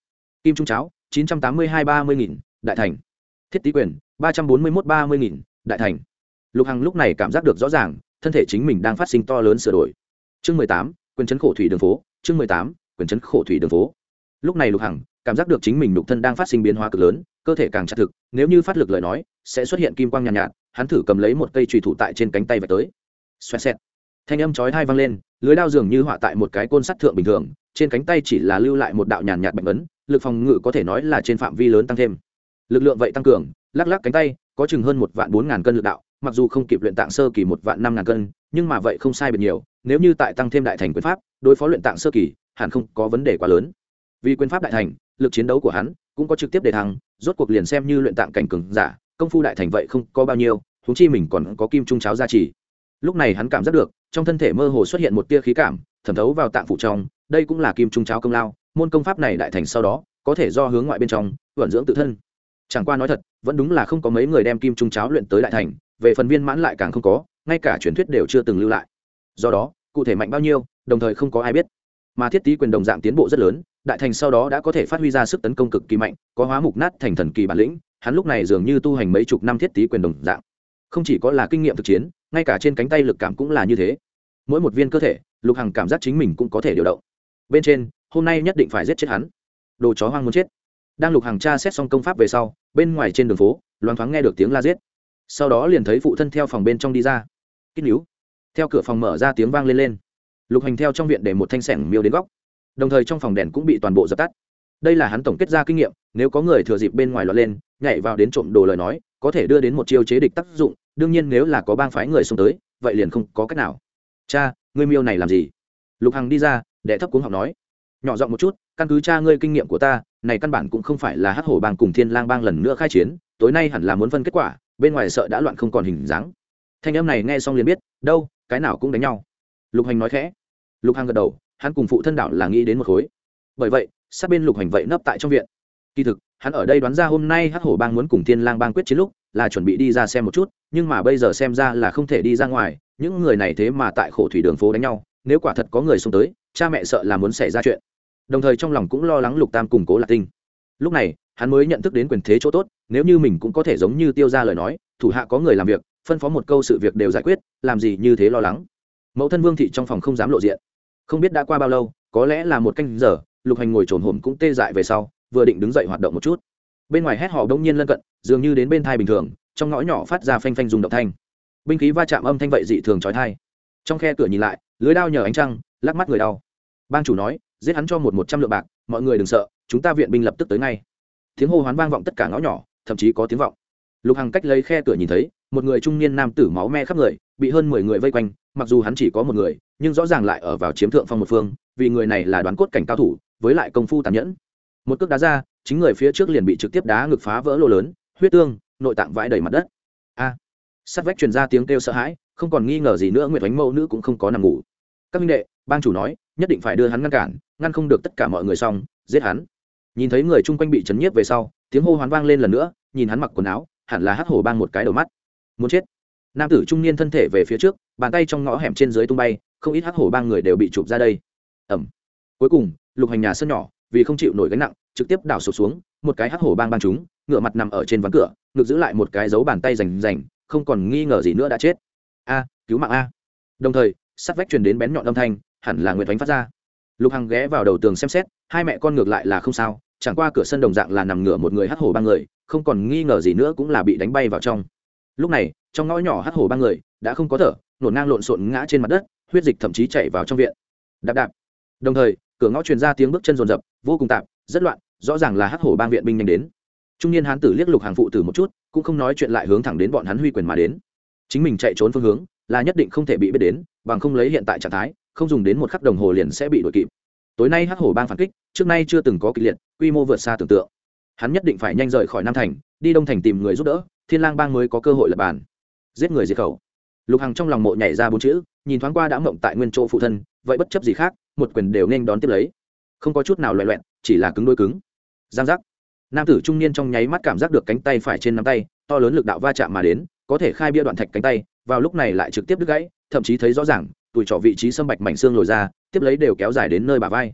Kim trung cháo 982 30.000 đại thành. Thiết tí quyền 341 30.000 đại thành. Lục hằng lúc này cảm giác được rõ ràng thân thể chính mình đang phát sinh to lớn sửa đổi. Chương mười tám quyền Trấn khổ thủy đường phố. Chương mười tám quyền Trấn khổ thủy đường phố. Lúc này lục hằng cảm giác được chính mình lục thân đang phát sinh biến hóa cực lớn cơ thể càng chặt thực nếu như phát lực lời nói sẽ xuất hiện kim quang nhàn nhạt, nhạt hắn thử cầm lấy một cây trùy thủ tại trên cánh tay và tới. Xoẹt xẹt. Thanh âm chói hai vang lên lưới đao dường như họa tại một cái côn sắt thượng bình thường trên cánh tay chỉ là lưu lại một đạo nhàn nhạt bệnh ấn lực phòng ngự có thể nói là trên phạm vi lớn tăng thêm. Lực lượng vậy tăng cường lắc lắc cánh tay có chừng hơn một vạn bốn ngàn cân lực đạo mặc dù không kịp luyện tạng sơ kỳ một vạn năm ngàn cân nhưng mà vậy không sai biệt nhiều nếu như tại tăng thêm đại thành quyền pháp đối phó luyện tạng sơ kỳ hẳn không có vấn đề quá lớn. Vì quyền pháp đại thành lực chiến đấu của hắn cũng có trực tiếp để thăng, rốt cuộc liền xem như luyện tạng cảnh cường giả, công phu đại thành vậy không có bao nhiêu thúng chi mình còn có kim trung cháo gia trì. Lúc này hắn cảm giác được, trong thân thể mơ hồ xuất hiện một tia khí cảm, thẩm thấu vào tạng phủ trong, đây cũng là kim trung cháo công lao, môn công pháp này đại thành sau đó, có thể do hướng ngoại bên trong, vận dưỡng tự thân. Chẳng qua nói thật, vẫn đúng là không có mấy người đem kim trung cháo luyện tới đại thành, về phần viên mãn lại càng không có, ngay cả truyền thuyết đều chưa từng lưu lại. Do đó, cụ thể mạnh bao nhiêu, đồng thời không có ai biết. Mà thiết tý quyền đồng dạng tiến bộ rất lớn đại thành sau đó đã có thể phát huy ra sức tấn công cực kỳ mạnh, có hóa mục nát thành thần kỳ bản lĩnh, hắn lúc này dường như tu hành mấy chục năm thiết tý quyền đồng dạng. Không chỉ có là kinh nghiệm thực chiến, ngay cả trên cánh tay lực cảm cũng là như thế. Mỗi một viên cơ thể, lục hằng cảm giác chính mình cũng có thể điều động. Bên trên, hôm nay nhất định phải giết chết hắn. Đồ chó hoang muốn chết. Đang lục hàng tra xét xong công pháp về sau, bên ngoài trên đường phố, loáng thoáng nghe được tiếng la giết. Sau đó liền thấy phụ thân theo phòng bên trong đi ra. Kích níu. Theo cửa phòng mở ra tiếng vang lên lên. Lục hành theo trong viện để một thanh sẻng miêu đến góc đồng thời trong phòng đèn cũng bị toàn bộ dập tắt. Đây là hắn tổng kết ra kinh nghiệm, nếu có người thừa dịp bên ngoài lọt lên, nhảy vào đến trộm đồ lời nói, có thể đưa đến một chiêu chế địch tác dụng, đương nhiên nếu là có bang phái người xông tới, vậy liền không có cách nào. Cha, ngươi miêu này làm gì? Lục hằng đi ra, đệ thấp cuống học nói. Nhỏ giọng một chút, căn cứ cha ngươi kinh nghiệm của ta, này căn bản cũng không phải là hát hổ bang cùng thiên lang bang lần nữa khai chiến, tối nay hẳn là muốn phân kết quả, bên ngoài sợ đã loạn không còn hình dáng. Thanh em này nghe xong liền biết, đâu, cái nào cũng đánh nhau. Lục hành nói khẽ. Lục hằng gật đầu hắn cùng phụ thân đảo là nghĩ đến một khối. Bởi vậy, sát bên lục hành vậy nấp tại trong viện. Kỳ thực, hắn ở đây đoán ra hôm nay hắc hổ bang muốn cùng thiên lang bang quyết chiến lúc, là chuẩn bị đi ra xem một chút, nhưng mà bây giờ xem ra là không thể đi ra ngoài, những người này thế mà tại khổ thủy đường phố đánh nhau, nếu quả thật có người xông tới, cha mẹ sợ là muốn xảy ra chuyện. Đồng thời trong lòng cũng lo lắng lục tam củng cố lạc tinh. Lúc này, hắn mới nhận thức đến quyền thế chỗ tốt, nếu như mình cũng có thể giống như tiêu ra lời nói, thủ hạ có người làm việc, phân phó một câu sự việc đều giải quyết, làm gì như thế lo lắng. Mẫu thân vương thị trong phòng không dám lộ diện không biết đã qua bao lâu, có lẽ là một canh giờ, lục hành ngồi trồn hổm cũng tê dại về sau, vừa định đứng dậy hoạt động một chút. Bên ngoài hét họ đông nhiên lân cận, dường như đến bên thai bình thường, trong ngõ nhỏ phát ra phanh phanh dùng động thanh. Binh khí va chạm âm thanh vậy dị thường trói thai trong khe cửa nhìn lại, lưới đao nhờ ánh trăng, lắc mắt người đau. Bang chủ nói, giết hắn cho một một trăm lượng bạc, mọi người đừng sợ, chúng ta viện binh lập tức tới ngay. Tiếng hô hoán vang vọng tất cả ngõ nhỏ, thậm chí có tiếng vọng. Lục hằng cách lấy khe cửa nhìn thấy một người trung niên nam tử máu me khắp người bị hơn mười người vây quanh mặc dù hắn chỉ có một người nhưng rõ ràng lại ở vào chiếm thượng phong một phương vì người này là đoán cốt cảnh cao thủ với lại công phu tàn nhẫn. Một cước đá ra chính người phía trước liền bị trực tiếp đá ngực phá vỡ lô lớn huyết tương nội tạng vãi đầy mặt đất. A! À, sắt vách truyền ra tiếng kêu sợ hãi không còn nghi ngờ gì nữa nguyệt oánh mẫu nữ cũng không có nằm ngủ. Các minh đệ bang chủ nói nhất định phải đưa hắn ngăn cản ngăn không được tất cả mọi người xong giết hắn. Nhìn thấy người chung quanh bị chấn nhiếp về sau tiếng hô hoán vang lên lần nữa nhìn hắn mặc quần áo hẳn là hắc hổ bang một cái đầu mắt muốn chết. Nam tử trung niên thân thể về phía trước, bàn tay trong ngõ hẻm trên dưới tung bay, không ít hắc hổ bang người đều bị chụp ra đây. Ẩm cuối cùng, lục hành nhà sân nhỏ, vì không chịu nổi gánh nặng, trực tiếp đảo sụp xuống, một cái hắc hổ bang bang chúng, ngựa mặt nằm ở trên ván cửa ngược giữ lại một cái dấu bàn tay rành rành, không còn nghi ngờ gì nữa đã chết. A, cứu mạng a. Đồng thời, sắt vách truyền đến bén nhọn âm thanh, hẳn là nguyệt oánh phát ra. Lục hằng ghé vào đầu tường xem xét, hai mẹ con ngược lại là không sao, chẳng qua cửa sân đồng dạng là nằm ngửa một người hắc hổ ba người, không còn nghi ngờ gì nữa cũng là bị đánh bay vào trong lúc này, trong ngõ nhỏ hắt hổ ba người đã không có thở nổn ngang lộn xộn ngã trên mặt đất, huyết dịch thậm chí chảy vào trong viện. Đạp đạp. Đồng thời, cửa ngõ truyền ra tiếng bước chân rồn rập, vô cùng tạp, rất loạn, rõ ràng là hắc hổ bang viện binh nhanh đến. Trung niên hán tử liếc lục hàng phụ tử một chút, cũng không nói chuyện lại hướng thẳng đến bọn hắn huy quyền mà đến. Chính mình chạy trốn phương hướng, là nhất định không thể bị biết đến, bằng không lấy hiện tại trạng thái, không dùng đến một khắc đồng hồ liền sẽ bị đuổi kịp. Tối nay hắc hổ bang phản kích, trước nay chưa từng có kịch liệt, quy mô vượt xa tưởng tượng. Hắn nhất định phải nhanh rời khỏi nam thành đi đông thành tìm người giúp đỡ, thiên lang bang mới có cơ hội lập bàn. Giết người diệt khẩu. Lục hằng trong lòng mộ nhảy ra bốn chữ, nhìn thoáng qua đã mộng tại nguyên chỗ phụ thân, vậy bất chấp gì khác, một quyền đều nên đón tiếp lấy. Không có chút nào loại loẹn chỉ là cứng đôi cứng. Giang giác. Nam tử trung niên trong nháy mắt cảm giác được cánh tay phải trên nắm tay, to lớn lực đạo va chạm mà đến, có thể khai bia đoạn thạch cánh tay, vào lúc này lại trực tiếp đứt gãy, thậm chí thấy rõ ràng, tuổi trọ vị trí sâm bạch mảnh xương lồi ra, tiếp lấy đều kéo dài đến nơi bà vai.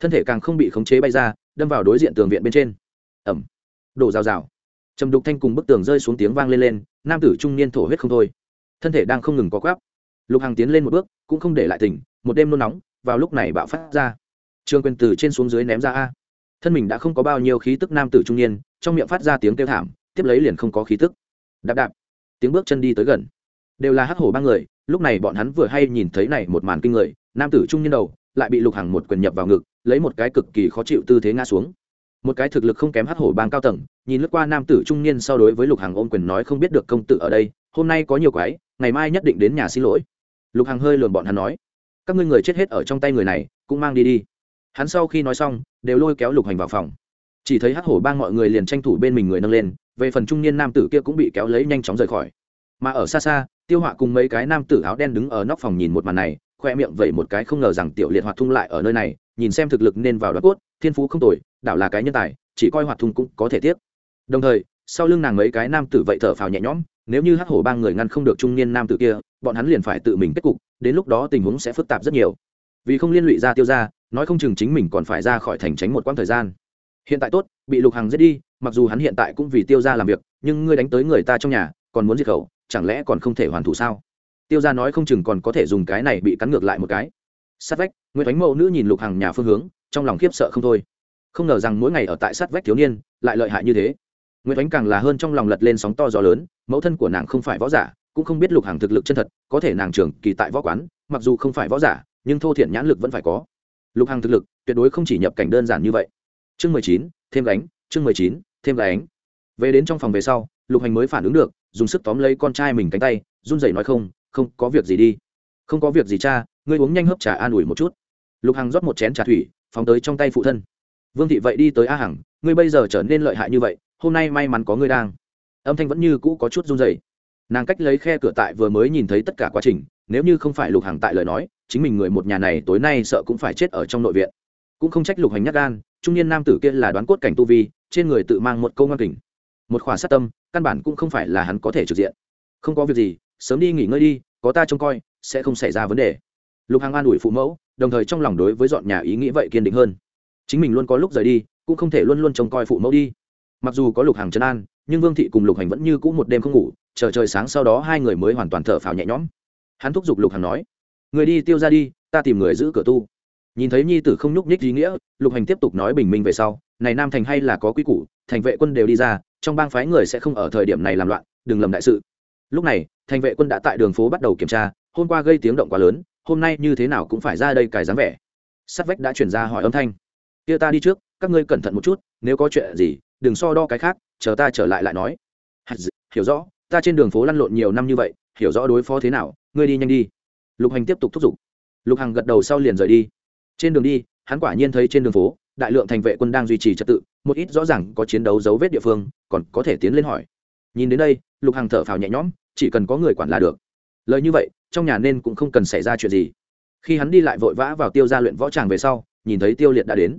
Thân thể càng không bị khống chế bay ra, đâm vào đối diện tường viện bên trên. Ẩm đổ rào rào trầm đục thanh cùng bức tường rơi xuống tiếng vang lên lên, nam tử trung niên thổ huyết không thôi. Thân thể đang không ngừng có quáp lục hằng tiến lên một bước, cũng không để lại tỉnh, một đêm nôn nóng, vào lúc này bạo phát ra. Trường quyền từ trên xuống dưới ném ra a. Thân mình đã không có bao nhiêu khí tức nam tử trung niên, trong miệng phát ra tiếng kêu thảm, tiếp lấy liền không có khí tức. Đạp đạp. Tiếng bước chân đi tới gần. Đều là hắc hổ ba người, lúc này bọn hắn vừa hay nhìn thấy này một màn kinh người, nam tử trung niên đầu, lại bị lục hằng một quyền nhập vào ngực, lấy một cái cực kỳ khó chịu tư thế ngã xuống một cái thực lực không kém hắc hổ bang cao tầng, nhìn lướt qua nam tử trung niên so đối với lục hàng ôm quyền nói không biết được công tử ở đây, hôm nay có nhiều quái, ngày mai nhất định đến nhà xin lỗi. Lục hàng hơi lườm bọn hắn nói, các ngươi người chết hết ở trong tay người này, cũng mang đi đi. Hắn sau khi nói xong, đều lôi kéo lục hành vào phòng. Chỉ thấy hắc hổ bang mọi người liền tranh thủ bên mình người nâng lên, về phần trung niên nam tử kia cũng bị kéo lấy nhanh chóng rời khỏi. Mà ở xa xa, tiêu họa cùng mấy cái nam tử áo đen đứng ở nóc phòng nhìn một màn này, khoe miệng vậy một cái không ngờ rằng tiểu liệt hoạt thung lại ở nơi này nhìn xem thực lực nên vào đoạt cốt, thiên phú không tồi, đảo là cái nhân tài, chỉ coi hoạt thùng cũng có thể tiếp đồng thời, sau lưng nàng mấy cái nam tử vậy thở phào nhẹ nhõm, nếu như hắc hổ ba người ngăn không được trung niên nam tử kia, bọn hắn liền phải tự mình kết cục, đến lúc đó tình huống sẽ phức tạp rất nhiều. Vì không liên lụy ra tiêu ra nói không chừng chính mình còn phải ra khỏi thành tránh một quãng thời gian. Hiện tại tốt, bị lục hằng giết đi, mặc dù hắn hiện tại cũng vì tiêu ra làm việc, nhưng ngươi đánh tới người ta trong nhà, còn muốn diệt khẩu, chẳng lẽ còn không thể hoàn thủ sao? Tiêu ra nói không chừng còn có thể dùng cái này bị cắn ngược lại một cái sát vách, nguyễn thánh mẫu nữ nhìn lục hằng nhà phương hướng, trong lòng khiếp sợ không thôi. Không ngờ rằng mỗi ngày ở tại sát vách thiếu niên lại lợi hại như thế. Nguyễn thánh càng là hơn trong lòng lật lên sóng to gió lớn, mẫu thân của nàng không phải võ giả, cũng không biết lục hàng thực lực chân thật, có thể nàng trưởng kỳ tại võ quán, mặc dù không phải võ giả, nhưng thô thiện nhãn lực vẫn phải có. Lục hàng thực lực tuyệt đối không chỉ nhập cảnh đơn giản như vậy. Chương mười chín, thêm gánh, chương mười chín, thêm gánh. Về đến trong phòng về sau, lục hành mới phản ứng được, dùng sức tóm lấy con trai mình cánh tay, run rẩy nói không không có việc gì đi. Không có việc gì cha ngươi uống nhanh hấp trà an ủi một chút. Lục hằng rót một chén trà thủy, phóng tới trong tay phụ thân. Vương thị vậy đi tới a hằng, ngươi bây giờ trở nên lợi hại như vậy, hôm nay may mắn có ngươi đang. Âm thanh vẫn như cũ có chút run rẩy. Nàng cách lấy khe cửa tại vừa mới nhìn thấy tất cả quá trình, nếu như không phải lục hằng tại lời nói, chính mình người một nhà này tối nay sợ cũng phải chết ở trong nội viện. Cũng không trách lục hành nhắc gan, trung niên nam tử kia là đoán cốt cảnh tu vi, trên người tự mang một câu ngang kình. Một khỏa sát tâm, căn bản cũng không phải là hắn có thể trực diện. Không có việc gì, sớm đi nghỉ ngơi đi, có ta trông coi, sẽ không xảy ra vấn đề lục hằng an ủi phụ mẫu, đồng thời trong lòng đối với dọn nhà ý nghĩ vậy kiên định hơn. Chính mình luôn có lúc rời đi, cũng không thể luôn luôn trông coi phụ mẫu đi. Mặc dù có lục hàng trấn an, nhưng vương thị cùng lục hành vẫn như cũ một đêm không ngủ, chờ trời sáng sau đó hai người mới hoàn toàn thở phào nhẹ nhõm. Hắn thúc giục lục hàng nói, người đi tiêu ra đi, ta tìm người giữ cửa tu. Nhìn thấy nhi tử không nhúc nhích ý nghĩa, lục hành tiếp tục nói bình minh về sau, này nam thành hay là có quy củ, thành vệ quân đều đi ra, trong bang phái người sẽ không ở thời điểm này làm loạn, đừng lầm đại sự. Lúc này, thành vệ quân đã tại đường phố bắt đầu kiểm tra, hôm qua gây tiếng động quá lớn hôm nay như thế nào cũng phải ra đây cài dáng vẻ. Sắt vách đã chuyển ra hỏi âm thanh. Kia ta đi trước, các ngươi cẩn thận một chút, nếu có chuyện gì, đừng so đo cái khác, chờ ta trở lại lại nói. Hiểu rõ, ta trên đường phố lăn lộn nhiều năm như vậy, hiểu rõ đối phó thế nào, ngươi đi nhanh đi. Lục hành tiếp tục thúc giục. Lục hằng gật đầu sau liền rời đi. Trên đường đi, hắn quả nhiên thấy trên đường phố, đại lượng thành vệ quân đang duy trì trật tự, một ít rõ ràng có chiến đấu dấu vết địa phương, còn có thể tiến lên hỏi. Nhìn đến đây, lục hằng thở phào nhẹ nhõm, chỉ cần có người quản là được. Lời như vậy trong nhà nên cũng không cần xảy ra chuyện gì. Khi hắn đi lại vội vã vào tiêu gia luyện võ tràng về sau, nhìn thấy tiêu liệt đã đến.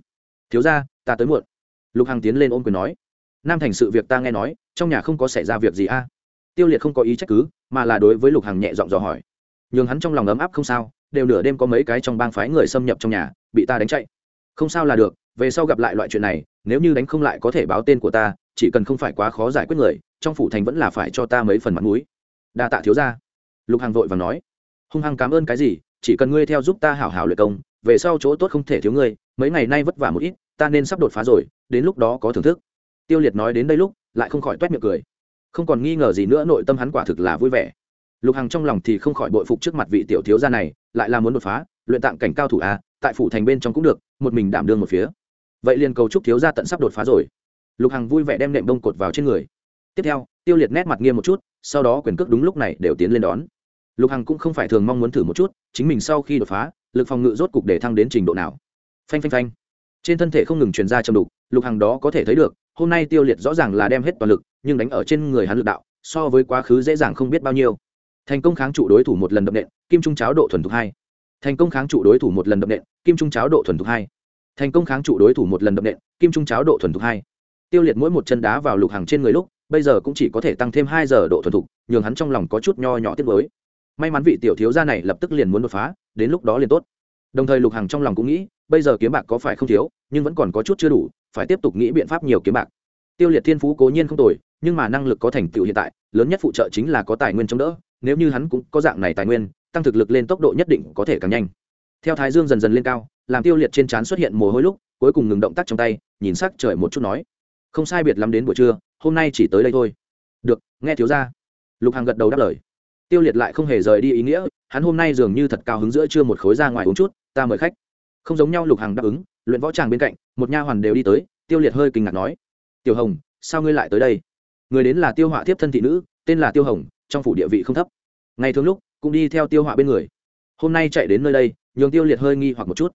Thiếu ra ta tới muộn. Lục hằng tiến lên ôm quyền nói. Nam thành sự việc ta nghe nói, trong nhà không có xảy ra việc gì a. À? Tiêu liệt không có ý trách cứ, mà là đối với lục hằng nhẹ giọng dò hỏi. Nhường hắn trong lòng ấm áp không sao, đều nửa đêm có mấy cái trong bang phái người xâm nhập trong nhà, bị ta đánh chạy. Không sao là được, về sau gặp lại loại chuyện này, nếu như đánh không lại có thể báo tên của ta, chỉ cần không phải quá khó giải quyết người, trong phủ thành vẫn là phải cho ta mấy phần mặt mũi. Đa tạ thiếu ra lục hằng vội và nói hung hăng cảm ơn cái gì, chỉ cần ngươi theo giúp ta hảo hảo luyện công, về sau chỗ tốt không thể thiếu ngươi, mấy ngày nay vất vả một ít, ta nên sắp đột phá rồi, đến lúc đó có thưởng thức. Tiêu liệt nói đến đây lúc, lại không khỏi t u é t miệng cười. Không còn nghi ngờ gì nữa, nội tâm hắn quả thực là vui vẻ. Lục hằng trong lòng thì không khỏi bội phục trước mặt vị tiểu thiếu gia này, lại là muốn đột phá, luyện tạng cảnh cao thủ a, tại phủ thành bên trong cũng được, một mình đảm đương một phía. Vậy liền cầu chúc thiếu gia tận sắp đột phá rồi. Lục hằng vui vẻ đem nệm đông cột vào trên người. Tiếp theo, tiêu liệt nét mặt nghiêm một chút, sau đó quyền cước đúng lúc này đều tiến lên đón lục hằng cũng không phải thường mong muốn thử một chút, chính mình sau khi đột phá, lực phòng ngự rốt cục để thăng đến trình độ nào. Phanh phanh phanh. Trên thân thể không ngừng truyền ra châm đục, lục hằng đó có thể thấy được, hôm nay tiêu liệt rõ ràng là đem hết toàn lực, nhưng đánh ở trên người hắn lực đạo, so với quá khứ dễ dàng không biết bao nhiêu. Thành công kháng trụ đối thủ một lần đậm nện, kim trung cháo độ thuần thục hai. Thành công kháng trụ đối thủ một lần đậm nện, kim trung cháo độ thuần thục hai. Thành công kháng trụ đối thủ một lần đậm nện, kim trung cháo độ thuần thục hai. Tiêu liệt mỗi một chân đá vào lục hàng trên người lúc, bây giờ cũng chỉ có thể tăng thêm hai giờ độ thuần thục, nhường hắn trong lòng có chút nho nhỏ tiết mới may mắn vị tiểu thiếu gia này lập tức liền muốn đột phá, đến lúc đó liền tốt. Đồng thời lục hằng trong lòng cũng nghĩ, bây giờ kiếm bạc có phải không thiếu, nhưng vẫn còn có chút chưa đủ, phải tiếp tục nghĩ biện pháp nhiều kiếm bạc. Tiêu liệt thiên phú cố nhiên không tồi, nhưng mà năng lực có thành tựu hiện tại, lớn nhất phụ trợ chính là có tài nguyên chống đỡ, nếu như hắn cũng có dạng này tài nguyên, tăng thực lực lên tốc độ nhất định có thể càng nhanh. Theo thái dương dần dần lên cao, làm tiêu liệt trên trán xuất hiện mồ hôi lúc, cuối cùng ngừng động tác trong tay, nhìn sắc trời một chút nói, không sai biệt lắm đến buổi trưa, hôm nay chỉ tới đây thôi. Được, nghe thiếu ra lục hằng gật đầu đáp lời tiêu liệt lại không hề rời đi ý nghĩa, hắn hôm nay dường như thật cao hứng giữa trưa một khối ra ngoài uống chút, ta mời khách. Không giống nhau lục hằng đáp ứng, luyện võ tràng bên cạnh, một nha hoàn đều đi tới, tiêu liệt hơi kinh ngạc nói, tiểu hồng, sao ngươi lại tới đây? Người đến là tiêu họa tiếp thân thị nữ, tên là tiêu hồng, trong phủ địa vị không thấp. Ngày thường lúc, cũng đi theo tiêu họa bên người. Hôm nay chạy đến nơi đây, nhường tiêu liệt hơi nghi hoặc một chút.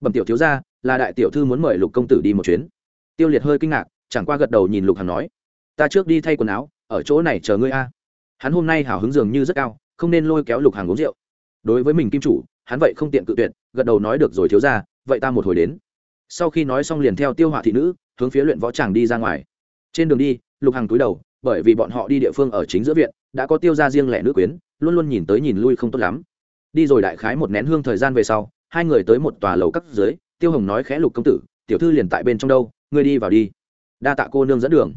Bẩm tiểu thiếu ra là đại tiểu thư muốn mời lục công tử đi một chuyến. Tiêu liệt hơi kinh ngạc, chẳng qua gật đầu nhìn lục hằng nói, ta trước đi thay quần áo, ở chỗ này chờ ngươi a hắn hôm nay hào hứng dường như rất cao, không nên lôi kéo lục hàng uống rượu. Đối với mình kim chủ, hắn vậy không tiện cự tuyệt, gật đầu nói được rồi thiếu ra vậy ta một hồi đến. Sau khi nói xong liền theo tiêu họa thị nữ, hướng phía luyện võ tràng đi ra ngoài. Trên đường đi, lục hàng túi đầu, bởi vì bọn họ đi địa phương ở chính giữa viện, đã có tiêu ra riêng lẻ nữ quyến, luôn luôn nhìn tới nhìn lui không tốt lắm. Đi rồi đại khái một nén hương thời gian về sau, hai người tới một tòa lầu cấp dưới, tiêu hồng nói khẽ, lục công tử, tiểu thư liền tại bên trong đâu, ngươi đi vào đi. Đa tạ cô nương dẫn đường.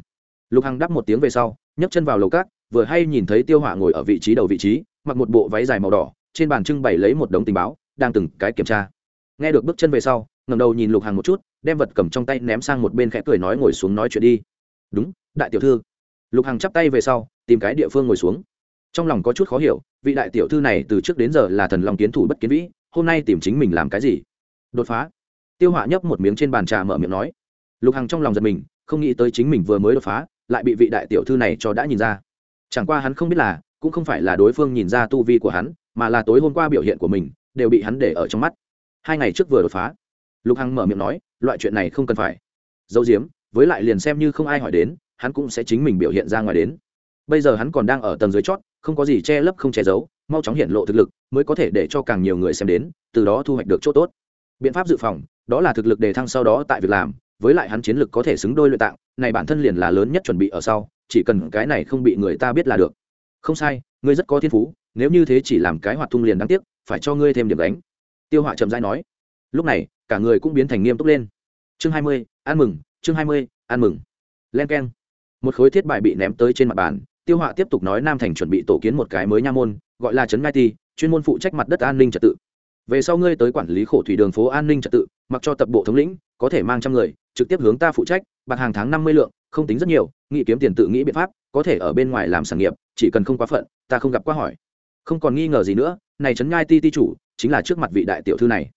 Lục hằng đáp một tiếng về sau, nhấc chân vào lầu cát vừa hay nhìn thấy tiêu hỏa ngồi ở vị trí đầu vị trí, mặc một bộ váy dài màu đỏ, trên bàn trưng bày lấy một đống tình báo, đang từng cái kiểm tra. Nghe được bước chân về sau ngầm đầu nhìn lục hàng một chút, đem vật cầm trong tay ném sang một bên khẽ cười nói ngồi xuống nói chuyện đi. Đúng, đại tiểu thư. Lục hàng chắp tay về sau, tìm cái địa phương ngồi xuống. Trong lòng có chút khó hiểu, vị đại tiểu thư này từ trước đến giờ là thần lòng kiến thủ bất kiến vĩ, hôm nay tìm chính mình làm cái gì? Đột phá. Tiêu họa nhấp một miếng trên bàn trà mở miệng nói. Lục hằng trong lòng giật mình, không nghĩ tới chính mình vừa mới đột phá, lại bị vị đại tiểu thư này cho đã nhìn ra chẳng qua hắn không biết là, cũng không phải là đối phương nhìn ra tu vi của hắn, mà là tối hôm qua biểu hiện của mình, đều bị hắn để ở trong mắt. Hai ngày trước vừa đột phá. Lục hằng mở miệng nói, loại chuyện này không cần phải. Dấu diếm, với lại liền xem như không ai hỏi đến, hắn cũng sẽ chính mình biểu hiện ra ngoài đến. Bây giờ hắn còn đang ở tầng dưới chót, không có gì che lấp không che giấu, mau chóng hiện lộ thực lực, mới có thể để cho càng nhiều người xem đến, từ đó thu hoạch được chỗ tốt. Biện pháp dự phòng, đó là thực lực đề thăng sau đó tại việc làm, với lại hắn chiến lực có thể xứng đôi luyện tạng, này bản thân liền là lớn nhất chuẩn bị ở sau chỉ cần cái này không bị người ta biết là được. Không sai, ngươi rất có thiên phú, nếu như thế chỉ làm cái hoạt thung liền đáng tiếc, phải cho ngươi thêm điểm đánh tiêu họa chậm rãi nói. Lúc này, cả người cũng biến thành nghiêm túc lên. Chương hai mươi, ăn mừng, chương hai mươi, ăn mừng. Len k e n một khối thiết bài bị ném tới trên mặt bàn, tiêu họa tiếp tục nói nam thành chuẩn bị tổ kiến một cái mới nha môn, gọi là trấn ngai ti, chuyên môn phụ trách mặt đất an ninh trật tự. Về sau ngươi tới quản lý khổ thủy đường phố an ninh trật tự, mặc cho tập bộ thống lĩnh, có thể mang trăm người, trực tiếp hướng ta phụ trách bạc hàng tháng năm mươi lượng không tính rất nhiều, nghĩ kiếm tiền tự nghĩ biện pháp, có thể ở bên ngoài làm sản nghiệp, chỉ cần không quá phận, ta không gặp quá hỏi. Không còn nghi ngờ gì nữa, này trấn ngai ti ti chủ, chính là trước mặt vị đại tiểu thư này.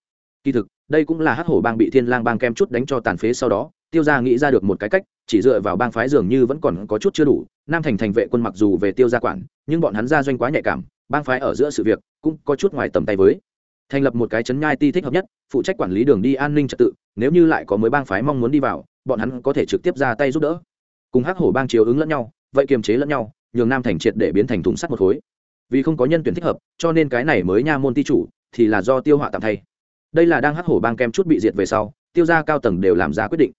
Kỳ thực, đây cũng là hắc hổ bang bị thiên lang bang kem chút đánh cho tàn phế sau đó, tiêu gia nghĩ ra được một cái cách, chỉ dựa vào bang phái dường như vẫn còn có chút chưa đủ, nam thành thành vệ quân mặc dù về tiêu gia quản, nhưng bọn hắn gia doanh quá nhạy cảm, bang phái ở giữa sự việc cũng có chút ngoài tầm tay với. Thành lập một cái chấn nhai ti thích hợp nhất, phụ trách quản lý đường đi an ninh trật tự, nếu như lại có mới bang phái mong muốn đi vào bọn hắn có thể trực tiếp ra tay giúp đỡ. Cùng hắc hổ bang chiếu ứng lẫn nhau, vậy kiềm chế lẫn nhau, nhường nam thành triệt để biến thành thùng sắt một khối. Vì không có nhân tuyển thích hợp, cho nên cái này mới nha môn ti chủ, thì là do tiêu họa tạm thay. Đây là đang hắc hổ bang kem chút bị diệt về sau, tiêu gia cao tầng đều làm ra quyết định.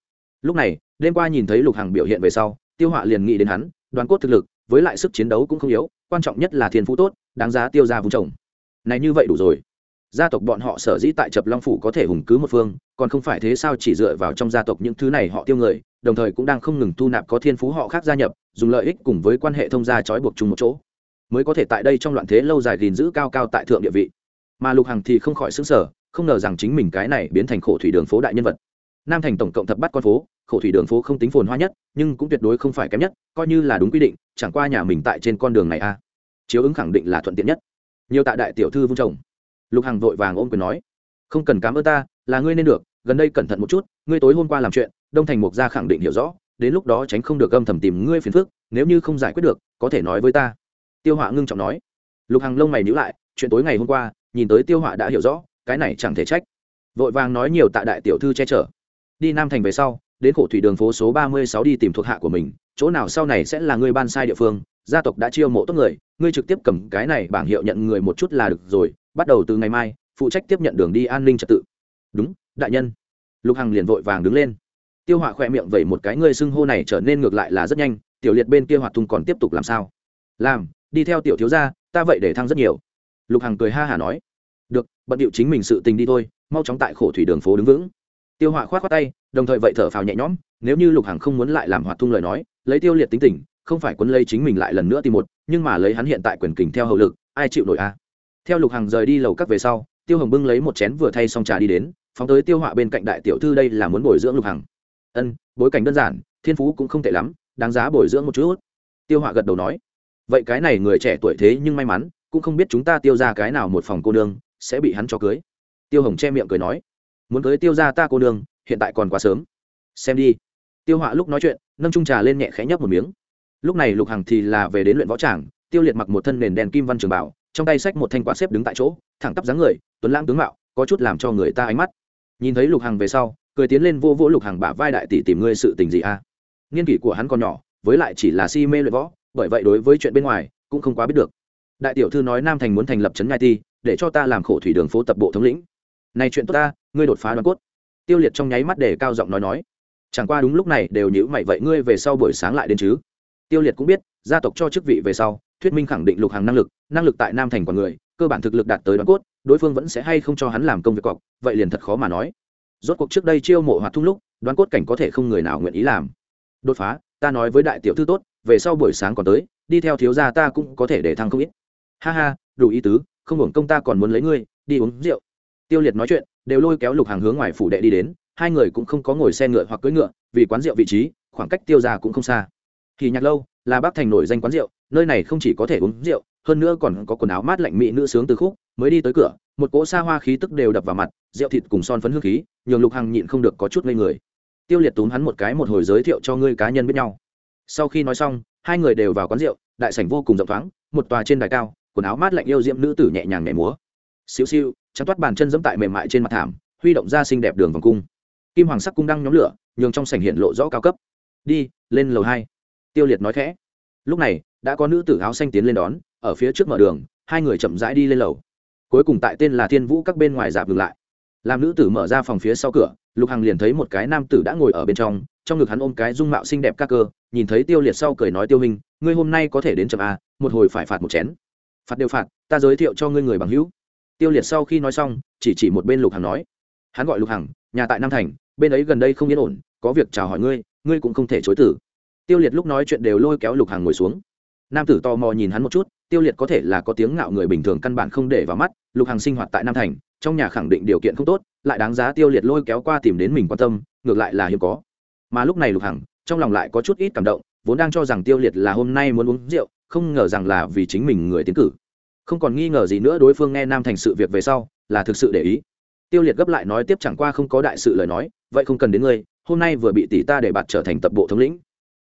Lúc này, đêm qua nhìn thấy lục hằng biểu hiện về sau, tiêu họa liền nghĩ đến hắn, đoàn cốt thực lực, với lại sức chiến đấu cũng không yếu, quan trọng nhất là thiên phú tốt, đáng giá tiêu ra vùng trồng. Này như vậy đủ rồi gia tộc bọn họ sở dĩ tại chập long phủ có thể hùng cứ một phương, còn không phải thế sao chỉ dựa vào trong gia tộc những thứ này họ tiêu người, đồng thời cũng đang không ngừng thu nạp có thiên phú họ khác gia nhập, dùng lợi ích cùng với quan hệ thông gia trói buộc chung một chỗ, mới có thể tại đây trong loạn thế lâu dài gìn giữ cao cao tại thượng địa vị. Mà lục hằng thì không khỏi xứng sở không ngờ rằng chính mình cái này biến thành khổ thủy đường phố đại nhân vật. Nam thành tổng cộng thập bắt con phố, khổ thủy đường phố không tính phồn hoa nhất, nhưng cũng tuyệt đối không phải kém nhất, coi như là đúng quy định, chẳng qua nhà mình tại trên con đường này a chiếu ứng khẳng định là thuận tiện nhất. Nhiều tạ đại tiểu thư vung chồng lục hằng vội vàng ôm quyền nói, không cần cám ơn ta, là ngươi nên được, gần đây cẩn thận một chút, ngươi tối hôm qua làm chuyện, đông thành mục gia khẳng định hiểu rõ, đến lúc đó tránh không được âm thầm tìm ngươi phiền phức, nếu như không giải quyết được, có thể nói với ta. Tiêu họa ngưng trọng nói. Lục hằng lông mày nhữ lại, chuyện tối ngày hôm qua, nhìn tới tiêu họa đã hiểu rõ, cái này chẳng thể trách. Vội vàng nói nhiều tạ đại tiểu thư che chở. Đi nam thành về sau, đến khổ thủy đường phố số ba mươi sáu đi tìm thuộc hạ của mình, chỗ nào sau này sẽ là ngươi ban sai địa phương, gia tộc đã chiêu mộ tốt người, ngươi trực tiếp cầm cái này bảng hiệu nhận người một chút là được rồi bắt đầu từ ngày mai, phụ trách tiếp nhận đường đi an ninh trật tự. Đúng, đại nhân. Lục hằng liền vội vàng đứng lên. Tiêu họa khỏe miệng vẩy một cái, ngươi xưng hô này trở nên ngược lại là rất nhanh, tiểu liệt bên kia hoạt thung còn tiếp tục làm sao? Làm, đi theo tiểu thiếu gia, ta vậy để thăng rất nhiều. Lục hằng cười ha hả nói. Được, bận điệu chính mình sự tình đi thôi, mau chóng tại khổ thủy đường phố đứng vững. Tiêu họa khoát khoát tay, đồng thời vậy thở phào nhẹ nhõm, nếu như lục hằng không muốn lại làm hoạt thung lời nói, lấy tiêu liệt tính tình, không phải quấn lấy chính mình lại lần nữa tìm một, nhưng mà lấy hắn hiện tại quyền kình theo hậu lực, ai chịu nổi a? Theo lục hằng rời đi lầu các về sau, tiêu hồng bưng lấy một chén vừa thay xong trà đi đến, phóng tới tiêu họa bên cạnh đại tiểu thư đây là muốn bồi dưỡng lục hằng. Ân, bối cảnh đơn giản, thiên phú cũng không tệ lắm, đáng giá bồi dưỡng một chút. Tiêu họa gật đầu nói. Vậy cái này người trẻ tuổi thế nhưng may mắn, cũng không biết chúng ta tiêu ra cái nào một phòng cô nương, sẽ bị hắn cho cưới. Tiêu hồng che miệng cười nói. Muốn cưới tiêu ra ta cô nương, hiện tại còn quá sớm. Xem đi. Tiêu họa lúc nói chuyện, nâng trung trà lên nhẹ khẽ nhấp một miếng. Lúc này lục hằng thì là về đến luyện võ tràng, tiêu liệt mặc một thân nền đèn kim văn trường bảo trong tay xách một thanh quạt xếp đứng tại chỗ, thẳng tắp dáng người, tuấn lãng tướng mạo, có chút làm cho người ta ánh mắt. Nhìn thấy lục hằng về sau, cười tiến lên vô vỗ lục hằng bả vai đại tỷ tìm ngươi sự tình gì a à? nghiên kỷ của hắn còn nhỏ, với lại chỉ là si mê luyện võ, bởi vậy đối với chuyện bên ngoài cũng không quá biết được. Đại tiểu thư nói nam thành muốn thành lập trấn ngai ti, để cho ta làm khổ thủy đường phố tập bộ thống lĩnh. Này chuyện tốt ta, ngươi đột phá đoàn cốt. Tiêu liệt trong nháy mắt để cao giọng nói nói. Chẳng qua đúng lúc này đều nhữ mày vậy ngươi về sau buổi sáng lại đến chứ? Tiêu liệt cũng biết, gia tộc cho chức vị về sau thuyết minh khẳng định lục hàng năng lực năng lực tại nam thành quản người, cơ bản thực lực đạt tới đoàn cốt, đối phương vẫn sẽ hay không cho hắn làm công việc cọc, vậy liền thật khó mà nói. Rốt cuộc trước đây chiêu mộ hoạt thung lúc đoán cốt cảnh có thể không người nào nguyện ý làm. Đột phá, ta nói với đại tiểu thư tốt, về sau buổi sáng còn tới, đi theo thiếu gia ta cũng có thể để thăng không ít. Ha ha, đủ ý tứ, không hưởng công ta còn muốn lấy ngươi, đi uống rượu. Tiêu liệt nói chuyện, đều lôi kéo lục hàng hướng ngoài phủ đệ đi đến, hai người cũng không có ngồi xe ngựa hoặc cưỡi ngựa, vì quán rượu vị trí, khoảng cách tiêu ra cũng không xa. Thì nhạc lâu là bác thành nổi danh quán rượu nơi này không chỉ có thể uống rượu, hơn nữa còn có quần áo mát lạnh mỹ nữ sướng từ khúc, mới đi tới cửa, một cỗ xa hoa khí tức đều đập vào mặt, rượu thịt cùng son phấn hương khí, nhường lục hằng nhịn không được có chút ngây người. Tiêu liệt túm hắn một cái một hồi giới thiệu cho ngươi cá nhân biết nhau. Sau khi nói xong, hai người đều vào quán rượu, đại sảnh vô cùng rộng thoáng, một tòa trên đài cao, quần áo mát lạnh yêu diễm nữ tử nhẹ nhàng nhảy múa. Xíu xiu trắng toát bàn chân dẫm tại mềm mại trên mặt thảm, huy động ra xinh đẹp đường vòng cung. Kim hoàng sắc cung đăng nhóm lửa, nhường trong sảnh hiện lộ rõ cao cấp. Đi, lên lầu hai. Tiêu liệt nói khẽ. Lúc này đã có nữ tử áo xanh tiến lên đón, ở phía trước mở đường, hai người chậm rãi đi lên lầu. Cuối cùng tại tên là thiên vũ các bên ngoài dạp ngừng lại. Làm nữ tử mở ra phòng phía sau cửa, lục hằng liền thấy một cái nam tử đã ngồi ở bên trong trong ngực hắn ôm cái dung mạo xinh đẹp các cơ, nhìn thấy tiêu liệt sau cười nói tiêu hình ngươi hôm nay có thể đến chậm a một hồi phải phạt một chén. Phạt đều phạt, ta giới thiệu cho ngươi người bằng hữu. Tiêu liệt sau khi nói xong, chỉ chỉ một bên lục hằng nói. Hắn gọi lục hằng, nhà tại nam thành, bên ấy gần đây không yên ổn, có việc chào hỏi ngươi ngươi cũng không thể chối tử tiêu liệt lúc nói chuyện đều lôi kéo lục hằng ngồi xuống nam tử tò mò nhìn hắn một chút, tiêu liệt có thể là có tiếng ngạo người bình thường căn bản không để vào mắt, lục hằng sinh hoạt tại nam thành, trong nhà khẳng định điều kiện không tốt, lại đáng giá tiêu liệt lôi kéo qua tìm đến mình quan tâm, ngược lại là hiếm có. Mà lúc này lục hằng, trong lòng lại có chút ít cảm động, vốn đang cho rằng tiêu liệt là hôm nay muốn uống rượu, không ngờ rằng là vì chính mình người tiến cử. Không còn nghi ngờ gì nữa đối phương nghe nam thành sự việc về sau, là thực sự để ý. Tiêu liệt gấp lại nói tiếp chẳng qua không có đại sự lời nói, vậy không cần đến ngươi, hôm nay vừa bị tỷ ta để bạt trở thành tập bộ thống lĩnh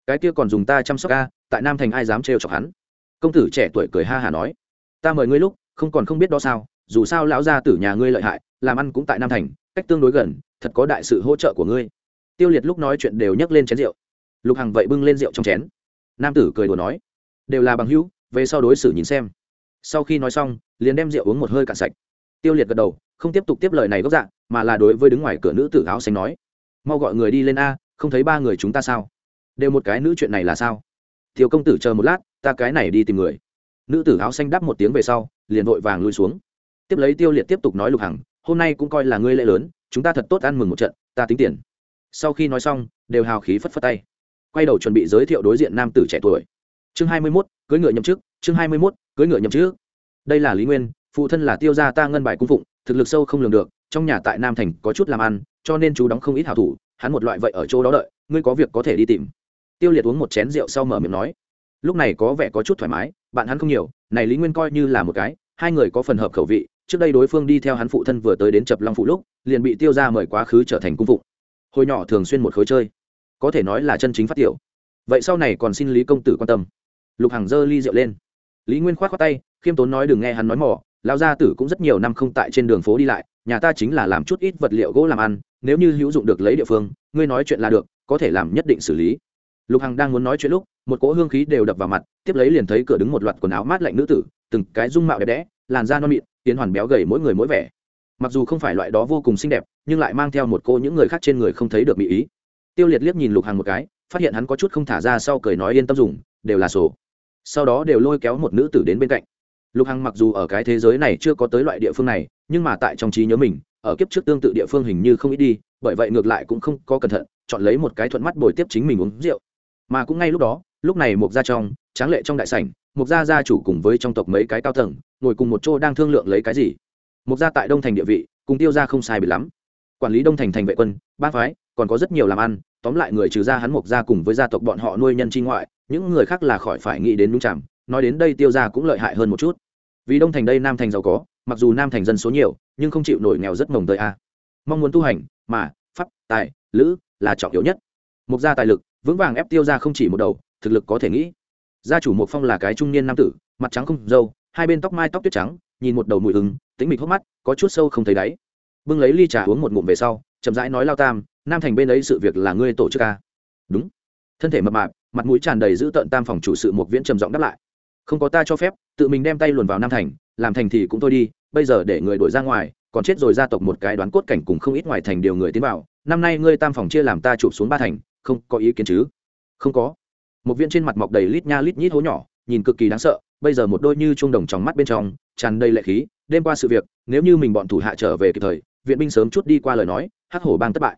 cái kia còn dùng ta chăm sóc ca tại nam thành ai dám trêu chọc hắn? Công tử trẻ tuổi cười ha hà nói. Ta mời ngươi lúc, không còn không biết đó sao, dù sao lão gia tử nhà ngươi lợi hại, làm ăn cũng tại nam thành, cách tương đối gần, thật có đại sự hỗ trợ của ngươi. Tiêu liệt lúc nói chuyện đều nhấc lên chén rượu. Lục hằng vậy bưng lên rượu trong chén. Nam tử cười đùa nói. Đều là bằng hữu, về sau đối xử nhìn xem. Sau khi nói xong, liền đem rượu uống một hơi cạn sạch. Tiêu liệt gật đầu, không tiếp tục tiếp lời này gốc dạng mà là đối với đứng ngoài cửa nữ tử áo xanh nói. Mau gọi người đi lên a, không thấy ba người chúng ta sao? Đều một cái nữ chuyện này là sao? Thiếu công tử chờ một lát, ta cái này đi tìm người. Nữ tử áo xanh đáp một tiếng về sau, liền vội vàng lui xuống. Tiếp lấy tiêu liệt tiếp tục nói lục hằng, hôm nay cũng coi là ngươi lễ lớn, chúng ta thật tốt ăn mừng một trận, ta tính tiền. Sau khi nói xong, đều hào khí phất phất tay. Quay đầu chuẩn bị giới thiệu đối diện nam tử trẻ tuổi. Chương hai mươi mốt cưới ngựa nhậm chức, chương hai mươi mốt cưới ngựa nhậm chức. Đây là lý nguyên, phụ thân là tiêu gia ta ngân bài cung phụng, thực lực sâu không lường được, trong nhà tại nam thành có chút làm ăn, cho nên chú đóng không ít hảo thủ, hắn một loại vậy ở chỗ đó đợi, ngươi có việc có thể đi tìm tiêu liệt uống một chén rượu sau mở miệng nói, lúc này có vẻ có chút thoải mái, bạn hắn không nhiều, này lý nguyên coi như là một cái, hai người có phần hợp khẩu vị, trước đây đối phương đi theo hắn phụ thân vừa tới đến chập long phụ lúc, liền bị tiêu ra mời quá khứ trở thành cung phụng. Hồi nhỏ thường xuyên một khối chơi, có thể nói là chân chính phát tiểu. Vậy sau này còn xin lý công tử quan tâm. Lục hằng dơ ly rượu lên. Lý nguyên k h o á t khoác tay, khiêm tốn nói đừng nghe hắn nói mỏ lao gia tử cũng rất nhiều năm không tại trên đường phố đi lại, nhà ta chính là làm chút ít vật liệu gỗ làm ăn, nếu như hữu dụng được lấy địa phương, ngươi nói chuyện là được, có thể làm nhất định xử lý lục hằng đang muốn nói chuyện lúc, một cỗ hương khí đều đập vào mặt, tiếp lấy liền thấy cửa đứng một loạt quần áo mát lạnh nữ tử, từng cái dung mạo đẹp đẽ, làn da non mịn, tiến hoàn béo gầy mỗi người mỗi vẻ. Mặc dù không phải loại đó vô cùng xinh đẹp, nhưng lại mang theo một cô những người khác trên người không thấy được mỹ ý. Tiêu liệt liếc nhìn lục hằng một cái, phát hiện hắn có chút không thả ra sau cười nói yên tâm dùng, đều là sổ. Sau đó đều lôi kéo một nữ tử đến bên cạnh. Lục hằng mặc dù ở cái thế giới này chưa có tới loại địa phương này, nhưng mà tại trong trí nhớ mình, ở kiếp trước tương tự địa phương hình như không ít đi, bởi vậy ngược lại cũng không có cẩn thận, chọn lấy một cái thuận mắt bồi tiếp chính mình uống rượu mà cũng ngay lúc đó, lúc này mục gia trong, tráng lệ trong đại sảnh mục gia gia chủ cùng với trong tộc mấy cái cao tầng, ngồi cùng một chỗ đang thương lượng lấy cái gì. Mục gia tại đông thành địa vị, cùng tiêu gia không sai bị lắm. Quản lý đông thành thành vệ quân, ba phái, còn có rất nhiều làm ăn, tóm lại người trừ ra hắn mục gia cùng với gia tộc bọn họ nuôi nhân chi ngoại, những người khác là khỏi phải nghĩ đến đúng chạm, nói đến đây tiêu gia cũng lợi hại hơn một chút. Vì đông thành đây nam thành giàu có, mặc dù nam thành dân số nhiều, nhưng không chịu nổi nghèo rất mồng tơi a. Mong muốn tu hành, mà, pháp, tài, lữ là trọng yếu nhất. Mục gia tài lực vững vàng ép tiêu ra không chỉ một đầu, thực lực có thể nghĩ. Gia chủ một phong là cái trung niên nam tử, mặt trắng không dâu hai bên tóc mai tóc tuyết trắng, nhìn một đầu mùi ứng tính mịch hốc mắt, có chút sâu không thấy đáy. Bưng lấy ly trà uống một ngụm về sau, chậm rãi nói lao tam, nam thành bên ấy sự việc là ngươi tổ chức ca đúng. Thân thể mập mạp, mặt mũi tràn đầy giữ tợn tam phòng chủ sự một viễn trầm giọng đáp lại. Không có ta cho phép, tự mình đem tay luồn vào nam thành, làm thành thì cũng thôi đi, bây giờ để người đuổi ra ngoài, còn chết rồi gia tộc một cái đoán cốt cảnh cùng không ít ngoài thành điều người tiến vào. Năm nay ngươi tam phòng chia làm ta chụp xuống ba thành không có ý kiến chứ? Không có. Một viên trên mặt mọc đầy lít nha lít nhít hố nhỏ, nhìn cực kỳ đáng sợ, bây giờ một đôi như chuông đồng trong mắt bên trong, tràn đầy lệ khí, đêm qua sự việc, nếu như mình bọn thủ hạ trở về kịp thời, viện binh sớm chút đi qua lời nói, hắc hổ bang thất bại.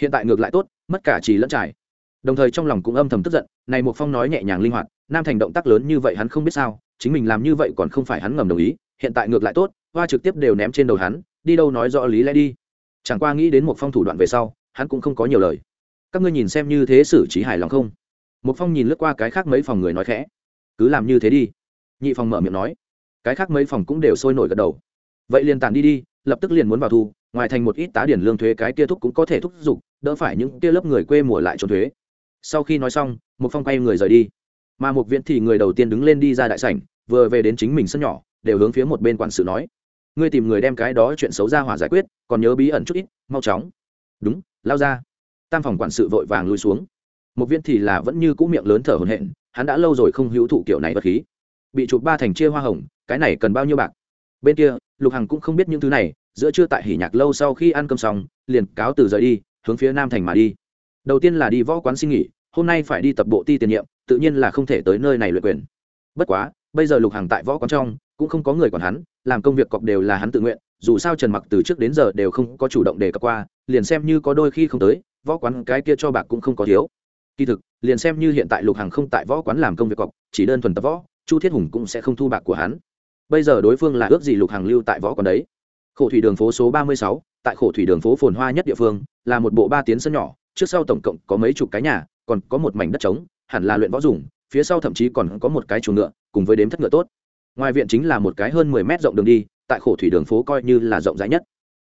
Hiện tại ngược lại tốt, mất cả trì lẫn trải. Đồng thời trong lòng cũng âm thầm tức giận, này một phong nói nhẹ nhàng linh hoạt, nam thành động tác lớn như vậy hắn không biết sao, chính mình làm như vậy còn không phải hắn ngầm đồng ý, hiện tại ngược lại tốt, hoa trực tiếp đều ném trên đầu hắn, đi đâu nói rõ lý lẽ đi. Chẳng qua nghĩ đến một phong thủ đoạn về sau, hắn cũng không có nhiều lời các ngươi nhìn xem như thế xử trí hài lòng không? Một phong nhìn lướt qua cái khác mấy phòng người nói khẽ. Cứ làm như thế đi. Nhị phòng mở miệng nói. Cái khác mấy phòng cũng đều sôi nổi gật đầu. Vậy liền tàn đi đi, lập tức liền muốn vào thu, ngoài thành một ít tá điển lương thuế cái kia thúc cũng có thể thúc giục, đỡ phải những kia lớp người quê mùa lại trốn thuế. Sau khi nói xong một phong quay người rời đi. Mà một viện thì người đầu tiên đứng lên đi ra đại sảnh, vừa về đến chính mình sân nhỏ, đều hướng phía một bên quản sự nói. Ngươi tìm người đem cái đó chuyện xấu ra hỏa giải quyết, còn nhớ bí ẩn chút ít, mau chóng. Đúng, lao ra tam phòng quản sự vội vàng lui xuống. Một viên thì là vẫn như cũ miệng lớn thở hổn hển, hắn đã lâu rồi không hữu thụ kiểu này vật khí. Bị chụp ba thành chia hoa hồng, cái này cần bao nhiêu bạc? Bên kia, lục hằng cũng không biết những thứ này, giữa trưa tại hỉ nhạc lâu sau khi ăn cơm xong, liền cáo từ rời đi, hướng phía nam thành mà đi. Đầu tiên là đi võ quán xin nghỉ, hôm nay phải đi tập bộ ti tiền nhiệm, tự nhiên là không thể tới nơi này luyện quyền. Bất quá, bây giờ lục hằng tại võ quán trong, cũng không có người còn hắn, làm công việc cọc đều là hắn tự nguyện, dù sao trần mặc từ trước đến giờ đều không có chủ động đề cập qua, liền xem như có đôi khi không tới võ quán cái kia cho bạc cũng không có thiếu. Kỳ thực, liền xem như hiện tại lục hằng không tại võ quán làm công việc cọc, chỉ đơn thuần tập võ, chu thiết hùng cũng sẽ không thu bạc của hắn. Bây giờ đối phương là ước gì lục hằng lưu tại võ quán đấy. Khổ thủy đường phố số ba mươi sáu, tại khổ thủy đường phố phồn hoa nhất địa phương, là một bộ ba tiến sân nhỏ, trước sau tổng cộng có mấy chục cái nhà, còn có một mảnh đất trống, hẳn là luyện võ dùng, phía sau thậm chí còn có một cái chuồng ngựa, cùng với đếm thất ngựa tốt. Ngoài viện chính là một cái hơn mười mét rộng đường đi, tại khổ thủy đường phố coi như là rộng rãi nhất.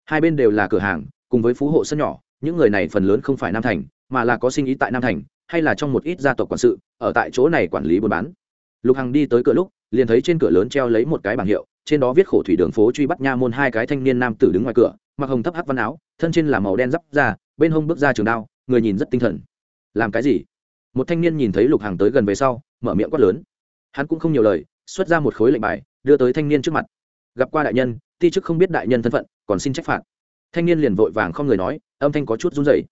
Hai bên đều là cửa hàng, cùng với phú hộ sân nhỏ những người này phần lớn không phải nam thành, mà là có sinh ý tại nam thành, hay là trong một ít gia tộc quản sự, ở tại chỗ này quản lý buôn bán. Lục hằng đi tới cửa lúc, liền thấy trên cửa lớn treo lấy một cái bảng hiệu, trên đó viết khổ thủy đường phố truy bắt nha môn hai cái thanh niên nam tử đứng ngoài cửa, mặc hồng thấp hắc văn áo, thân trên là màu đen giáp ra bên hông bước ra trường đao, người nhìn rất tinh thần. Làm cái gì? Một thanh niên nhìn thấy lục hằng tới gần về sau, mở miệng quát lớn. Hắn cũng không nhiều lời, xuất ra một khối lệnh bài, đưa tới thanh niên trước mặt. Gặp qua đại nhân, ti chức không biết đại nhân thân phận, còn xin trách phạt. Thanh niên liền vội vàng không người nói âm thanh có chút run rẩy.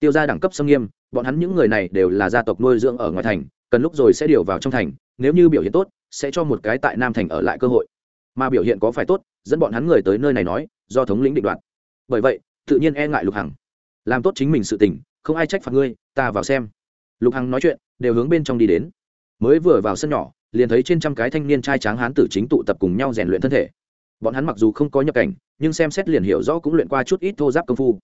Tiêu ra đẳng cấp xâm nghiêm, bọn hắn những người này đều là gia tộc nuôi dưỡng ở ngoài thành, cần lúc rồi sẽ điều vào trong thành, nếu như biểu hiện tốt, sẽ cho một cái tại nam thành ở lại cơ hội. Mà biểu hiện có phải tốt, dẫn bọn hắn người tới nơi này nói, do thống lĩnh định đoạt. Bởi vậy, tự nhiên e ngại lục hằng. Làm tốt chính mình sự tình, không ai trách phạt ngươi, ta vào xem. Lục hằng nói chuyện, đều hướng bên trong đi đến. Mới vừa vào sân nhỏ, liền thấy trên trăm cái thanh niên trai tráng hán tử chính tụ tập cùng nhau rèn luyện thân thể. Bọn hắn mặc dù không có nhập cảnh, nhưng xem xét liền hiểu rõ cũng luyện qua chút ít thô giáp công phu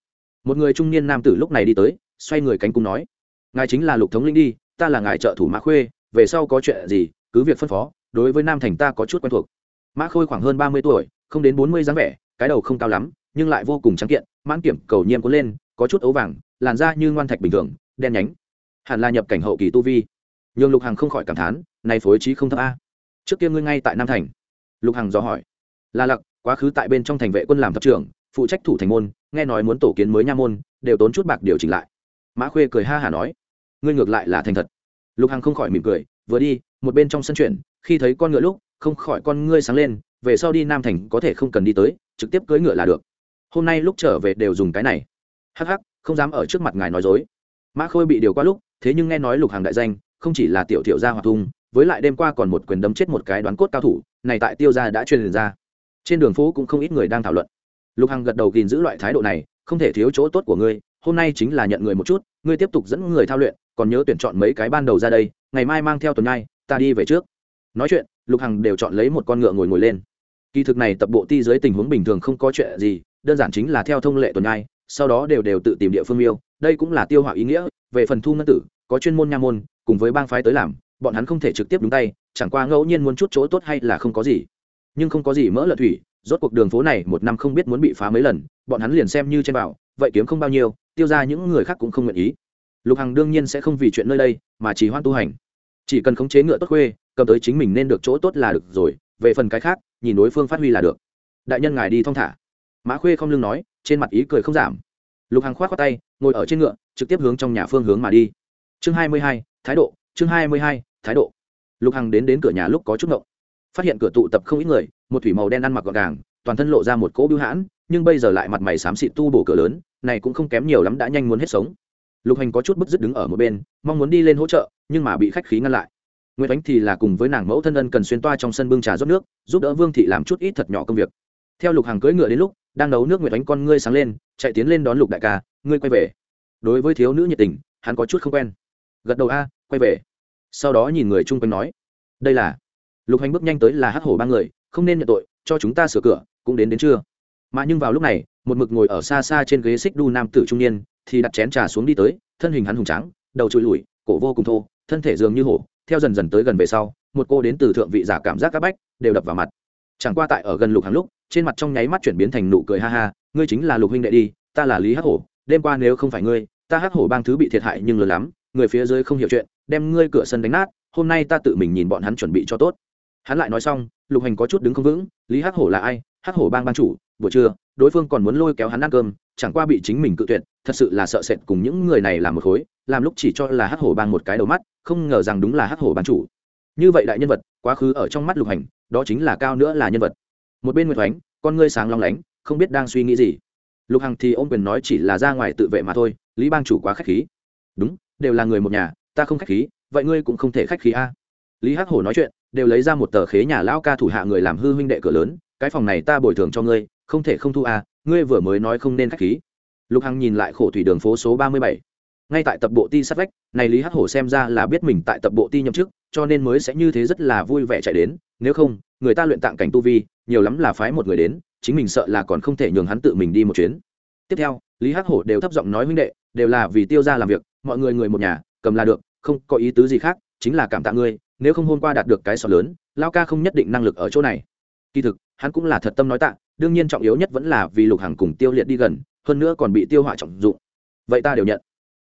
một người trung niên nam tử lúc này đi tới, xoay người cánh cung nói, ngài chính là lục thống linh đi, ta là ngài trợ thủ mã khuê, về sau có chuyện gì, cứ việc phân phó, đối với nam thành ta có chút quen thuộc. Mã khôi khoảng hơn ba mươi tuổi, không đến bốn mươi dáng vẻ, cái đầu không cao lắm, nhưng lại vô cùng trắng kiện, mãn kiểm cầu nhiêm cuốn lên, có chút ấu vàng, làn da như ngoan thạch bình thường, đen nhánh. Hẳn là nhập cảnh hậu kỳ tu vi. Nhường lục hằng không khỏi cảm thán, này phối trí không thấp a. Trước kia ngươi ngay tại nam thành. Lục hằng dò hỏi, là lặc, quá khứ tại bên trong thành vệ quân làm thập trưởng phụ trách thủ thành môn, nghe nói muốn tổ kiến mới nha môn, đều tốn chút bạc điều chỉnh lại. Mã khuê cười ha hả nói, ngươi ngược lại là thành thật. Lục hằng không khỏi mỉm cười, vừa đi, một bên trong sân chuyển, khi thấy con ngựa lúc, không khỏi con ngươi sáng lên, về sau đi nam thành có thể không cần đi tới, trực tiếp cưỡi ngựa là được. Hôm nay lúc trở về đều dùng cái này. Hắc hắc, không dám ở trước mặt ngài nói dối. Mã khôi bị điều qua lúc, thế nhưng nghe nói lục hàng đại danh, không chỉ là tiểu thiệu gia hoạt thung, với lại đêm qua còn một quyền đấm chết một cái đoán cốt cao thủ, này tại tiêu gia đã truyền ra. Trên đường phố cũng không ít người đang thảo luận lục hằng gật đầu gìn giữ loại thái độ này, không thể thiếu chỗ tốt của ngươi, hôm nay chính là nhận người một chút, ngươi tiếp tục dẫn người thao luyện, còn nhớ tuyển chọn mấy cái ban đầu ra đây, ngày mai mang theo tuần nhai, ta đi về trước. Nói chuyện, lục hằng đều chọn lấy một con ngựa ngồi ngồi lên. Kỳ thực này tập bộ ti dưới tình huống bình thường không có chuyện gì, đơn giản chính là theo thông lệ tuần nhai, sau đó đều đều tự tìm địa phương yêu đây cũng là tiêu họa ý nghĩa, về phần thu ngân tử, có chuyên môn nha môn, cùng với bang phái tới làm, bọn hắn không thể trực tiếp đúng tay, chẳng qua ngẫu nhiên muốn chút chỗ tốt hay là không có gì. Nhưng không có gì mỡ lợn thủy rốt cuộc đường phố này một năm không biết muốn bị phá mấy lần, bọn hắn liền xem như trên bảo, vậy kiếm không bao nhiêu, tiêu ra những người khác cũng không nguyện ý. Lục hằng đương nhiên sẽ không vì chuyện nơi đây mà chỉ hoan tu hành. Chỉ cần khống chế ngựa tốt khuê, cầm tới chính mình nên được chỗ tốt là được rồi, về phần cái khác, nhìn đối phương phát huy là được. Đại nhân ngài đi thong thả. Mã khuê không lưng nói, trên mặt ý cười không giảm. Lục hằng k h o á t khoác tay, ngồi ở trên ngựa, trực tiếp hướng trong nhà phương hướng mà đi. Chương hai mươi hai, thái độ, chương hai mươi hai, thái độ. Lục hằng đến đến cửa nhà lúc có chút ngộng. Phát hiện cửa tụ tập không ít người một thủy màu đen ăn mặc gọn gàng, toàn thân lộ ra một cỗ bưu hãn, nhưng bây giờ lại mặt mày xám xịt tu bổ cửa lớn, này cũng không kém nhiều lắm đã nhanh muốn hết sống. Lục hành có chút bức dứt đứng ở một bên, mong muốn đi lên hỗ trợ, nhưng mà bị khách khí ngăn lại. Nguyễn ánh thì là cùng với nàng mẫu thân ân cần xuyên toa trong sân bưng trà rót nước, giúp đỡ vương thị làm chút ít thật nhỏ công việc. Theo lục hàng cưỡi ngựa đến lúc, đang nấu nước nguyệt ánh con ngươi sáng lên, chạy tiến lên đón lục đại ca, ngươi quay về. Đối với thiếu nữ nhiệt tình, hắn có chút không quen. Gật đầu a, quay về. Sau đó nhìn người chung quanh nói, đây là. Lục hành bước nhanh tới là hắc hổ ba người không nên nhận tội, cho chúng ta sửa cửa, cũng đến đến chưa mà nhưng vào lúc này, một mực ngồi ở xa xa trên ghế xích đu nam tử trung niên, thì đặt chén trà xuống đi tới, thân hình hắn hùng trắng đầu trụi lùi cổ vô cùng thô, thân thể dường như hổ, theo dần dần tới gần về sau, một cô đến từ thượng vị giả cảm giác các bách, đều đập vào mặt. Chẳng qua tại ở gần lục hàng lúc, trên mặt trong nháy mắt chuyển biến thành nụ cười ha ha, ngươi chính là lục huynh đệ đi, ta là lý hắc hổ, đêm qua nếu không phải ngươi, ta hắc hổ bang thứ bị thiệt hại nhưng lớn lắm, người phía dưới không hiểu chuyện, đem ngươi cửa sân đánh nát, hôm nay ta tự mình nhìn bọn hắn chuẩn bị cho tốt hắn lại nói xong, lục hành có chút đứng không vững, lý hắc hổ là ai? Hắc hổ bang ban chủ, buổi trưa, đối phương còn muốn lôi kéo hắn ăn cơm, chẳng qua bị chính mình cự tuyệt, thật sự là sợ sệt cùng những người này làm một khối, làm lúc chỉ cho là hắc hổ bang một cái đầu mắt, không ngờ rằng đúng là hắc hổ ban chủ. Như vậy đại nhân vật, quá khứ ở trong mắt lục hành, đó chính là cao nữa là nhân vật. Một bên nguyệt thoánh, con ngươi sáng long lánh, không biết đang suy nghĩ gì. Lục hằng thì ô m quyền nói chỉ là ra ngoài tự vệ mà thôi, lý bang chủ quá k h á c h khí. Đúng, đều là người một nhà, ta không k h á c h khí, vậy ngươi cũng không thể khách khí a. Lý hắc hổ nói chuyện đều lấy ra một tờ khế nhà lão ca thủ hạ người làm hư huynh đệ cửa lớn, cái phòng này ta bồi thường cho ngươi, không thể không thu à? ngươi vừa mới nói không nên khách khí lục hằng nhìn lại khổ thủy đường phố số ba mươi bảy ngay tại tập bộ ti sát vách, này lý hắc hổ xem ra là biết mình tại tập bộ ti nhậm chức, cho nên mới sẽ như thế rất là vui vẻ chạy đến, nếu không, người ta luyện tạng cảnh tu vi, nhiều lắm là phái một người đến, chính mình sợ là còn không thể nhường hắn tự mình đi một chuyến tiếp theo, lý hắc hổ đều thấp giọng nói huynh đệ, đều là vì tiêu ra làm việc, mọi người người một nhà, cầm là được, không có ý tứ gì khác, chính là cảm tạ ngươi nếu không hôm qua đạt được cái sọ lớn lao ca không nhất định năng lực ở chỗ này. Kỳ thực, hắn cũng là thật tâm nói tạ, đương nhiên trọng yếu nhất vẫn là vì lục hằng cùng tiêu liệt đi gần, hơn nữa còn bị tiêu họa trọng dụng. Vậy ta đều nhận.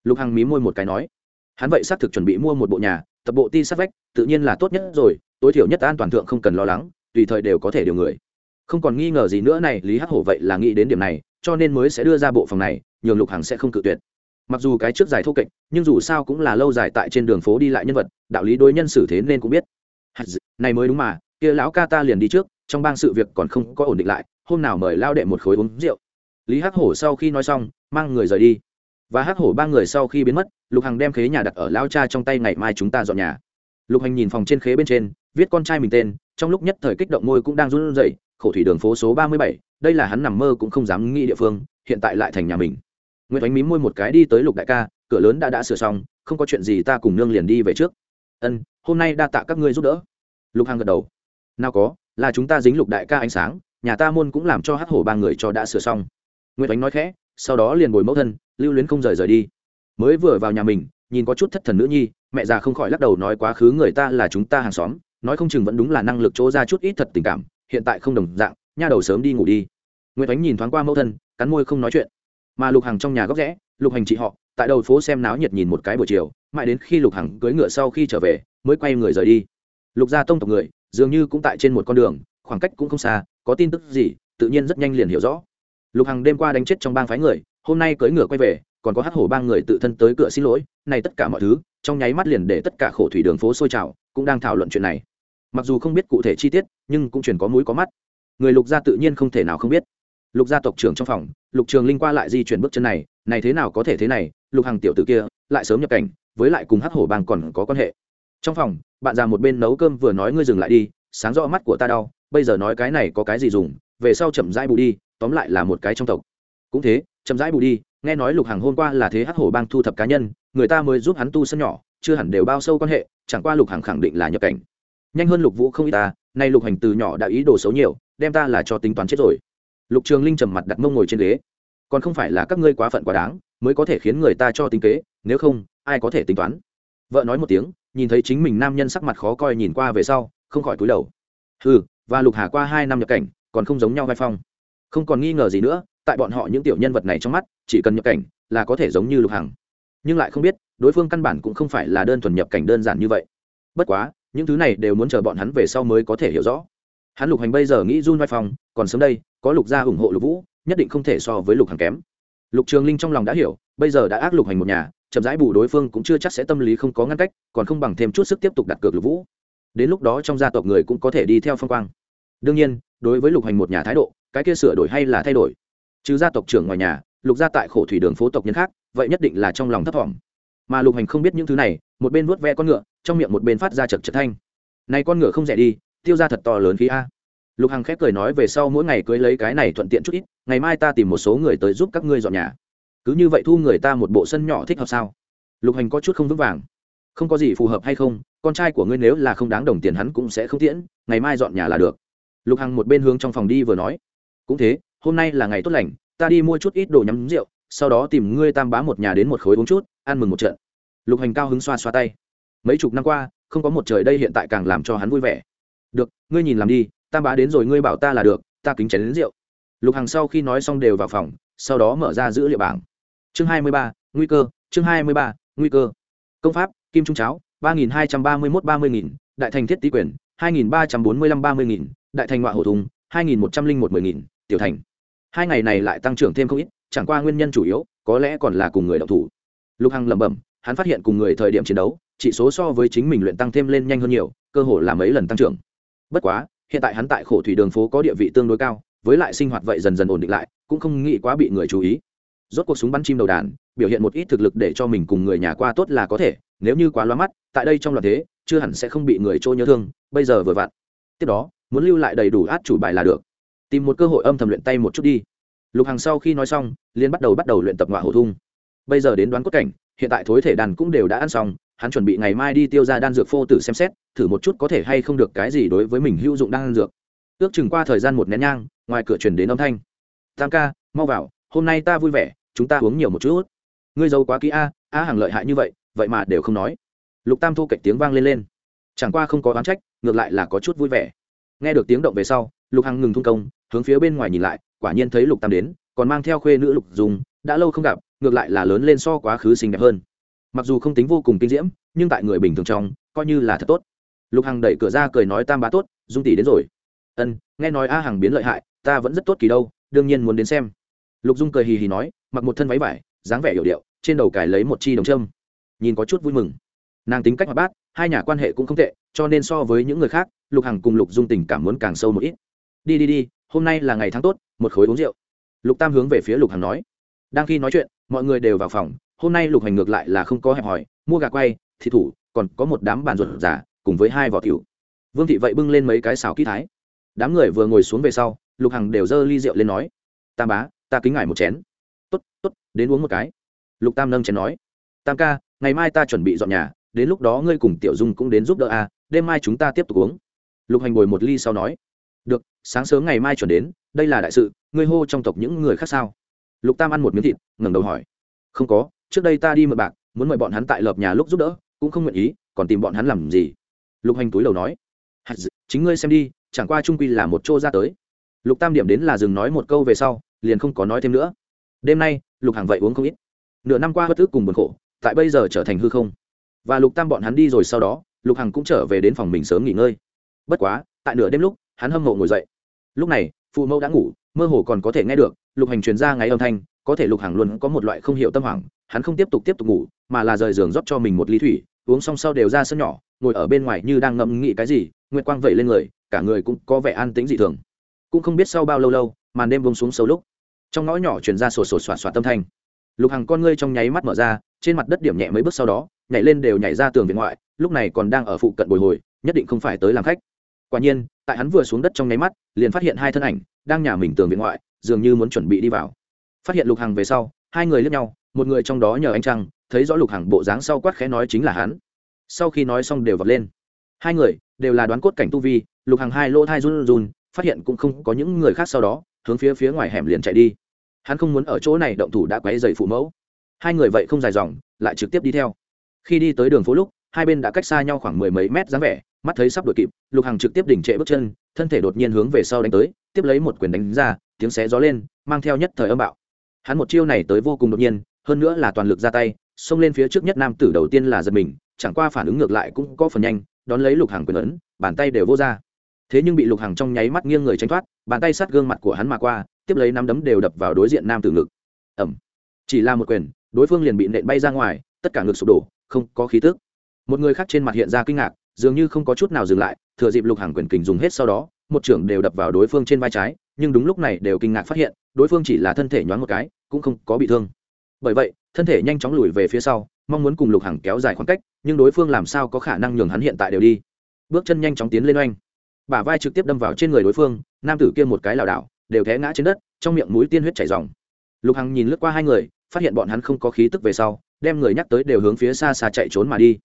Lục hằng mí môi một cái nói. Hắn vậy xác thực chuẩn bị mua một bộ nhà, tập bộ ti sát vách, tự nhiên là tốt nhất rồi, tối thiểu nhất an toàn thượng không cần lo lắng, tùy thời đều có thể điều người. Không còn nghi ngờ gì nữa này, lý hắc hổ vậy là nghĩ đến điểm này, cho nên mới sẽ đưa ra bộ phòng này, nhường lục hằng sẽ không cự tuyệt mặc dù cái trước dài thô kệch, nhưng dù sao cũng là lâu dài tại trên đường phố đi lại nhân vật, đạo lý đối nhân xử thế nên cũng biết. Này mới đúng mà, kia lão ca ta liền đi trước, trong bang sự việc còn không có ổn định lại, hôm nào mời lao đệ một khối uống rượu. Lý hắc hổ sau khi nói xong, mang người rời đi. Và hắc hổ ba người sau khi biến mất, lục hằng đem khế nhà đặt ở lao cha trong tay ngày mai chúng ta dọn nhà. Lục hành nhìn phòng trên khế bên trên, viết con trai mình tên, trong lúc nhất thời kích động môi cũng đang run rẩy, khổ thủy đường phố số ba mươi bảy, đây là hắn nằm mơ cũng không dám nghĩ địa phương, hiện tại lại thành nhà mình nguyễn ánh mím môi một cái đi tới lục đại ca, cửa lớn đã đã sửa xong, không có chuyện gì ta cùng nương liền đi về trước. Ân, hôm nay đa tạ các ngươi giúp đỡ. Lục hằng gật đầu. Nào có, là chúng ta dính lục đại ca ánh sáng, nhà ta môn cũng làm cho hắc hổ ba người cho đã sửa xong. Nguyễn ánh nói khẽ, sau đó liền bồi mẫu thân, lưu luyến không rời rời đi. Mới vừa vào nhà mình, nhìn có chút thất thần nữ nhi, mẹ già không khỏi lắc đầu nói quá khứ người ta là chúng ta hàng xóm, nói không chừng vẫn đúng là năng lực chỗ ra chút ít thật tình cảm, hiện tại không đồng dạng, nha đầu sớm đi ngủ đi. Nguyễn ánh nhìn thoáng qua mẫu thân, cắn môi không nói chuyện mà lục hằng trong nhà góc rẽ, lục hành chị họ, tại đầu phố xem náo nhiệt nhìn một cái buổi chiều, mãi đến khi lục hằng cưỡi ngựa sau khi trở về, mới quay người rời đi. Lục gia tông tộc người, dường như cũng tại trên một con đường, khoảng cách cũng không xa, có tin tức gì, tự nhiên rất nhanh liền hiểu rõ. Lục hằng đêm qua đánh chết trong bang phái người, hôm nay cưỡi ngựa quay về, còn có hát hổ bang người tự thân tới cửa xin lỗi, này tất cả mọi thứ, trong nháy mắt liền để tất cả khổ thủy đường phố sôi trào, cũng đang thảo luận chuyện này. Mặc dù không biết cụ thể chi tiết, nhưng cũng chuyển có mũi có mắt. Người lục gia tự nhiên không thể nào không biết lục gia tộc trưởng trong phòng, lục trường linh qua lại di chuyển bước chân này này thế nào có thể thế này, lục hàng tiểu t ử kia, lại sớm nhập cảnh, với lại cùng hắc hổ bang còn có quan hệ. Trong phòng, bạn già một bên nấu cơm vừa nói ngươi dừng lại đi, sáng rõ mắt của ta đau, bây giờ nói cái này có cái gì dùng, về sau chậm rãi bù đi, tóm lại là một cái trong tộc. Cũng thế, chậm rãi bù đi, nghe nói lục hàng hôm qua là thế hắc hổ bang thu thập cá nhân, người ta mới giúp hắn tu sân nhỏ, chưa hẳn đều bao sâu quan hệ, chẳng qua lục hàng khẳng định là nhập cảnh. Nhanh hơn lục vũ không ít ta, nay lục hành từ nhỏ đã ý đồ xấu nhiều, đem ta là cho tính toán chết rồi lục trường linh trầm mặt đặt mông ngồi trên ghế. Còn không phải là các ngươi quá phận quá đáng, mới có thể khiến người ta cho tính kế, nếu không, ai có thể tính toán? Vợ nói một tiếng, nhìn thấy chính mình nam nhân sắc mặt khó coi nhìn qua về sau, không khỏi cúi đầu. Ừ và lục hà qua hai năm nhập cảnh, còn không giống nhau vai phong. Không còn nghi ngờ gì nữa, tại bọn họ những tiểu nhân vật này trong mắt, chỉ cần nhập cảnh là có thể giống như lục hằng. Nhưng lại không biết, đối phương căn bản cũng không phải là đơn thuần nhập cảnh đơn giản như vậy. Bất quá, những thứ này đều muốn chờ bọn hắn về sau mới có thể hiểu rõ. Hắn lục hành bây giờ nghĩ run vai phong còn sớm đây, có lục gia ủng hộ lục vũ, nhất định không thể so với lục hằng kém. Lục trường linh trong lòng đã hiểu, bây giờ đã ác lục hành một nhà, chậm rãi bù đối phương cũng chưa chắc sẽ tâm lý không có ngăn cách, còn không bằng thêm chút sức tiếp tục đặt cược lục vũ. Đến lúc đó trong gia tộc người cũng có thể đi theo phong quang. Đương nhiên, đối với lục hành một nhà thái độ, cái kia sửa đổi hay là thay đổi. Chứ gia tộc trưởng ngoài nhà, lục gia tại khổ thủy đường phố tộc nhân khác, vậy nhất định là trong lòng thấp thỏm. Mà lục hành không biết những thứ này, một bên vuốt ve con ngựa, trong miệng một bên phát ra chật chật thanh. Này con ngựa không rẻ đi, tiêu ra thật to lớn khí a lục hằng khép cười nói về sau mỗi ngày cưới lấy cái này thuận tiện chút ít, ngày mai ta tìm một số người tới giúp các ngươi dọn nhà. Cứ như vậy thu người ta một bộ sân nhỏ thích hợp sao? Lục hành có chút không vững vàng. Không có gì phù hợp hay không, con trai của ngươi nếu là không đáng đồng tiền hắn cũng sẽ không tiễn, ngày mai dọn nhà là được. Lục hằng một bên hướng trong phòng đi vừa nói. Cũng thế, hôm nay là ngày tốt lành, ta đi mua chút ít đồ nhắm rượu, sau đó tìm ngươi tam bá một nhà đến một khối uống chút, ăn mừng một trận. Lục hành cao hứng xoa xoa tay. Mấy chục năm qua, không có một trời đây hiện tại càng làm cho hắn vui vẻ. Được, ngươi nhìn làm đi tam bá đến rồi ngươi bảo ta là được, ta kính chén đến rượu. Lục hằng sau khi nói xong đều vào phòng, sau đó mở ra dữ liệu bảng. Chương hai mươi ba, nguy cơ, chương hai mươi ba, nguy cơ. Công pháp, kim trung cháo, ba nghìn hai trăm ba mươi mốt ba mươi nghìn, đại thành thiết tý quyền, hai nghìn ba trăm bốn mươi lăm ba mươi nghìn, đại thành ngoại hổ thùng, hai nghìn một trăm linh một mười nghìn, tiểu thành. Hai ngày này lại tăng trưởng thêm không ít, chẳng qua nguyên nhân chủ yếu, có lẽ còn là cùng người đọc thủ. Lục hằng lẩm bẩm, hắn phát hiện cùng người thời điểm chiến đấu, chỉ số so với chính mình luyện tăng thêm lên nhanh hơn nhiều, cơ hội là mấy lần tăng trưởng. Bất quá hiện tại hắn tại khổ thủy đường phố có địa vị tương đối cao, với lại sinh hoạt vậy dần dần ổn định lại, cũng không nghĩ quá bị người chú ý. Rốt cuộc súng bắn chim đầu đàn, biểu hiện một ít thực lực để cho mình cùng người nhà qua tốt là có thể, nếu như quá loa mắt, tại đây trong loạt thế, chưa hẳn sẽ không bị người trôi nhớ thương, bây giờ vừa vặn. Tiếp đó, muốn lưu lại đầy đủ át chủ bài là được. Tìm một cơ hội âm thầm luyện tay một chút đi. Lục hằng sau khi nói xong liên bắt đầu bắt đầu luyện tập ngoại hổ thung. Bây giờ đến đoán cốt cảnh, hiện tại thối thể đàn cũng đều đã ăn xong hắn chuẩn bị ngày mai đi tiêu ra đan dược phô tử xem xét, thử một chút có thể hay không được cái gì đối với mình hữu dụng đan dược. Ước chừng qua thời gian một nén nhang, ngoài cửa chuyển đến âm thanh. Tam ca, mau vào, hôm nay ta vui vẻ, chúng ta uống nhiều một chút. Ngươi giàu quá kỹ a a hàng lợi hại như vậy vậy mà đều không nói. Lục tam thu cạnh tiếng vang lên lên. Chẳng qua không có oán trách, ngược lại là có chút vui vẻ. Nghe được tiếng động về sau, lục hằng ngừng thung công, hướng phía bên ngoài nhìn lại, quả nhiên thấy lục tam đến, còn mang theo khuê nữ lục dùng đã lâu không gặp, ngược lại là lớn lên so quá khứ xinh đẹp hơn mặc dù không tính vô cùng kinh diễm, nhưng tại người bình thường trong, coi như là thật tốt. Lục hằng đẩy cửa ra cười nói tam bá tốt, dung tỷ đến rồi. Ân, nghe nói a hằng biến lợi hại, ta vẫn rất tốt kỳ đâu, đương nhiên muốn đến xem. Lục dung cười hì hì nói, mặc một thân váy vải, dáng vẻ hiểu điệu, trên đầu cài lấy một chi đồng trâm nhìn có chút vui mừng. Nàng tính cách hoạt bát, hai nhà quan hệ cũng không tệ, cho nên so với những người khác, lục hằng cùng lục dung tình cảm muốn càng sâu một ít. Đi đi đi, hôm nay là ngày tháng tốt, một khối uống rượu. Lục tam hướng về phía lục hằng nói. Đang khi nói chuyện, mọi người đều vào phòng hôm nay lục hành ngược lại là không có hẹp hòi mua gà quay thị thủ còn có một đám bàn ruột giả cùng với hai vỏ tiểu. vương thị vậy bưng lên mấy cái xào kỹ thái. Đám người vừa ngồi xuống về sau lục hằng đều dơ ly rượu lên nói tam bá ta kính ngài một chén. Tốt tốt đến uống một cái. Lục tam nâng chén nói tam ca ngày mai ta chuẩn bị dọn nhà đến lúc đó ngươi cùng tiểu dung cũng đến giúp đỡ a à, đêm mai chúng ta tiếp tục uống. Lục hành bồi một ly sau nói được sáng sớm ngày mai chuẩn đến đây là đại sự ngươi hô trong tộc những người khác sao? Lục tam ăn một miếng thịt ngẩng đầu hỏi không có trước đây ta đi mượn bạc, muốn mời bọn hắn tại lợp nhà lúc giúp đỡ, cũng không nguyện ý, còn tìm bọn hắn làm gì? Lục hành túi đầu nói. Chính ngươi xem đi, chẳng qua trung quy là một chỗ ra tới. Lục tam điểm đến là dừng nói một câu về sau, liền không có nói thêm nữa. Đêm nay, lục hàng vậy uống không ít. Nửa năm qua bất ức cùng buồn khổ, tại bây giờ trở thành hư không. Và lục tam bọn hắn đi rồi sau đó, lục hằng cũng trở về đến phòng mình sớm nghỉ ngơi. Bất quá, tại nửa đêm lúc, hắn hâm mộ ngồi dậy. Lúc này, phụ mẫu đã ngủ, mơ hồ còn có thể nghe được, lục hành truyền ra ngáy âm thanh, có thể lục hằng luôn có một loại không hiểu tâm hoảng hắn không tiếp tục tiếp tục ngủ, mà là rời giường rót cho mình một ly thủy, uống xong sau đều ra sân nhỏ, ngồi ở bên ngoài như đang ngẫm nghĩ cái gì, nguyệt quang vẩy lên người, cả người cũng có vẻ an tĩnh dị thường. Cũng không biết sau bao lâu lâu, màn đêm bông xuống sâu lúc, trong ngõ nhỏ truyền ra sổ sổ soạt soạt tâm thanh. Lục hằng con ngươi trong nháy mắt mở ra, trên mặt đất điểm nhẹ mấy bước sau đó, nhảy lên đều nhảy ra tường viện ngoại, lúc này còn đang ở phụ cận bồi hồi, nhất định không phải tới làm khách. Quả nhiên, tại hắn vừa xuống đất trong nháy mắt, liền phát hiện hai thân ảnh đang nhà mình tường viện ngoại, dường như muốn chuẩn bị đi vào. Phát hiện lục hằng về sau, hai người lướt nhau một người trong đó nhờ anh trăng, thấy rõ lục hằng bộ dáng sau quát khẽ nói chính là hắn. Sau khi nói xong đều vọt lên. Hai người, đều là đoán cốt cảnh tu vi, lục hằng hai lỗ thai run run, phát hiện cũng không có những người khác sau đó, hướng phía phía ngoài hẻm liền chạy đi. Hắn không muốn ở chỗ này động thủ đã quấy dày phụ mẫu. Hai người vậy không dài dòng, lại trực tiếp đi theo. Khi đi tới đường phố lúc, hai bên đã cách xa nhau khoảng mười mấy mét dáng vẻ, mắt thấy sắp đuổi kịp, lục hằng trực tiếp đỉnh trệ bước chân, thân thể đột nhiên hướng về sau đánh tới, tiếp lấy một quyền đánh ra, tiếng xé gió lên, mang theo nhất thời âm bạo. Hắn một chiêu này tới vô cùng đột nhiên hơn nữa là toàn lực ra tay, xông lên phía trước nhất nam tử đầu tiên là giật mình, chẳng qua phản ứng ngược lại cũng có phần nhanh, đón lấy lục hàng quyền ấn, bàn tay đều vô ra. Thế nhưng bị lục hàng trong nháy mắt nghiêng người tránh thoát, bàn tay sát gương mặt của hắn mà qua, tiếp lấy nắm đấm đều đập vào đối diện nam tử ngực. Ẩm chỉ là một quyền, đối phương liền bị nện bay ra ngoài, tất cả ngực sụp đổ, không có khí tức. Một người khác trên mặt hiện ra kinh ngạc, dường như không có chút nào dừng lại, thừa dịp lục hàng quyền kình dùng hết sau đó, một trưởng đều đập vào đối phương trên vai trái, nhưng đúng lúc này đều kinh ngạc phát hiện, đối phương chỉ là thân thể nhoáng một cái, cũng không có bị thương bởi vậy, thân thể nhanh chóng lùi về phía sau, mong muốn cùng lục hằng kéo dài khoảng cách, nhưng đối phương làm sao có khả năng nhường hắn hiện tại đều đi. Bước chân nhanh chóng tiến lên oanh. Bả vai trực tiếp đâm vào trên người đối phương, nam tử kia một cái lảo đảo, đều té ngã trên đất, trong miệng mũi tiên huyết chảy dòng lục hằng nhìn lướt qua hai người, phát hiện bọn hắn không có khí tức về sau, đem người nhắc tới đều hướng phía xa xa chạy trốn mà đi.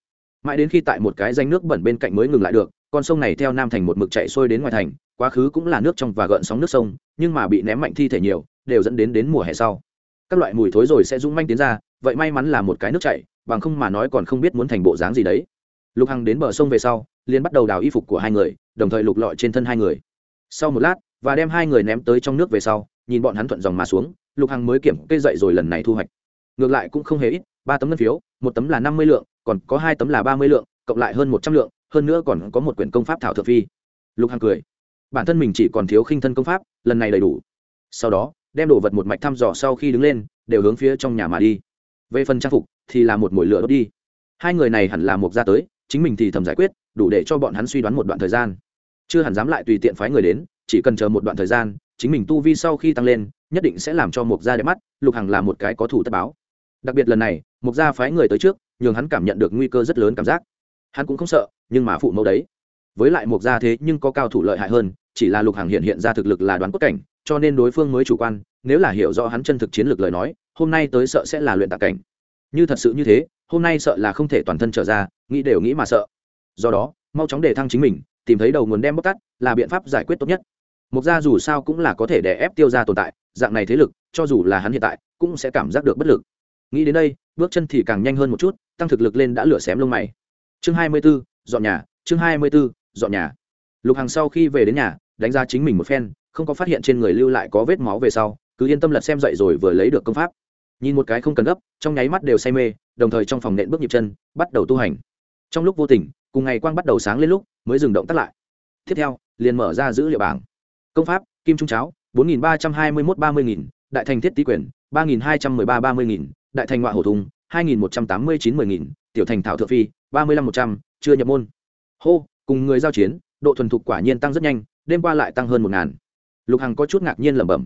Mãi đến khi tại một cái danh nước bẩn bên cạnh mới ngừng lại được, con sông này theo nam thành một mực chạy xuôi đến ngoài thành, quá khứ cũng là nước trong và gợn sóng nước sông, nhưng mà bị ném mạnh thi thể nhiều, đều dẫn đến đến mùa hè sau các loại mùi thối rồi sẽ rung manh tiến ra, vậy may mắn là một cái nước chảy, bằng không mà nói còn không biết muốn thành bộ dáng gì đấy. Lục hằng đến bờ sông về sau, liền bắt đầu đào y phục của hai người, đồng thời lục lọi trên thân hai người. Sau một lát, và đem hai người ném tới trong nước về sau, nhìn bọn hắn thuận dòng mà xuống, lục hằng mới kiểm cây dậy rồi lần này thu hoạch. Ngược lại cũng không hề ít, ba tấm ngân phiếu, một tấm là năm mươi lượng, còn có hai tấm là ba mươi lượng, cộng lại hơn một trăm lượng, hơn nữa còn có một quyển công pháp thảo thượng phi. Lục hằng cười. Bản thân mình chỉ còn thiếu khinh thân công pháp, lần này đầy đủ. Sau đó đem đồ vật một mạch thăm dò sau khi đứng lên, đều hướng phía trong nhà mà đi. Về phần trang phục, thì là một mồi lửa đốt đi. Hai người này hẳn là một ra tới, chính mình thì thầm giải quyết, đủ để cho bọn hắn suy đoán một đoạn thời gian. Chưa hẳn dám lại tùy tiện phái người đến, chỉ cần chờ một đoạn thời gian, chính mình tu vi sau khi tăng lên, nhất định sẽ làm cho mục gia đẹp mắt, lục hằng là một cái có thủ tất báo. Đặc biệt lần này, mục gia phái người tới trước, nhường hắn cảm nhận được nguy cơ rất lớn cảm giác. Hắn cũng không sợ, nhưng mà phụ mẫu đấy. Với lại mục gia thế nhưng có cao thủ lợi hại hơn chỉ là lục hằng hiện hiện ra thực lực là đoán cốt cảnh, cho nên đối phương mới chủ quan, nếu là hiểu rõ hắn chân thực chiến lược lời nói, hôm nay tới sợ sẽ là luyện tạ cảnh. Như thật sự như thế, hôm nay sợ là không thể toàn thân trở ra, nghĩ đều nghĩ mà sợ. Do đó, mau chóng đề thăng chính mình, tìm thấy đầu nguồn đem bóc tắt là biện pháp giải quyết tốt nhất. Mục gia dù sao cũng là có thể đè ép tiêu ra tồn tại, dạng này thế lực, cho dù là hắn hiện tại, cũng sẽ cảm giác được bất lực. Nghĩ đến đây, bước chân thì càng nhanh hơn một chút, tăng thực lực lên đã lửa xém lông mày. Chương hai mươi b ố dọn nhà, chương hai mươi b ố dọn nhà. Lục hàng sau khi về đến nhà đánh giá chính mình một phen không có phát hiện trên người lưu lại có vết máu về sau cứ yên tâm lật xem dậy rồi vừa lấy được công pháp. Nhìn một cái không cần gấp trong nháy mắt đều say mê đồng thời trong phòng nện bước nhịp chân bắt đầu tu hành. Trong lúc vô tình cùng ngày quang bắt đầu sáng lên lúc mới dừng động tắt lại. Tiếp theo liền mở ra dữ liệu bảng. Công pháp kim trung cháo bốn nghìn ba trăm hai mươi một ba mươi nghìn đại thành thiết tý Quyền, ba nghìn hai trăm mười ba ba mươi nghìn đại thành ngoại hổ thùng hai nghìn một trăm tám mươi chín mười nghìn tiểu thành thảo thượng phi ba mươi lăm một trăm chưa nhập môn. Hô cùng người giao chiến độ thuần thục quả nhiên tăng rất nhanh đêm qua lại tăng hơn một ngàn. Lục hằng có chút ngạc nhiên lẩm bẩm.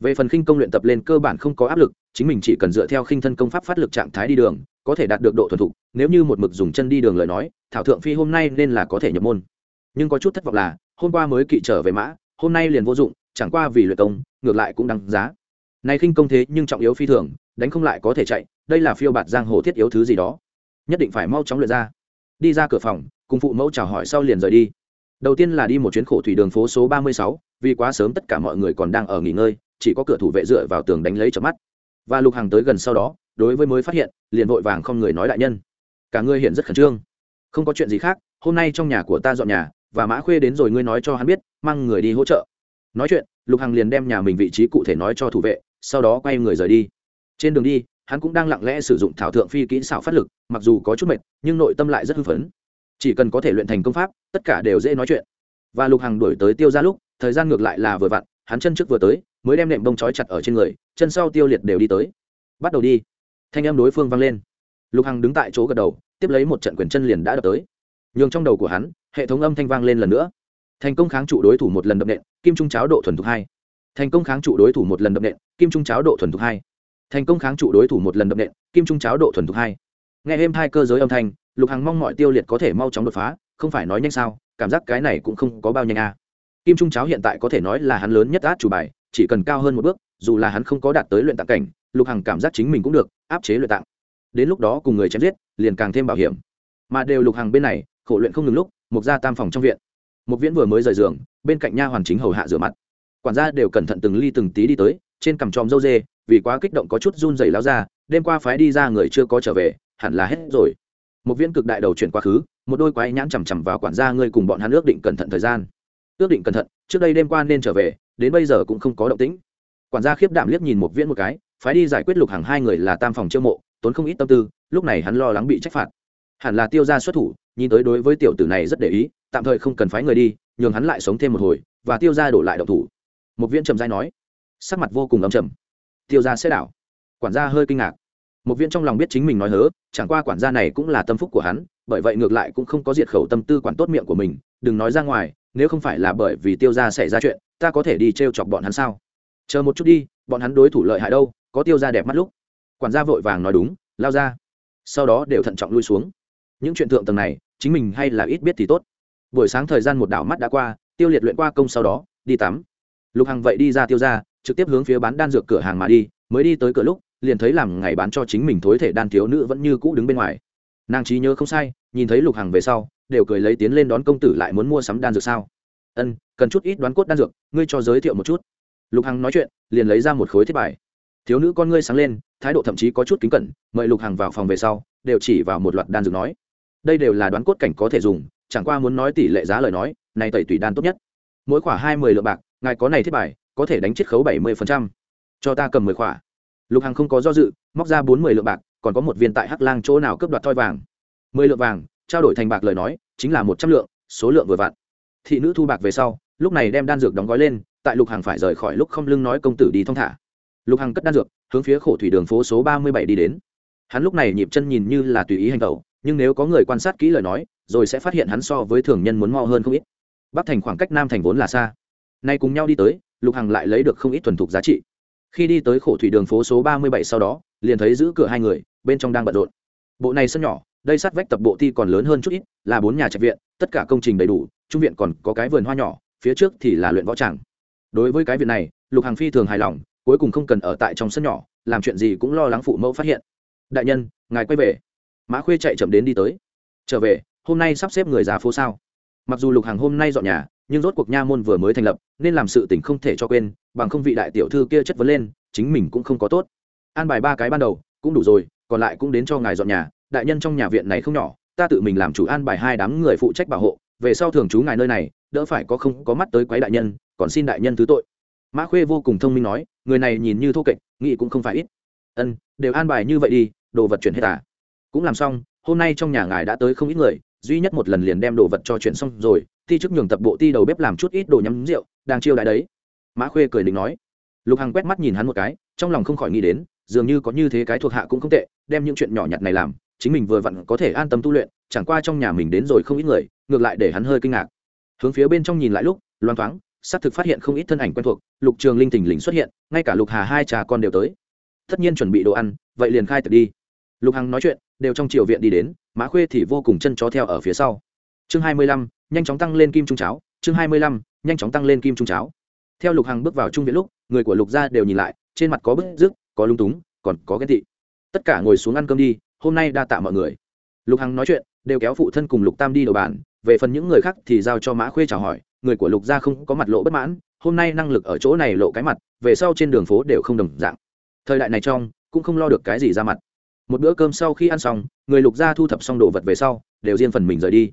Về phần khinh công luyện tập lên cơ bản không có áp lực, chính mình chỉ cần dựa theo khinh thân công pháp phát lực trạng thái đi đường, có thể đạt được độ thuần thục, nếu như một mực dùng chân đi đường lời nói, thảo thượng phi hôm nay nên là có thể nhập môn. Nhưng có chút thất vọng là, hôm qua mới kỵ trở về mã, hôm nay liền vô dụng, chẳng qua vì luyện công, ngược lại cũng đăng giá. Này khinh công thế nhưng trọng yếu phi thường, đánh không lại có thể chạy, đây là phiêu bạt giang hồ thiết yếu thứ gì đó. Nhất định phải mau chóng luyện ra. Đi ra cửa phòng, cùng phụ mẫu chào hỏi sau liền rời đi đầu tiên là đi một chuyến khổ thủy đường phố số ba mươi sáu, vì quá sớm tất cả mọi người còn đang ở nghỉ ngơi, chỉ có cửa thủ vệ dựa vào tường đánh lấy chợp mắt. Và lục hàng tới gần sau đó, đối với mới phát hiện, liền vội vàng không người nói đại nhân. Cả ngươi hiện rất khẩn trương. Không có chuyện gì khác, hôm nay trong nhà của ta dọn nhà, và mã khuê đến rồi ngươi nói cho hắn biết, mang người đi hỗ trợ. Nói chuyện, lục hằng liền đem nhà mình vị trí cụ thể nói cho thủ vệ, sau đó quay người rời đi. Trên đường đi, hắn cũng đang lặng lẽ sử dụng thảo thượng phi kỹ xảo phát lực, mặc dù có chút mệt, nhưng nội tâm lại rất hưng phấn chỉ cần có thể luyện thành công pháp, tất cả đều dễ nói chuyện. Và lục hằng đổi tới tiêu ra lúc, thời gian ngược lại là vừa vặn, hắn chân trước vừa tới, mới đem nệm bông trói chặt ở trên người, chân sau tiêu liệt đều đi tới. Bắt đầu đi. Thanh em đối phương vang lên. Lục hằng đứng tại chỗ gật đầu, tiếp lấy một trận quyền chân liền đã đập tới. Nhường trong đầu của hắn, hệ thống âm thanh vang lên lần nữa. Thành công kháng trụ đối thủ một lần đập nện, kim trung cháo độ thuần thục hai. Thành công kháng trụ đối thủ một lần đập nện, kim trung cháo độ thuần thục hai. Thành công kháng trụ đối thủ một lần đập nện, kim trung cháo độ thuần thục hai. Nghe êm hai cơ giới âm thanh lục hằng mong mọi tiêu liệt có thể mau chóng đột phá, không phải nói nhanh sao, cảm giác cái này cũng không có bao nhanh à. kim trung cháo hiện tại có thể nói là hắn lớn nhất át chủ bài, chỉ cần cao hơn một bước, dù là hắn không có đạt tới luyện tạng cảnh, lục hằng cảm giác chính mình cũng được, áp chế luyện tạng. Đến lúc đó cùng người chém giết, liền càng thêm bảo hiểm. Mà đều lục hằng bên này, khổ luyện không ngừng lúc, mục ra tam phòng trong viện. Một viễn vừa mới rời giường, bên cạnh nha hoàn chính hầu hạ rửa mặt. Quản gia đều cẩn thận từng ly từng tí đi tới, trên cằm tròm dâu dê, vì quá kích động có chút run dày láo ra, đêm qua phái đi ra người chưa có trở về, hẳn là hết rồi một viên cực đại đầu chuyển quá khứ, một đôi quái nhãn chằm chằm vào quản gia ngươi cùng bọn hắn ước định cẩn thận thời gian. Ước định cẩn thận, trước đây đêm qua nên trở về, đến bây giờ cũng không có động tĩnh. Quản gia khiếp đảm liếc nhìn một viễn một cái, phái đi giải quyết lục hàng hai người là tam phòng chiêu mộ, tốn không ít tâm tư, lúc này hắn lo lắng bị trách phạt. Hẳn là tiêu ra xuất thủ, nhìn tới đối với tiểu tử này rất để ý, tạm thời không cần phái người đi, nhường hắn lại sống thêm một hồi, và tiêu ra đổ lại động thủ. Một viên trầm dai nói, sắc mặt vô cùng ấm trầm. Tiêu ra sẽ đảo. Quản gia hơi kinh ngạc một viên trong lòng biết chính mình nói hớ, chẳng qua quản gia này cũng là tâm phúc của hắn, bởi vậy ngược lại cũng không có diệt khẩu tâm tư quản tốt miệng của mình, đừng nói ra ngoài, nếu không phải là bởi vì tiêu ra xảy ra chuyện, ta có thể đi t r e o chọc bọn hắn sao? Chờ một chút đi, bọn hắn đối thủ lợi hại đâu, có tiêu ra đẹp mắt lúc. Quản gia vội vàng nói đúng, lao ra. Sau đó đều thận trọng lui xuống. Những chuyện thượng tầng này, chính mình hay là ít biết thì tốt. Buổi sáng thời gian một đảo mắt đã qua, tiêu liệt luyện qua công sau đó, đi tắm. Lục hằng vậy đi ra tiêu ra trực tiếp hướng phía bán đan dược cửa hàng mà đi, mới đi tới cửa lúc liền thấy làm ngày bán cho chính mình thối thể đan thiếu nữ vẫn như cũ đứng bên ngoài. Nàng trí nhớ không sai, nhìn thấy lục hằng về sau, đều cười lấy tiến lên đón công tử lại muốn mua sắm đan dược sao. Ân, cần chút ít đoán cốt đan dược, ngươi cho giới thiệu một chút. Lục hằng nói chuyện, liền lấy ra một khối thiết bài. Thiếu nữ con ngươi sáng lên, thái độ thậm chí có chút kính cẩn, mời lục hằng vào phòng về sau, đều chỉ vào một loạt đan dược nói. Đây đều là đoán cốt cảnh có thể dùng, chẳng qua muốn nói tỷ lệ giá lời nói, này tẩy tùy đan tốt nhất. Mỗi khoảng hai mươi lượng bạc, ngài có này thiết bài, có thể đánh chiết khấu bảy mươi cho ta cầm mười khỏa lục hằng không có do dự, móc ra bốn mươi lượng bạc, còn có một viên tại hắc lang chỗ nào cướp đoạt thoi vàng. Mười lượng vàng, trao đổi thành bạc lời nói, chính là một trăm lượng, số lượng vừa vặn. Thị nữ thu bạc về sau, lúc này đem đan dược đóng gói lên, tại lục hằng phải rời khỏi lúc không lưng nói công tử đi thong thả. Lục hằng cất đan dược, hướng phía khổ thủy đường phố số ba mươi bảy đi đến. Hắn lúc này nhịp chân nhìn như là tùy ý hành tẩu nhưng nếu có người quan sát kỹ lời nói, rồi sẽ phát hiện hắn so với thường nhân muốn mo hơn không ít. Bắc thành khoảng cách nam thành vốn là xa. Nay cùng nhau đi tới, lục hằng lại lấy được không ít thuần thục giá trị khi đi tới khổ thủy đường phố số ba mươi bảy sau đó, liền thấy giữ cửa hai người, bên trong đang bận rộn. Bộ này sân nhỏ, đây sát vách tập bộ thi còn lớn hơn chút ít, là bốn nhà trạch viện, tất cả công trình đầy đủ, trung viện còn có cái vườn hoa nhỏ, phía trước thì là luyện võ tràng. Đối với cái viện này, lục hàng phi thường hài lòng, cuối cùng không cần ở tại trong sân nhỏ, làm chuyện gì cũng lo lắng phụ mẫu phát hiện. Đại nhân, ngài quay về. Mã khuê chạy chậm đến đi tới. Trở về, hôm nay sắp xếp người già phố sao? Mặc dù lục hàng hôm nay dọn nhà nhưng rốt cuộc nha môn vừa mới thành lập, nên làm sự tình không thể cho quên, bằng không vị đại tiểu thư kia chất vấn lên, chính mình cũng không có tốt. An bài ba cái ban đầu, cũng đủ rồi, còn lại cũng đến cho ngài dọn nhà, đại nhân trong nhà viện này không nhỏ, ta tự mình làm chủ an bài hai đám người phụ trách bảo hộ, về sau thường trú ngài nơi này, đỡ phải có không có mắt tới quái đại nhân, còn xin đại nhân thứ tội. Mã khuê vô cùng thông minh nói, người này nhìn như thô kệch, nghĩ cũng không phải ít. Ân, đều an bài như vậy đi, đồ vật chuyển hết à? Cũng làm xong, hôm nay trong nhà ngài đã tới không ít người duy nhất một lần liền đem đồ vật cho chuyển xong rồi, thi chức nhường tập bộ ti đầu bếp làm chút ít đồ nhắm rượu, đang chiêu đại đấy. Mã khuê cười định nói. Lục hằng quét mắt nhìn hắn một cái, trong lòng không khỏi nghĩ đến, dường như có như thế cái thuộc hạ cũng không tệ, đem những chuyện nhỏ nhặt này làm, chính mình vừa vặn có thể an tâm tu luyện, chẳng qua trong nhà mình đến rồi không ít người, ngược lại để hắn hơi kinh ngạc. Hướng phía bên trong nhìn lại lúc loan thoáng, xác thực phát hiện không ít thân ảnh quen thuộc, lục trường linh thình lình xuất hiện, ngay cả lục hà hai trà con đều tới. Tất nhiên chuẩn bị đồ ăn, vậy liền khai thật đi. Lục hằng nói chuyện, đều trong triều viện đi đến mã khuê thì vô cùng chân chó theo ở phía sau. Chương hai mươi lăm, nhanh chóng tăng lên kim trung cháo. Chương hai mươi lăm, nhanh chóng tăng lên kim trung cháo. Theo lục hằng bước vào trung viện lúc, người của lục gia đều nhìn lại, trên mặt có bức rứt, có lung túng, còn có ghen tị. Tất cả ngồi xuống ăn cơm đi, hôm nay đa tạ mọi người. Lục hằng nói chuyện, đều kéo phụ thân cùng lục tam đi đầu bàn. Về phần những người khác thì giao cho mã khuê chào hỏi, người của lục gia không có mặt lộ bất mãn, hôm nay năng lực ở chỗ này lộ cái mặt, về sau trên đường phố đều không đồng dạng. Thời đại này trong, cũng không lo được cái gì ra mặt một bữa cơm sau khi ăn xong, người lục gia thu thập xong đồ vật về sau, đều riêng phần mình rời đi.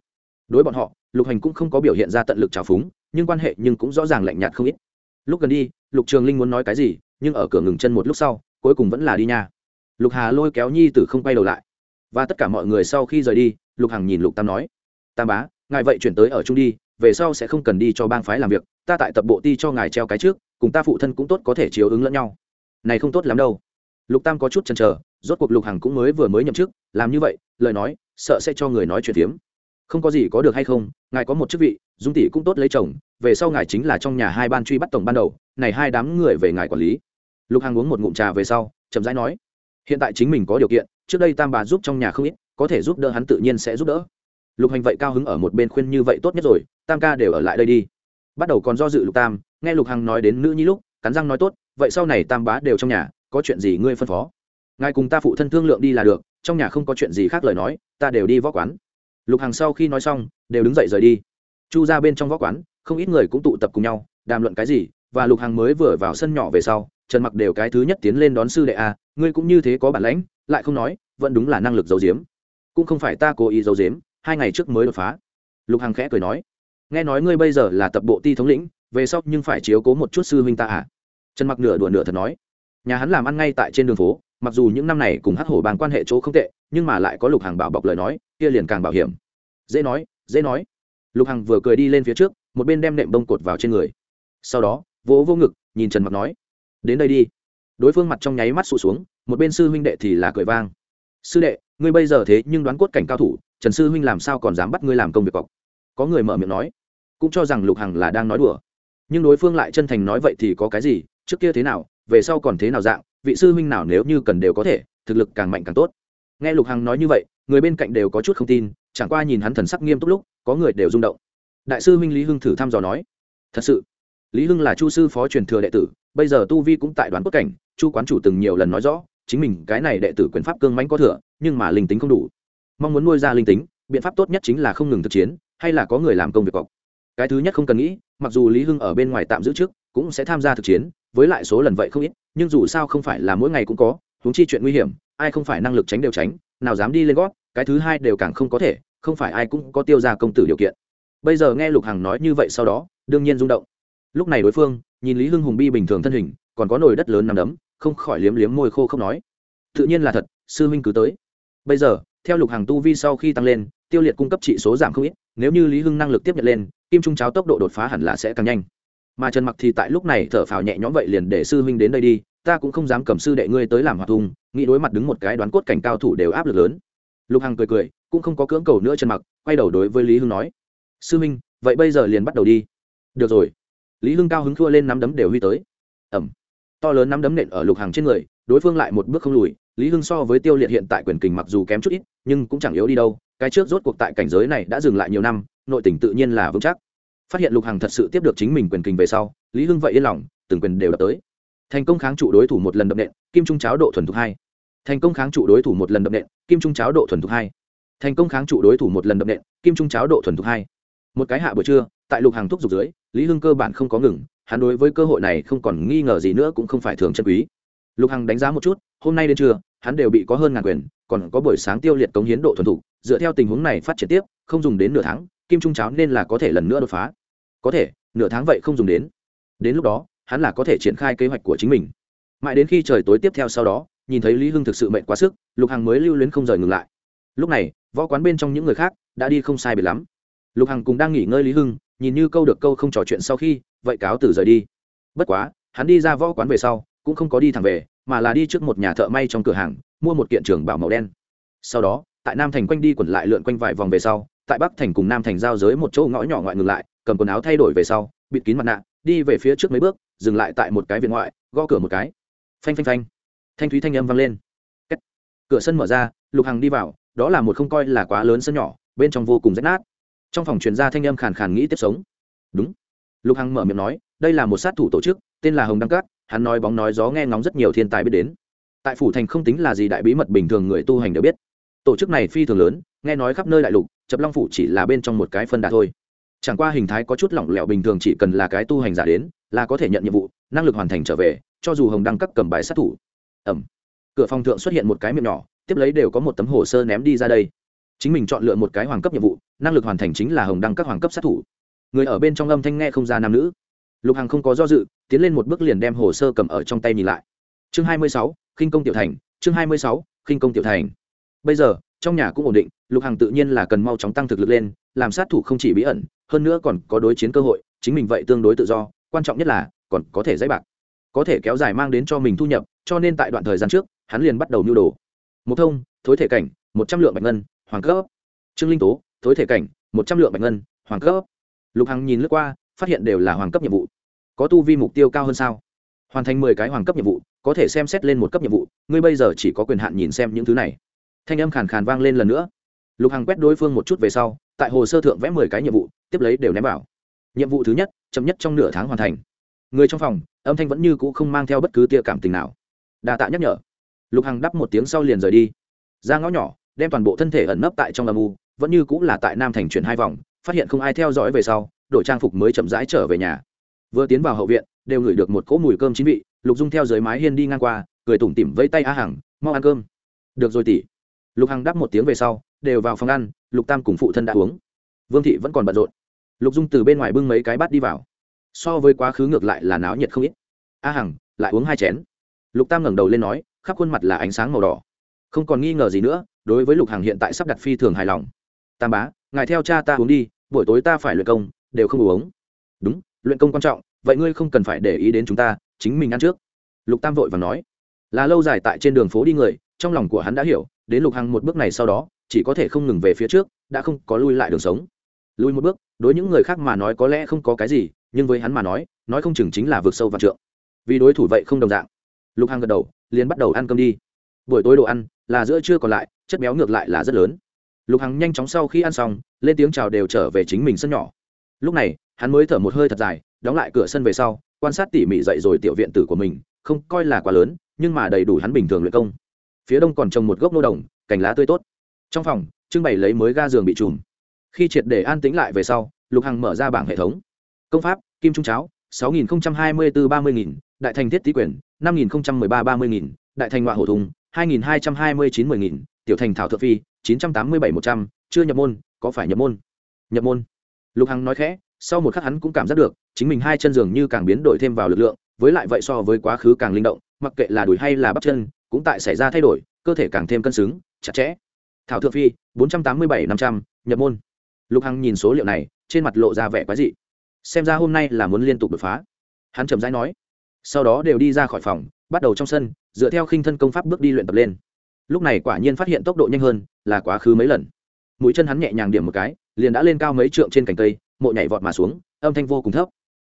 Đối bọn họ, lục hành cũng không có biểu hiện ra tận lực trào phúng, nhưng quan hệ nhưng cũng rõ ràng lạnh nhạt không ít. Lúc gần đi, lục trường linh muốn nói cái gì, nhưng ở cửa ngừng chân một lúc sau, cuối cùng vẫn là đi nha. Lục hà lôi kéo nhi tử không quay đầu lại. Và tất cả mọi người sau khi rời đi, lục hằng nhìn lục tam nói, tam bá, ngài vậy chuyển tới ở chung đi, về sau sẽ không cần đi cho bang phái làm việc, ta tại tập bộ ti cho ngài treo cái trước, cùng ta phụ thân cũng tốt có thể chiếu ứng lẫn nhau. Này không tốt lắm đâu. Lục tam có chút chần chờ rốt cuộc lục hằng cũng mới vừa mới nhậm chức, làm như vậy, lời nói, sợ sẽ cho người nói chuyện phiếm. Không có gì có được hay không, ngài có một chức vị, dung tỷ cũng tốt lấy chồng, về sau ngài chính là trong nhà hai ban truy bắt tổng ban đầu, này hai đám người về ngài quản lý. Lục hằng uống một ngụm trà về sau, chậm rãi nói, hiện tại chính mình có điều kiện, trước đây tam bà giúp trong nhà không ít, có thể giúp đỡ hắn tự nhiên sẽ giúp đỡ. Lục hành vậy cao hứng ở một bên khuyên như vậy tốt nhất rồi, tam ca đều ở lại đây đi. Bắt đầu còn do dự lục tam, nghe lục hằng nói đến nữ nhi lúc, cắn răng nói tốt, vậy sau này tam bá đều trong nhà, có chuyện gì ngươi phân phó? Ngài cùng ta phụ thân thương lượng đi là được, trong nhà không có chuyện gì khác lời nói, ta đều đi võ quán. Lục hằng sau khi nói xong, đều đứng dậy rời đi. Chu ra bên trong võ quán, không ít người cũng tụ tập cùng nhau, đàm luận cái gì, và lục hằng mới vừa vào sân nhỏ về sau, trần mặc đều cái thứ nhất tiến lên đón sư đệ a, ngươi cũng như thế có bản lãnh, lại không nói, vẫn đúng là năng lực giấu giếm. Cũng không phải ta cố ý giấu giếm, hai ngày trước mới đột phá. Lục hằng khẽ cười nói, nghe nói ngươi bây giờ là tập bộ ti thống lĩnh, về sau nhưng phải chiếu cố một chút sư huynh ta à? Trần mặc nửa đùa nửa thật nói, nhà hắn làm ăn ngay tại trên đường phố mặc dù những năm này cùng hắc hổ bàn quan hệ chỗ không tệ, nhưng mà lại có lục hàng bảo bọc lời nói, kia liền càng bảo hiểm. Dễ nói dễ nói. Lục hằng vừa cười đi lên phía trước, một bên đem nệm bông cột vào trên người. Sau đó, vỗ vô ngực, nhìn trần mặc nói, đến đây đi. Đối phương mặt trong nháy mắt sụt xuống, một bên sư huynh đệ thì là cười vang. Sư đệ, ngươi bây giờ thế nhưng đoán cốt cảnh cao thủ, trần sư huynh làm sao còn dám bắt ngươi làm công việc cọc? Có người mở miệng nói, cũng cho rằng lục hằng là đang nói đùa. Nhưng đối phương lại chân thành nói vậy thì có cái gì, trước kia thế nào, về sau còn thế nào dạng vị sư huynh nào nếu như cần đều có thể, thực lực càng mạnh càng tốt. Nghe lục hằng nói như vậy, người bên cạnh đều có chút không tin, chẳng qua nhìn hắn thần sắc nghiêm túc lúc, có người đều rung động. Đại sư huynh lý hưng thử thăm dò nói, thật sự, lý hưng là chu sư phó truyền thừa đệ tử, bây giờ tu vi cũng tại đoán quốc cảnh, chu quán chủ từng nhiều lần nói rõ, chính mình cái này đệ tử quyền pháp cương mãnh có thừa, nhưng mà linh tính không đủ. Mong muốn nuôi ra linh tính, biện pháp tốt nhất chính là không ngừng thực chiến, hay là có người làm công việc cọc. Cái thứ nhất không cần nghĩ, mặc dù lý hưng ở bên ngoài tạm giữ trước, cũng sẽ tham gia thực chiến với lại số lần vậy không ít, nhưng dù sao không phải là mỗi ngày cũng có, huống chi chuyện nguy hiểm, ai không phải năng lực tránh đều tránh, nào dám đi lên gót, cái thứ hai đều càng không có thể, không phải ai cũng có tiêu ra công tử điều kiện. Bây giờ nghe lục hằng nói như vậy sau đó, đương nhiên rung động. Lúc này đối phương, nhìn lý hưng hùng bi bình thường thân hình, còn có nồi đất lớn nằm đấm, không khỏi liếm liếm môi khô không nói. Tự nhiên là thật, sư huynh cứ tới. Bây giờ, theo lục hàng tu vi sau khi tăng lên, tiêu liệt cung cấp trị số giảm không ít, nếu như lý hưng năng lực tiếp nhận lên, kim trung cháo tốc độ đột phá hẳn là sẽ càng nhanh mà trần mặc thì tại lúc này thở phào nhẹ nhõm vậy liền để sư huynh đến đây đi, ta cũng không dám cầm sư đệ ngươi tới làm hoạt thung nghĩ đối mặt đứng một cái đoán cốt cảnh cao thủ đều áp lực lớn. Lục hằng cười cười, cũng không có cưỡng cầu nữa trần mặc, quay đầu đối với lý hưng nói, sư huynh, vậy bây giờ liền bắt đầu đi. Được rồi. Lý hưng cao hứng thua lên nắm đấm đều huy tới. Ẩm to lớn nắm đấm nện ở lục hằng trên người, đối phương lại một bước không lùi, lý hưng so với tiêu liệt hiện tại quyền kình mặc dù kém chút ít, nhưng cũng chẳng yếu đi đâu, cái trước rốt cuộc tại cảnh giới này đã dừng lại nhiều năm, nội tình tự nhiên là vững chắc phát hiện lục hằng thật sự tiếp được chính mình quyền kình về sau, lý hưng vậy yên lòng, từng quyền đều đập tới. Thành công kháng trụ đối thủ một lần đập nện, kim trung cháo độ thuần thục hai. Thành công kháng trụ đối thủ một lần đập nện, kim trung cháo độ thuần thục hai. Thành công kháng trụ đối thủ một lần đập nện, kim trung cháo độ thuần thục hai. Một cái hạ buổi trưa, tại lục hàng thúc dục dưới, lý hưng cơ bản không có ngừng, hắn đối với cơ hội này không còn nghi ngờ gì nữa cũng không phải thường chân quý. Lục hằng đánh giá một chút, hôm nay đến trưa, hắn đều bị có hơn ngàn quyền, còn có buổi sáng tiêu liệt cống hiến độ thuần thục, dựa theo tình huống này phát triển tiếp, không dùng đến nửa tháng, kim trung cháo nên là có thể lần nữa đột phá có thể, nửa tháng vậy không dùng đến. Đến lúc đó, hắn là có thể triển khai kế hoạch của chính mình. Mãi đến khi trời tối tiếp theo sau đó, nhìn thấy lý hưng thực sự mệnh quá sức, lục hằng mới lưu luyến không rời ngừng lại. Lúc này, võ quán bên trong những người khác đã đi không sai biệt lắm. Lục hằng cùng đang nghỉ ngơi lý hưng, nhìn như câu được câu không trò chuyện sau khi, vậy cáo từ rời đi. Bất quá, hắn đi ra võ quán về sau, cũng không có đi thẳng về, mà là đi trước một nhà thợ may trong cửa hàng, mua một kiện trường bảo màu đen. Sau đó, tại nam thành quanh đi quẩn lại lượn quanh vài vòng về sau, tại bắc thành cùng nam thành giao giới một chỗ ngõ nhỏ ngoại ngừng lại cầm quần áo thay đổi về sau, bịt kín mặt nạ, đi về phía trước mấy bước, dừng lại tại một cái viện ngoại, gõ cửa một cái. Phanh phanh phanh. Thanh thúy thanh âm vang lên. Kết. cửa sân mở ra, lục hằng đi vào, đó là một không coi là quá lớn sân nhỏ, bên trong vô cùng rách nát. Trong phòng truyền ra thanh âm khàn khàn nghĩ tiếp sống. Đúng. Lục hằng mở miệng nói, đây là một sát thủ tổ chức, tên là hồng đăng cát, hắn nói bóng nói gió nghe ngóng rất nhiều thiên tài biết đến. Tại phủ thành không tính là gì đại bí mật bình thường người tu hành đều biết. Tổ chức này phi thường lớn, nghe nói khắp nơi đại lục, chập long phủ chỉ là bên trong một cái phân đà thôi chẳng qua hình thái có chút lỏng lẻo bình thường chỉ cần là cái tu hành giả đến, là có thể nhận nhiệm vụ, năng lực hoàn thành trở về, cho dù hồng đăng cấp cầm bài sát thủ. Ẩm cửa phòng thượng xuất hiện một cái miệng nhỏ, tiếp lấy đều có một tấm hồ sơ ném đi ra đây. Chính mình chọn lựa một cái hoàng cấp nhiệm vụ, năng lực hoàn thành chính là hồng đăng các hoàng cấp sát thủ. Người ở bên trong âm thanh nghe không ra nam nữ. Lục hằng không có do dự, tiến lên một bước liền đem hồ sơ cầm ở trong tay nhìn lại. Chương hai mươi sáu, khinh công tiểu thành, chương hai mươi sáu, khinh công tiểu thành. Bây giờ, trong nhà cũng ổn định, lục hằng tự nhiên là cần mau chóng tăng thực lực lên, làm sát thủ không chỉ bí ẩn hơn nữa còn có đối chiến cơ hội, chính mình vậy tương đối tự do, quan trọng nhất là, còn có thể dãy bạc. Có thể kéo dài mang đến cho mình thu nhập, cho nên tại đoạn thời gian trước, hắn liền bắt đầu nhu đồ. Một thông, thối thể cảnh, một trăm lượng bạch ngân, hoàng cấp. Trương linh tố, thối thể cảnh, một trăm lượng bạch ngân, hoàng cấp. Lục hằng nhìn lướt qua, phát hiện đều là hoàng cấp nhiệm vụ. Có tu vi mục tiêu cao hơn sao? Hoàn thành mười cái hoàng cấp nhiệm vụ, có thể xem xét lên một cấp nhiệm vụ, ngươi bây giờ chỉ có quyền hạn nhìn xem những thứ này. Thanh âm khàn khàn vang lên lần nữa. Lục hằng quét đối phương một chút về sau, tại hồ sơ thượng vẽ mười cái nhiệm vụ tiếp lấy đều ném vào. Nhiệm vụ thứ nhất, chậm nhất trong nửa tháng hoàn thành. Người trong phòng, âm thanh vẫn như cũ không mang theo bất cứ tia cảm tình nào. Đa tạ nhắc nhở. Lục hằng đắp một tiếng sau liền rời đi. Ra ngõ nhỏ, đem toàn bộ thân thể ẩn nấp tại trong âm u, vẫn như cũng là tại nam thành chuyển hai vòng, phát hiện không ai theo dõi về sau đổi trang phục mới chậm rãi trở về nhà. Vừa tiến vào hậu viện, đều ngửi được một cỗ mùi cơm chín vị, lục dung theo dưới mái hiên đi ngang qua, cười tủm tỉm vây tay á hằng, mau ăn cơm. Được rồi tỉ lục hằng đáp một tiếng về sau, đều vào phòng ăn, lục tam cùng phụ thân đã uống. Vương thị vẫn còn bận rộn lục dung từ bên ngoài bưng mấy cái bát đi vào. So với quá khứ ngược lại là náo nhiệt không ít. A hằng, lại uống hai chén. Lục tam ngẩng đầu lên nói, khắp khuôn mặt là ánh sáng màu đỏ. Không còn nghi ngờ gì nữa, đối với lục hằng hiện tại sắp đặt phi thường hài lòng. Tam bá, ngài theo cha ta uống đi, buổi tối ta phải luyện công, đều không uống. Đúng, luyện công quan trọng, vậy ngươi không cần phải để ý đến chúng ta, chính mình ăn trước. Lục tam vội và nói. Là lâu dài tại trên đường phố đi người, trong lòng của hắn đã hiểu, đến lục hằng một bước này sau đó, chỉ có thể không ngừng về phía trước, đã không có lui lại đường sống lui một bước, đối những người khác mà nói có lẽ không có cái gì, nhưng với hắn mà nói nói không chừng chính là vượt sâu và trượng. Vì đối thủ vậy không đồng dạng. Lục hằng gật đầu, liền bắt đầu ăn cơm đi. Buổi tối đồ ăn, là giữa trưa còn lại, chất béo ngược lại là rất lớn. Lục hằng nhanh chóng sau khi ăn xong, lên tiếng chào đều trở về chính mình sân nhỏ. Lúc này, hắn mới thở một hơi thật dài, đóng lại cửa sân về sau, quan sát tỉ mỉ dậy rồi tiểu viện tử của mình, không coi là quá lớn, nhưng mà đầy đủ hắn bình thường luyện công. Phía đông còn trồng một gốc nô đồng, cành lá tươi tốt. Trong phòng, trưng bày lấy mới ga giường bị trùm khi triệt để an tĩnh lại về sau, lục hằng mở ra bảng hệ thống. Công pháp, kim trung cháo, sáu nghìn hai mươi bốn ba mươi nghìn, đại thành thiết tý quyền, năm nghìn một mươi ba ba mươi nghìn, đại thành ngoại hổ thùng, hai nghìn hai trăm hai mươi chín mươi nghìn, tiểu thành thảo thượng phi, chín trăm tám mươi bảy một trăm, chưa nhập môn, có phải nhập môn? Nhập môn. Lục hằng nói khẽ, sau một khắc hắn cũng cảm giác được, chính mình hai chân dường như càng biến đổi thêm vào lực lượng, với lại vậy so với quá khứ càng linh động, mặc kệ là đùi hay là bắp chân, cũng tại xảy ra thay đổi, cơ thể càng thêm cân xứng, chặt chẽ. Thảo thượng phi, bốn trăm tám mươi bảy năm trăm, nhập môn lục hằng nhìn số liệu này, trên mặt lộ ra vẻ quái dị. Xem ra hôm nay là muốn liên tục đột phá. Hắn chậm rãi nói, sau đó đều đi ra khỏi phòng, bắt đầu trong sân, dựa theo khinh thân công pháp bước đi luyện tập lên. Lúc này quả nhiên phát hiện tốc độ nhanh hơn, là quá khứ mấy lần. Mũi chân hắn nhẹ nhàng điểm một cái, liền đã lên cao mấy trượng trên cành cây, mộ nhảy vọt mà xuống, âm thanh vô cùng thấp.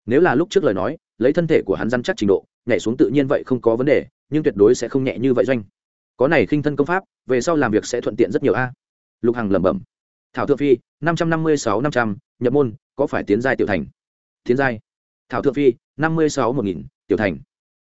Nếu là lúc trước lời nói, lấy thân thể của hắn dăn chắc trình độ, nhảy xuống tự nhiên vậy không có vấn đề, nhưng tuyệt đối sẽ không nhẹ như vậy doanh. Có này khinh thân công pháp, về sau làm việc sẽ thuận tiện rất nhiều a. Lục hằng lẩm bẩm thảo thượng phi, năm trăm năm mươi sáu năm trăm, nhập môn, có phải tiến giai tiểu thành? Tiến giai. Thảo thượng phi, năm mươi sáu một nghìn, tiểu thành.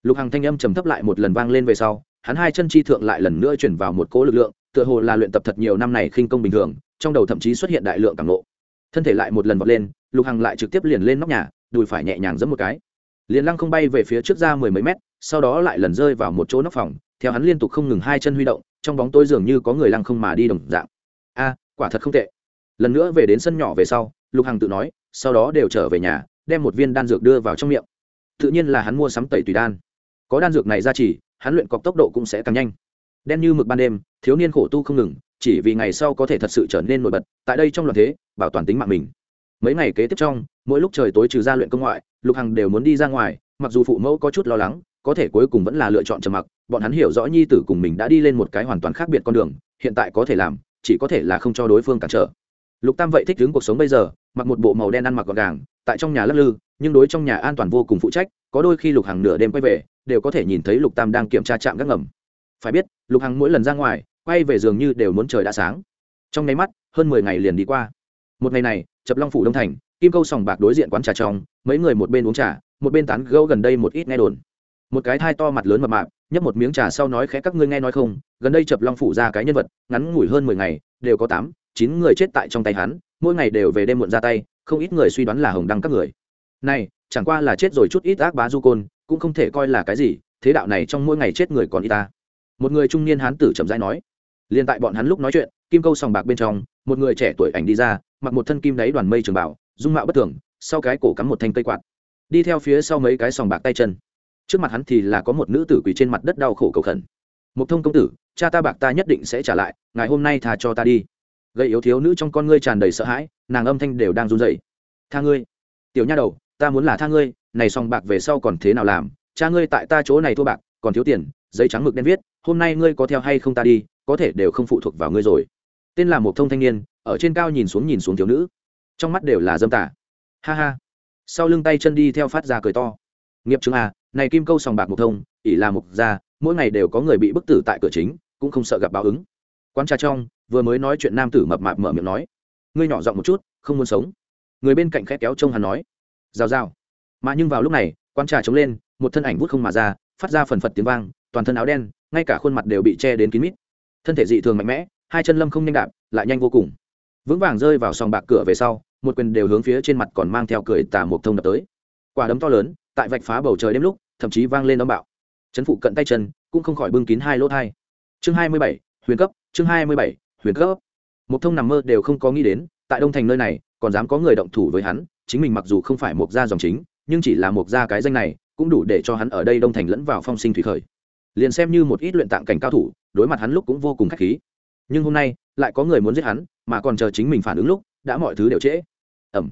Lục hằng thanh âm trầm thấp lại một lần vang lên về sau, hắn hai chân chi thượng lại lần nữa chuyển vào một cỗ lực lượng, tựa hồ là luyện tập thật nhiều năm này khinh công bình thường, trong đầu thậm chí xuất hiện đại lượng cảm nộ. Thân thể lại một lần vọt lên, lục hằng lại trực tiếp liền lên nóc nhà, đùi phải nhẹ nhàng giẫm một cái. Liền lăng không bay về phía trước ra mười mấy mét, sau đó lại lần rơi vào một chỗ nóc phòng, theo hắn liên tục không ngừng hai chân huy động, trong bóng tối dường như có người lăng không mà đi đồng dạng quả thật không tệ. Lần nữa về đến sân nhỏ về sau, lục hằng tự nói, sau đó đều trở về nhà, đem một viên đan dược đưa vào trong miệng. Tự nhiên là hắn mua sắm tẩy tùy đan. Có đan dược này ra chỉ, hắn luyện cọc tốc độ cũng sẽ càng nhanh. Đen như mực ban đêm, thiếu niên khổ tu không ngừng, chỉ vì ngày sau có thể thật sự trở nên nổi bật, tại đây trong loạn thế, bảo toàn tính mạng mình. Mấy ngày kế tiếp trong, mỗi lúc trời tối trừ ra luyện công ngoại, lục hằng đều muốn đi ra ngoài, mặc dù phụ mẫu có chút lo lắng, có thể cuối cùng vẫn là lựa chọn trầm mặc, bọn hắn hiểu rõ nhi tử cùng mình đã đi lên một cái hoàn toàn khác biệt con đường, hiện tại có thể làm chỉ có thể là không cho đối phương cản trở. Lục tam vậy thích đứng cuộc sống bây giờ, mặc một bộ màu đen ăn mặc gọn gàng, tại trong nhà lắc lư, nhưng đối trong nhà an toàn vô cùng phụ trách, có đôi khi lục hằng nửa đêm quay về, đều có thể nhìn thấy lục tam đang kiểm tra trạm gác ngầm. Phải biết, lục hằng mỗi lần ra ngoài, quay về giường như đều muốn trời đã sáng. Trong nháy mắt, hơn mười ngày liền đi qua. Một ngày này, chập long phủ đông thành, kim câu sòng bạc đối diện quán trà trong, mấy người một bên uống trà, một bên tán gâu gần đây một ít nghe đồn một cái thai to mặt lớn mập mạp, nhấp một miếng trà sau nói khẽ, các ngươi nghe nói không? Gần đây chập long phủ ra cái nhân vật, ngắn ngủi hơn mười ngày, đều có tám, chín người chết tại trong tay hắn, mỗi ngày đều về đêm muộn ra tay, không ít người suy đoán là hồng đăng các người. Này, chẳng qua là chết rồi chút ít ác bá du côn, cũng không thể coi là cái gì, thế đạo này trong mỗi ngày chết người còn y ta. Một người trung niên hán tử chậm rãi nói. Liền tại bọn hắn lúc nói chuyện, kim câu sòng bạc bên trong, một người trẻ tuổi ảnh đi ra, mặc một thân kim đáy đoàn mây trường bảo, dung mạo bất thường, sau cái cổ cắm một thanh cây quạt. Đi theo phía sau mấy cái sòng bạc tay chân trước mặt hắn thì là có một nữ tử quỳ trên mặt đất đau khổ cầu khẩn. Một thông công tử, cha ta bạc ta nhất định sẽ trả lại ngày hôm nay thà cho ta đi. Gây yếu thiếu nữ trong con ngươi tràn đầy sợ hãi, nàng âm thanh đều đang run rẩy. Tha ngươi, tiểu nha đầu, ta muốn là tha ngươi, này xong bạc về sau còn thế nào làm? Cha ngươi tại ta chỗ này thua bạc, còn thiếu tiền, giấy trắng mực đen viết, hôm nay ngươi có theo hay không ta đi, có thể đều không phụ thuộc vào ngươi rồi. Tên là một thông thanh niên, ở trên cao nhìn xuống nhìn xuống thiếu nữ. Trong mắt đều là dâm tả ha ha. Sau lưng tay chân đi theo phát ra cười to nghiệp chứng a, này kim câu sòng bạc một thông, ỷ là mục gia, mỗi ngày đều có người bị bức tử tại cửa chính, cũng không sợ gặp báo ứng. Quán trà trong, vừa mới nói chuyện nam tử mập mạp mở miệng nói, ngươi nhỏ giọng một chút, không muốn sống. Người bên cạnh khẽ kéo trông hắn nói, rào rào. Mà nhưng vào lúc này, quán trà trống lên, một thân ảnh vút không mà ra, phát ra phần phật tiếng vang, toàn thân áo đen, ngay cả khuôn mặt đều bị che đến kín mít. Thân thể dị thường mạnh mẽ, hai chân lâm không nhanh đạp, lại nhanh vô cùng. Vững vàng rơi vào sòng bạc cửa về sau, một quyền đều hướng phía trên mặt còn mang theo cười tà một thông đập tới quả đấm to lớn, tại vạch phá bầu trời đêm lúc, thậm chí vang lên âm bạo. Chấn phụ cận tay chân cũng không khỏi bưng kín hai lỗ thai. Chương hai mươi bảy, huyền cấp, chương hai mươi bảy, huyền cấp. Một thông nằm mơ đều không có nghĩ đến, tại đông thành nơi này, còn dám có người động thủ với hắn, chính mình mặc dù không phải một gia dòng chính, nhưng chỉ là một gia cái danh này, cũng đủ để cho hắn ở đây đông thành lẫn vào phong sinh thủy khởi. Liền xem như một ít luyện tạng cảnh cao thủ, đối mặt hắn lúc cũng vô cùng k h á c h khí. Nhưng hôm nay, lại có người muốn giết hắn, mà còn chờ chính mình phản ứng lúc, đã mọi thứ đều trễ. Ẩm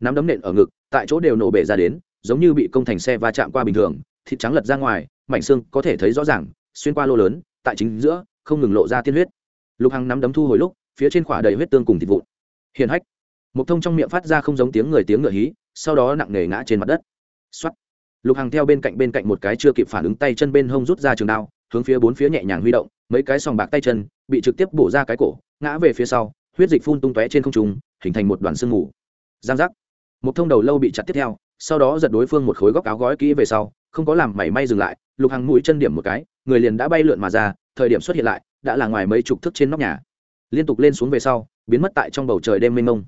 nắm đấm nện ở ngực tại chỗ đều nổ bể ra đến, giống như bị công thành xe va chạm qua bình thường, thịt trắng lật ra ngoài, mảnh xương có thể thấy rõ ràng, xuyên qua lô lớn, tại chính giữa, không ngừng lộ ra tiên huyết. Lục hằng nắm đấm thu hồi lúc, phía trên khỏa đầy huyết tương cùng thịt vụn. Hiền hách. Một thông trong miệng phát ra không giống tiếng người tiếng ngựa hí, sau đó nặng nề ngã trên mặt đất. X lục hằng theo bên cạnh bên cạnh một cái chưa kịp phản ứng tay chân bên hông rút ra trường đao, hướng phía bốn phía nhẹ nhàng huy động, mấy cái sòng bạc tay chân bị trực tiếp bổ ra cái cổ, ngã về phía sau, huyết dịch phun tung tóe trên không trung, hình thành một đoàn sương mù. Giang giác một thông đầu lâu bị chặt tiếp theo, sau đó giật đối phương một khối góc áo gói kỹ về sau, không có làm mảy may dừng lại, lục hằng mũi chân điểm một cái, người liền đã bay lượn mà ra, thời điểm xuất hiện lại, đã là ngoài mấy chục thước trên nóc nhà. Liên tục lên xuống về sau, biến mất tại trong bầu trời đêm mênh mông.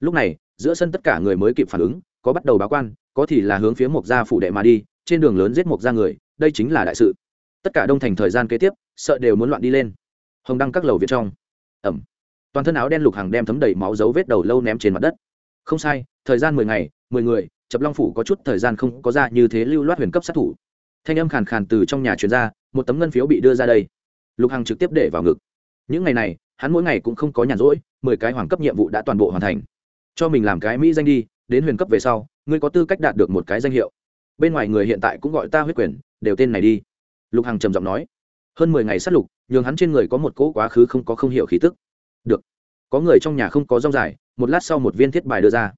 Lúc này, giữa sân tất cả người mới kịp phản ứng, có bắt đầu báo quan, có thì là hướng phía mộc gia phủ đệ mà đi, trên đường lớn giết mộc gia người, đây chính là đại sự. Tất cả đông thành thời gian kế tiếp, sợ đều muốn loạn đi lên. Hồng đăng các lầu việt trong. Ẩm. Toàn thân áo đen lục hàng đem thấm đầy máu dấu vết đầu lâu ném trên mặt đất không sai, thời gian mười ngày, mười người, chập long phủ có chút thời gian không có ra như thế lưu loát huyền cấp sát thủ. Thanh âm khàn khàn từ trong nhà truyền ra, một tấm ngân phiếu bị đưa ra đây. Lục hằng trực tiếp để vào ngực. Những ngày này, hắn mỗi ngày cũng không có nhàn rỗi, mười cái hoàng cấp nhiệm vụ đã toàn bộ hoàn thành. Cho mình làm cái mỹ danh đi, đến huyền cấp về sau, ngươi có tư cách đạt được một cái danh hiệu. Bên ngoài người hiện tại cũng gọi ta huyết quyền, đều tên này đi. Lục hằng trầm giọng nói. Hơn mười ngày sát lục, nhường hắn trên người có một cỗ quá khứ không có không hiểu khí tức. Được. Có người trong nhà không có rong dài một lát sau một viên thiết bài đưa ra.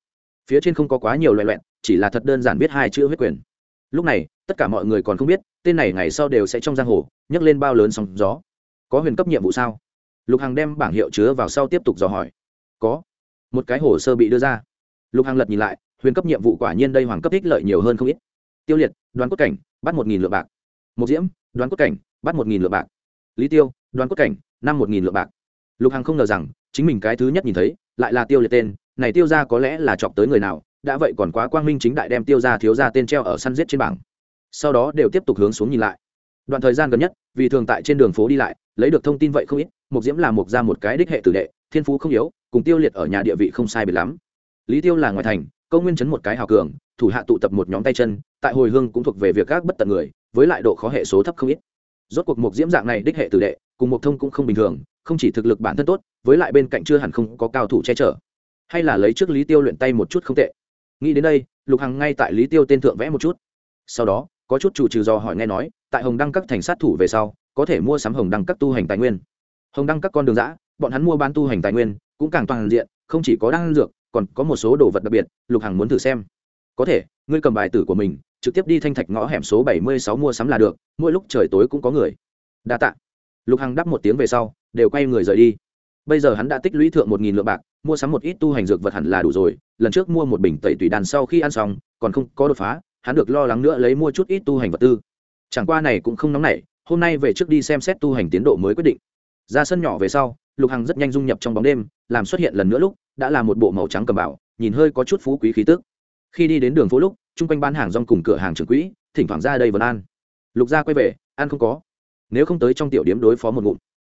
Phía trên không có quá nhiều loại loẹn chỉ là thật đơn giản viết hai chữ huyết quyền. Lúc này, tất cả mọi người còn không biết, tên này ngày sau đều sẽ trong giang hồ, nhấc lên bao lớn sóng gió. Có huyền cấp nhiệm vụ sao? Lục hằng đem bảng hiệu chứa vào sau tiếp tục dò hỏi. Có. Một cái hồ sơ bị đưa ra. Lục hằng lật nhìn lại, huyền cấp nhiệm vụ quả nhiên đây hoàng cấp ích lợi nhiều hơn không ít. Tiêu liệt, đoán cốt cảnh, bắt một nghìn lượng bạc. Một diễm, đoán cốt cảnh, bắt một nghìn lượng bạc. Lý tiêu, đoán cốt cảnh, năm một nghìn lượng bạc. Lục hằng không ngờ rằng chính mình cái thứ nhất nhìn thấy, lại là tiêu liệt tên, này tiêu ra có lẽ là chọc tới người nào, đã vậy còn quá quang minh chính đại đem tiêu ra thiếu ra tên treo ở săn giết trên bảng. Sau đó đều tiếp tục hướng xuống nhìn lại. Đoạn thời gian gần nhất, vì thường tại trên đường phố đi lại, lấy được thông tin vậy không ít, mục diễm là mục ra một cái đích hệ tử đệ, thiên phú không yếu, cùng tiêu liệt ở nhà địa vị không sai biệt lắm. Lý tiêu là ngoài thành, câu nguyên chấn một cái hào cường, thủ hạ tụ tập một nhóm tay chân, tại hồi hương cũng thuộc về việc các bất tận người, với lại độ khó hệ số thấp không ít. Rốt cuộc mục diễm dạng này đích hệ tử đệ, cùng mục thông cũng không bình thường không chỉ thực lực bản thân tốt, với lại bên cạnh chưa hẳn không có cao thủ che chở. Hay là lấy trước lý tiêu luyện tay một chút không tệ. Nghĩ đến đây, lục hằng ngay tại lý tiêu tên thượng vẽ một chút. Sau đó, có chút chủ trừ do hỏi nghe nói, tại hồng đăng các thành sát thủ về sau, có thể mua sắm hồng đăng các tu hành tài nguyên. Hồng đăng các con đường giã bọn hắn mua bán tu hành tài nguyên, cũng càng toàn diện, không chỉ có đăng dược, còn có một số đồ vật đặc biệt, lục hằng muốn thử xem. Có thể, ngươi cầm bài tử của mình, trực tiếp đi thanh thạch ngõ hẻm số bảy mươi sáu mua sắm là được, mỗi lúc trời tối cũng có người. Đa t ạ lục hằng đắp một tiếng về sau đều quay người rời đi. Bây giờ hắn đã tích lũy thượng một nghìn lượng bạc, mua sắm một ít tu hành dược vật hẳn là đủ rồi, lần trước mua một bình tẩy tùy đàn sau khi ăn xong, còn không có đột phá, hắn được lo lắng nữa lấy mua chút ít tu hành vật tư. Chẳng qua này cũng không nóng nảy, hôm nay về trước đi xem xét tu hành tiến độ mới quyết định. Ra sân nhỏ về sau, lục hằng rất nhanh dung nhập trong bóng đêm, làm xuất hiện lần nữa lúc, đã là một bộ màu trắng cầm bảo, nhìn hơi có chút phú quý khí tức. Khi đi đến đường phố lúc, chung quanh bán hàng rong cùng cửa hàng trưởng quỹ, thỉnh thoảng ra đây vẫn an. lục gia quay về, ăn không có. Nếu không tới trong tiểu điếm đối phó một ngụm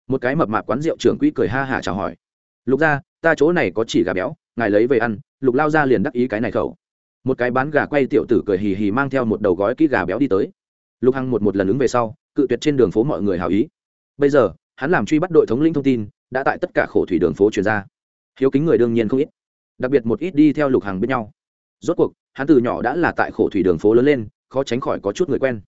một cái mập mạp quán rượu trưởng quỹ cười ha hả chào hỏi. Lục gia, ta chỗ này có chỉ gà béo, ngài lấy về ăn. Lục lao ra liền đắc ý cái này khẩu. Một cái bán gà quay tiểu tử cười hì hì mang theo một đầu gói kỹ gà béo đi tới. Lục hằng một một lần ứng về sau, cự tuyệt trên đường phố mọi người hào ý. Bây giờ, hắn làm truy bắt đội thống lĩnh thông tin, đã tại tất cả khổ thủy đường phố truyền ra. Hiếu kính người đương nhiên không ít, đặc biệt một ít đi theo lục hằng bên nhau. Rốt cuộc, hắn từ nhỏ đã là tại khổ thủy đường phố lớn lên, khó tránh khỏi có chút người quen.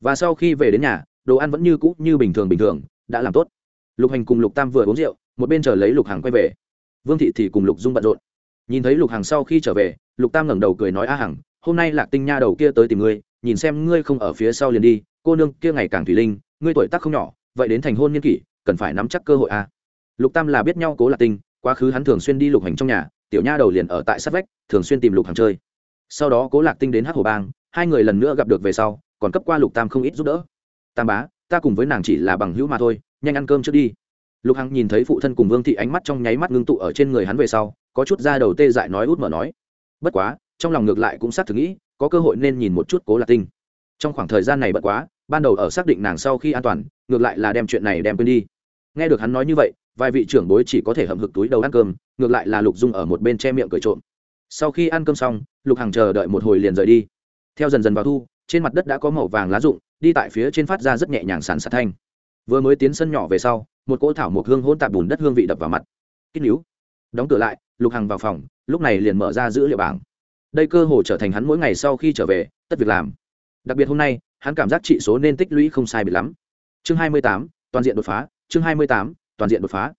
Và sau khi về đến nhà, đồ ăn vẫn như cũ như bình thường bình thường, đã làm tốt lục hành cùng lục tam vừa uống rượu, một bên chờ lấy lục hằng quay về. Vương thị thì cùng lục dung bận rộn. Nhìn thấy lục hằng sau khi trở về, lục tam ngẩng đầu cười nói, a hằng, hôm nay lạc tinh nha đầu kia tới tìm ngươi, nhìn xem ngươi không ở phía sau liền đi, cô nương kia ngày càng thủy linh, ngươi tuổi tác không nhỏ, vậy đến thành hôn niên kỷ, cần phải nắm chắc cơ hội a. Lục tam là biết nhau cố lạc tinh, quá khứ hắn thường xuyên đi lục hành trong nhà, tiểu nha đầu liền ở tại sát vách, thường xuyên tìm lục Hằng chơi. Sau đó cố lạc tinh đến hát hồ bang, hai người lần nữa gặp được về sau, còn cấp qua lục tam không ít giúp đỡ. Tam bá, ta cùng với nàng chỉ là bằng hữu mà thôi nhanh ăn cơm trước đi. Lục hằng nhìn thấy phụ thân cùng vương thị ánh mắt trong nháy mắt ngưng tụ ở trên người hắn về sau, có chút ra đầu tê dại nói út mở nói. Bất quá, trong lòng ngược lại cũng xác thực nghĩ, có cơ hội nên nhìn một chút cố lạc tinh. Trong khoảng thời gian này bận quá, ban đầu ở xác định nàng sau khi an toàn, ngược lại là đem chuyện này đem quên đi. Nghe được hắn nói như vậy, vài vị trưởng bối chỉ có thể hậm hực túi đầu ăn cơm, ngược lại là lục dung ở một bên che miệng cười trộm. Sau khi ăn cơm xong, lục hằng chờ đợi một hồi liền rời đi. Theo dần dần vào thu, trên mặt đất đã có màu vàng lá rụng, đi tại phía trên phát ra rất nhẹ nhàng sàn sạt thanh vừa mới tiến sân nhỏ về sau, một cỗ thảo một hương hôn tạp bùn đất hương vị đập vào mặt. Kích níu. Đóng cửa lại, lục hằng vào phòng, lúc này liền mở ra dữ liệu bảng. Đây cơ hồ trở thành hắn mỗi ngày sau khi trở về, tất việc làm. Đặc biệt hôm nay, hắn cảm giác trị số nên tích lũy không sai biệt lắm. Chương hai mươi tám, toàn diện đột phá. Chương hai mươi tám, toàn diện đột phá.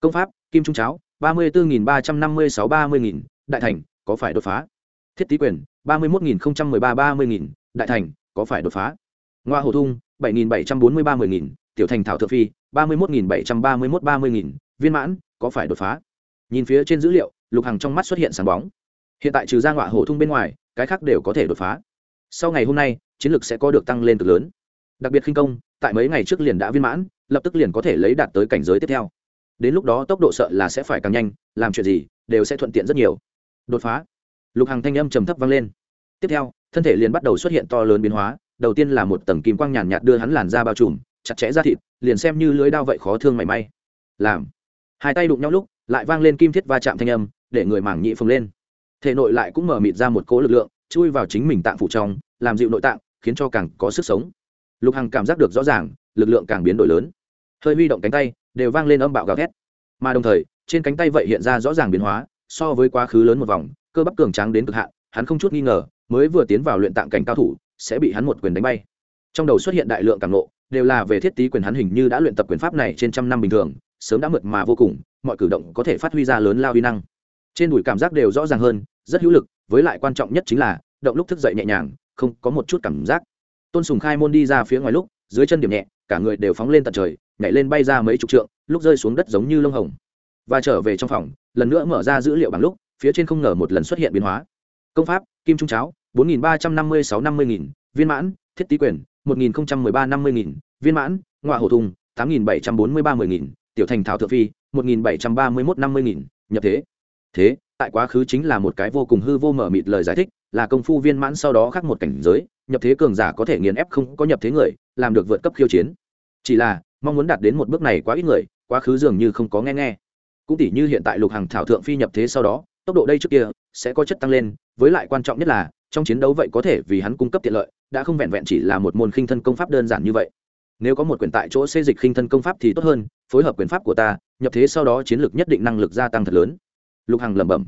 Công pháp, kim trung cháo, ba mươi bốn ba trăm năm mươi sáu ba mươi nghìn, đại thành, có phải đột phá? Thiết tý quyền, ba mươi một nghìn một mươi ba ba mươi nghìn, đại thành, có phải đột phá? Ngoa hồ thung, bảy nghìn bảy trăm bốn mươi ba mươi nghìn tiểu thành thảo thượng phi, ba mươi một nghìn bảy trăm ba mươi một ba mươi nghìn, viên mãn, có phải đột phá? Nhìn phía trên dữ liệu, lục hằng trong mắt xuất hiện sáng bóng. Hiện tại trừ ra ngọa Hổ thung bên ngoài, cái khác đều có thể đột phá. Sau ngày hôm nay, chiến lược sẽ có được tăng lên cực lớn. Đặc biệt khinh công, tại mấy ngày trước liền đã viên mãn, lập tức liền có thể lấy đạt tới cảnh giới tiếp theo. Đến lúc đó tốc độ sợ là sẽ phải càng nhanh, làm chuyện gì, đều sẽ thuận tiện rất nhiều. Đột phá. Lục hàng thanh âm trầm thấp vang lên. Tiếp theo, thân thể liền bắt đầu xuất hiện to lớn biến hóa, đầu tiên là một tầng kim quang nhàn nhạt đưa hắn làn ra bao trùm chặt chẽ ra thịt, liền xem như lưới đao vậy khó thương mảy may. Làm. Hai tay đụng nhau lúc, lại vang lên kim thiết va chạm thanh âm, để người mảng nhị phồng lên. Thể nội lại cũng mở mịt ra một cỗ lực lượng, chui vào chính mình tạng phủ trong, làm dịu nội tạng, khiến cho càng có sức sống. Lục hằng cảm giác được rõ ràng, lực lượng càng biến đổi lớn. Hơi huy động cánh tay, đều vang lên âm bạo gào thét. Mà đồng thời, trên cánh tay vậy hiện ra rõ ràng biến hóa, so với quá khứ lớn một vòng, cơ bắp cường tráng đến cực hạn, hắn không chút nghi ngờ, mới vừa tiến vào luyện tạng cảnh cao thủ, sẽ bị hắn một quyền đánh bay. Trong đầu xuất hiện đại lượng càng nộ đều là về thiết tý quyền hắn hình như đã luyện tập quyền pháp này trên trăm năm bình thường, sớm đã mượt mà vô cùng, mọi cử động có thể phát huy ra lớn lao huy năng. Trên đùi cảm giác đều rõ ràng hơn, rất hữu lực, với lại quan trọng nhất chính là, động lúc thức dậy nhẹ nhàng, không có một chút cảm giác. Tôn sùng khai môn đi ra phía ngoài lúc, dưới chân điểm nhẹ, cả người đều phóng lên tận trời, nhảy lên bay ra mấy chục trượng, lúc rơi xuống đất giống như lông hồng. Và trở về trong phòng, lần nữa mở ra dữ liệu bằng lúc, phía trên không ngờ một lần xuất hiện biến hóa. Công pháp, kim trung cháo, bốn nghìn ba trăm năm mươi sáu năm mươi nghìn, viên mãn, thiết tý quyền một nghìn ba năm mươi nghìn, viên mãn ngoại hổ thùng, tám nghìn bảy trăm bốn mươi ba mười nghìn, tiểu thành thảo thượng phi, một nghìn bảy trăm ba mươi mốt năm mươi nghìn, nhập thế. Thế, tại quá khứ chính là một cái vô cùng hư vô mở mịt lời giải thích, là công phu viên mãn sau đó khác một cảnh giới, nhập thế cường giả có thể nghiền ép không có nhập thế người, làm được vượt cấp khiêu chiến. Chỉ là, mong muốn đạt đến một bước này quá ít người, quá khứ dường như không có nghe nghe. Cũng tỷ như hiện tại lục hàng thảo thượng phi nhập thế sau đó, tốc độ đây trước kia sẽ có chất tăng lên, với lại quan trọng nhất là trong chiến đấu vậy có thể vì hắn cung cấp tiện lợi, đã không vẹn vẹn chỉ là một môn khinh thân công pháp đơn giản như vậy. Nếu có một quyền tại chỗ xê dịch khinh thân công pháp thì tốt hơn, phối hợp quyền pháp của ta, nhập thế sau đó chiến lược nhất định năng lực gia tăng thật lớn. Lục hằng lẩm bẩm.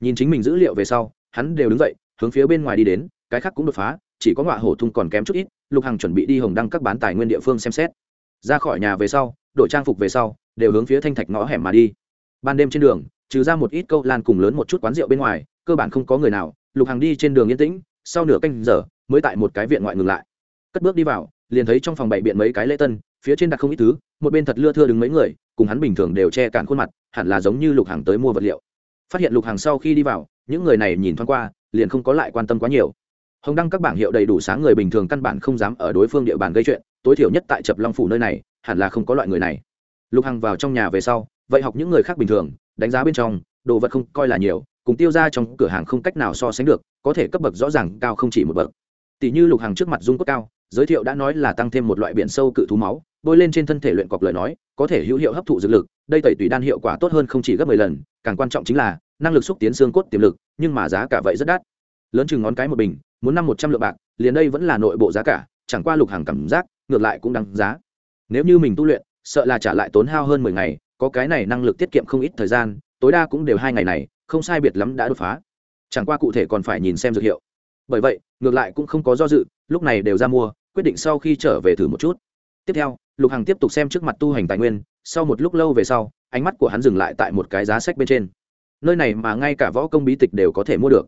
Nhìn chính mình dữ liệu về sau, hắn đều đứng dậy, hướng phía bên ngoài đi đến, cái khác cũng đột phá, chỉ có ngọa hổ thung còn kém chút ít, lục hằng chuẩn bị đi hồng đăng các bán tài nguyên địa phương xem xét. Ra khỏi nhà về sau đổi trang phục về sau, đều hướng phía thanh thạch ngõ hẻm mà đi. Ban đêm trên đường, trừ ra một ít câu lan cùng lớn một chút quán rượu bên ngoài, cơ bản không có người nào lục hằng đi trên đường yên tĩnh, sau nửa canh giờ, mới tại một cái viện ngoại ngừng lại. Cất bước đi vào, liền thấy trong phòng bày biện mấy cái lễ tân, phía trên đặt không ít thứ, một bên thật lưa thưa đứng mấy người, cùng hắn bình thường đều che cản khuôn mặt, hẳn là giống như lục hàng tới mua vật liệu. Phát hiện lục hàng sau khi đi vào, những người này nhìn thoáng qua, liền không có lại quan tâm quá nhiều. Hồng đăng các bảng hiệu đầy đủ sáng người bình thường căn bản không dám ở đối phương địa bàn gây chuyện, tối thiểu nhất tại trập long phủ nơi này, hẳn là không có loại người này. Lục hằng vào trong nhà về sau, vậy học những người khác bình thường, đánh giá bên trong, đồ vật không coi là nhiều cùng tiêu ra trong cửa hàng không cách nào so sánh được, có thể cấp bậc rõ ràng cao không chỉ một bậc. Tỷ như lục hàng trước mặt dung cốt cao, giới thiệu đã nói là tăng thêm một loại biển sâu cự thú máu, bôi lên trên thân thể luyện cọc lời nói, có thể hữu hiệu hấp thụ dược lực, đây tẩy tùy đan hiệu quả tốt hơn không chỉ gấp mười lần, càng quan trọng chính là, năng lực xúc tiến xương cốt tiềm lực, nhưng mà giá cả vậy rất đắt. Lớn chừng ngón cái một bình, muốn năm một trăm lượng bạc, liền đây vẫn là nội bộ giá cả, chẳng qua lục hàng cảm giác, ngược lại cũng đáng giá. Nếu như mình tu luyện, sợ là trả lại tốn hao hơn mười ngày, có cái này năng lực tiết kiệm không ít thời gian, tối đa cũng đều hai ngày này không sai biệt lắm đã đột phá. Chẳng qua cụ thể còn phải nhìn xem dược hiệu. Bởi vậy, ngược lại cũng không có do dự, lúc này đều ra mua, quyết định sau khi trở về thử một chút. Tiếp theo, lục hằng tiếp tục xem trước mặt tu hành tài nguyên, sau một lúc lâu về sau, ánh mắt của hắn dừng lại tại một cái giá sách bên trên. Nơi này mà ngay cả võ công bí tịch đều có thể mua được.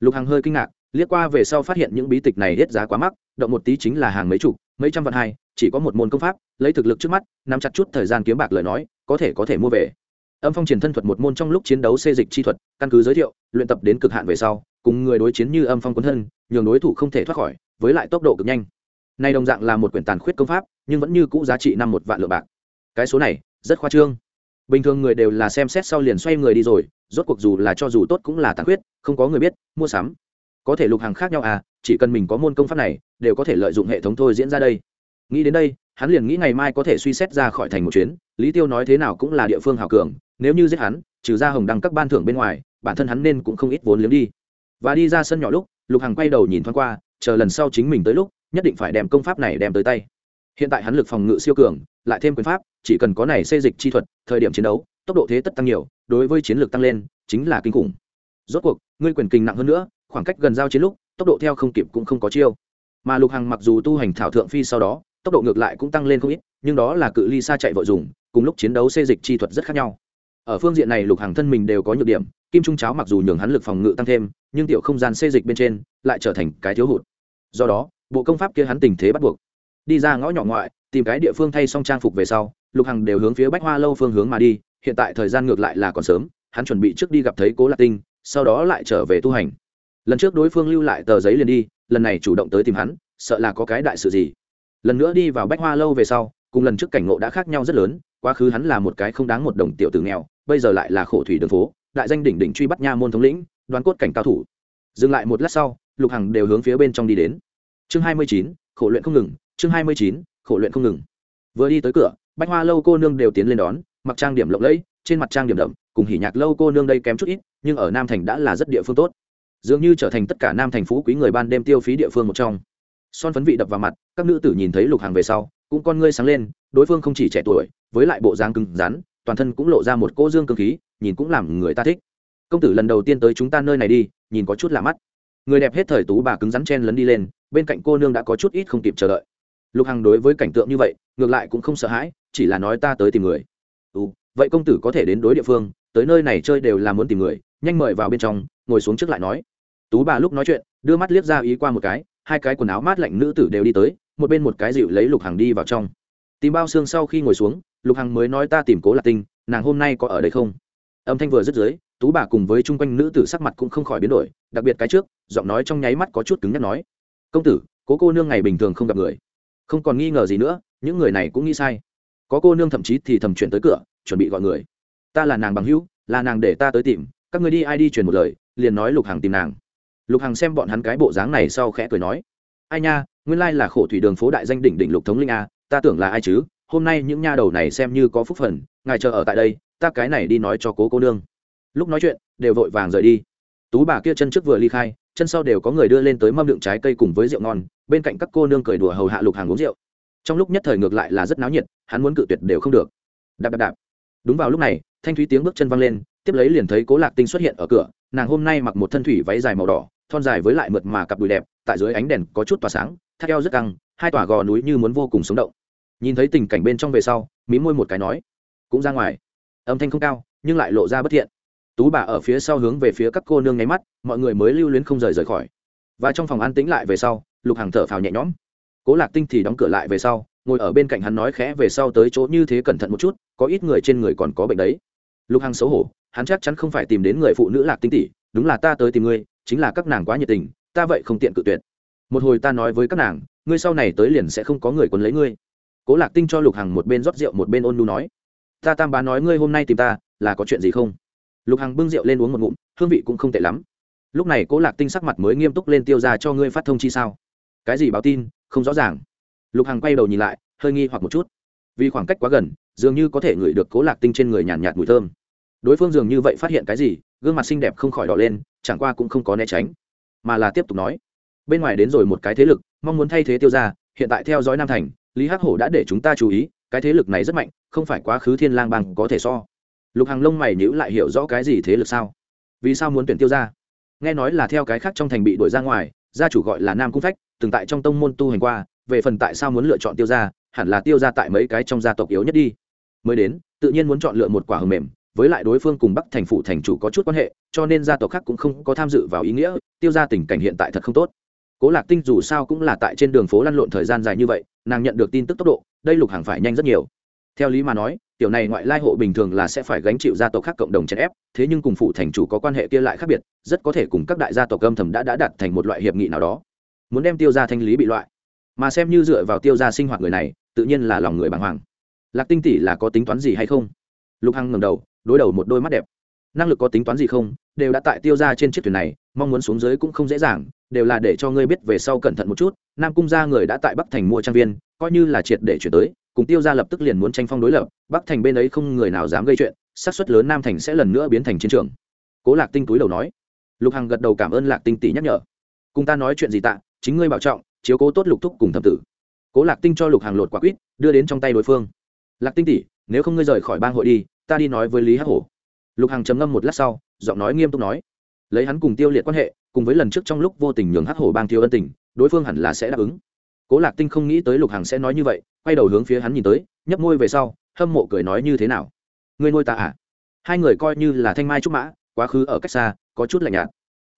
Lục hằng hơi kinh ngạc, liếc qua về sau phát hiện những bí tịch này hết giá quá mắc, động một tí chính là hàng mấy chục, mấy trăm vạn hai, chỉ có một môn công pháp, lấy thực lực trước mắt, nắm chặt chút thời gian kiếm bạc lời nói, có thể có thể mua về âm phong triển thân thuật một môn trong lúc chiến đấu xê dịch chi thuật, căn cứ giới thiệu, luyện tập đến cực hạn về sau, cùng người đối chiến như âm phong quân thân, nhường đối thủ không thể thoát khỏi, với lại tốc độ cực nhanh. Nay đồng dạng là một quyển tàn khuyết công pháp, nhưng vẫn như cũ giá trị năm một vạn lượng bạc. Cái số này, rất khoa trương. Bình thường người đều là xem xét sau liền xoay người đi rồi, rốt cuộc dù là cho dù tốt cũng là tàn khuyết, không có người biết, mua sắm. Có thể lục hàng khác nhau à chỉ cần mình có môn công pháp này, đều có thể lợi dụng hệ thống thôi diễn ra đây. Nghĩ đến đây, hắn liền nghĩ ngày mai có thể suy xét ra khỏi thành một chuyến, lý tiêu nói thế nào cũng là địa phương hào cường nếu như giết hắn, trừ ra hồng đăng các ban thưởng bên ngoài, bản thân hắn nên cũng không ít vốn liếng đi. Và đi ra sân nhỏ lúc, lục hằng quay đầu nhìn thoáng qua, chờ lần sau chính mình tới lúc, nhất định phải đem công pháp này đem tới tay. Hiện tại hắn lực phòng ngự siêu cường, lại thêm quyền pháp, chỉ cần có này xây dịch chi thuật, thời điểm chiến đấu, tốc độ thế tất tăng nhiều, đối với chiến lược tăng lên, chính là kinh khủng. Rốt cuộc, ngươi quyền kinh nặng hơn nữa, khoảng cách gần giao chiến lúc, tốc độ theo không kịp cũng không có chiêu. Mà lục hằng mặc dù tu hành thảo thượng phi sau đó, tốc độ ngược lại cũng tăng lên không ít, nhưng đó là cự ly xa chạy vội dùng, cùng lúc chiến đấu xê dịch chi thuật rất khác nhau ở phương diện này lục hàng thân mình đều có nhược điểm, kim trung cháo mặc dù nhường hắn lực phòng ngự tăng thêm, nhưng tiểu không gian xê dịch bên trên lại trở thành cái thiếu hụt. Do đó, bộ công pháp kia hắn tình thế bắt buộc. Đi ra ngõ nhỏ ngoại, tìm cái địa phương thay xong trang phục về sau, lục hằng đều hướng phía bách hoa lâu phương hướng mà đi, hiện tại thời gian ngược lại là còn sớm, hắn chuẩn bị trước đi gặp thấy cố lạc tinh, sau đó lại trở về tu hành. Lần trước đối phương lưu lại tờ giấy liền đi, lần này chủ động tới tìm hắn, sợ là có cái đại sự gì. Lần nữa đi vào bách hoa lâu về sau, cùng lần trước cảnh ngộ đã khác nhau rất lớn, quá khứ hắn là một cái không đáng một đồng tiểu tử nghèo bây giờ lại là khổ thủy đường phố, đại danh đỉnh đỉnh truy bắt nha môn thống lĩnh, đoán cốt cảnh cao thủ. Dừng lại một lát sau, lục hằng đều hướng phía bên trong đi đến. Chương hai mươi chín, khổ luyện không ngừng, chương hai mươi chín, khổ luyện không ngừng. Vừa đi tới cửa, bách hoa lâu cô nương đều tiến lên đón, mặc trang điểm lộng lẫy, trên mặt trang điểm đậm, cùng hỉ nhạc lâu cô nương đây kém chút ít, nhưng ở nam thành đã là rất địa phương tốt. Dường như trở thành tất cả nam thành phú quý người ban đêm tiêu phí địa phương một trong. Son phấn vị đập vào mặt, các nữ tử nhìn thấy lục hàng về sau, cũng con ngươi sáng lên, đối phương không chỉ trẻ tuổi, với lại bộ dáng cứng rắn toàn thân cũng lộ ra một cô dương cơ khí nhìn cũng làm người ta thích. Công tử lần đầu tiên tới chúng ta nơi này đi nhìn có chút lạ mắt. Người đẹp hết thời tú bà cứng rắn chen lấn đi lên bên cạnh cô nương đã có chút ít không kịp chờ đợi. Lục hằng đối với cảnh tượng như vậy ngược lại cũng không sợ hãi chỉ là nói ta tới tìm người. Ừ, vậy công tử có thể đến đối địa phương tới nơi này chơi đều là muốn tìm người nhanh mời vào bên trong ngồi xuống trước lại nói. Tú bà lúc nói chuyện đưa mắt liếc ra ý qua một cái hai cái quần áo mát lạnh nữ tử đều đi tới một bên một cái dịu lấy lục hằng đi vào trong. Tìm bao xương sau khi ngồi xuống lục hằng mới nói ta tìm cố lạc tinh, nàng hôm nay có ở đây không? Âm thanh vừa dứt dưới, tú bà cùng với chung quanh nữ tử sắc mặt cũng không khỏi biến đổi, đặc biệt cái trước, giọng nói trong nháy mắt có chút cứng nhắc nói. Công tử, cố cô nương ngày bình thường không gặp người. Không còn nghi ngờ gì nữa, những người này cũng nghĩ sai. Có cô nương thậm chí thì thầm chuyển tới cửa, chuẩn bị gọi người. Ta là nàng bằng hữu, là nàng để ta tới tìm, các người đi ai đi truyền một lời, liền nói lục hằng tìm nàng. Lục hằng xem bọn hắn cái bộ dáng này sau khẽ cười nói. Ai nha, nguyên lai là khổ thủy đường phố đại danh đỉnh đỉnh lục thống linh a, ta tưởng là ai chứ? Hôm nay những nha đầu này xem như có phúc phần, ngài chờ ở tại đây, ta cái này đi nói cho cố cô nương. Lúc nói chuyện, đều vội vàng rời đi. Tú bà kia chân trước vừa ly khai, chân sau đều có người đưa lên tới mâm đựng trái cây cùng với rượu ngon, bên cạnh các cô nương cười đùa hầu hạ lục hàng uống rượu. Trong lúc nhất thời ngược lại là rất náo nhiệt, hắn muốn cự tuyệt đều không được. Đạp đạp đạp. Đúng vào lúc này, thanh thúy tiếng bước chân văng lên, tiếp lấy liền thấy cố lạc tinh xuất hiện ở cửa, nàng hôm nay mặc một thân thủy váy dài màu đỏ, thon dài với lại mượt mà cặp đùi đẹp, tại dưới ánh đèn có chút tỏa sáng, thắt eo rất căng, hai tòa gò núi như muốn vô cùng sống động nhìn thấy tình cảnh bên trong về sau, mí môi một cái nói, cũng ra ngoài. Âm thanh không cao, nhưng lại lộ ra bất thiện. Tú bà ở phía sau hướng về phía các cô nương nháy mắt, mọi người mới lưu luyến không rời rời khỏi. Và trong phòng an tĩnh lại về sau, lục hàng thở phào nhẹ nhõm. Cố lạc tinh thì đóng cửa lại về sau, ngồi ở bên cạnh hắn nói khẽ về sau tới chỗ như thế cẩn thận một chút, có ít người trên người còn có bệnh đấy. Lục hằng xấu hổ, hắn chắc chắn không phải tìm đến người phụ nữ lạc tinh tỷ, đúng là ta tới tìm ngươi, chính là các nàng quá nhiệt tình, ta vậy không tiện cự tuyệt. Một hồi ta nói với các nàng, ngươi sau này tới liền sẽ không có người quấn lấy ngươi cố lạc tinh cho lục hằng một bên rót rượu một bên ôn nu nói ta tam bá nói ngươi hôm nay tìm ta là có chuyện gì không? Lục hằng bưng rượu lên uống một ngụm hương vị cũng không tệ lắm. Lúc này cố lạc tinh sắc mặt mới nghiêm túc lên tiêu ra cho ngươi phát thông chi sao. Cái gì báo tin không rõ ràng. Lục hằng quay đầu nhìn lại hơi nghi hoặc một chút. Vì khoảng cách quá gần dường như có thể ngửi được cố lạc tinh trên người nhàn nhạt, mùi thơm. Đối phương dường như vậy phát hiện cái gì gương mặt xinh đẹp không khỏi đỏ lên chẳng qua cũng không có né tránh mà là tiếp tục nói bên ngoài đến rồi một cái thế lực mong muốn thay thế tiêu ra hiện tại theo dõi nam thành lý hắc hổ đã để chúng ta chú ý, cái thế lực này rất mạnh, không phải quá khứ thiên lang bằng có thể so. Lục hàng lông mày nhữ lại hiểu rõ cái gì thế lực sao? Vì sao muốn tuyển tiêu ra nghe nói là theo cái khác trong thành bị đuổi ra ngoài, gia chủ gọi là nam cung phách, từng tại trong tông môn tu hành qua, về phần tại sao muốn lựa chọn tiêu ra hẳn là tiêu ra tại mấy cái trong gia tộc yếu nhất đi. Mới đến, tự nhiên muốn chọn lựa một quả hầm mềm, với lại đối phương cùng bắc thành phủ thành chủ có chút quan hệ, cho nên gia tộc khác cũng không có tham dự vào ý nghĩa, tiêu ra tình cảnh hiện tại thật không tốt cố lạc tinh dù sao cũng là tại trên đường phố lăn lộn thời gian dài như vậy, nàng nhận được tin tức tốc độ, đây lục hàng phải nhanh rất nhiều. Theo lý mà nói, tiểu này ngoại lai hộ bình thường là sẽ phải gánh chịu gia tộc khác cộng đồng chèn ép, thế nhưng cùng phụ thành chủ có quan hệ kia lại khác biệt, rất có thể cùng các đại gia tộc âm thầm đã đã đặt thành một loại hiệp nghị nào đó. Muốn đem tiêu ra thanh lý bị loại, mà xem như dựa vào tiêu ra sinh hoạt người này, tự nhiên là lòng người bàng hoàng. Lạc tinh tỷ là có tính toán gì hay không? Lục hằng ngầm đầu, đối đầu một đôi mắt đẹp. Năng lực có tính toán gì không? Đều đã tại tiêu ra trên chiếc thuyền này mong muốn xuống dưới cũng không dễ dàng, đều là để cho ngươi biết về sau cẩn thận một chút, nam cung gia người đã tại bắc thành mua trang viên, coi như là triệt để chuyển tới, cùng tiêu gia lập tức liền muốn tranh phong đối lập, bắc thành bên ấy không người nào dám gây chuyện, xác suất lớn nam thành sẽ lần nữa biến thành chiến trường. Cố lạc tinh túi đầu nói. Lục hằng gật đầu cảm ơn lạc tinh tỷ nhắc nhở. Cùng ta nói chuyện gì tạ, chính ngươi bảo trọng, chiếu cố tốt lục thúc cùng thẩm tử. Cố lạc tinh cho lục hằng lột quả quýt, đưa đến trong tay đối phương. Lạc tinh tỷ, nếu không ngươi rời khỏi bang hội đi, ta đi nói với lý hắc hổ. Lục hằng trầm ngâm một lát sau, giọng nói nghiêm túc nói lấy hắn cùng tiêu liệt quan hệ, cùng với lần trước trong lúc vô tình nhường hắc hổ bang thiếu ân tình, đối phương hẳn là sẽ đáp ứng. Cố lạc tinh không nghĩ tới lục Hằng sẽ nói như vậy, quay đầu hướng phía hắn nhìn tới, nhấp môi về sau, hâm mộ cười nói như thế nào? Ngươi nuôi ta à? Hai người coi như là thanh mai trúc mã, quá khứ ở cách xa, có chút lạnh nhạt.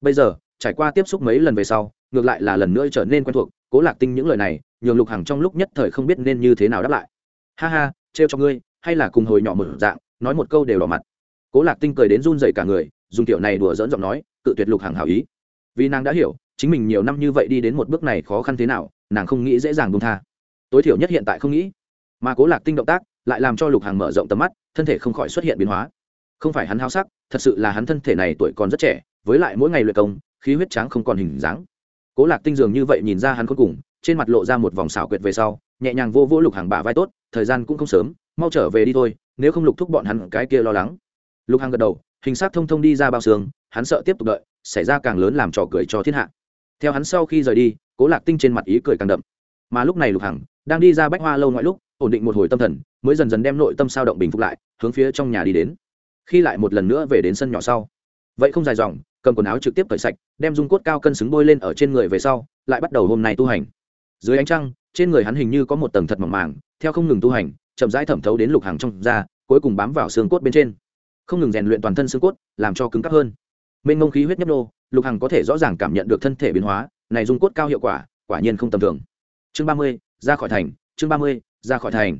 Bây giờ, trải qua tiếp xúc mấy lần về sau, ngược lại là lần nữa trở nên quen thuộc, cố lạc tinh những lời này, nhường lục hằng trong lúc nhất thời không biết nên như thế nào đáp lại. Ha ha, trêu cho ngươi, hay là cùng hồi nhỏ một dạng, nói một câu đều đỏ mặt. Cố lạc tinh cười đến run dậy cả người dùng kiểu này đùa dỡn giọng nói, cự tuyệt lục hằng hảo ý. Vì nàng đã hiểu, chính mình nhiều năm như vậy đi đến một bước này khó khăn thế nào, nàng không nghĩ dễ dàng buông tha. Tối thiểu nhất hiện tại không nghĩ. Mà cố lạc tinh động tác, lại làm cho lục Hằng mở rộng tầm mắt, thân thể không khỏi xuất hiện biến hóa. Không phải hắn háo sắc, thật sự là hắn thân thể này tuổi còn rất trẻ, với lại mỗi ngày luyện công, khí huyết tráng không còn hình dáng. Cố lạc tinh dường như vậy nhìn ra hắn cuối cùng, trên mặt lộ ra một vòng xảo quyệt về sau, nhẹ nhàng vô vô lục hàng bả vai tốt, thời gian cũng không sớm, mau trở về đi thôi, nếu không lục thúc bọn hắn cái kia lo lắng. Lục hàng gật đầu hình xác thông thông đi ra bao xương, hắn sợ tiếp tục đợi, xảy ra càng lớn làm trò cười cho thiên hạ. Theo hắn sau khi rời đi, cố lạc tinh trên mặt ý cười càng đậm. Mà lúc này lục hằng đang đi ra bách hoa lâu ngoại lúc, ổn định một hồi tâm thần, mới dần dần đem nội tâm sao động bình phục lại, hướng phía trong nhà đi đến. Khi lại một lần nữa về đến sân nhỏ sau, vậy không dài dòng, cầm quần áo trực tiếp cởi sạch, đem dung cốt cao cân xứng bôi lên ở trên người về sau, lại bắt đầu hôm nay tu hành. Dưới ánh trăng, trên người hắn hình như có một tầng thật mỏng màng, theo không ngừng tu hành, chậm rãi thẩm thấu đến lục hàng trong da, cuối cùng bám vào xương cốt bên trên không ngừng rèn luyện toàn thân xương cốt, làm cho cứng cắp hơn. Mênh ngông khí huyết nhấp nô, lục hằng có thể rõ ràng cảm nhận được thân thể biến hóa, này dung cốt cao hiệu quả quả nhiên không tầm thường. Chương ba mươi, ra khỏi thành, chương ba mươi, ra khỏi thành.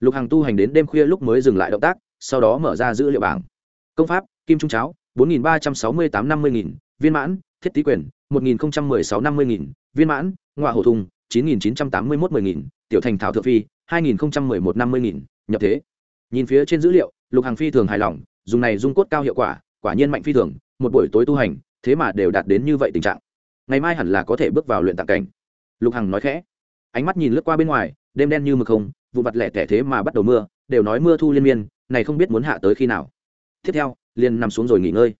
Lục hằng tu hành đến đêm khuya lúc mới dừng lại động tác, sau đó mở ra dữ liệu bảng. Công pháp, kim trung cháo, bốn nghìn ba trăm sáu mươi tám năm mươi nghìn, viên mãn, thiết tý quyền, một nghìn một mươi sáu năm mươi nghìn, viên mãn ngoại hổ thùng, chín nghìn chín trăm tám mươi một mười nghìn, tiểu thành thảo thượng phi, hai nghìn một mươi một năm mươi nghìn, nhập thế. Nhìn phía trên dữ liệu, lục hàng phi thường hài lòng dùng này dung cốt cao hiệu quả quả nhiên mạnh phi thường, một buổi tối tu hành, thế mà đều đạt đến như vậy tình trạng. Ngày mai hẳn là có thể bước vào luyện tạng cảnh. Lục hằng nói khẽ. Ánh mắt nhìn lướt qua bên ngoài, đêm đen như mực không, vụ vặt lẻ tẻ thế mà bắt đầu mưa, đều nói mưa thu liên miên, này không biết muốn hạ tới khi nào. Tiếp theo, liền nằm xuống rồi nghỉ ngơi.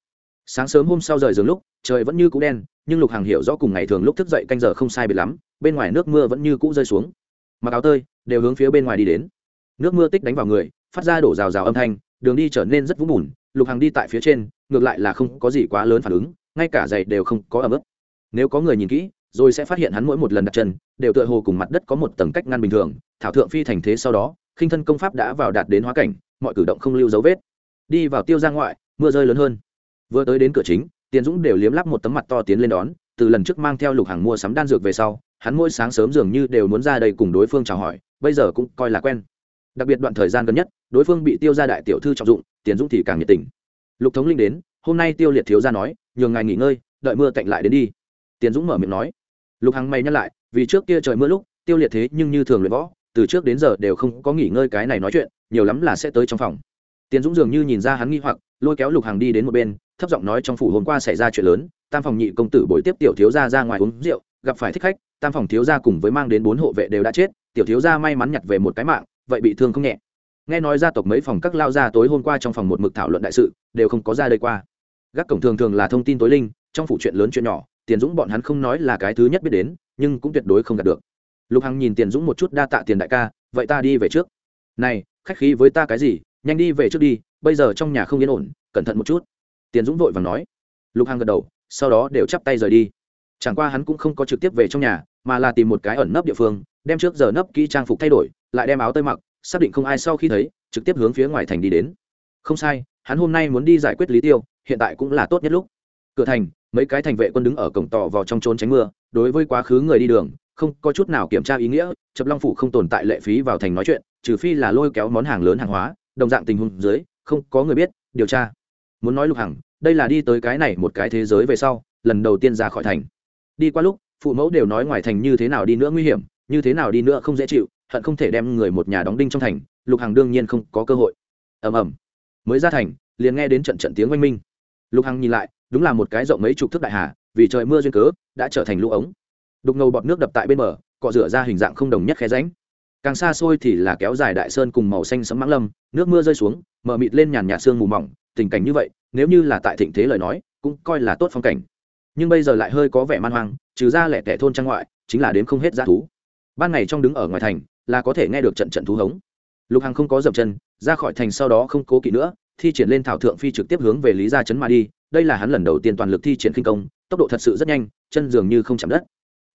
Sáng sớm hôm sau rời giường lúc, trời vẫn như cũ đen, nhưng lục Hằng hiểu rõ cùng ngày thường lúc thức dậy canh giờ không sai biệt lắm, bên ngoài nước mưa vẫn như cũ rơi xuống. Mặc áo tơi, đều hướng phía bên ngoài đi đến. Nước mưa tích đánh vào người, phát ra đổ rào rào âm thanh đường đi trở nên rất vũng bùn, lục hàng đi tại phía trên, ngược lại là không có gì quá lớn phản ứng, ngay cả giày đều không có ẩm ướt. Nếu có người nhìn kỹ, rồi sẽ phát hiện hắn mỗi một lần đặt chân, đều tựa hồ cùng mặt đất có một tầng cách ngăn bình thường, thảo thượng phi thành thế sau đó, khinh thân công pháp đã vào đạt đến hóa cảnh, mọi cử động không lưu dấu vết. Đi vào tiêu ra ngoại, mưa rơi lớn hơn. Vừa tới đến cửa chính, tiền dũng đều liếm lắp một tấm mặt to tiến lên đón, từ lần trước mang theo lục hàng mua sắm đan dược về sau, hắn mỗi sáng sớm dường như đều muốn ra đây cùng đối phương chào hỏi, bây giờ cũng coi là quen đặc biệt đoạn thời gian gần nhất, đối phương bị tiêu ra đại tiểu thư trọng dụng, tiền dũng thì càng nhiệt tình. Lục thống linh đến, hôm nay tiêu liệt thiếu ra nói, nhường ngài nghỉ ngơi, đợi mưa tạnh lại đến đi. Tiền dũng mở miệng nói. Lục hằng mày nhắc lại, vì trước kia trời mưa lúc, tiêu liệt thế nhưng như thường luyện võ, từ trước đến giờ đều không có nghỉ ngơi cái này nói chuyện, nhiều lắm là sẽ tới trong phòng. Tiền dũng dường như nhìn ra hắn nghi hoặc, lôi kéo lục hằng đi đến một bên, thấp giọng nói trong phủ hôm qua xảy ra chuyện lớn, tam phòng nhị công tử bồi tiếp tiểu thiếu gia ra ngoài uống rượu, gặp phải thích khách, tam phòng thiếu gia cùng với mang đến bốn hộ vệ đều đã chết, tiểu thiếu gia may mắn nhặt về một cái mạng vậy bị thương không nhẹ. Nghe nói gia tộc mấy phòng các lao gia tối hôm qua trong phòng một mực thảo luận đại sự, đều không có ra đây qua. Gác cổng thường thường là thông tin tối linh, trong phụ chuyện lớn chuyện nhỏ, tiền dũng bọn hắn không nói là cái thứ nhất biết đến, nhưng cũng tuyệt đối không đạt được. Lục hằng nhìn tiền dũng một chút đa tạ tiền đại ca, vậy ta đi về trước. Này, khách khí với ta cái gì, nhanh đi về trước đi, bây giờ trong nhà không yên ổn, cẩn thận một chút. Tiền dũng vội vàng nói. Lục hằng gật đầu, sau đó đều chắp tay rời đi. Chẳng qua hắn cũng không có trực tiếp về trong nhà, mà là tìm một cái ẩn nấp địa phương đem trước giờ nấp kỹ trang phục thay đổi, lại đem áo tơi mặc, xác định không ai sau khi thấy, trực tiếp hướng phía ngoài thành đi đến. Không sai, hắn hôm nay muốn đi giải quyết lý tiêu, hiện tại cũng là tốt nhất lúc. Cửa thành, mấy cái thành vệ quân đứng ở cổng tỏ vào trong trốn tránh mưa, đối với quá khứ người đi đường, không có chút nào kiểm tra ý nghĩa chập long phủ không tồn tại lệ phí vào thành nói chuyện, trừ phi là lôi kéo món hàng lớn hàng hóa, đồng dạng tình huống dưới, không có người biết, điều tra. Muốn nói lục hằng, đây là đi tới cái này một cái thế giới về sau, lần đầu tiên ra khỏi thành. Đi qua lúc, phụ mẫu đều nói ngoài thành như thế nào đi nữa nguy hiểm như thế nào đi nữa không dễ chịu, hận không thể đem người một nhà đóng đinh trong thành, lục hằng đương nhiên không có cơ hội. Ầm ầm. Mới ra thành, liền nghe đến trận trận tiếng oanh minh. Lục hằng nhìn lại, đúng là một cái rộng mấy chục thước đại hà, vì trời mưa duyên cớ, đã trở thành lũ ống. Đục ngầu bọt nước đập tại bên bờ, cọ rửa ra hình dạng không đồng nhất khe ránh càng xa xôi thì là kéo dài đại sơn cùng màu xanh sẫm mãng lâm, nước mưa rơi xuống, mờ mịt lên nhàn nhạt sương mù mỏng, tình cảnh như vậy, nếu như là tại thịnh thế lời nói, cũng coi là tốt phong cảnh. Nhưng bây giờ lại hơi có vẻ man hoang, trừ ra lẻ tẻ thôn trang ngoại, chính là đến không hết giá thú ban ngày trong đứng ở ngoài thành, là có thể nghe được trận trận thú hống. Lục hằng không có dập chân, ra khỏi thành sau đó không cố kỵ nữa, thi triển lên thảo thượng phi trực tiếp hướng về lý gia chấn mà đi. Đây là hắn lần đầu tiên toàn lực thi triển khinh công, tốc độ thật sự rất nhanh, chân dường như không chạm đất.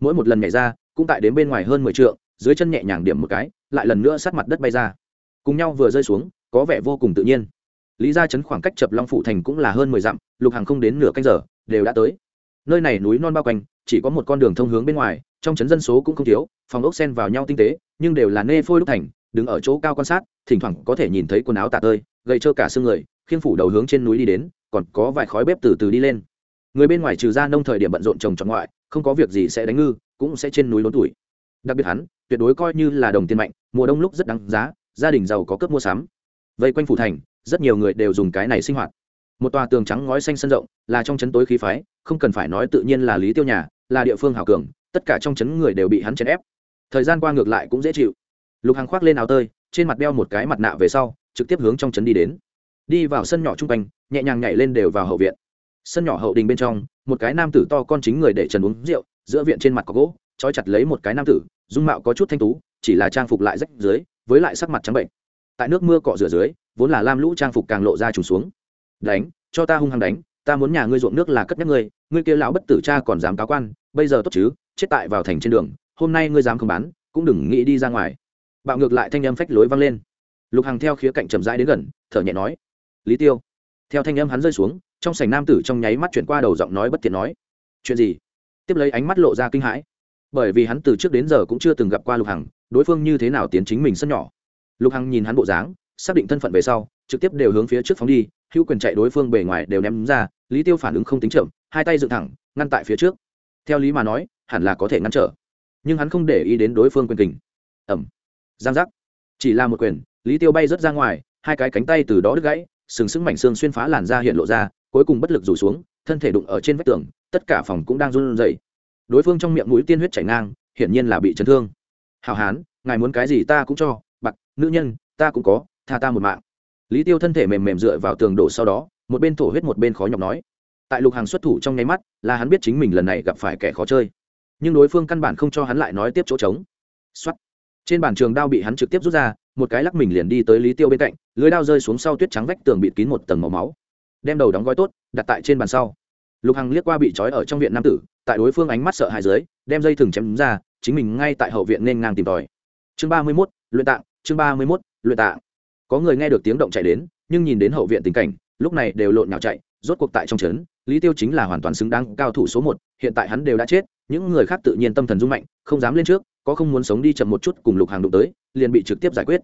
Mỗi một lần nhảy ra, cũng tại đến bên ngoài hơn mười t dưới chân nhẹ nhàng điểm một cái, lại lần nữa sát mặt đất bay ra. Cùng nhau vừa rơi xuống, có vẻ vô cùng tự nhiên. Lý gia chấn khoảng cách chập long phụ thành cũng là hơn mười dặm, lục hàng không đến nửa canh giờ, đều đã tới. Nơi này núi non bao quanh, chỉ có một con đường thông hướng bên ngoài trong trấn dân số cũng không thiếu, phòng ốc sen vào nhau tinh tế, nhưng đều là nê phôi đúc thành, đứng ở chỗ cao quan sát, thỉnh thoảng có thể nhìn thấy quần áo tạ tơi gây trơ cả xương người, khiêng phủ đầu hướng trên núi đi đến, còn có vài khói bếp từ từ đi lên. Người bên ngoài trừ ra nông thời điểm bận rộn trồng trọt ngoại, không có việc gì sẽ đánh ngư, cũng sẽ trên núi lớn tuổi. Đặc biệt hắn, tuyệt đối coi như là đồng tiền mạnh, mùa đông lúc rất đáng giá, gia đình giàu có cướp mua sắm. Vây quanh phủ thành, rất nhiều người đều dùng cái này sinh hoạt. Một tòa tường trắng ngói xanh sân rộng, là trong trấn tối khí phái, không cần phải nói tự nhiên là lý tiêu nhà, là địa phương hào cường tất cả trong chấn người đều bị hắn chèn ép. Thời gian qua ngược lại cũng dễ chịu. Lục hàng khoác lên áo tơi, trên mặt đeo một cái mặt nạ về sau, trực tiếp hướng trong trấn đi đến. Đi vào sân nhỏ chung quanh, nhẹ nhàng nhảy lên đều vào hậu viện. Sân nhỏ hậu đình bên trong, một cái nam tử to con chính người để trần uống rượu, giữa viện trên mặt có gỗ, trói chặt lấy một cái nam tử, dung mạo có chút thanh tú, chỉ là trang phục lại rách dưới, với lại sắc mặt trắng bệnh. Tại nước mưa cọ rửa dưới, vốn là lam lũ trang phục càng lộ ra trùng xuống. Đánh, cho ta hung hăng đánh, ta muốn nhà ngươi ruộng nước là cất nhắc ngươi ngươi kia lão bất tử cha còn dám cáo quan bây giờ tốt chứ, chết tại vào thành trên đường, hôm nay ngươi dám không bán, cũng đừng nghĩ đi ra ngoài. Bạo ngược lại thanh âm phách lối vang lên. Lục hằng theo khía cạnh chậm rãi đến gần, thở nhẹ nói, lý tiêu. Theo thanh âm hắn rơi xuống, trong sảnh nam tử trong nháy mắt chuyển qua đầu giọng nói bất tiện nói, chuyện gì? Tiếp lấy ánh mắt lộ ra kinh hãi. Bởi vì hắn từ trước đến giờ cũng chưa từng gặp qua lục hằng, đối phương như thế nào tiến chính mình sân nhỏ. Lục hằng nhìn hắn bộ dáng, xác định thân phận về sau, trực tiếp đều hướng phía trước phóng đi, hữu quyền chạy đối phương bề ngoài đều ném ra, lý tiêu phản ứng không tính chậm, hai tay dựng thẳng, ngăn tại phía trước theo lý mà nói, hẳn là có thể ngăn trở. Nhưng hắn không để ý đến đối phương quyền kình. Ẩm giang giác. Chỉ là một quyền, lý tiêu bay rớt ra ngoài, hai cái cánh tay từ đó đứt gãy, sừng sững mảnh xương xuyên phá làn da hiện lộ ra, cuối cùng bất lực rủ xuống, thân thể đụng ở trên vách tường, tất cả phòng cũng đang run rẩy. Đối phương trong miệng mũi tiên huyết chảy ngang, hiển nhiên là bị chấn thương. Hào hán, ngài muốn cái gì ta cũng cho, bạc, nữ nhân, ta cũng có, tha ta một mạng. Lý tiêu thân thể mềm mềm dựa vào tường đổ sau đó, một bên thổ huyết một bên khó nhọc nói tại lục hàng xuất thủ trong nháy mắt, là hắn biết chính mình lần này gặp phải kẻ khó chơi. Nhưng đối phương căn bản không cho hắn lại nói tiếp chỗ trống. Xuất trên bàn trường đao bị hắn trực tiếp rút ra, một cái lắc mình liền đi tới lý tiêu bên cạnh, lưới đao rơi xuống sau tuyết trắng vách tường bịt kín một tầng màu máu. Đem đầu đóng gói tốt, đặt tại trên bàn sau. Lục hằng liếc qua bị trói ở trong viện nam tử, tại đối phương ánh mắt sợ hãi dưới, đem dây thừng chém ra, chính mình ngay tại hậu viện nên ngang tìm tòi. Chương ba mươi mốt, luyện tạng, chương ba mươi mốt, luyện tạng. Có người nghe được tiếng động chạy đến, nhưng nhìn đến hậu viện tình cảnh, lúc này đều lộn nhào chạy, rốt cuộc tại trong trấn lý tiêu chính là hoàn toàn xứng đáng cao thủ số một, hiện tại hắn đều đã chết, những người khác tự nhiên tâm thần rung mạnh, không dám lên trước, có không muốn sống đi chậm một chút cùng lục hàng đụng tới, liền bị trực tiếp giải quyết.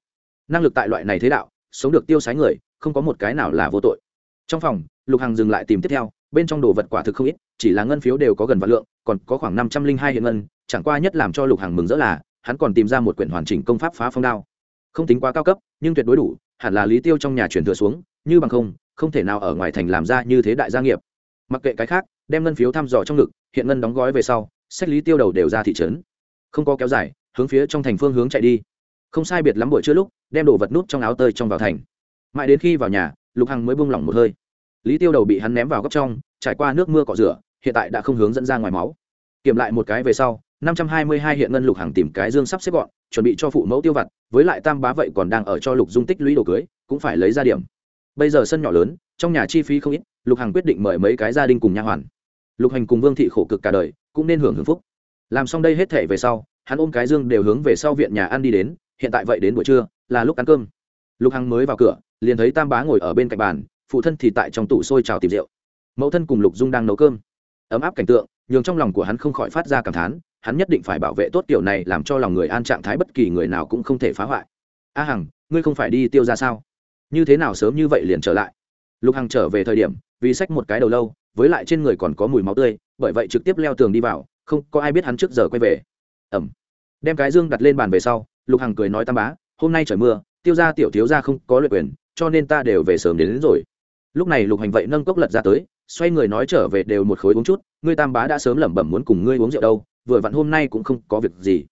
Năng lực tại loại này thế đạo, sống được tiêu sái người, không có một cái nào là vô tội. Trong phòng, lục hàng dừng lại tìm tiếp theo, bên trong đồ vật quả thực không ít, chỉ là ngân phiếu đều có gần vạn lượng, còn có khoảng năm trăm linh hai hiện ngân, chẳng qua nhất làm cho lục hàng mừng rỡ là, hắn còn tìm ra một quyển hoàn chỉnh công pháp phá phong đao. Không tính quá cao cấp, nhưng tuyệt đối đủ, hẳn là lý tiêu trong nhà truyền thừa xuống, như bằng không không thể nào ở ngoài thành làm ra như thế đại gia nghiệp mặc kệ cái khác, đem ngân phiếu thăm dò trong ngực, hiện ngân đóng gói về sau, sách lý tiêu đầu đều ra thị trấn. Không có kéo dài, hướng phía trong thành phương hướng chạy đi. Không sai biệt lắm buổi trưa lúc, đem đồ vật nút trong áo tơi trong vào thành. Mãi đến khi vào nhà, lục hằng mới buông lỏng một hơi. Lý tiêu đầu bị hắn ném vào góc trong, trải qua nước mưa cọ rửa, hiện tại đã không hướng dẫn ra ngoài máu. Kiểm lại một cái về sau, năm trăm hai mươi hai hiện ngân lục hằng tìm cái dương sắp xếp gọn, chuẩn bị cho phụ mẫu tiêu vặt, với lại tam bá vậy còn đang ở cho lục dung tích lũy đồ cưới, cũng phải lấy ra điểm. Bây giờ sân nhỏ lớn trong nhà chi phí không ít, lục hằng quyết định mời mấy cái gia đình cùng nha hoàn. Lục hành cùng vương thị khổ cực cả đời, cũng nên hưởng hưởng phúc. Làm xong đây hết thể về sau, hắn ôm cái dương đều hướng về sau viện nhà ăn đi đến, hiện tại vậy đến buổi trưa, là lúc ăn cơm. Lục hằng mới vào cửa, liền thấy tam bá ngồi ở bên cạnh bàn, phụ thân thì tại trong tủ sôi trào tìm rượu. Mẫu thân cùng lục dung đang nấu cơm. Ấm áp cảnh tượng, nhường trong lòng của hắn không khỏi phát ra cảm thán, hắn nhất định phải bảo vệ tốt kiểu này làm cho lòng người an trạng thái bất kỳ người nào cũng không thể phá hoại. A hằng, ngươi không phải đi tiêu ra sao? Như thế nào sớm như vậy liền trở lại? Lục hằng trở về thời điểm vì sách một cái đầu lâu với lại trên người còn có mùi máu tươi bởi vậy trực tiếp leo tường đi vào không có ai biết hắn trước giờ quay về. Ẩm. Đem cái dương đặt lên bàn về sau lục hằng cười nói tam bá hôm nay trời mưa tiêu ra tiểu thiếu ra không có luyện quyền cho nên ta đều về sớm đến, đến rồi. Lúc này lục hành vậy nâng cốc lật ra tới xoay người nói trở về đều một khối uống chút ngươi tam bá đã sớm lẩm bẩm muốn cùng ngươi uống rượu đâu vừa vặn hôm nay cũng không có việc gì.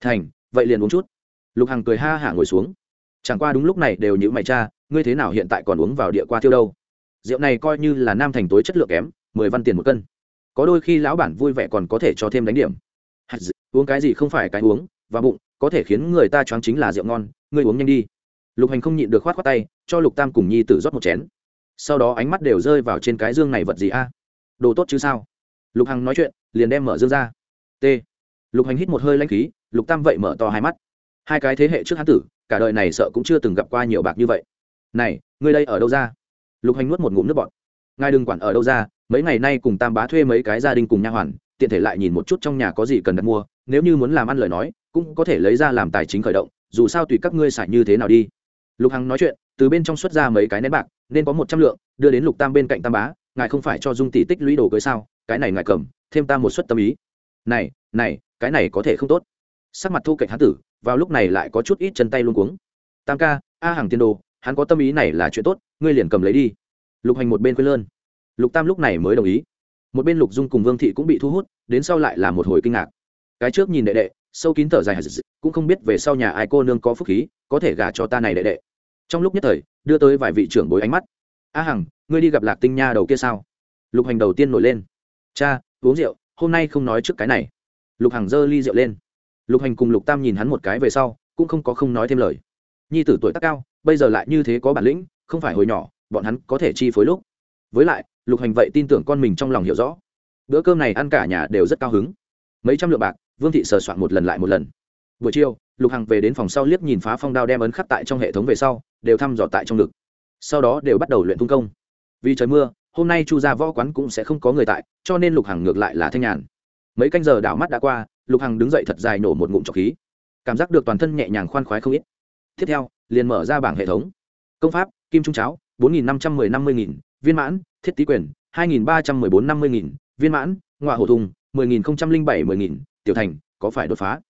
Thành vậy liền uống chút. Lục hằng cười ha hả ngồi xuống chẳng qua đúng lúc này đều nhữ mày cha, ngươi thế nào hiện tại còn uống vào địa qua tiêu đâu? Rượu này coi như là nam thành tối chất lượng kém, mười văn tiền một cân. Có đôi khi lão bản vui vẻ còn có thể cho thêm đánh điểm. Uống cái gì không phải cái uống và bụng, có thể khiến người ta choáng chính là rượu ngon, ngươi uống nhanh đi. Lục hành không nhịn được khoát khoát tay, cho lục tam cùng nhi tử rót một chén. Sau đó ánh mắt đều rơi vào trên cái dương này vật gì a? Đồ tốt chứ sao? Lục hằng nói chuyện, liền đem mở dương ra. T. Lục hành hít một hơi lanh khí, lục tam vậy mở to hai mắt hai cái thế hệ trước hán tử, cả đời này sợ cũng chưa từng gặp qua nhiều bạc như vậy. Này, ngươi đây ở đâu ra? Lục hành nuốt một ngụm nước bọt. Ngài đừng quản ở đâu ra, mấy ngày nay cùng tam bá thuê mấy cái gia đình cùng nha hoàn, tiện thể lại nhìn một chút trong nhà có gì cần đặt mua, nếu như muốn làm ăn lời nói, cũng có thể lấy ra làm tài chính khởi động, dù sao tùy các ngươi xài như thế nào đi. Lục hằng nói chuyện, từ bên trong xuất ra mấy cái nén bạc, nên có một trăm lượng, đưa đến lục tam bên cạnh tam bá, ngài không phải cho dung tỷ tích lũy đồ cưới sao? Cái này ngài cầm, thêm ta một suất tâm ý. Này này, cái này có thể không tốt. Sắc mặt thu cạnh hán tử vào lúc này lại có chút ít chân tay luôn cuống. Tam ca, a hàng tiên đồ, hắn có tâm ý này là chuyện tốt, ngươi liền cầm lấy đi. Lục hành một bên quên lơn. Lục tam lúc này mới đồng ý. Một bên lục dung cùng vương thị cũng bị thu hút, đến sau lại là một hồi kinh ngạc. Cái trước nhìn đệ đệ, sâu kín thở dài cũng không biết về sau nhà ai cô nương có phúc khí, có thể gả cho ta này đệ đệ. Trong lúc nhất thời, đưa tới vài vị trưởng bối ánh mắt. A hằng, ngươi đi gặp lạc tinh nha đầu kia sao? Lục hành đầu tiên nổi lên. Cha, uống rượu, hôm nay không nói trước cái này. Lục hằng giơ ly rượu lên lục hành cùng lục tam nhìn hắn một cái về sau, cũng không có không nói thêm lời. Nhi tử tuổi tác cao, bây giờ lại như thế có bản lĩnh, không phải hồi nhỏ, bọn hắn có thể chi phối lúc. Với lại, lục hành vậy tin tưởng con mình trong lòng hiểu rõ. Bữa cơm này ăn cả nhà đều rất cao hứng. Mấy trăm lượng bạc, vương thị sờ soạn một lần lại một lần. Buổi chiều, lục hằng về đến phòng sau liếc nhìn phá phong đao đem ấn khắc tại trong hệ thống về sau, đều thăm dò tại trong ngực. Sau đó đều bắt đầu luyện tung công. Vì trời mưa, hôm nay chu gia võ quán cũng sẽ không có người tại, cho nên lục hằng ngược lại là thanh nhàn. Mấy canh giờ đảo mắt đã qua lục hằng đứng dậy thật dài nổ một ngụm trọc khí. Cảm giác được toàn thân nhẹ nhàng khoan khoái không ít. Tiếp theo, liền mở ra bảng hệ thống. Công pháp, kim trung cháo, bốn nghìn năm trăm mười năm mươi nghìn, viên mãn, thiết tý quyền, hai nghìn ba trăm mười bốn năm mươi nghìn, viên mãn ngoại hổ thùng, mười nghìn không trăm linh bảy mười nghìn, tiểu thành, có phải đột phá?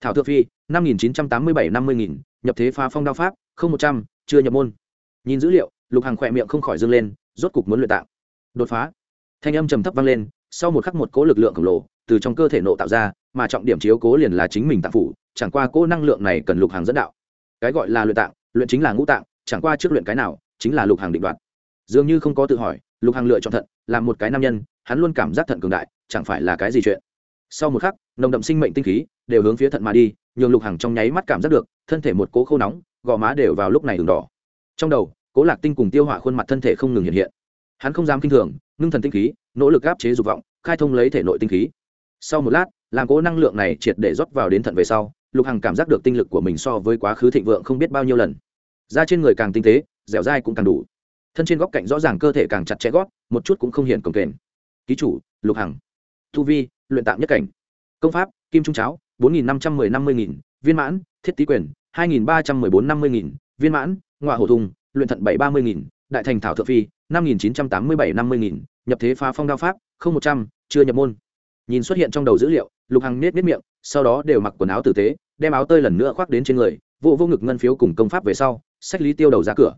Thảo thượng phi, năm nghìn chín trăm tám mươi bảy năm mươi nghìn, nhập thế phá phong đao pháp, không một trăm, chưa nhập môn. Nhìn dữ liệu, lục hàng khỏe miệng không khỏi dâng lên, rốt cục muốn luyện tạng. Đột phá. Thanh âm trầm thấp vang lên, sau một khắc một cố lực lượng khổng lồ từ trong cơ thể nộ tạo ra, mà trọng điểm chiếu cố liền là chính mình tạng phủ, chẳng qua cố năng lượng này cần lục hàng dẫn đạo. Cái gọi là luyện tạng, luyện chính là ngũ tạng, chẳng qua trước luyện cái nào, chính là lục hàng định đoạt. Dường như không có tự hỏi, lục hàng lựa chọn thận, là một cái nam nhân, hắn luôn cảm giác thận cường đại, chẳng phải là cái gì chuyện. Sau một khắc, nồng đậm sinh mệnh tinh khí đều hướng phía thận mà đi, nhường lục hàng trong nháy mắt cảm giác được, thân thể một cố khô nóng, gò má đều vào lúc này đường đỏ. Trong đầu, cố lạc tinh cùng tiêu hỏa khuôn mặt thân thể không ngừng hiện hiện. Hắn không dám kinh thường, ngưng thần tinh khí, nỗ lực áp chế dục vọng, khai thông lấy thể nội tinh khí sau một lát, làm cố năng lượng này triệt để rót vào đến thận về sau, lục hằng cảm giác được tinh lực của mình so với quá khứ thịnh vượng không biết bao nhiêu lần. Da trên người càng tinh tế, dẻo dai cũng càng đủ. Thân trên góc cạnh rõ ràng cơ thể càng chặt chẽ gót, một chút cũng không hiện cồng kềnh. Ký chủ, lục hằng. Thu vi, luyện tạm nhất cảnh. Công pháp, kim trung cháo, bốn nghìn năm trăm mười năm mươi nghìn, viên mãn, thiết tý quyền, hai nghìn ba trăm mười bốn năm mươi nghìn, viên mãn ngoại hổ thùng, luyện thận bảy ba mươi nghìn, đại thành thảo thượng phi, năm nghìn chín trăm tám mươi bảy năm mươi nghìn, nhập thế phá phong đao pháp, không một trăm, chưa nhập môn nhìn xuất hiện trong đầu dữ liệu, lục hằng nết nết miệng, sau đó đều mặc quần áo tử tế, đem áo tơi lần nữa khoác đến trên người vụ vô ngực ngân phiếu cùng công pháp về sau sách lý tiêu đầu ra cửa.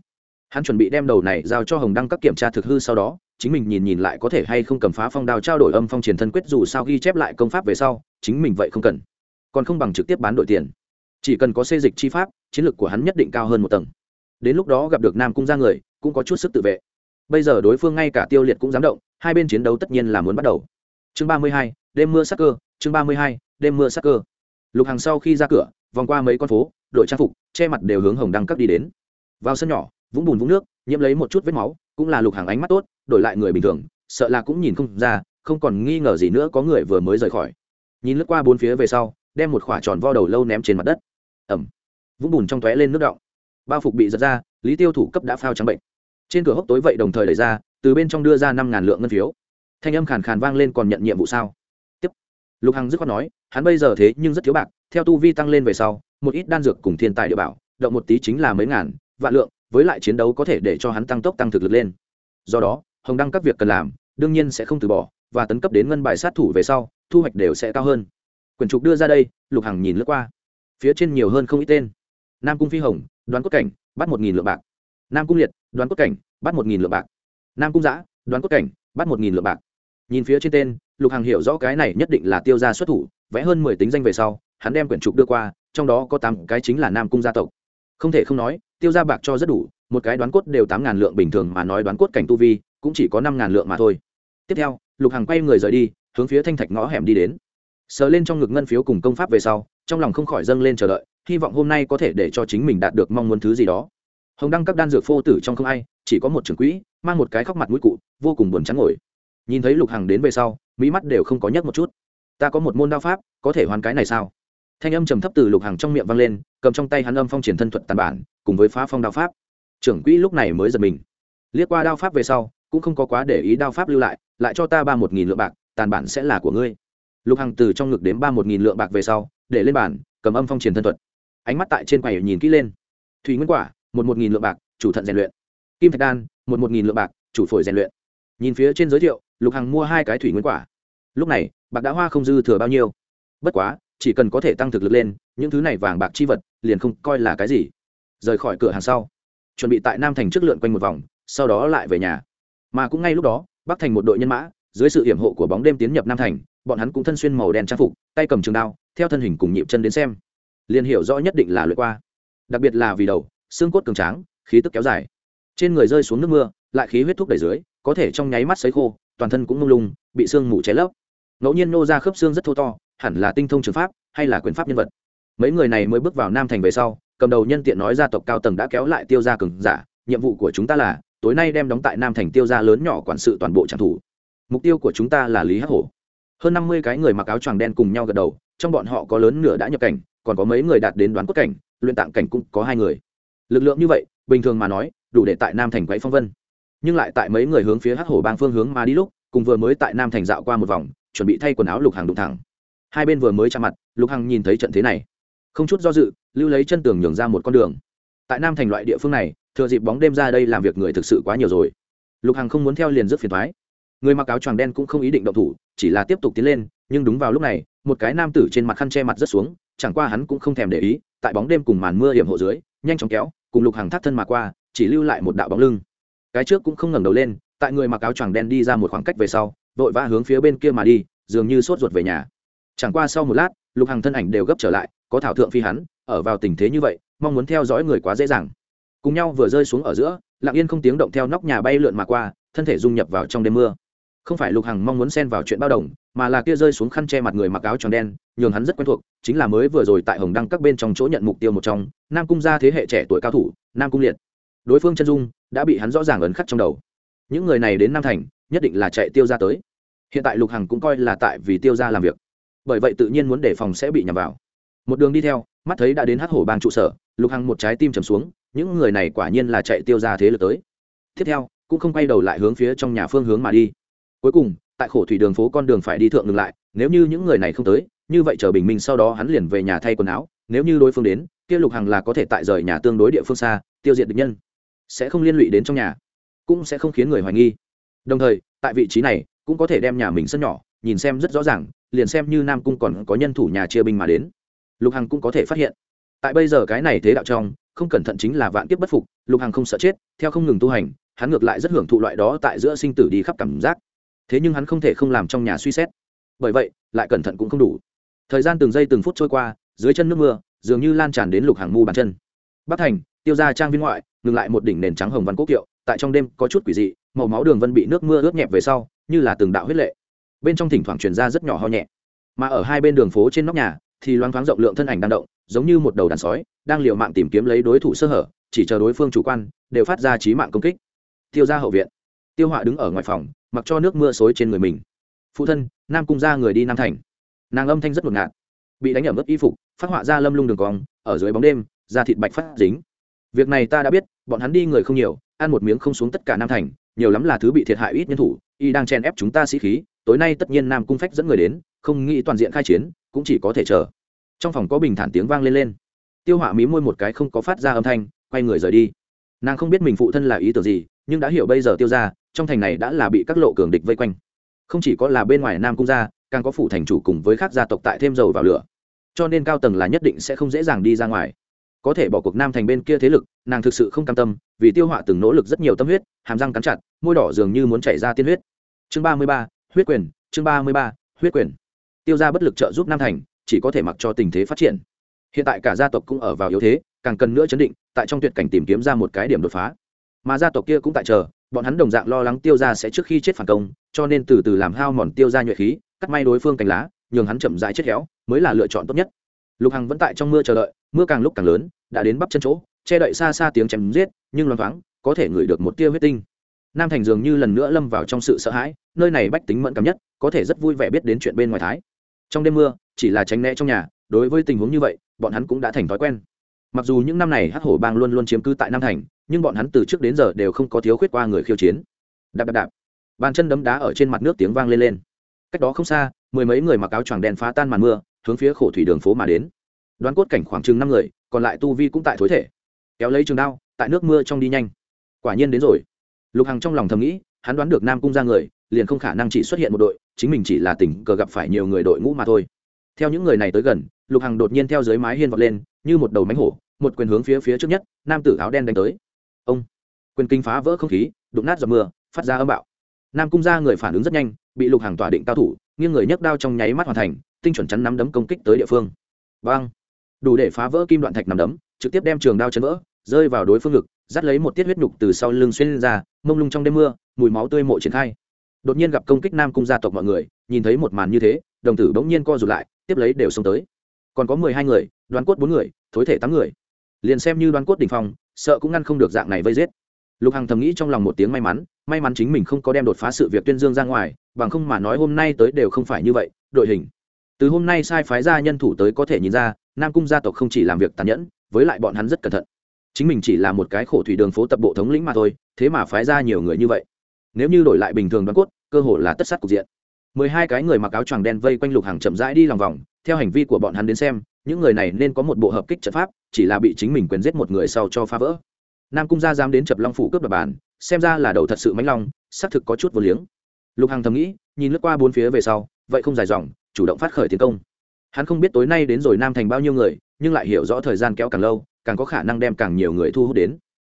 Hắn chuẩn bị đem đầu này giao cho hồng đăng các kiểm tra thực hư sau đó, chính mình nhìn nhìn lại có thể hay không cầm phá phong đao trao đổi âm phong triển thân quyết dù sao ghi chép lại công pháp về sau, chính mình vậy không cần. Còn không bằng trực tiếp bán đổi tiền. Chỉ cần có xê dịch chi pháp, chiến lược của hắn nhất định cao hơn một tầng. Đến lúc đó gặp được nam cung ra người, cũng có chút sức tự vệ. Bây giờ đối phương ngay cả tiêu liệt cũng dám động, hai bên chiến đấu tất nhiên là muốn bắt đầu chương ba mươi hai, đêm mưa sắc cơ, chương ba mươi hai, đêm mưa sắc cơ. Lục hàng sau khi ra cửa, vòng qua mấy con phố, đội trang phục, che mặt đều hướng hồng đăng cấp đi đến. Vào sân nhỏ, vũng bùn vũng nước, nhiễm lấy một chút vết máu, cũng là lục hàng ánh mắt tốt, đổi lại người bình thường, sợ là cũng nhìn không ra, không còn nghi ngờ gì nữa có người vừa mới rời khỏi. Nhìn lướt qua bốn phía về sau, đem một khỏa tròn vo đầu lâu ném trên mặt đất. Ẩm. Vũng bùn trong tóe lên nước động bao phục bị giật ra, lý tiêu thủ cấp đã phao trắng bệnh. Trên cửa hốc tối vậy đồng thời đẩy ra, từ bên trong đưa ra năm ngàn lượng ngân phiếu thanh âm khàn khàn vang lên còn nhận nhiệm vụ sao? Tiếp. Lục hằng dứt khoát nói, hắn bây giờ thế nhưng rất thiếu bạc, theo tu vi tăng lên về sau, một ít đan dược cùng thiên tài địa bảo, động một tí chính là mấy ngàn, vạn lượng, với lại chiến đấu có thể để cho hắn tăng tốc tăng thực lực lên. Do đó, hồng đăng các việc cần làm, đương nhiên sẽ không từ bỏ, và tấn cấp đến ngân bài sát thủ về sau, thu hoạch đều sẽ cao hơn. Quyển trục đưa ra đây, lục hằng nhìn lướt qua. Phía trên nhiều hơn không ít tên. Nam cung phi hồng, đoán cốt cảnh, bắt một nghìn lượng bạc. Nam cung liệt, đoán cốt cảnh, bắt một nghìn lượng bạc. Nam cung giã, đoán cốt cảnh, bắt một nghìn lượng bạc nhìn phía trên tên, lục hằng hiểu rõ cái này nhất định là tiêu gia xuất thủ, vẽ hơn mười tính danh về sau, hắn đem quyển trục đưa qua, trong đó có tám cái chính là nam cung gia tộc. Không thể không nói, tiêu gia bạc cho rất đủ, một cái đoán cốt đều tám ngàn lượng bình thường mà nói đoán cốt cảnh tu vi, cũng chỉ có năm ngàn lượng mà thôi. Tiếp theo, lục hằng quay người rời đi, hướng phía thanh thạch ngõ hẻm đi đến. Sờ lên trong ngực ngân phiếu cùng công pháp về sau, trong lòng không khỏi dâng lên chờ đợi, hy vọng hôm nay có thể để cho chính mình đạt được mong muốn thứ gì đó. Hồng đăng các đan dược phô tử trong không ai, chỉ có một trưởng quỹ, mang một cái khóc mặt mũi cụ, vô cùng buồn trắng ngồi nhìn thấy lục hằng đến về sau, mỹ mắt đều không có nhấc một chút. Ta có một môn đao pháp, có thể hoàn cái này sao? Thanh âm trầm thấp từ lục hằng trong miệng vang lên, cầm trong tay hắn âm phong triển thân thuật tàn bản, cùng với phá phong đao pháp. Trưởng quỹ lúc này mới giật mình. Liếc qua đao pháp về sau, cũng không có quá để ý đao pháp lưu lại lại cho ta ba một nghìn lượng bạc, tàn bản sẽ là của ngươi. Lục hằng từ trong ngực đến ba một nghìn lượng bạc về sau, để lên bản cầm âm phong triển thân thuật. Ánh mắt tại trên quầy nhìn kỹ lên. Thủy nguyên quả, một một nghìn lượng bạc, chủ thận rèn luyện. Kim thạch đan, một một nghìn lượng bạc, chủ phổi rèn luyện. Nhìn phía trên giới thiệu lục hằng mua hai cái thủy nguyên quả. Lúc này, bạc đã hoa không dư thừa bao nhiêu. Bất quá, chỉ cần có thể tăng thực lực lên, những thứ này vàng bạc chi vật, liền không coi là cái gì. Rời khỏi cửa hàng sau, chuẩn bị tại nam thành trước lượn quanh một vòng, sau đó lại về nhà. Mà cũng ngay lúc đó, bắc thành một đội nhân mã, dưới sự hiểm hộ của bóng đêm tiến nhập nam thành, bọn hắn cũng thân xuyên màu đen trang phục, tay cầm trường đao, theo thân hình cùng nhịp chân đến xem. Liền hiểu rõ nhất định là lượt qua. Đặc biệt là vì đầu, xương cốt cường tráng, khí tức kéo dài. Trên người rơi xuống nước mưa, lại khí huyết thúc đẩy dưới, có thể trong nháy mắt sấy khô toàn thân cũng mông lung, bị sương mù cháy lấp. Ngẫu nhiên nô ra khớp xương rất thô to, hẳn là tinh thông trường pháp, hay là quyền pháp nhân vật. Mấy người này mới bước vào nam thành về sau, cầm đầu nhân tiện nói gia tộc cao tầng đã kéo lại tiêu gia cường giả, nhiệm vụ của chúng ta là, tối nay đem đóng tại nam thành tiêu gia lớn nhỏ quản sự toàn bộ trang thủ mục tiêu của chúng ta là lý hắc hổ. Hơn năm mươi cái người mặc áo choàng đen cùng nhau gật đầu, trong bọn họ có lớn nửa đã nhập cảnh, còn có mấy người đạt đến đoán cốt cảnh, luyện tạng cảnh cũng có hai người. Lực lượng như vậy, bình thường mà nói, đủ để tại nam thành quấy phong vân nhưng lại tại mấy người hướng phía hắc hổ bang phương hướng mà đi lúc, cùng vừa mới tại nam thành dạo qua một vòng, chuẩn bị thay quần áo lục hàng đụng thẳng. Hai bên vừa mới chạm mặt, lục hằng nhìn thấy trận thế này. Không chút do dự, lưu lấy chân tường nhường ra một con đường. Tại nam thành loại địa phương này, thừa dịp bóng đêm ra đây làm việc người thực sự quá nhiều rồi. Lục hằng không muốn theo liền rất phiền thoái người mặc áo choàng đen cũng không ý định động thủ, chỉ là tiếp tục tiến lên, nhưng đúng vào lúc này, một cái nam tử trên mặt khăn che mặt rất xuống, chẳng qua hắn cũng không thèm để ý, tại bóng đêm cùng màn mưa hiểm hộ dưới, nhanh chóng kéo, cùng lục hằng thắt thân mà qua, chỉ lưu lại một đạo bóng lưng cái trước cũng không ngẩng đầu lên, tại người mặc áo choàng đen đi ra một khoảng cách về sau, vội vã hướng phía bên kia mà đi, dường như sốt ruột về nhà. Chẳng qua sau một lát, lục hằng thân ảnh đều gấp trở lại, có thảo thượng phi hắn, ở vào tình thế như vậy, mong muốn theo dõi người quá dễ dàng. Cùng nhau vừa rơi xuống ở giữa, lặng yên không tiếng động theo nóc nhà bay lượn mà qua, thân thể dung nhập vào trong đêm mưa. Không phải lục hằng mong muốn xen vào chuyện bao đồng, mà là kia rơi xuống khăn che mặt người mặc áo tròn đen, nhường hắn rất quen thuộc, chính là mới vừa rồi tại hồng đăng các bên trong chỗ nhận mục tiêu một trong, nam cung gia thế hệ trẻ tuổi cao thủ, nam cung liệt đối phương chân dung đã bị hắn rõ ràng ấn khắc trong đầu. Những người này đến nam thành, nhất định là chạy tiêu ra tới. Hiện tại lục hằng cũng coi là tại vì tiêu ra làm việc. Bởi vậy tự nhiên muốn đề phòng sẽ bị nhầm vào. Một đường đi theo, mắt thấy đã đến Hát hổ bang trụ sở, lục hằng một trái tim trầm xuống, những người này quả nhiên là chạy tiêu ra thế lực tới. Tiếp theo, cũng không quay đầu lại hướng phía trong nhà phương hướng mà đi. Cuối cùng, tại khổ thủy đường phố con đường phải đi thượng ngừng lại, nếu như những người này không tới, như vậy chờ bình minh sau đó hắn liền về nhà thay quần áo, nếu như đối phương đến, kia lục hằng là có thể tại rời nhà tương đối địa phương xa, tiêu diệt địch nhân sẽ không liên lụy đến trong nhà, cũng sẽ không khiến người hoài nghi. Đồng thời, tại vị trí này, cũng có thể đem nhà mình sân nhỏ, nhìn xem rất rõ ràng, liền xem như nam cung còn có nhân thủ nhà chia binh mà đến. Lục hằng cũng có thể phát hiện. Tại bây giờ cái này thế đạo trong, không cẩn thận chính là vạn kiếp bất phục, lục hằng không sợ chết, theo không ngừng tu hành, hắn ngược lại rất hưởng thụ loại đó tại giữa sinh tử đi khắp cảm giác. Thế nhưng hắn không thể không làm trong nhà suy xét. Bởi vậy, lại cẩn thận cũng không đủ. Thời gian từng giây từng phút trôi qua, dưới chân nước mưa, dường như lan tràn đến lục hàng mu bàn chân. Bắc thành tiêu ra trang viên ngoại, ngừng lại một đỉnh nền trắng hồng văn quốc kiệu, tại trong đêm có chút quỷ dị, màu máu đường vân bị nước mưa ướt nhẹp về sau, như là từng đạo huyết lệ. Bên trong thỉnh thoảng truyền ra rất nhỏ ho nhẹ. Mà ở hai bên đường phố trên nóc nhà, thì loáng thoáng rộng lượng thân ảnh đang động, giống như một đầu đàn sói, đang liều mạng tìm kiếm lấy đối thủ sơ hở, chỉ chờ đối phương chủ quan, đều phát ra trí mạng công kích. Tiêu ra hậu viện. Tiêu họa đứng ở ngoài phòng, mặc cho nước mưa xối trên người mình. Phụ thân, nam cung ra người đi nam thành. Nàng âm thanh rất ngột ngạt. Bị đánh ở mức y phục, phát họa ra lâm lung đường cong, ở dưới bóng đêm, da thịt bạch phát dính việc này ta đã biết, bọn hắn đi người không nhiều, ăn một miếng không xuống tất cả nam thành, nhiều lắm là thứ bị thiệt hại ít nhân thủ, y đang chen ép chúng ta sĩ khí, tối nay tất nhiên nam cung phách dẫn người đến, không nghĩ toàn diện khai chiến, cũng chỉ có thể chờ. Trong phòng có bình thản tiếng vang lên lên. Tiêu họa mí môi một cái không có phát ra âm thanh, quay người rời đi. Nàng không biết mình phụ thân là ý tưởng gì, nhưng đã hiểu bây giờ tiêu ra trong thành này đã là bị các lộ cường địch vây quanh. Không chỉ có là bên ngoài nam cung gia, càng có phủ thành chủ cùng với các gia tộc tại thêm dầu vào lửa. Cho nên cao tầng là nhất định sẽ không dễ dàng đi ra ngoài có thể bỏ cuộc nam thành bên kia thế lực, nàng thực sự không cam tâm, vì tiêu họa từng nỗ lực rất nhiều tâm huyết, hàm răng cắn chặt, môi đỏ dường như muốn chảy ra tiên huyết. Chương ba mươi ba, huyết quyền, chương ba mươi ba, huyết quyền. Tiêu ra bất lực trợ giúp nam thành, chỉ có thể mặc cho tình thế phát triển. Hiện tại cả gia tộc cũng ở vào yếu thế, càng cần nữa chấn định, tại trong tuyệt cảnh tìm kiếm ra một cái điểm đột phá. Mà gia tộc kia cũng tại chờ, bọn hắn đồng dạng lo lắng tiêu ra sẽ trước khi chết phản công, cho nên từ từ làm hao mòn tiêu ra nhuệ khí, cắt may đối phương cành lá, nhường hắn chậm rãi chết héo, mới là lựa chọn tốt nhất lục hằng vẫn tại trong mưa chờ đợi, mưa càng lúc càng lớn, đã đến bắp chân chỗ, che đậy xa xa tiếng chém giết, nhưng loáng thoáng, có thể ngửi được một tia huyết tinh. Nam thành dường như lần nữa lâm vào trong sự sợ hãi, nơi này bách tính mẫn cảm nhất, có thể rất vui vẻ biết đến chuyện bên ngoài thái. Trong đêm mưa, chỉ là tránh né trong nhà, đối với tình huống như vậy, bọn hắn cũng đã thành thói quen. Mặc dù những năm này hắc hổ bang luôn luôn chiếm cư tại nam thành, nhưng bọn hắn từ trước đến giờ đều không có thiếu khuyết qua người khiêu chiến. Đạp đạp đạp. Bàn chân đấm đá ở trên mặt nước tiếng vang lên lên. Cách đó không xa, mười mấy người mặc áo choàng đen phá tan màn mưa hướng phía khổ thủy đường phố mà đến. Đoán cốt cảnh khoảng chừng năm người, còn lại tu vi cũng tại thối thể. Kéo lấy trường đao, tại nước mưa trong đi nhanh. Quả nhiên đến rồi. Lục hằng trong lòng thầm nghĩ, hắn đoán được nam cung ra người, liền không khả năng chỉ xuất hiện một đội, chính mình chỉ là tình cờ gặp phải nhiều người đội ngũ mà thôi. Theo những người này tới gần, lục hằng đột nhiên theo dưới mái hiên vọt lên, như một đầu mánh hổ, một quyền hướng phía phía trước nhất, nam tử áo đen đánh tới. Ông! Quyền kinh phá vỡ không khí, đụng nát giọt mưa, phát ra âm bạo. Nam cung ra người phản ứng rất nhanh, bị lục hằng tỏa định cao thủ, nghiêng người nhấc đao trong nháy mắt hoàn thành tinh chuẩn chắn nắm đấm công kích tới địa phương. Băng đủ để phá vỡ kim đoạn thạch nắm đấm, trực tiếp đem trường đao chấn vỡ, rơi vào đối phương ngực, dắt lấy một tiết huyết nhục từ sau lưng xuyên lên ra, mông lung trong đêm mưa, mùi máu tươi mộ triển khai. Đột nhiên gặp công kích nam cung gia tộc mọi người, nhìn thấy một màn như thế, đồng tử bỗng nhiên co rụt lại, tiếp lấy đều xông tới. Còn có mười hai người đoán cốt bốn người, thối thể tám người. Liền xem như đoán cốt đ ỉ n h phong, sợ cũng ngăn không được dạng này vây giết. Lục hằng thầm nghĩ trong lòng một tiếng may mắn may mắn chính mình không có đem đột phá sự việc tuyên dương ra ngoài, bằng không mà nói hôm nay tới đều không phải như vậy, đội hình từ hôm nay sai phái ra nhân thủ tới có thể nhìn ra, nam cung gia tộc không chỉ làm việc tàn nhẫn, với lại bọn hắn rất cẩn thận. Chính mình chỉ là một cái khổ thủy đường phố tập bộ thống lĩnh mà thôi, thế mà phái ra nhiều người như vậy. Nếu như đổi lại bình thường đoán cốt, cơ hội là tất sát cục diện. Mười hai cái người mặc áo choàng đen vây quanh lục hàng chậm rãi đi lòng vòng, theo hành vi của bọn hắn đến xem, những người này nên có một bộ hợp kích trận pháp, chỉ là bị chính mình quyền giết một người sau cho phá vỡ. Nam cung gia dám đến chập long phủ cướp đập bàn xem ra là đầu thật sự mánh long, xác thực có chút vô liếng. Lục hằng thầm nghĩ, nhìn lướt qua bốn phía về sau, vậy không dài dòng chủ động phát khởi tiến công. Hắn không biết tối nay đến rồi nam thành bao nhiêu người, nhưng lại hiểu rõ thời gian kéo càng lâu, càng có khả năng đem càng nhiều người thu hút đến.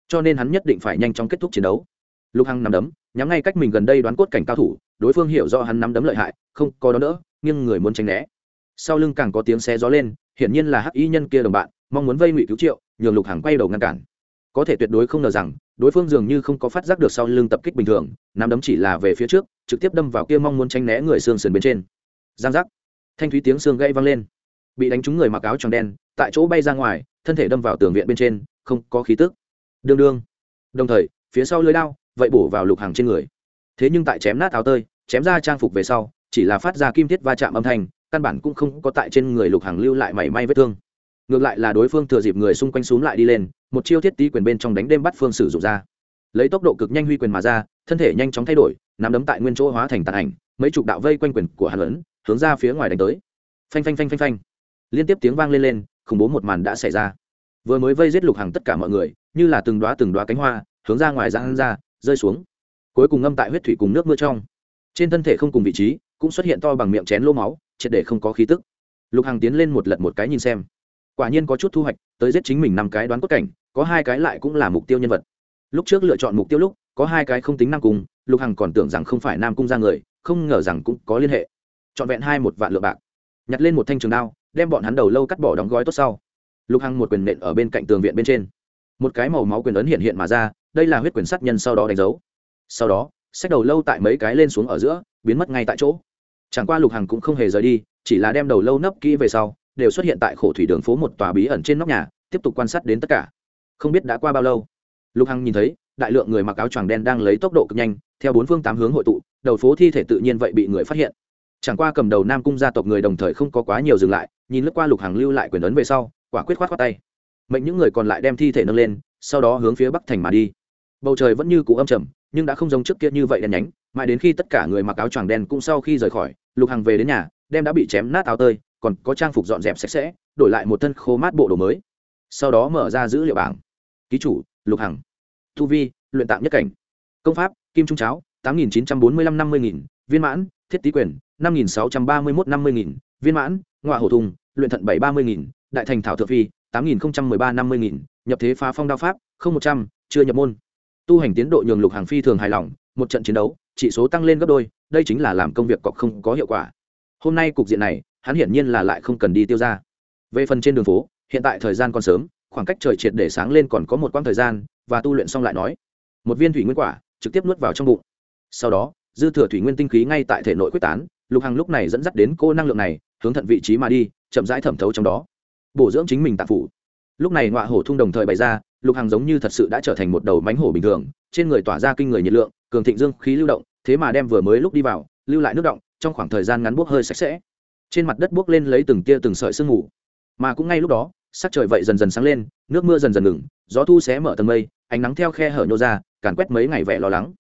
Cho nên hắn nhất định phải nhanh chóng kết thúc chiến đấu. Lục hằng nằm đấm, nhắm ngay cách mình gần đây đoán cốt cảnh cao thủ, đối phương hiểu rõ hắn nắm đấm lợi hại, không có đó nữa nhưng người muốn tránh né. Sau lưng càng có tiếng xe gió lên, hiển nhiên là hắc y nhân kia đồng bạn, mong muốn vây ngụy cứu triệu, nhường lục hằng quay đầu ngăn cản. Có thể tuyệt đối không ngờ rằng, đối phương dường như không có phát giác được sau lưng tập kích bình thường, nắm đấm chỉ là về phía trước, trực tiếp đâm vào kia mong muốn tránh né người xương sườn bên trên giang giác. Thanh thúy tiếng xương gãy vang lên. Bị đánh trúng người mặc áo tròn đen, tại chỗ bay ra ngoài, thân thể đâm vào tường viện bên trên, không có khí tức. Đương đương. Đồng thời, phía sau lưới đao, vậy bổ vào lục hàng trên người. Thế nhưng tại chém nát áo tơi, chém ra trang phục về sau, chỉ là phát ra kim thiết va chạm âm thanh, căn bản cũng không có tại trên người lục hàng lưu lại mảy may vết thương. Ngược lại là đối phương thừa dịp người xung quanh x lại đi lên, một chiêu thiết tí quyền bên trong đánh đêm bắt phương sử dụng ra. Lấy tốc độ cực nhanh huy quyền mà ra, thân thể nhanh chóng thay đổi, nắm đấm tại nguyên chỗ hóa thành tàn ảnh, mấy chục đạo vây quanh quyền của hàn lớn hướng ra phía ngoài đánh tới. Phanh phanh phanh phanh phanh. Liên tiếp tiếng vang lên lên, khủng bố một màn đã xảy ra. Vừa mới vây giết lục hàng tất cả mọi người, như là từng đoá từng đoá cánh hoa, hướng ra ngoài giang ra, rơi xuống. Cuối cùng ngâm tại huyết thủy cùng nước mưa trong. Trên thân thể không cùng vị trí, cũng xuất hiện to bằng miệng chén lô máu, triệt để không có khí tức. Lục hàng tiến lên một lật một cái nhìn xem. Quả nhiên có chút thu hoạch, tới giết chính mình năm cái đoán cốt cảnh, có hai cái lại cũng là mục tiêu nhân vật. Lúc trước lựa chọn mục tiêu lúc, có hai cái không tính nam cung, lục hằng còn tưởng rằng không phải nam cung ra người, không ngờ rằng cũng có liên hệ trọn vẹn hai một vạn lượng bạc. Nhặt lên một thanh trường đao, đem bọn hắn đầu lâu cắt bỏ đóng gói tốt sau. Lục hằng một quyền nện ở bên cạnh tường viện bên trên. Một cái màu máu quyền ấn hiện hiện mà ra, đây là huyết quyền sát nhân sau đó đánh dấu. Sau đó xách đầu lâu tại mấy cái lên xuống ở giữa, biến mất ngay tại chỗ. Chẳng qua lục hằng cũng không hề rời đi, chỉ là đem đầu lâu nấp kỹ về sau, đều xuất hiện tại khổ thủy đường phố một tòa bí ẩn trên nóc nhà, tiếp tục quan sát đến tất cả. Không biết đã qua bao lâu, lục hằng nhìn thấy, đại lượng người mặc áo choàng đen đang lấy tốc độ cực nhanh, theo bốn phương tám hướng hội tụ, đầu phố thi thể tự nhiên vậy bị người phát hiện chẳng qua cầm đầu nam cung gia tộc người đồng thời không có quá nhiều dừng lại, nhìn lướt qua lục hàng lưu lại quyền ấn về sau, quả quyết khoát khoát tay. Mệnh những người còn lại đem thi thể nâng lên, sau đó hướng phía bắc thành mà đi. Bầu trời vẫn như cũ âm trầm, nhưng đã không giống trước kia như vậy đen nhánh, mãi đến khi tất cả người mặc áo choàng đen cũng sau khi rời khỏi, lục hàng về đến nhà, đem đã bị chém nát áo tơi, còn có trang phục dọn dẹp sạch sẽ, đổi lại một thân khô mát bộ đồ mới. Sau đó mở ra dữ liệu bảng. Ký chủ, lục hằng. Thu vi, luyện tạm nhất cảnh. Công pháp, kim trung cháo, tám nghìn chín trăm bốn mươi lăm năm mươi nghìn, viên mãn, thiết tý quyền năm nghìn sáu trăm ba mươi mốt năm mươi nghìn, viên mãn ngoại hổ thùng, luyện thận bảy ba mươi nghìn, đại thành thảo thượng phi, tám nghìn mười ba năm mươi nghìn, nhập thế phá phong đao pháp, không một trăm, chưa nhập môn. Tu hành tiến độ nhường lục hàng phi thường hài lòng, một trận chiến đấu, chỉ số tăng lên gấp đôi, đây chính là làm công việc cọc không có hiệu quả. Hôm nay cục diện này, hắn hiển nhiên là lại không cần đi tiêu ra. Về phần trên đường phố, hiện tại thời gian còn sớm, khoảng cách trời triệt để sáng lên còn có một quãng thời gian, và tu luyện xong lại nói. Một viên thủy nguyên quả, trực tiếp nuốt vào trong bụng. Sau đó, dư thừa thủy nguyên tinh khí ngay tại thể nội quyết tán lục hằng lúc này dẫn dắt đến cô năng lượng này, hướng thận vị trí mà đi, chậm rãi thẩm thấu trong đó. Bổ dưỡng chính mình tạp phủ. Lúc này ngọa hổ thung đồng thời bày ra, lục hằng giống như thật sự đã trở thành một đầu mánh hổ bình thường, trên người tỏa ra kinh người nhiệt lượng, cường thịnh dương khí lưu động, thế mà đem vừa mới lúc đi vào, lưu lại nước động, trong khoảng thời gian ngắn buốc hơi sạch sẽ. Trên mặt đất buốc lên lấy từng tia từng sợi sương mù. Mà cũng ngay lúc đó, sắc trời vậy dần dần sáng lên, nước mưa dần dần ngừng, gió thu xé mở tầng mây, ánh nắng theo khe hở nhô ra, càn quét mấy ngày vẻ lo lắng.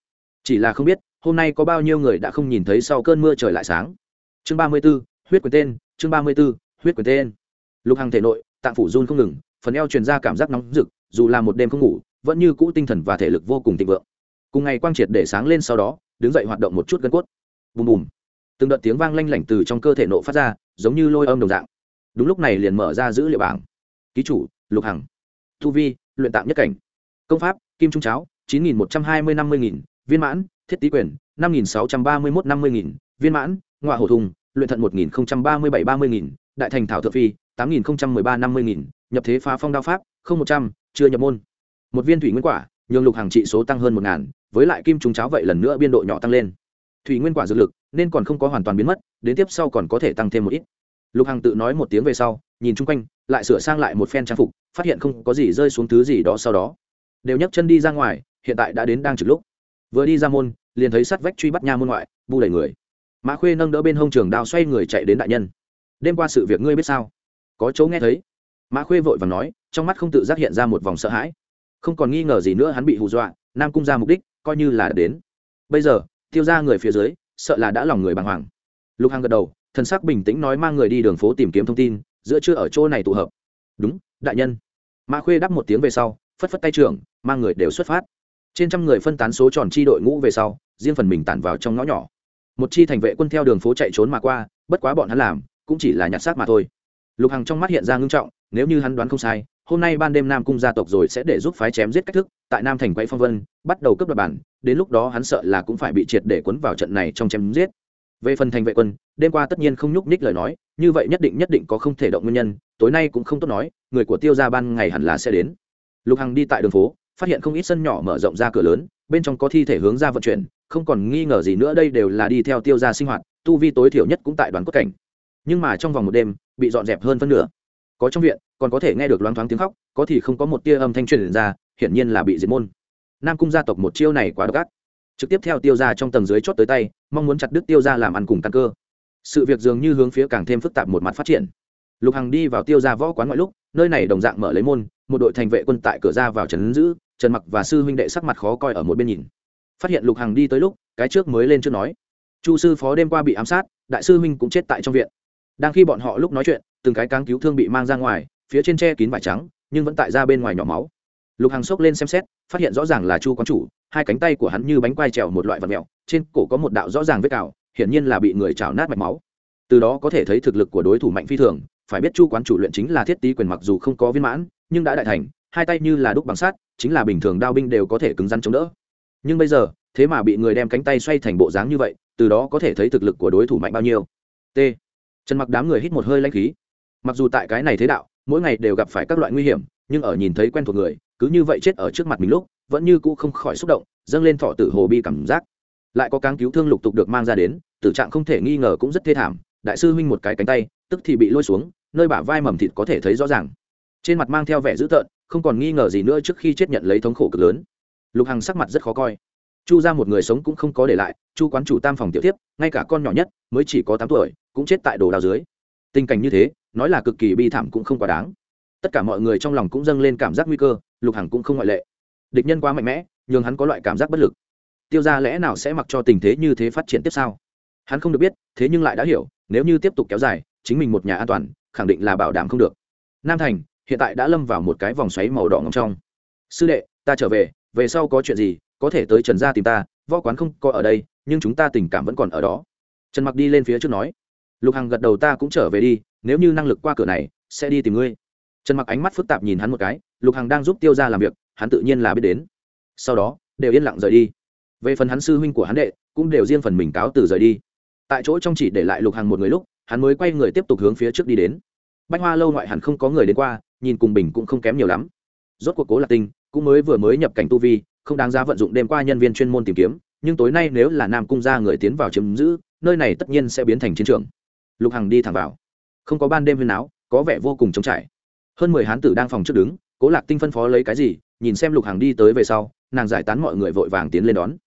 Chỉ là không biết hôm nay có bao nhiêu người đã không nhìn thấy sau cơn mưa trời lại sáng? Chương ba mươi b ố huyết quyền tên, chương ba mươi b ố huyết quyền tên. Lục hằng thể nội, tạng phủ run không ngừng, phần eo truyền ra cảm giác nóng rực, dù là một đêm không ngủ, vẫn như cũ tinh thần và thể lực vô cùng thịnh vượng. Cùng ngày quang triệt để sáng lên sau đó, đứng dậy hoạt động một chút gân cốt. Bùm bùm. Từng đợt tiếng vang lanh lảnh từ trong cơ thể nộ phát ra, giống như lôi âm đồng dạng. Đúng lúc này liền mở ra dữ liệu bảng. Ký chủ, lục hằng. Thu vi, luyện tạm nhất cảnh. Công pháp, kim trung cháo, chín nghìn một trăm hai mươi năm mươi nghìn, viên mãn thiết tý quyền, năm nghìn sáu trăm ba mươi mốt, năm mươi nghìn, viên mãn ngoại hổ thùng, luyện thận một nghìn ba mươi bảy, ba mươi nghìn, đại thành thảo thượng phi, tám nghìn mười ba, năm mươi nghìn, nhập thế phá phong đao pháp, không một trăm, chưa nhập môn. Một viên thủy nguyên quả, nhường lục hàng trị số tăng hơn một ngàn với lại kim trùng cháo vậy lần nữa biên độ nhỏ tăng lên. Thủy nguyên quả dược lực, nên còn không có hoàn toàn biến mất, đến tiếp sau còn có thể tăng thêm một ít. Lục hằng tự nói một tiếng về sau, nhìn chung quanh, lại sửa sang lại một phen trang phục, phát hiện không có gì rơi xuống thứ gì đó sau đó. Đều nhấc chân đi ra ngoài, hiện tại đã đến đang trực lúc vừa đi ra môn, liền thấy sắt vách truy bắt nha môn ngoại, bu đầy người. Mã khuê nâng đỡ bên hông trường đao xoay người chạy đến đại nhân. Đêm qua sự việc ngươi biết sao? Có chỗ nghe thấy. Mã khuê vội và nói, trong mắt không tự giác hiện ra một vòng sợ hãi. Không còn nghi ngờ gì nữa hắn bị hù dọa, nam cung ra mục đích, coi như là đến. Bây giờ tiêu ra người phía dưới, sợ là đã lòng người bàng hoàng. Lục hằng gật đầu, thần sắc bình tĩnh nói mang người đi đường phố tìm kiếm thông tin, giữa chưa ở chỗ này tụ hợp. Đúng, đại nhân. Mã khuê đáp một tiếng về sau, phất phất tay trưởng, mang người đều xuất phát trên trăm người phân tán số tròn chi đội ngũ về sau, riêng phần mình tản vào trong ngõ nhỏ. Một chi thành vệ quân theo đường phố chạy trốn mà qua, bất quá bọn hắn làm, cũng chỉ là nhặt xác mà thôi. Lục hằng trong mắt hiện ra ngưng trọng, nếu như hắn đoán không sai, hôm nay ban đêm nam cung gia tộc rồi sẽ để giúp phái chém giết cách thức, tại nam thành quay phong vân, bắt đầu cướp đoạt bản, đến lúc đó hắn sợ là cũng phải bị triệt để cuốn vào trận này trong chém giết. Về phần thành vệ quân, đêm qua tất nhiên không nhúc nhích lời nói, như vậy nhất định nhất định có không thể động nguyên nhân, tối nay cũng không tốt nói, người của tiêu gia ban ngày hẳn là sẽ đến. Lục hằng đi tại đường phố phát hiện không ít sân nhỏ mở rộng ra cửa lớn, bên trong có thi thể hướng ra vận chuyển, không còn nghi ngờ gì nữa đây đều là đi theo tiêu gia sinh hoạt, tu vi tối thiểu nhất cũng tại đoàn cốt cảnh. Nhưng mà trong vòng một đêm, bị dọn dẹp hơn phân nửa. Có trong viện, còn có thể nghe được loáng thoáng tiếng khóc, có thì không có một tia âm thanh truyền ra, hiển nhiên là bị diệt môn. Nam cung gia tộc một chiêu này quá độc ác. Trực tiếp theo tiêu gia trong tầng dưới chót tới tay, mong muốn chặt đứt tiêu gia làm ăn cùng căn cơ. Sự việc dường như hướng phía càng thêm phức tạp một mặt phát triển. Lục hằng đi vào tiêu gia võ quán ngoại lúc, nơi này đồng dạng mở lấy môn, một đội thành vệ quân tại cửa ra vào trấn giữ trần mặc và sư huynh đệ sắc mặt khó coi ở một bên nhìn. Phát hiện lục hằng đi tới lúc cái trước mới lên trước nói. Chu sư phó đêm qua bị ám sát đại sư huynh cũng chết tại trong viện. Đang khi bọn họ lúc nói chuyện từng cái cáng cứu thương bị mang ra ngoài phía trên tre kín vải trắng nhưng vẫn tại ra bên ngoài nhỏ máu. Lục hằng xốc lên xem xét phát hiện rõ ràng là chu quán chủ hai cánh tay của hắn như bánh quai trèo một loại vật mèo, trên cổ có một đạo rõ ràng vết cào hiển nhiên là bị người chảo nát mạch máu. Từ đó có thể thấy thực lực của đối thủ mạnh phi thường phải biết chu quán chủ luyện chính là thiết tý quyền mặc dù không có viên mãn nhưng đã đại thành hai tay như là đúc bằng sắt, chính là bình thường đao binh đều có thể cứng rắn chống đỡ. Nhưng bây giờ thế mà bị người đem cánh tay xoay thành bộ dáng như vậy từ đó có thể thấy thực lực của đối thủ mạnh bao nhiêu. T. Trần mặc đám người hít một hơi lanh khí. Mặc dù tại cái này thế đạo mỗi ngày đều gặp phải các loại nguy hiểm nhưng ở nhìn thấy quen thuộc người cứ như vậy chết ở trước mặt mình lúc vẫn như cũ không khỏi xúc động dâng lên thọ tử hồ bi cảm giác. Lại có cáng cứu thương lục tục được mang ra đến tử trạng không thể nghi ngờ cũng rất thê thảm đại sư huynh một cái cánh tay tức thì bị lôi xuống nơi bả vai mầm thịt có thể thấy rõ ràng. Trên mặt mang theo vẻ dữ tợn không còn nghi ngờ gì nữa trước khi chết nhận lấy thống khổ cực lớn. Lục hằng sắc mặt rất khó coi. Chu ra một người sống cũng không có để lại, chu quán chủ tam phòng tiểu tiếp ngay cả con nhỏ nhất, mới chỉ có tám tuổi, cũng chết tại đồ đào dưới. Tình cảnh như thế, nói là cực kỳ bi thảm cũng không quá đáng. Tất cả mọi người trong lòng cũng dâng lên cảm giác nguy cơ, lục hằng cũng không ngoại lệ. Địch nhân quá mạnh mẽ, nhường hắn có loại cảm giác bất lực. Tiêu ra lẽ nào sẽ mặc cho tình thế như thế phát triển tiếp sau? Hắn không được biết, thế nhưng lại đã hiểu, nếu như tiếp tục kéo dài, chính mình một nhà an toàn, khẳng định là bảo đảm không được. Nam thành hiện tại đã lâm vào một cái vòng xoáy màu đỏ ngầm trong. Sư đệ, ta trở về về sau có chuyện gì, có thể tới trần gia tìm ta, võ quán không có ở đây, nhưng chúng ta tình cảm vẫn còn ở đó. Trần mặc đi lên phía trước nói. Lục hằng gật đầu ta cũng trở về đi, nếu như năng lực qua cửa này, sẽ đi tìm ngươi. Trần mặc ánh mắt phức tạp nhìn hắn một cái, lục hằng đang giúp tiêu ra làm việc, hắn tự nhiên là biết đến. Sau đó, đều yên lặng rời đi. Về phần hắn sư huynh của hắn đệ, cũng đều riêng phần mình cáo từ rời đi. Tại chỗ trong chỉ để lại lục hằng một người lúc, hắn mới quay người tiếp tục hướng phía trước đi đến. Bách hoa lâu ngoại hẳn không có người đến qua nhìn cùng bình cũng không kém nhiều lắm. Rốt cuộc cố lạc tinh cũng mới vừa mới nhập cảnh tu vi, không đáng giá vận dụng đêm qua nhân viên chuyên môn tìm kiếm, nhưng tối nay nếu là nam cung gia người tiến vào chiếm giữ, nơi này tất nhiên sẽ biến thành chiến trường. Lục hằng đi thẳng vào. Không có ban đêm huyên áo có vẻ vô cùng trống trải. Hơn mười hán tử đang phòng trước đứng, cố lạc tinh phân phó lấy cái gì, nhìn xem lục hằng đi tới về sau, nàng giải tán mọi người vội vàng tiến lên đón.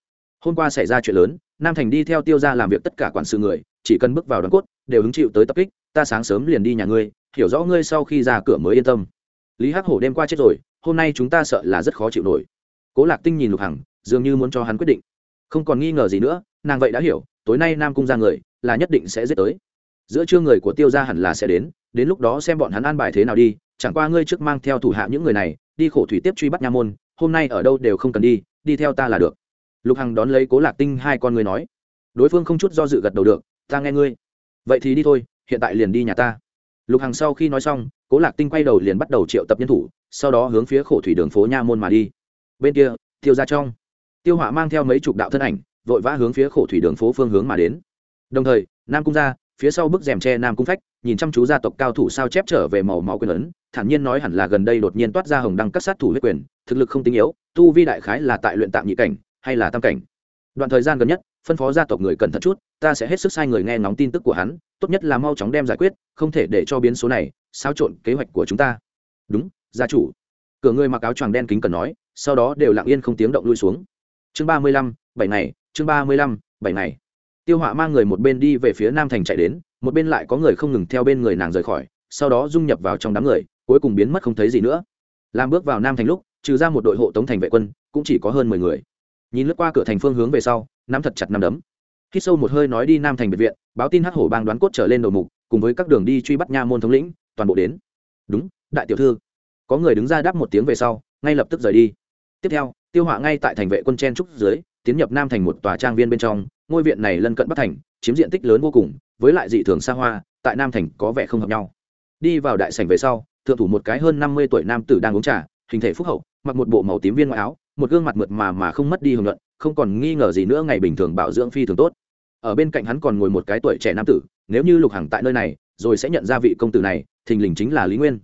Hôm qua xảy ra chuyện lớn, nam thành đi theo tiêu ra làm việc tất cả quản sự người, chỉ cần bước vào đoàn cốt, đều hứng chịu tới tập kích, ta sáng sớm liền đi nhà ngươi hiểu rõ ngươi sau khi ra cửa mới yên tâm. Lý hắc hổ đêm qua chết rồi, hôm nay chúng ta sợ là rất khó chịu nổi. Cố lạc tinh nhìn lục hằng, dường như muốn cho hắn quyết định. Không còn nghi ngờ gì nữa, nàng vậy đã hiểu, tối nay nam cung ra người, là nhất định sẽ giết tới. Giữa trưa người của tiêu gia hẳn là sẽ đến đến lúc đó xem bọn hắn an bài thế nào đi, chẳng qua ngươi trước mang theo thủ hạ những người này, đi khổ thủy tiếp truy bắt nha môn, hôm nay ở đâu đều không cần đi đi theo ta là được. Lục hằng đón lấy cố lạc tinh hai con người nói. Đối phương không chút do dự gật đầu được, ta nghe ngươi. Vậy thì đi thôi, hiện tại liền đi nhà ta lục hằng sau khi nói xong, cố lạc tinh quay đầu liền bắt đầu triệu tập nhân thủ, sau đó hướng phía khổ thủy đường phố nha môn mà đi. Bên kia, tiêu ra trong. Tiêu họa mang theo mấy chục đạo thân ảnh, vội vã hướng phía khổ thủy đường phố phương hướng mà đến. Đồng thời, nam cung ra phía sau bức rèm tre nam cung phách, nhìn chăm chú gia tộc cao thủ sao chép trở về màu máu quyền ấn, thản nhiên nói hẳn là gần đây đột nhiên toát ra hồng đăng các sát thủ huyết quyền, thực lực không tinh yếu, tu vi đại khái là tại luyện tạm nhị cảnh, hay là tam cảnh. Đoạn thời gian gần nhất, phân phó gia tộc người cẩn thận chút ta sẽ hết sức sai người nghe ngóng tin tức của hắn, tốt nhất là mau chóng đem giải quyết, không thể để cho biến số này xáo trộn kế hoạch của chúng ta. Đúng, gia chủ. Cửa người mặc áo choàng đen kính cần nói, sau đó đều lặng yên không tiếng động lui xuống. Chương ba mươi lăm, bảy ngày, chương ba mươi lăm, bảy ngày. Tiêu họa mang người một bên đi về phía nam thành chạy đến, một bên lại có người không ngừng theo bên người nàng rời khỏi, sau đó dung nhập vào trong đám người, cuối cùng biến mất không thấy gì nữa. Làm bước vào nam thành lúc, trừ ra một đội hộ tống thành vệ quân, cũng chỉ có hơn mười người. Nhìn lướt qua cửa thành phương hướng về sau, nắm thật chặt nắm đấm khi sâu một hơi nói đi nam thành biệt viện, báo tin hắc hổ bang đoán cốt trở lên đầu mục, cùng với các đường đi truy bắt nha môn thống lĩnh, toàn bộ đến. Đúng, đại tiểu thư. Có người đứng ra đáp một tiếng về sau, ngay lập tức rời đi. Tiếp theo, tiêu họa ngay tại thành vệ quân chen trúc dưới, tiến nhập nam thành một tòa trang viên bên trong, ngôi viện này lân cận bắc thành, chiếm diện tích lớn vô cùng, với lại dị thường xa hoa, tại nam thành có vẻ không hợp nhau. Đi vào đại sảnh về sau, thượng thủ một cái hơn năm mươi tuổi nam tử đang uống trà, hình thể phúc hậu, mặc một bộ màu tím viên ngoại áo, một gương mặt mượt mà mà không mất đi hưởng luận không còn nghi ngờ gì nữa ngày bình thường bảo dưỡng phi thường tốt. Ở bên cạnh hắn còn ngồi một cái tuổi trẻ nam tử, nếu như lục hằng tại nơi này, rồi sẽ nhận ra vị công tử này, thình lình chính là lý nguyên.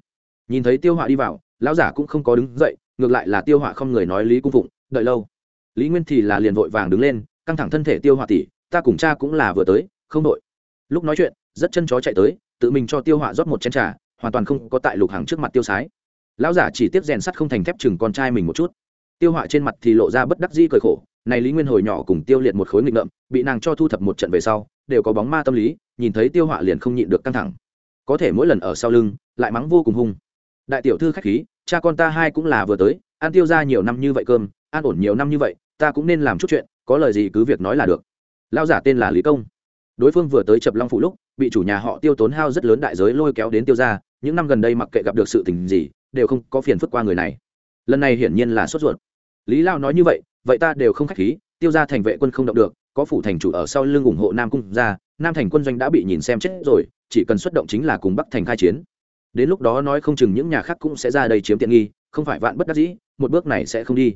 Nhìn thấy tiêu họa đi vào, lão giả cũng không có đứng dậy, ngược lại là tiêu họa không người nói lý cung phụng, đợi lâu. Lý nguyên thì là liền vội vàng đứng lên, căng thẳng thân thể tiêu họa tỷ, ta cùng cha cũng là vừa tới, không đội lúc nói chuyện, rất chân chó chạy tới, tự mình cho tiêu họa rót một chén trà, hoàn toàn không có tại lục hàng trước mặt tiêu sái. Lão giả chỉ tiếp rèn sắt không thành thép chừng con trai mình một chút. Tiêu họa trên mặt thì lộ ra bất đắc di cười khổ này lý nguyên hồi nhỏ cùng tiêu liệt một khối nghịch ngợm, bị nàng cho thu thập một trận về sau, đều có bóng ma tâm lý, nhìn thấy tiêu họa liền không nhịn được căng thẳng. Có thể mỗi lần ở sau lưng, lại mắng vô cùng hung. Đại tiểu thư khách khí, cha con ta hai cũng là vừa tới, ăn tiêu ra nhiều năm như vậy cơm, an ổn nhiều năm như vậy, ta cũng nên làm chút chuyện, có lời gì cứ việc nói là được. Lao giả tên là lý công. Đối phương vừa tới chập long phụ lúc, bị chủ nhà họ tiêu tốn hao rất lớn đại giới lôi kéo đến tiêu ra, những năm gần đây mặc kệ gặp được sự tình gì, đều không có phiền phức qua người này. Lần này hiển nhiên là sốt ruột. Lý lao nói như vậy vậy ta đều không khách khí, tiêu ra thành vệ quân không động được, có phủ thành chủ ở sau lưng ủng hộ nam cung ra nam thành quân doanh đã bị nhìn xem chết rồi, chỉ cần xuất động chính là cùng bắc thành khai chiến. Đến lúc đó nói không chừng những nhà khác cũng sẽ ra đây chiếm tiện nghi, không phải vạn bất đắc dĩ, một bước này sẽ không đi.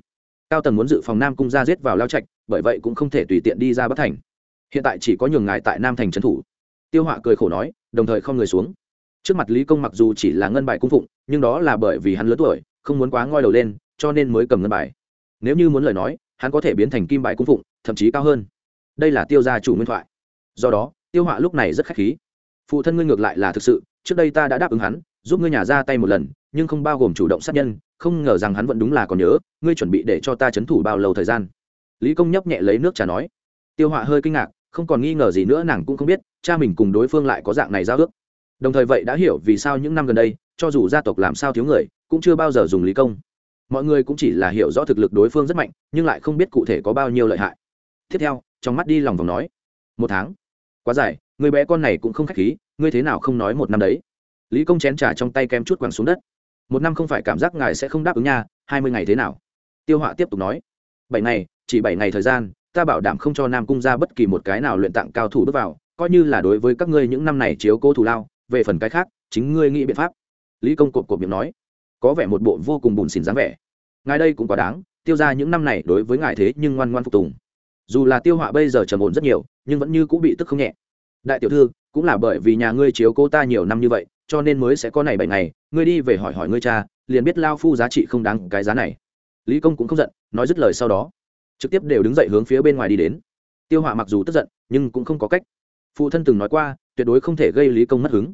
Cao tầng muốn dự phòng nam cung ra giết vào lao trạch, bởi vậy cũng không thể tùy tiện đi ra bắc thành. Hiện tại chỉ có nhường ngài tại nam thành trấn thủ. Tiêu họa cười khổ nói, đồng thời không người xuống. Trước mặt lý công mặc dù chỉ là ngân bài cung phụng, nhưng đó là bởi vì hắn lớn tuổi, không muốn quá ngoi đầu lên, cho nên mới cầm ngân bài nếu như muốn lời nói, hắn có thể biến thành kim bài cung phụng, thậm chí cao hơn. Đây là tiêu gia chủ nguyên thoại. Do đó, tiêu họa lúc này rất khách khí. Phụ thân ngươi ngược lại là thực sự, trước đây ta đã đáp ứng hắn, giúp ngươi nhà ra tay một lần, nhưng không bao gồm chủ động sát nhân, không ngờ rằng hắn vẫn đúng là còn nhớ, ngươi chuẩn bị để cho ta chấn thủ bao lâu thời gian. Lý công nhấp nhẹ lấy nước trà nói. Tiêu họa hơi kinh ngạc, không còn nghi ngờ gì nữa, nàng cũng không biết, cha mình cùng đối phương lại có dạng này giao ước. Đồng thời vậy đã hiểu vì sao những năm gần đây, cho dù gia tộc làm sao thiếu người, cũng chưa bao giờ dùng lý công mọi người cũng chỉ là hiểu rõ thực lực đối phương rất mạnh, nhưng lại không biết cụ thể có bao nhiêu lợi hại. Tiếp theo, trong mắt đi lòng vòng nói, một tháng? Quá dài, người bé con này cũng không k h á c h khí, ngươi thế nào không nói một năm đấy? Lý công chén trà trong tay kem chút quẳng xuống đất. Một năm không phải cảm giác ngài sẽ không đáp ứng nha, hai mươi ngày thế nào? Tiêu họa tiếp tục nói, bảy ngày, chỉ bảy ngày thời gian, ta bảo đảm không cho nam cung ra bất kỳ một cái nào luyện tặng cao thủ bước vào, coi như là đối với các ngươi những năm này chiếu cố thủ lao, về phần cái khác, chính ngươi nghĩ biện pháp. Lý công cột cột miệng nói có vẻ một bộ vô cùng bùn xỉn dáng vẻ. Ngài đây cũng quá đáng, tiêu ra những năm này đối với ngài thế nhưng ngoan ngoan phục tùng. Dù là tiêu họa bây giờ trầm ổn rất nhiều, nhưng vẫn như cũng bị tức không nhẹ. Đại tiểu thư, cũng là bởi vì nhà ngươi chiếu cô ta nhiều năm như vậy, cho nên mới sẽ có này bảy ngày, ngươi đi về hỏi hỏi ngươi cha, liền biết lao phu giá trị không đáng cái giá này. Lý công cũng không giận, nói dứt lời sau đó, trực tiếp đều đứng dậy hướng phía bên ngoài đi đến. Tiêu họa mặc dù tức giận, nhưng cũng không có cách. Phụ thân từng nói qua, tuyệt đối không thể gây lý công mất hứng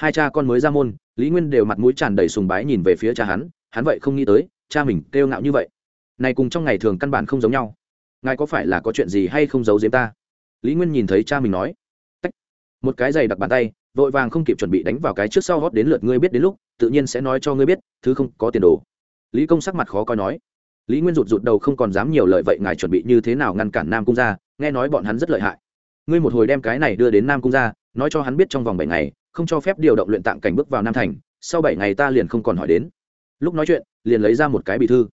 hai cha con mới ra môn, lý nguyên đều mặt mũi tràn đầy sùng bái nhìn về phía cha hắn hắn vậy không nghĩ tới, cha mình kêu ngạo như vậy. Này cùng trong ngày thường căn bản không giống nhau. Ngài có phải là có chuyện gì hay không giấu giếm ta? Lý nguyên nhìn thấy cha mình nói. Tách. một cái giày đặc bàn tay, vội vàng không kịp chuẩn bị đánh vào cái trước sau hót đến lượt ngươi biết đến lúc, tự nhiên sẽ nói cho ngươi biết, thứ không có tiền đồ. Lý công sắc mặt khó coi nói. Lý nguyên rụt rụt đầu không còn dám nhiều lời vậy ngài chuẩn bị như thế nào ngăn cản nam cung ra nghe nói bọn hắn rất lợi hại. Ngươi một hồi đem cái này đưa đến nam cung ra nói cho hắn biết trong vòng bảy ngày không cho phép điều động luyện tạng cảnh bước vào nam thành, sau bảy ngày ta liền không còn hỏi đến. Lúc nói chuyện, liền lấy ra một cái bị thư.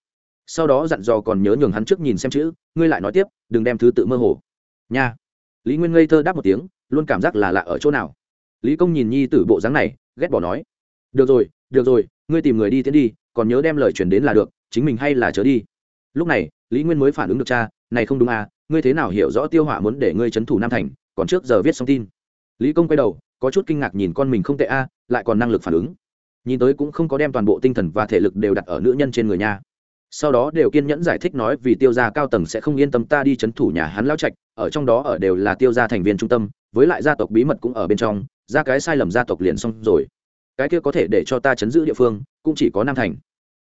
Sau đó dặn dò còn nhớ nhường hắn trước nhìn xem chữ, ngươi lại nói tiếp, đừng đem thứ tự mơ hồ. Nha. Lý nguyên ngây thơ đáp một tiếng, luôn cảm giác là lạ ở chỗ nào. Lý công nhìn nhi tử bộ dáng này, ghét bỏ nói. Được rồi được rồi, ngươi tìm người đi tiến đi, còn nhớ đem lời chuyển đến là được, chính mình hay là chớ đi. Lúc này, lý nguyên mới phản ứng được cha, này không đúng à ngươi thế nào hiểu rõ tiêu họa muốn để ngươi c h ấ n thủ nam thành, còn trước giờ viết xong tin. Lý công quay đầu có chút kinh ngạc nhìn con mình không tệ a à, lại còn năng lực phản ứng. Nhìn tới cũng không có đem toàn bộ tinh thần và thể lực đều đặt ở nữ nhân trên người nha. Sau đó đều kiên nhẫn giải thích nói vì tiêu gia cao tầng sẽ không yên tâm ta đi c h ấ n thủ nhà hắn lao trạch, ở trong đó ở đều là tiêu gia thành viên trung tâm, với lại gia tộc bí mật cũng ở bên trong, ra cái sai lầm gia tộc liền xong rồi. Cái kia có thể để cho ta chấn giữ địa phương, cũng chỉ có nam thành.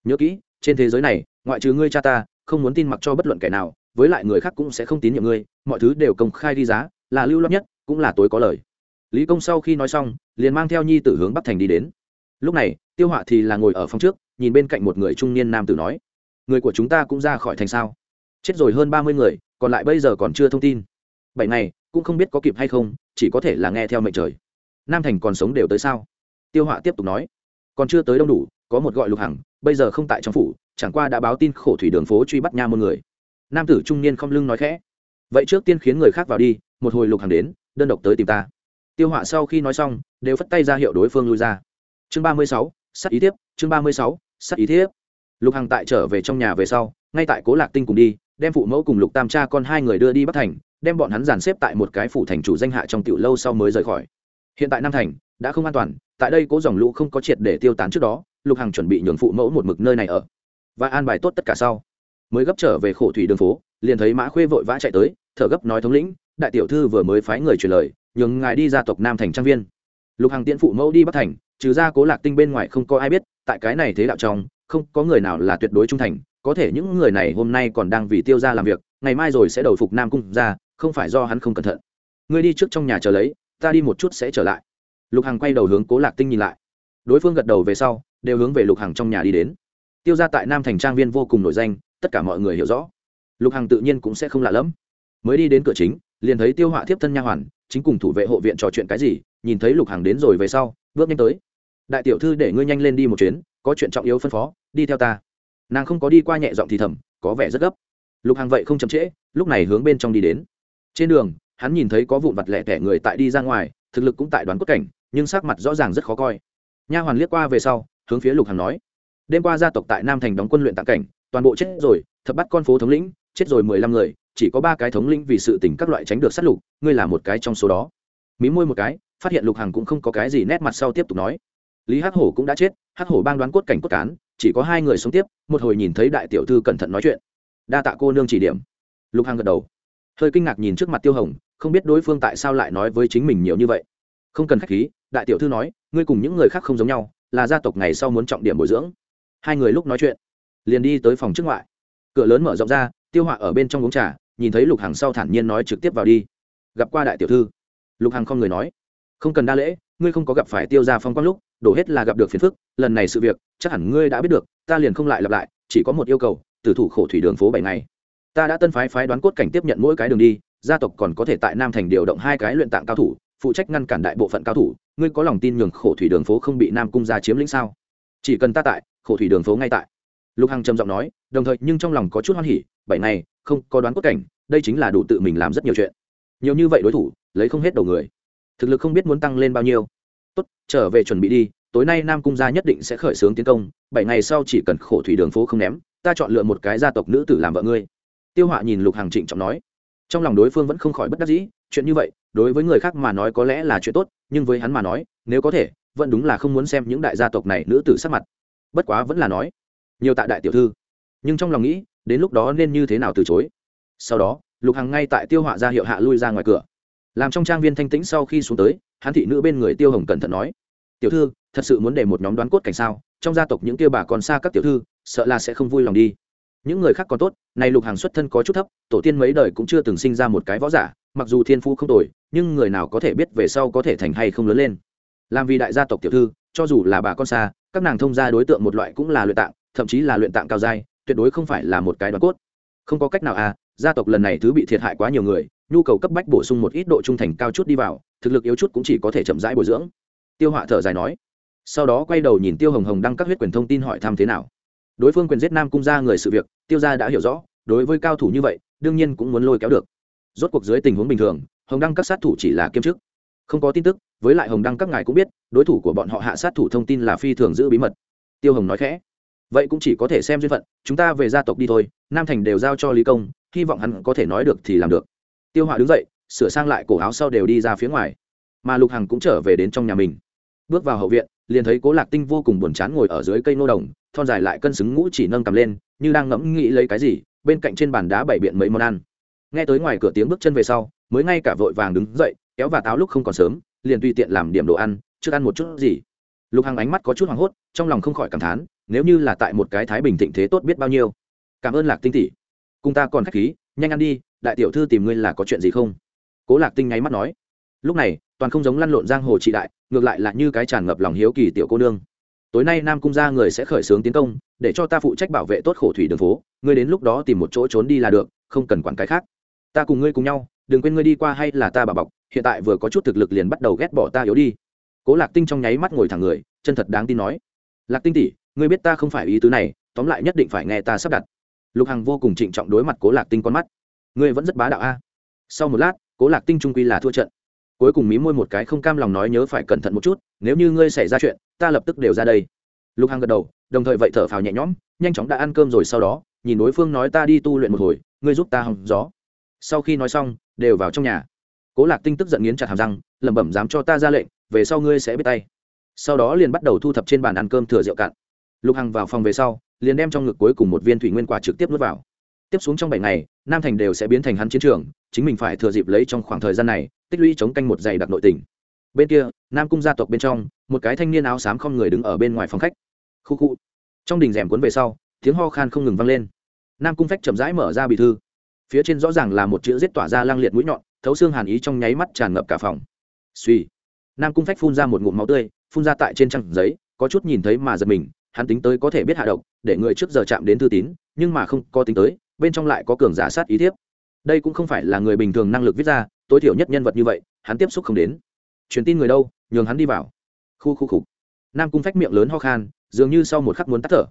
Nhớ kỹ, trên thế giới này, ngoại trừ ngươi cha ta, không muốn tin mặc cho bất luận kẻ nào, với lại người khác cũng sẽ không tín nhiệm ngươi, mọi thứ đều công khai đi giá, là lưu loát nhất, cũng là tối có lời lý công sau khi nói xong, liền mang theo nhi tử hướng bắc thành đi đến. Lúc này, tiêu họa thì là ngồi ở phòng trước, nhìn bên cạnh một người trung niên nam tử nói, người của chúng ta cũng ra khỏi thành sao? Chết rồi hơn ba mươi người, còn lại bây giờ còn chưa thông tin. Bảy ngày, cũng không biết có kịp hay không, chỉ có thể là nghe theo mệnh trời. Nam thành còn sống đều tới sao? Tiêu họa tiếp tục nói, còn chưa tới đông đủ, có một gọi lục hằng, bây giờ không tại trong phủ, chẳng qua đã báo tin khổ thủy đường phố truy bắt nha một người. Nam tử trung niên không lưng nói khẽ, vậy trước tiên khiến người khác vào đi, một hồi lục hằng đến, đơn độc tới tìm ta tiêu họa sau khi nói xong, đều phất tay ra hiệu đối phương lui ra. Chương ba mươi sáu ý tiếp chương ba mươi sáu ý tiếp lục hằng tại trở về trong nhà về sau, ngay tại cố lạc tinh cùng đi, đem phụ mẫu cùng lục tam cha con hai người đưa đi bắc thành, đem bọn hắn dàn xếp tại một cái phủ thành chủ danh hạ trong tiểu lâu sau mới rời khỏi. Hiện tại nam thành đã không an toàn, tại đây cố dòng lũ không có triệt để tiêu tán trước đó, lục hằng chuẩn bị nhường phụ mẫu một mực nơi này ở và an bài tốt tất cả sau. Mới gấp trở về khổ thủy đường phố, liền thấy mã khuê vội vã chạy tới, thở gấp nói thống lĩnh, đại tiểu thư vừa mới phái người truyền lời nhường ngài đi ra tộc nam thành trang viên. Lục hằng tiễn phụ mẫu đi bắc thành, trừ ra cố lạc tinh bên ngoài không có ai biết, tại cái này thế đạo trong, không có người nào là tuyệt đối trung thành, có thể những người này hôm nay còn đang vì tiêu ra làm việc, ngày mai rồi sẽ đầu phục nam cung ra, không phải do hắn không cẩn thận. Ngươi đi trước trong nhà chờ lấy, ta đi một chút sẽ trở lại. Lục hằng quay đầu hướng cố lạc tinh nhìn lại. Đối phương gật đầu về sau, đều hướng về lục hằng trong nhà đi đến. Tiêu ra tại nam thành trang viên vô cùng nổi danh, tất cả mọi người hiểu rõ. Lục hằng tự nhiên cũng sẽ không lạ lẫm. Mới đi đến cửa chính, liền thấy tiêu họa thiếp thân nha hoàn chính cùng thủ vệ hộ viện trò chuyện cái gì, nhìn thấy lục hằng đến rồi về sau, bước nhanh tới. Đại tiểu thư để ngươi nhanh lên đi một chuyến, có chuyện trọng yếu phân phó, đi theo ta. Nàng không có đi qua nhẹ giọng thì thầm, có vẻ rất gấp. Lục hàng vậy không chậm trễ, lúc này hướng bên trong đi đến. Trên đường, hắn nhìn thấy có vụn vặt lẻ tẻ người tại đi ra ngoài, thực lực cũng tại đoán cốt cảnh, nhưng sắc mặt rõ ràng rất khó coi. Nha hoàn liếc qua về sau, hướng phía lục hàng nói, đêm qua gia tộc tại nam thành đóng quân luyện tạng cảnh, toàn bộ chết rồi, thập bắt con phố thống lĩnh, chết rồi mười lăm người chỉ có ba cái thống lĩnh vì sự tình các loại tránh được sát lục, ngươi là một cái trong số đó. Mí môi một cái, phát hiện lục hằng cũng không có cái gì nét mặt sau tiếp tục nói. Lý hắc hổ cũng đã chết, hắc hổ bang đoán cốt cảnh cốt cán, chỉ có hai người sống tiếp, một hồi nhìn thấy đại tiểu thư cẩn thận nói chuyện. Đa tạ cô nương chỉ điểm. Lục hằng gật đầu. Hơi kinh ngạc nhìn trước mặt tiêu hồng, không biết đối phương tại sao lại nói với chính mình nhiều như vậy. Không cần k h á c h khí, đại tiểu thư nói, ngươi cùng những người khác không giống nhau, là gia tộc ngày sau muốn trọng điểm bồi dưỡng. Hai người lúc nói chuyện, liền đi tới phòng trước ngoại. Cửa lớn mở rộng ra, tiêu họa ở bên trong uống trà nhìn thấy lục hằng sau thản nhiên nói trực tiếp vào đi. Gặp qua đại tiểu thư. Lục hằng không người nói. Không cần đa lễ, ngươi không có gặp phải tiêu ra phong quang lúc, đổ hết là gặp được phiền phức, lần này sự việc, chắc hẳn ngươi đã biết được, ta liền không lại lặp lại, chỉ có một yêu cầu, tử thủ khổ thủy đường phố bảy ngày. Ta đã tân phái phái đoán cốt cảnh tiếp nhận mỗi cái đường đi, gia tộc còn có thể tại nam thành điều động hai cái luyện tạng cao thủ, phụ trách ngăn cản đại bộ phận cao thủ, ngươi có lòng tin nhường khổ thủy đường phố không bị nam cung gia chiếm lĩnh sao? Chỉ cần ta tại, khổ thủy đường phố ngay tại. Lục hằng trầm giọng nói, đồng thời nhưng trong lòng có chút hoan hỉ, bảy ngày, không có đoán cốt cảnh đây chính là đủ tự mình làm rất nhiều chuyện. Nhiều như vậy đối thủ, lấy không hết đầu người. Thực lực không biết muốn tăng lên bao nhiêu. Tốt, trở về chuẩn bị đi, tối nay nam cung gia nhất định sẽ khởi xướng tiến công, bảy ngày sau chỉ cần khổ thủy đường phố không ném, ta chọn lựa một cái gia tộc nữ tử làm vợ ngươi. Tiêu họa nhìn lục hàng trịnh trọng nói. Trong lòng đối phương vẫn không khỏi bất đắc dĩ, chuyện như vậy, đối với người khác mà nói có lẽ là chuyện tốt, nhưng với hắn mà nói, nếu có thể, vẫn đúng là không muốn xem những đại gia tộc này nữ tử sắc mặt. Bất quá vẫn là nói, nhiều tại đại tiểu thư. Nhưng trong lòng nghĩ, đến lúc đó nên như thế nào từ chối? Sau đó, lục hằng ngay tại tiêu họa ra hiệu hạ lui ra ngoài cửa. Làm trong trang viên thanh tĩnh sau khi xuống tới, hắn thị nữ bên người tiêu hồng cẩn thận nói, tiểu thư, thật sự muốn để một nhóm đoán cốt cảnh sao? Trong gia tộc những kia bà còn xa các tiểu thư, sợ là sẽ không vui lòng đi. Những người khác còn tốt, này lục hàng xuất thân có chút thấp, tổ tiên mấy đời cũng chưa từng sinh ra một cái võ giả, mặc dù thiên phu không tồi, nhưng người nào có thể biết về sau có thể thành hay không lớn lên. Làm vì đại gia tộc tiểu thư, cho dù là bà con xa, các nàng thông gia đối tượng một loại cũng là luyện tạng, thậm chí là luyện tạng cao dai tuyệt đối không phải là một cái đoán cốt. Không có cách nào à gia tộc lần này thứ bị thiệt hại quá nhiều người, nhu cầu cấp bách bổ sung một ít độ trung thành cao chút đi vào, thực lực yếu chút cũng chỉ có thể chậm rãi bồi dưỡng. Tiêu họa thở dài nói. Sau đó quay đầu nhìn tiêu hồng hồng đăng các huyết quyền thông tin hỏi thăm thế nào. Đối phương quyền giết nam cung ra người sự việc, tiêu gia đã hiểu rõ, đối với cao thủ như vậy, đương nhiên cũng muốn lôi kéo được. Rốt cuộc dưới tình huống bình thường, hồng đăng các sát thủ chỉ là kiêm chức. Không có tin tức, với lại hồng đăng các ngài cũng biết, đối thủ của bọn họ hạ sát thủ thông tin là phi thường giữ bí mật. Tiêu hồng nói khẽ. Vậy cũng chỉ có thể xem duyên phận, chúng ta về gia tộc đi thôi, nam thành đều giao cho lý công hy vọng hắn có thể nói được thì làm được. Tiêu họa đứng dậy, sửa sang lại cổ áo sau đều đi ra phía ngoài. Mà lục hằng cũng trở về đến trong nhà mình. Bước vào hậu viện, liền thấy cố lạc tinh vô cùng buồn chán ngồi ở dưới cây nô đồng, thon dài lại cân xứng ngũ chỉ nâng cầm lên, như đang ngẫm nghĩ lấy cái gì, bên cạnh trên bàn đá bày biện mấy món ăn. Nghe tới ngoài cửa tiếng bước chân về sau, mới ngay cả vội vàng đứng dậy, kéo và táo lúc không còn sớm, liền tùy tiện làm điểm đồ ăn, trước ăn một chút gì. Lục hằng ánh mắt có chút hoảng hốt, trong lòng không khỏi cảm thán, nếu như là tại một cái thái bình thịnh thế tốt biết bao nhiêu. Cảm ơn lạc tinh tỷ cùng ta còn khách khí, nhanh ăn đi, đại tiểu thư tìm ngươi là có chuyện gì không? Cố lạc tinh nháy mắt nói. Lúc này, toàn không giống lăn lộn giang hồ trị đại, ngược lại là như cái tràn ngập lòng hiếu kỳ tiểu cô nương. Tối nay nam cung gia người sẽ khởi xướng tiến công, để cho ta phụ trách bảo vệ tốt khổ thủy đường phố, ngươi đến lúc đó tìm một chỗ trốn đi là được, không cần quản cái khác. Ta cùng ngươi cùng nhau, đừng quên ngươi đi qua hay là ta bà bọc, hiện tại vừa có chút thực lực liền bắt đầu ghét bỏ ta yếu đi. Cố lạc tinh trong nháy mắt ngồi thẳng người, chân thật đáng tin nói. Lạc tinh tỷ, ngươi biết ta không phải ý tứ này, tóm lại nhất định phải nghe ta sắp đặt lục hằng vô cùng trịnh trọng đối mặt cố lạc tinh con mắt. Ngươi vẫn rất bá đạo a. Sau một lát, cố lạc tinh trung quy là thua trận. Cuối cùng mí môi một cái không cam lòng nói nhớ phải cẩn thận một chút, nếu như ngươi xảy ra chuyện, ta lập tức đều ra đây. Lục hằng gật đầu, đồng thời vậy thở phào nhẹ nhõm, nhanh chóng đã ăn cơm rồi sau đó, nhìn đối phương nói ta đi tu luyện một hồi, ngươi giúp ta hòng gió. Sau khi nói xong, đều vào trong nhà. Cố lạc tinh tức giận nghiến chặt hàm răng, lẩm bẩm dám cho ta ra lệnh, về sau ngươi sẽ biết tay. Sau đó liền bắt đầu thu thập trên bàn ăn cơm thừa rượu cạn. Lục hằng vào phòng về sau liền đem trong ngực cuối cùng một viên thủy nguyên quả trực tiếp nuốt vào. Tiếp xuống trong bảy ngày, nam thành đều sẽ biến thành hắn chiến trường, chính mình phải thừa dịp lấy trong khoảng thời gian này, tích lũy chống canh một giày đặc nội tình. Bên kia, nam cung gia tộc bên trong, một cái thanh niên áo xám không người đứng ở bên ngoài phòng khách. Khu khu. Trong đình rèm cuốn về sau, tiếng ho khan không ngừng vang lên. Nam cung phách chậm rãi mở ra bì thư. Phía trên rõ ràng là một chữ giết tỏa ra lang liệt mũi nhọn, thấu xương hàn ý trong nháy mắt tràn ngập cả phòng. Suy nam cung phách phun ra một ngụm máu tươi, phun ra tại trên trang giấy, có chút nhìn thấy mà giật mình hắn tính tới có thể biết hạ độc, để người trước giờ chạm đến thư tín, nhưng mà không có tính tới, bên trong lại có cường giả sát ý thiếp. Đây cũng không phải là người bình thường năng lực viết ra, tối thiểu nhất nhân vật như vậy, hắn tiếp xúc không đến. Truyền tin người đâu, nhường hắn đi vào. Khu khu khục nam cung phách miệng lớn ho khan, dường như sau một khắc muốn tắt thở.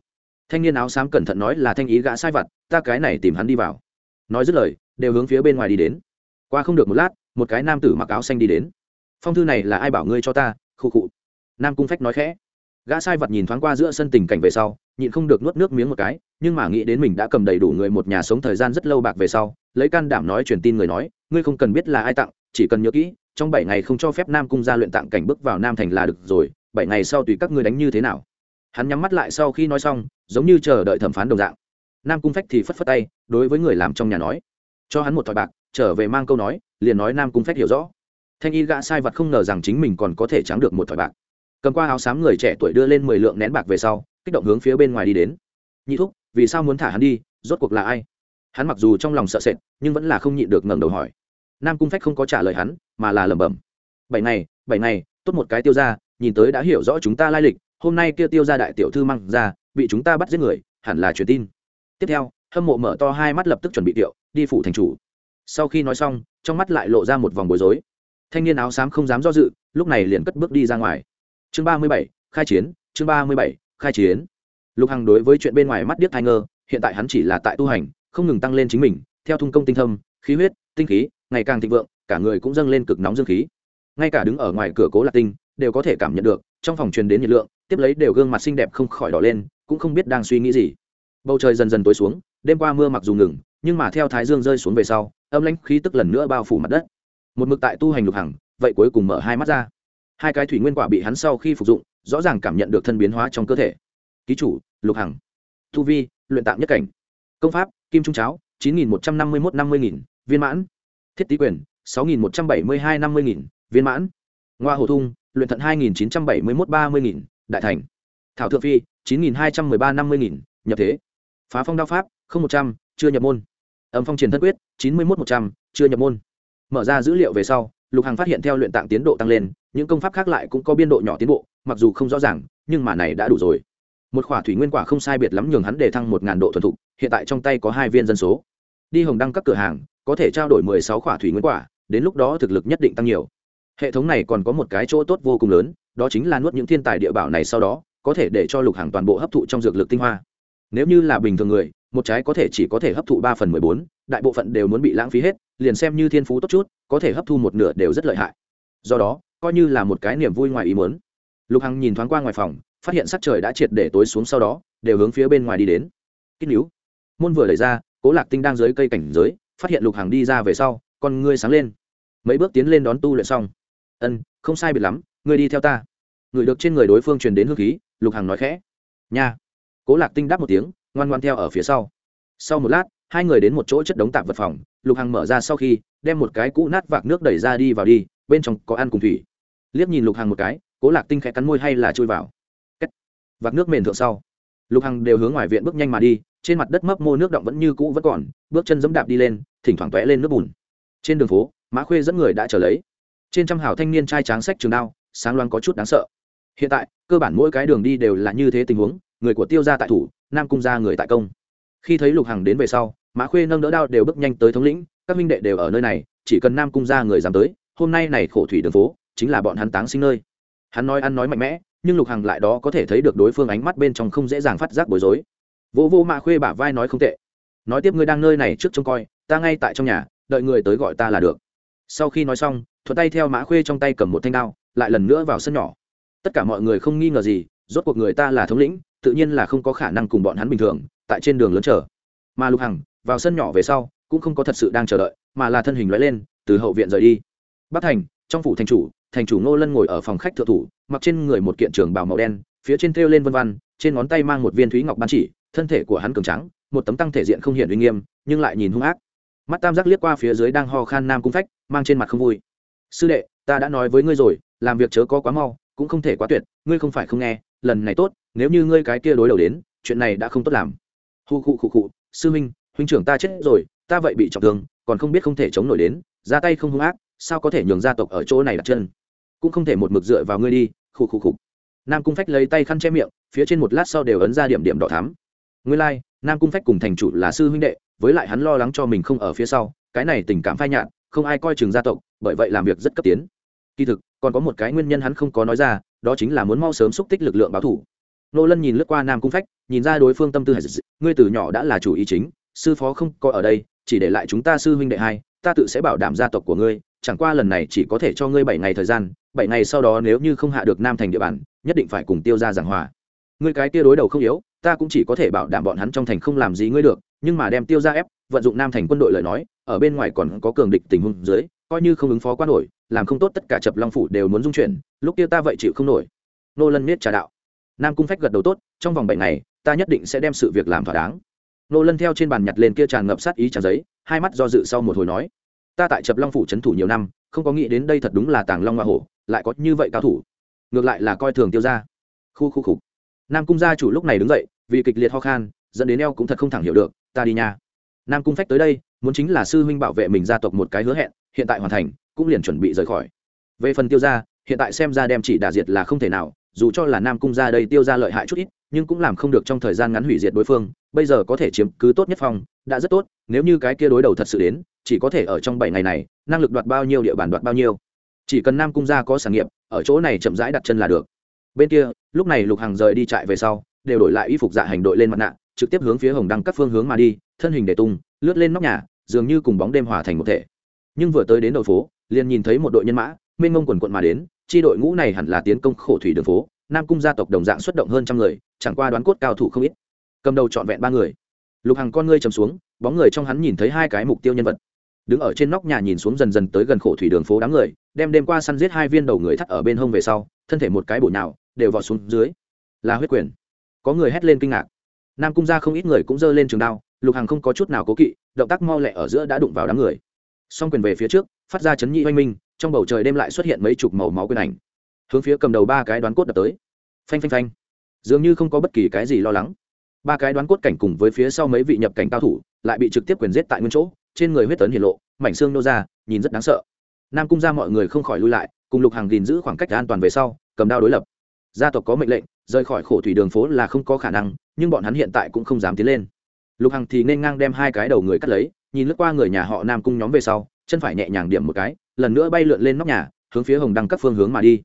Thanh niên áo xám cẩn thận nói là thanh ý gã sai vặt, ta cái này tìm hắn đi vào. Nói dứt lời, đều hướng phía bên ngoài đi đến. Qua không được một lát, một cái nam tử mặc áo xanh đi đến. Phong thư này là ai bảo ngươi cho ta? Khu cụ nam cung phách nói khẽ gã sai vật nhìn thoáng qua giữa sân tình cảnh về sau, nhịn không được nuốt nước miếng một cái, nhưng mà nghĩ đến mình đã cầm đầy đủ người một nhà sống thời gian rất lâu bạc về sau, lấy can đảm nói truyền tin người nói, ngươi không cần biết là ai tặng, chỉ cần nhớ kỹ, trong bảy ngày không cho phép nam cung ra luyện tặng cảnh bước vào nam thành là được rồi, bảy ngày sau tùy các ngươi đánh như thế nào? Hắn nhắm mắt lại sau khi nói xong, giống như chờ đợi thẩm phán đồng dạng. Nam cung phách thì phất phất tay, đối với người làm trong nhà nói. Cho hắn một thỏi bạc, trở về mang câu nói, liền nói nam cung phách hiểu rõ. Thanh y gã sai vật không ngờ rằng chính mình còn có thể trắng được một thỏi bạc cầm qua áo xám người trẻ tuổi đưa lên mười lượng nén bạc về sau, kích động hướng phía bên ngoài đi đến. Nhị thúc, vì sao muốn thả hắn đi? Rốt cuộc là ai? Hắn mặc dù trong lòng sợ sệt, nhưng vẫn là không nhịn được ngẩng đầu hỏi. Nam cung phách không có trả lời hắn, mà là lẩm bẩm. Bảy ngày bảy ngày, tốt một cái tiêu ra nhìn tới đã hiểu rõ chúng ta lai lịch, hôm nay kia tiêu ra đại tiểu thư mang ra, bị chúng ta bắt giết người, hẳn là truyền tin. Tiếp theo, hâm mộ mở to hai mắt lập tức chuẩn bị tiệu, đi phủ thành chủ. Sau khi nói xong, trong mắt lại lộ ra một vòng bối rối. Thanh niên áo xám không dám do dự, lúc này liền cất bước đi ra ngoài chương ba mươi bảy, khai chiến, chương ba mươi bảy, khai chiến. Lục hằng đối với chuyện bên ngoài mắt điếc thai ngơ, hiện tại hắn chỉ là tại tu hành, không ngừng tăng lên chính mình, theo thung công tinh thâm, khí huyết, tinh khí, ngày càng thịnh vượng, cả người cũng dâng lên cực nóng dương khí. Ngay cả đứng ở ngoài cửa cố lạc tinh, đều có thể cảm nhận được, trong phòng truyền đến nhiệt lượng, tiếp lấy đều gương mặt xinh đẹp không khỏi đỏ lên, cũng không biết đang suy nghĩ gì. Bầu trời dần dần tối xuống, đêm qua mưa mặc dù ngừng, nhưng mà theo thái dương rơi xuống về sau, âm lãnh khí tức lần nữa bao phủ mặt đất. Một mực tại tu hành lục hằng, vậy cuối cùng mở hai mắt ra hai cái thủy nguyên quả bị hắn sau khi phục dụng, rõ ràng cảm nhận được thân biến hóa trong cơ thể. Ký chủ, lục hằng. Thu vi, luyện tạm nhất cảnh. Công pháp, kim trung cháo, chín nghìn một trăm năm mươi một năm mươi nghìn, viên mãn. Thiết tý quyền, sáu nghìn một trăm bảy mươi hai năm mươi nghìn, viên mãn. Ngoa hồ thung, luyện thận hai nghìn chín trăm bảy mươi một ba mươi nghìn, đại thành. Thảo thượng phi, chín nghìn hai trăm mười ba năm mươi nghìn, nhập thế. Phá phong đao pháp, không một trăm, chưa nhập môn. Âm phong triển thân quyết, chín mươi một một trăm, chưa nhập môn. Mở ra dữ liệu về sau, lục hằng phát hiện theo luyện tạng tiến độ tăng lên những công pháp khác lại cũng có biên độ nhỏ tiến bộ, mặc dù không rõ ràng, nhưng mà này đã đủ rồi. Một khỏa thủy nguyên quả không sai biệt lắm nhường hắn để thăng một ngàn độ thuần thục, hiện tại trong tay có hai viên dân số. Đi hồng đăng các cửa hàng, có thể trao đổi mười sáu khỏa thủy nguyên quả, đến lúc đó thực lực nhất định tăng nhiều. Hệ thống này còn có một cái chỗ tốt vô cùng lớn, đó chính là nuốt những thiên tài địa bảo này sau đó, có thể để cho lục hàng toàn bộ hấp thụ trong dược lực tinh hoa. Nếu như là bình thường người, một trái có thể chỉ có thể hấp thụ ba phần mười bốn, đại bộ phận đều muốn bị lãng phí hết, liền xem như thiên phú tốt chút, có thể hấp thu một nửa đều rất lợi hại. Do đó coi như là một cái niềm vui ngoài ý muốn. Lục hằng nhìn thoáng qua ngoài phòng, phát hiện sắc trời đã triệt để tối xuống sau đó, đều hướng phía bên ngoài đi đến. Kích níu. Môn vừa đẩy ra, cố lạc tinh đang dưới cây cảnh giới, phát hiện lục Hằng đi ra về sau, con ngươi sáng lên. Mấy bước tiến lên đón tu luyện xong. Ân, không sai biệt lắm, ngươi đi theo ta. Người được trên người đối phương truyền đến hương khí, lục Hằng nói khẽ. Nha. Cố lạc tinh đáp một tiếng, ngoan ngoan theo ở phía sau. Sau một lát, hai người đến một chỗ chất đống tạp vật phòng, lục hằng mở ra sau khi, đem một cái cũ nát vạc nước đẩy ra đi vào đi, bên trong có ăn cùng thủy liếc nhìn lục hằng một cái, cố lạc tinh khẽ cắn môi hay là chui vào. Kết. vạc nước mềm thượng sau. Lục hằng đều hướng ngoài viện bước nhanh mà đi, trên mặt đất mấp mô nước động vẫn như cũ vẫn còn, bước chân dẫm đạp đi lên, thỉnh thoảng tóe lên nước bùn. Trên đường phố, mã khuê dẫn người đã trở lấy. Trên trăm hào thanh niên trai tráng sách trường đao, sáng loáng có chút đáng sợ. Hiện tại, cơ bản mỗi cái đường đi đều là như thế tình huống, người của tiêu gia tại thủ, nam cung gia người tại công. Khi thấy lục hằng đến về sau, mã khuê nâng đỡ đao đều bước nhanh tới thống lĩnh, các minh đệ đều ở nơi này, chỉ cần nam cung gia người dám tới, hôm nay này khổ thủy đường phố chính là bọn hắn táng sinh nơi. Hắn nói ăn nói mạnh mẽ, nhưng lục hằng lại đó có thể thấy được đối phương ánh mắt bên trong không dễ dàng phát giác bối rối. Vô vô mã khuê bả vai nói không tệ. Nói tiếp ngươi đang nơi này trước trông coi, ta ngay tại trong nhà, đợi người tới gọi ta là được. Sau khi nói xong, thuận tay theo mã khuê trong tay cầm một thanh đao, lại lần nữa vào sân nhỏ. Tất cả mọi người không nghi ngờ gì, rốt cuộc người ta là thống lĩnh, tự nhiên là không có khả năng cùng bọn hắn bình thường, tại trên đường lớn chờ. Mà lục hằng, vào sân nhỏ về sau, cũng không có thật sự đang chờ đợi, mà là thân hình loại lên, từ hậu viện rời đi. Bắc thành, trong phủ thành chủ thành chủ ngô lân ngồi ở phòng khách thượng thủ, mặc trên người một kiện trường bào màu đen, phía trên thêu lên vân văn, trên ngón tay mang một viên thúy ngọc ban chỉ, thân thể của hắn cường trắng một tấm tăng thể diện không hiện uy nghiêm, nhưng lại nhìn hung ác. Mắt tam giác liếc qua phía dưới đang ho khan nam cung phách, mang trên mặt không vui. Sư đệ, ta đã nói với ngươi rồi, làm việc chớ có quá mau, cũng không thể quá tuyệt, ngươi không phải không nghe, lần này tốt, nếu như ngươi cái kia đối đầu đến, chuyện này đã không tốt làm. Hu khụ khụ khụ sư huynh huynh trưởng ta chết rồi, ta vậy bị trọng thương, còn không biết không thể chống nổi đến, ra tay không hung ác, sao có thể nhường gia tộc ở chỗ này đặt chân? Cũng không thể một mực dựa vào ngươi đi khu khu khu nam cung phách lấy tay khăn che miệng phía trên một lát sau đều ấn ra điểm điểm đỏ thắm. Ngươi lai、like, nam cung phách cùng thành chủ là sư huynh đệ với lại hắn lo lắng cho mình không ở phía sau cái này tình cảm phai nhạt không ai coi chừng gia tộc bởi vậy làm việc rất cấp tiến. Kỳ thực còn có một cái nguyên nhân hắn không có nói ra đó chính là muốn mau sớm xúc tích lực lượng báo thủ. Nô lân nhìn lướt qua nam cung phách nhìn ra đối phương tâm tư ngươi từ nhỏ đã là chủ ý chính sư phó không có ở đây chỉ để lại chúng ta sư huynh đệ hai ta tự sẽ bảo đảm gia tộc của ngươi chẳng qua lần này chỉ có thể cho ngươi bảy ngày thời gian, bảy ngày sau đó nếu như không hạ được nam thành địa bàn, nhất định phải cùng tiêu ra giảng hòa. Ngươi cái kia đối đầu không yếu, ta cũng chỉ có thể bảo đảm bọn hắn trong thành không làm gì ngươi được, nhưng mà đem tiêu ra ép, vận dụng nam thành quân đội lời nói, ở bên ngoài còn có cường địch tình huống dưới, coi như không ứng phó quá nổi, làm không tốt tất cả chập long phủ đều muốn dung chuyển, lúc kia ta vậy chịu không nổi. Nô lân miết trà đạo. Nam cung phách gật đầu tốt, trong vòng bảy ngày, ta nhất định sẽ đem sự việc làm thỏa đáng. Nô lân theo trên bàn nhặt lên kia tràn ngập sát ý tràn giấy, hai mắt do dự sau một hồi nói ta tại chập long phủ c h ấ n thủ nhiều năm, không có nghĩ đến đây thật đúng là tàng long hoa hổ, lại có như vậy cao thủ. Ngược lại là coi thường tiêu ra khu khu khục nam cung gia chủ lúc này đứng dậy, vì kịch liệt ho khan, dẫn đến eo cũng thật không thẳng hiểu được, ta đi nha. Nam cung phách tới đây, muốn chính là sư huynh bảo vệ mình gia tộc một cái hứa hẹn, hiện tại hoàn thành, cũng liền chuẩn bị rời khỏi. Về phần tiêu gia, hiện tại xem ra đem chỉ đà diệt là không thể nào, dù cho là nam cung ra đây tiêu ra lợi hại chút ít, nhưng cũng làm không được trong thời gian ngắn hủy diệt đối phương bây giờ có thể chiếm cứ tốt nhất phong, đã rất tốt, nếu như cái kia đối đầu thật sự đến, chỉ có thể ở trong bảy ngày này, năng lực đoạt bao nhiêu, địa bàn đoạt bao nhiêu. Chỉ cần nam cung gia có sản nghiệp, ở chỗ này chậm rãi đặt chân là được. Bên kia, lúc này lục hàng rời đi trại về sau, đều đổi lại y phục dạ hành đội lên mặt nạ, trực tiếp hướng phía hồng đăng các phương hướng mà đi, thân hình để tung, lướt lên nóc nhà, dường như cùng bóng đêm hòa thành một thể. Nhưng vừa tới đến đầu phố, liền nhìn thấy một đội nhân mã, mênh mông quần quận mà đến, chi đội ngũ này hẳn là tiến công khổ thủy đường phố. Nam cung gia tộc đồng dạng xuất động hơn trăm người, chẳng qua đoán cốt cao thủ không ít cầm đầu trọn vẹn ba người. Lục hằng con ngươi chầm xuống, bóng người trong hắn nhìn thấy hai cái mục tiêu nhân vật. Đứng ở trên nóc nhà nhìn xuống dần dần tới gần khổ thủy đường phố đám người, đem đêm qua săn giết hai viên đầu người thắt ở bên hông về sau, thân thể một cái bụi nào đều vọt xuống dưới. Là huyết quyền. Có người hét lên kinh ngạc. Nam cung gia không ít người cũng giơ lên trường đao, lục hằng không có chút nào cố kỵ, động tác mau lẹ ở giữa đã đụng vào đám người. Song quyền về phía trước, phát ra chấn nhị oanh minh, trong bầu trời đêm lại xuất hiện mấy chục màu máu quyền ảnh. Hướng phía cầm đầu ba cái đoán cốt đập tới. Phanh phanh phanh. Dường như không có bất kỳ cái gì lo lắng ba cái đoán cốt cảnh cùng với phía sau mấy vị nhập cảnh cao thủ lại bị trực tiếp quyền giết tại nguyên chỗ, trên người huyết tấn hiển lộ, mảnh xương nô ra, nhìn rất đáng sợ. Nam cung ra mọi người không khỏi lui lại, cùng lục hàng gìn giữ khoảng cách an toàn về sau, cầm đao đối lập. Gia tộc có mệnh lệnh, rời khỏi khổ thủy đường phố là không có khả năng, nhưng bọn hắn hiện tại cũng không dám tiến lên. Lục hằng thì nên ngang đem hai cái đầu người cắt lấy, nhìn lướt qua người nhà họ nam cung nhóm về sau, chân phải nhẹ nhàng điểm một cái, lần nữa bay lượn lên nóc nhà, hướng phía hồng đăng các phương hướng mà đi.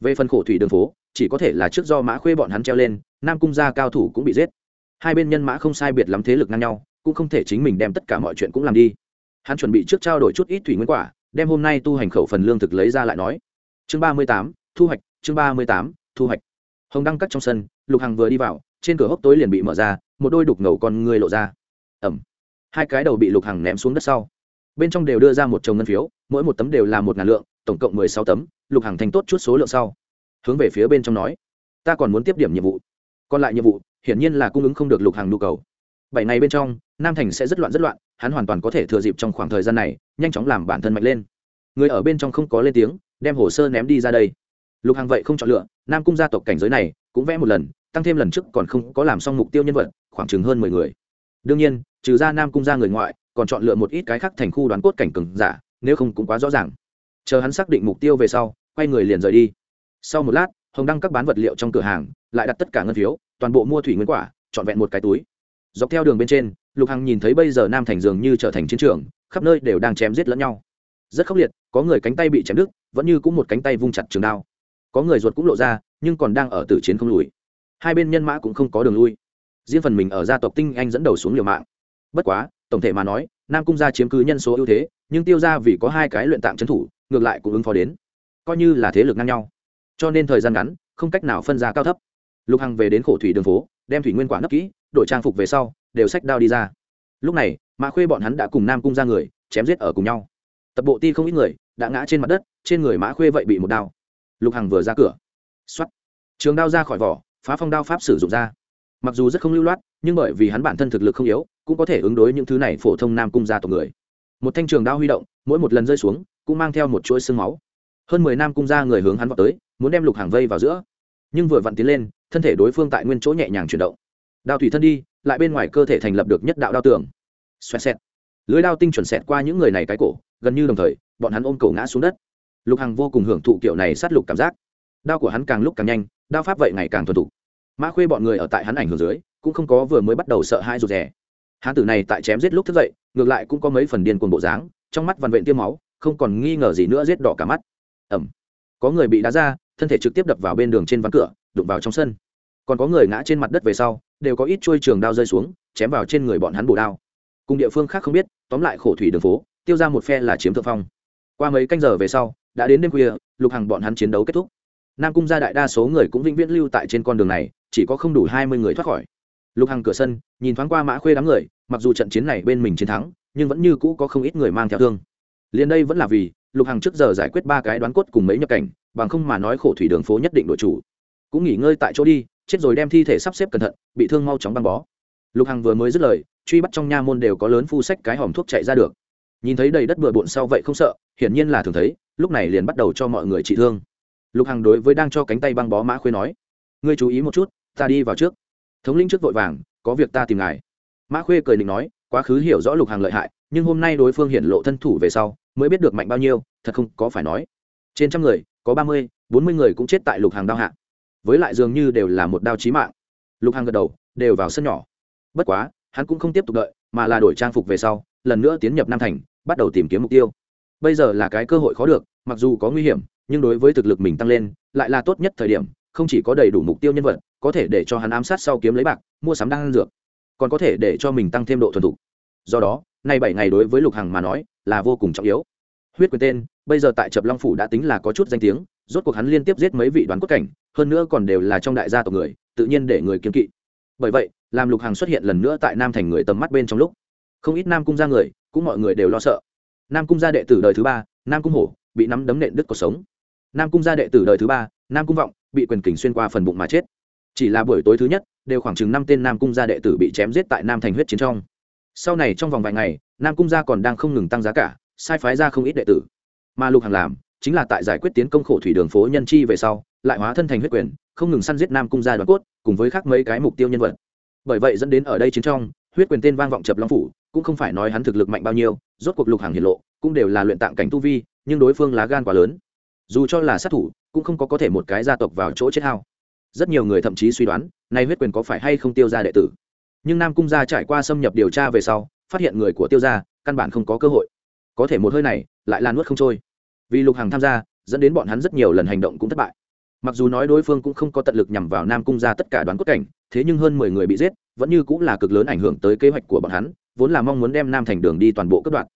Về phần khổ thủy đường phố, chỉ có thể là trước do mã khuê bọn hắn treo lên, nam cung gia cao thủ cũng bị giết hai bên nhân mã không sai biệt lắm thế lực ngang nhau, cũng không thể chính mình đem tất cả mọi chuyện cũng làm đi. Hắn chuẩn bị trước trao đổi chút ít thủy nguyên quả, đem hôm nay tu hành khẩu phần lương thực lấy ra lại nói. Chương ba mươi tám, thu hoạch, chương ba mươi tám, thu hoạch. Hồng đăng cắt trong sân, lục hằng vừa đi vào, trên cửa hốc tối liền bị mở ra, một đôi đục ngầu con người lộ ra. Ẩm. Hai cái đầu bị lục hằng ném xuống đất sau. Bên trong đều đưa ra một chồng ngân phiếu, mỗi một tấm đều là một ngàn lượng, tổng cộng mười sáu tấm, lục hằng thành tốt chút số lượng sau. Hướng về phía bên trong nói, ta còn muốn tiếp điểm nhiệm vụ. Còn lại nhiệm vụ hiển nhiên là cung ứng không được lục hàng nhu cầu. Bảy ngày bên trong, nam thành sẽ rất loạn rất loạn, hắn hoàn toàn có thể thừa dịp trong khoảng thời gian này, nhanh chóng làm bản thân mạnh lên. Người ở bên trong không có lên tiếng, đem hồ sơ ném đi ra đây. Lục hằng vậy không chọn lựa, nam cung gia tộc cảnh giới này, cũng vẽ một lần, tăng thêm lần trước còn không có làm xong mục tiêu nhân vật, khoảng chừng hơn mười người. Đương nhiên, trừ ra nam cung gia người ngoại, còn chọn lựa một ít cái khác thành khu đoán cốt cảnh cừng giả, nếu không cũng quá rõ ràng. Chờ hắn xác định mục tiêu về sau, quay người liền rời đi. Sau một lát, hồng đăng các bán vật liệu trong cửa hàng, lại đặt tất cả ngân phiếu toàn bộ mua thủy nguyên quả, trọn vẹn một cái túi. Dọc theo đường bên trên, lục hằng nhìn thấy bây giờ nam thành dường như trở thành chiến trường, khắp nơi đều đang chém giết lẫn nhau. Rất khốc liệt, có người cánh tay bị chém đứt, vẫn như cũng một cánh tay vung chặt trường đao. Có người ruột cũng lộ ra, nhưng còn đang ở tử chiến không lùi. Hai bên nhân mã cũng không có đường lui. Riêng phần mình ở gia tộc tinh anh dẫn đầu xuống liều mạng. Bất quá, tổng thể mà nói, nam cung gia chiếm cứ nhân số ưu thế, nhưng tiêu ra vì có hai cái luyện tạm trấn thủ, ngược lại cũng ứng phó đến. Coi như là thế lực ngang nhau. Cho nên thời gian ngắn, không cách nào phân ra cao thấp lục hằng về đến khổ thủy đường phố, đem thủy nguyên quả nấp kỹ, đổi trang phục về sau, đều sách đao đi ra. Lúc này, mã khuê bọn hắn đã cùng nam cung ra người, chém giết ở cùng nhau. Tập bộ ti không ít người, đã ngã trên mặt đất, trên người mã khuê vậy bị một đao. Lục hằng vừa ra cửa x o á t trường đao ra khỏi vỏ, phá phong đao pháp sử dụng ra. Mặc dù rất không lưu loát, nhưng bởi vì hắn bản thân thực lực không yếu, cũng có thể ứng đối những thứ này phổ thông nam cung gia tộc người. Một thanh trường đao huy động, mỗi một lần rơi xuống, cũng mang theo một chuỗi sương máu. Hơn mười nam cung gia người hướng hắn vào tới, muốn đem lục hàng vây vào giữa. Nhưng vừa vặn tiến lên thân thể đối phương tại nguyên chỗ nhẹ nhàng chuyển động. Đao thủy thân đi, lại bên ngoài cơ thể thành lập được nhất đạo đao tường. Xoẹt xẹt. Lưới đao tinh chuẩn xẹt qua những người này cái cổ, gần như đồng thời, bọn hắn ôm cổ ngã xuống đất. Lục hằng vô cùng hưởng thụ kiểu này sát lục cảm giác. Đao của hắn càng lúc càng nhanh, đao pháp vậy ngày càng thuần thục. Mã khuê bọn người ở tại hắn ảnh hưởng dưới, cũng không có vừa mới bắt đầu sợ hai rụt rè. Hán tử này tại chém giết lúc thức dậy, ngược lại cũng có mấy phần điên cuồng bộ dáng, trong mắt vằn vện tiêm máu, không còn nghi ngờ gì nữa giết đỏ cả mắt. Ẩm có người bị đá ra, thân thể trực tiếp đập vào bên đường trên ván cửa đụng vào trong sân. Còn có người ngã trên mặt đất về sau, đều có ít chuôi trường đao rơi xuống, chém vào trên người bọn hắn bổ đao. Cùng địa phương khác không biết, tóm lại khổ thủy đường phố, tiêu ra một phe là chiếm thượng phong. Qua mấy canh giờ về sau, đã đến đêm khuya, lục hàng bọn hắn chiến đấu kết thúc. Nam cung gia đại đa số người cũng vĩnh viễn lưu tại trên con đường này, chỉ có không đủ hai mươi người thoát khỏi. Lục hàng cửa sân, nhìn thoáng qua mã khuê đám người, mặc dù trận chiến này bên mình chiến thắng, nhưng vẫn như cũ có không ít người mang theo thương. Liền đây vẫn là vì, lục hàng trước giờ giải quyết ba cái đoán cốt cùng mấy nhập cảnh, bằng không mà nói khổ thủy đường phố nhất định đội chủ cũng nghỉ ngơi tại chỗ đi, chết rồi đem thi thể sắp xếp cẩn thận, bị thương mau chóng băng bó. Lục hằng vừa mới dứt lời, truy bắt trong nha môn đều có lớn phu sách cái hòm thuốc chạy ra được. Nhìn thấy đầy đất bừa bộn sau vậy không sợ, hiển nhiên là thường thấy, lúc này liền bắt đầu cho mọi người trị thương. Lục hằng đối với đang cho cánh tay băng bó mã khuê nói, ngươi chú ý một chút, ta đi vào trước. Thống lĩnh trước vội vàng, có việc ta tìm ngài. Mã khuê cười định nói, quá khứ hiểu rõ lục hằng lợi hại, nhưng hôm nay đối phương hiện lộ thân thủ về sau, mới biết được mạnh bao nhiêu, thật không có phải nói. Trên trăm người, có ba mươi, bốn mươi người cũng chết tại lục hàng đao hạ với lại dường như đều là một đao chí mạng. Lục hằng gật đầu, đều vào sân nhỏ. Bất quá, hắn cũng không tiếp tục đợi, mà là đổi trang phục về sau, lần nữa tiến nhập nam thành, bắt đầu tìm kiếm mục tiêu. Bây giờ là cái cơ hội khó được, mặc dù có nguy hiểm, nhưng đối với thực lực mình tăng lên, lại là tốt nhất thời điểm, không chỉ có đầy đủ mục tiêu nhân vật, có thể để cho hắn ám sát sau kiếm lấy bạc, mua sắm đan dược, còn có thể để cho mình tăng thêm độ thuần thục. Do đó, nay bảy ngày đối với lục hằng mà nói, là vô cùng trọng yếu. Huyết quyền tên, bây giờ tại trập long phủ đã tính là có chút danh tiếng, rốt cuộc hắn liên tiếp giết mấy vị đoán cốt cảnh hơn nữa còn đều là trong đại gia tộc người, tự nhiên để người kiếm kỵ. Bởi vậy làm lục hằng xuất hiện lần nữa tại nam thành người tầm mắt bên trong lúc. Không ít nam cung gia người, cũng mọi người đều lo sợ. Nam cung gia đệ tử đời thứ ba, nam cung hổ, bị nắm đấm nện đứt cuộc sống. Nam cung gia đệ tử đời thứ ba, nam cung vọng, bị quyền kình xuyên qua phần bụng mà chết. Chỉ là buổi tối thứ nhất, đều khoảng chừng năm tên nam cung gia đệ tử bị chém giết tại nam thành huyết chiến trong. Sau này trong vòng vài ngày, nam cung gia còn đang không ngừng tăng giá cả, sai phái ra không ít đệ tử. Mà lục hằng làm, chính là tại giải quyết tiến công khổ thủy đường phố nhân chi về sau lại hóa thân thành huyết quyền, không ngừng săn giết nam cung gia đoàn cốt, cùng với khác mấy cái mục tiêu nhân vật. Bởi vậy dẫn đến ở đây chiến trong, huyết quyền tên vang vọng chập long phủ, cũng không phải nói hắn thực lực mạnh bao nhiêu, rốt cuộc lục hàng hiển lộ, cũng đều là luyện tạng cảnh tu vi, nhưng đối phương lá gan quá lớn. Dù cho là sát thủ, cũng không có có thể một cái gia tộc vào chỗ chết hao. Rất nhiều người thậm chí suy đoán nay huyết quyền có phải hay không tiêu ra đệ tử. Nhưng nam cung gia trải qua xâm nhập điều tra về sau, phát hiện người của tiêu gia, căn bản không có cơ hội. Có thể một hơi này, lại lan nuốt không trôi. Vì lục hàng tham gia, dẫn đến bọn hắn rất nhiều lần hành động cũng thất bại mặc dù nói đối phương cũng không có tận lực nhằm vào nam cung ra tất cả đoán cốt cảnh, thế nhưng hơn mười người bị giết, vẫn như cũng là cực lớn ảnh hưởng tới kế hoạch của bọn hắn, vốn là mong muốn đem nam thành đường đi toàn bộ cấp đoạn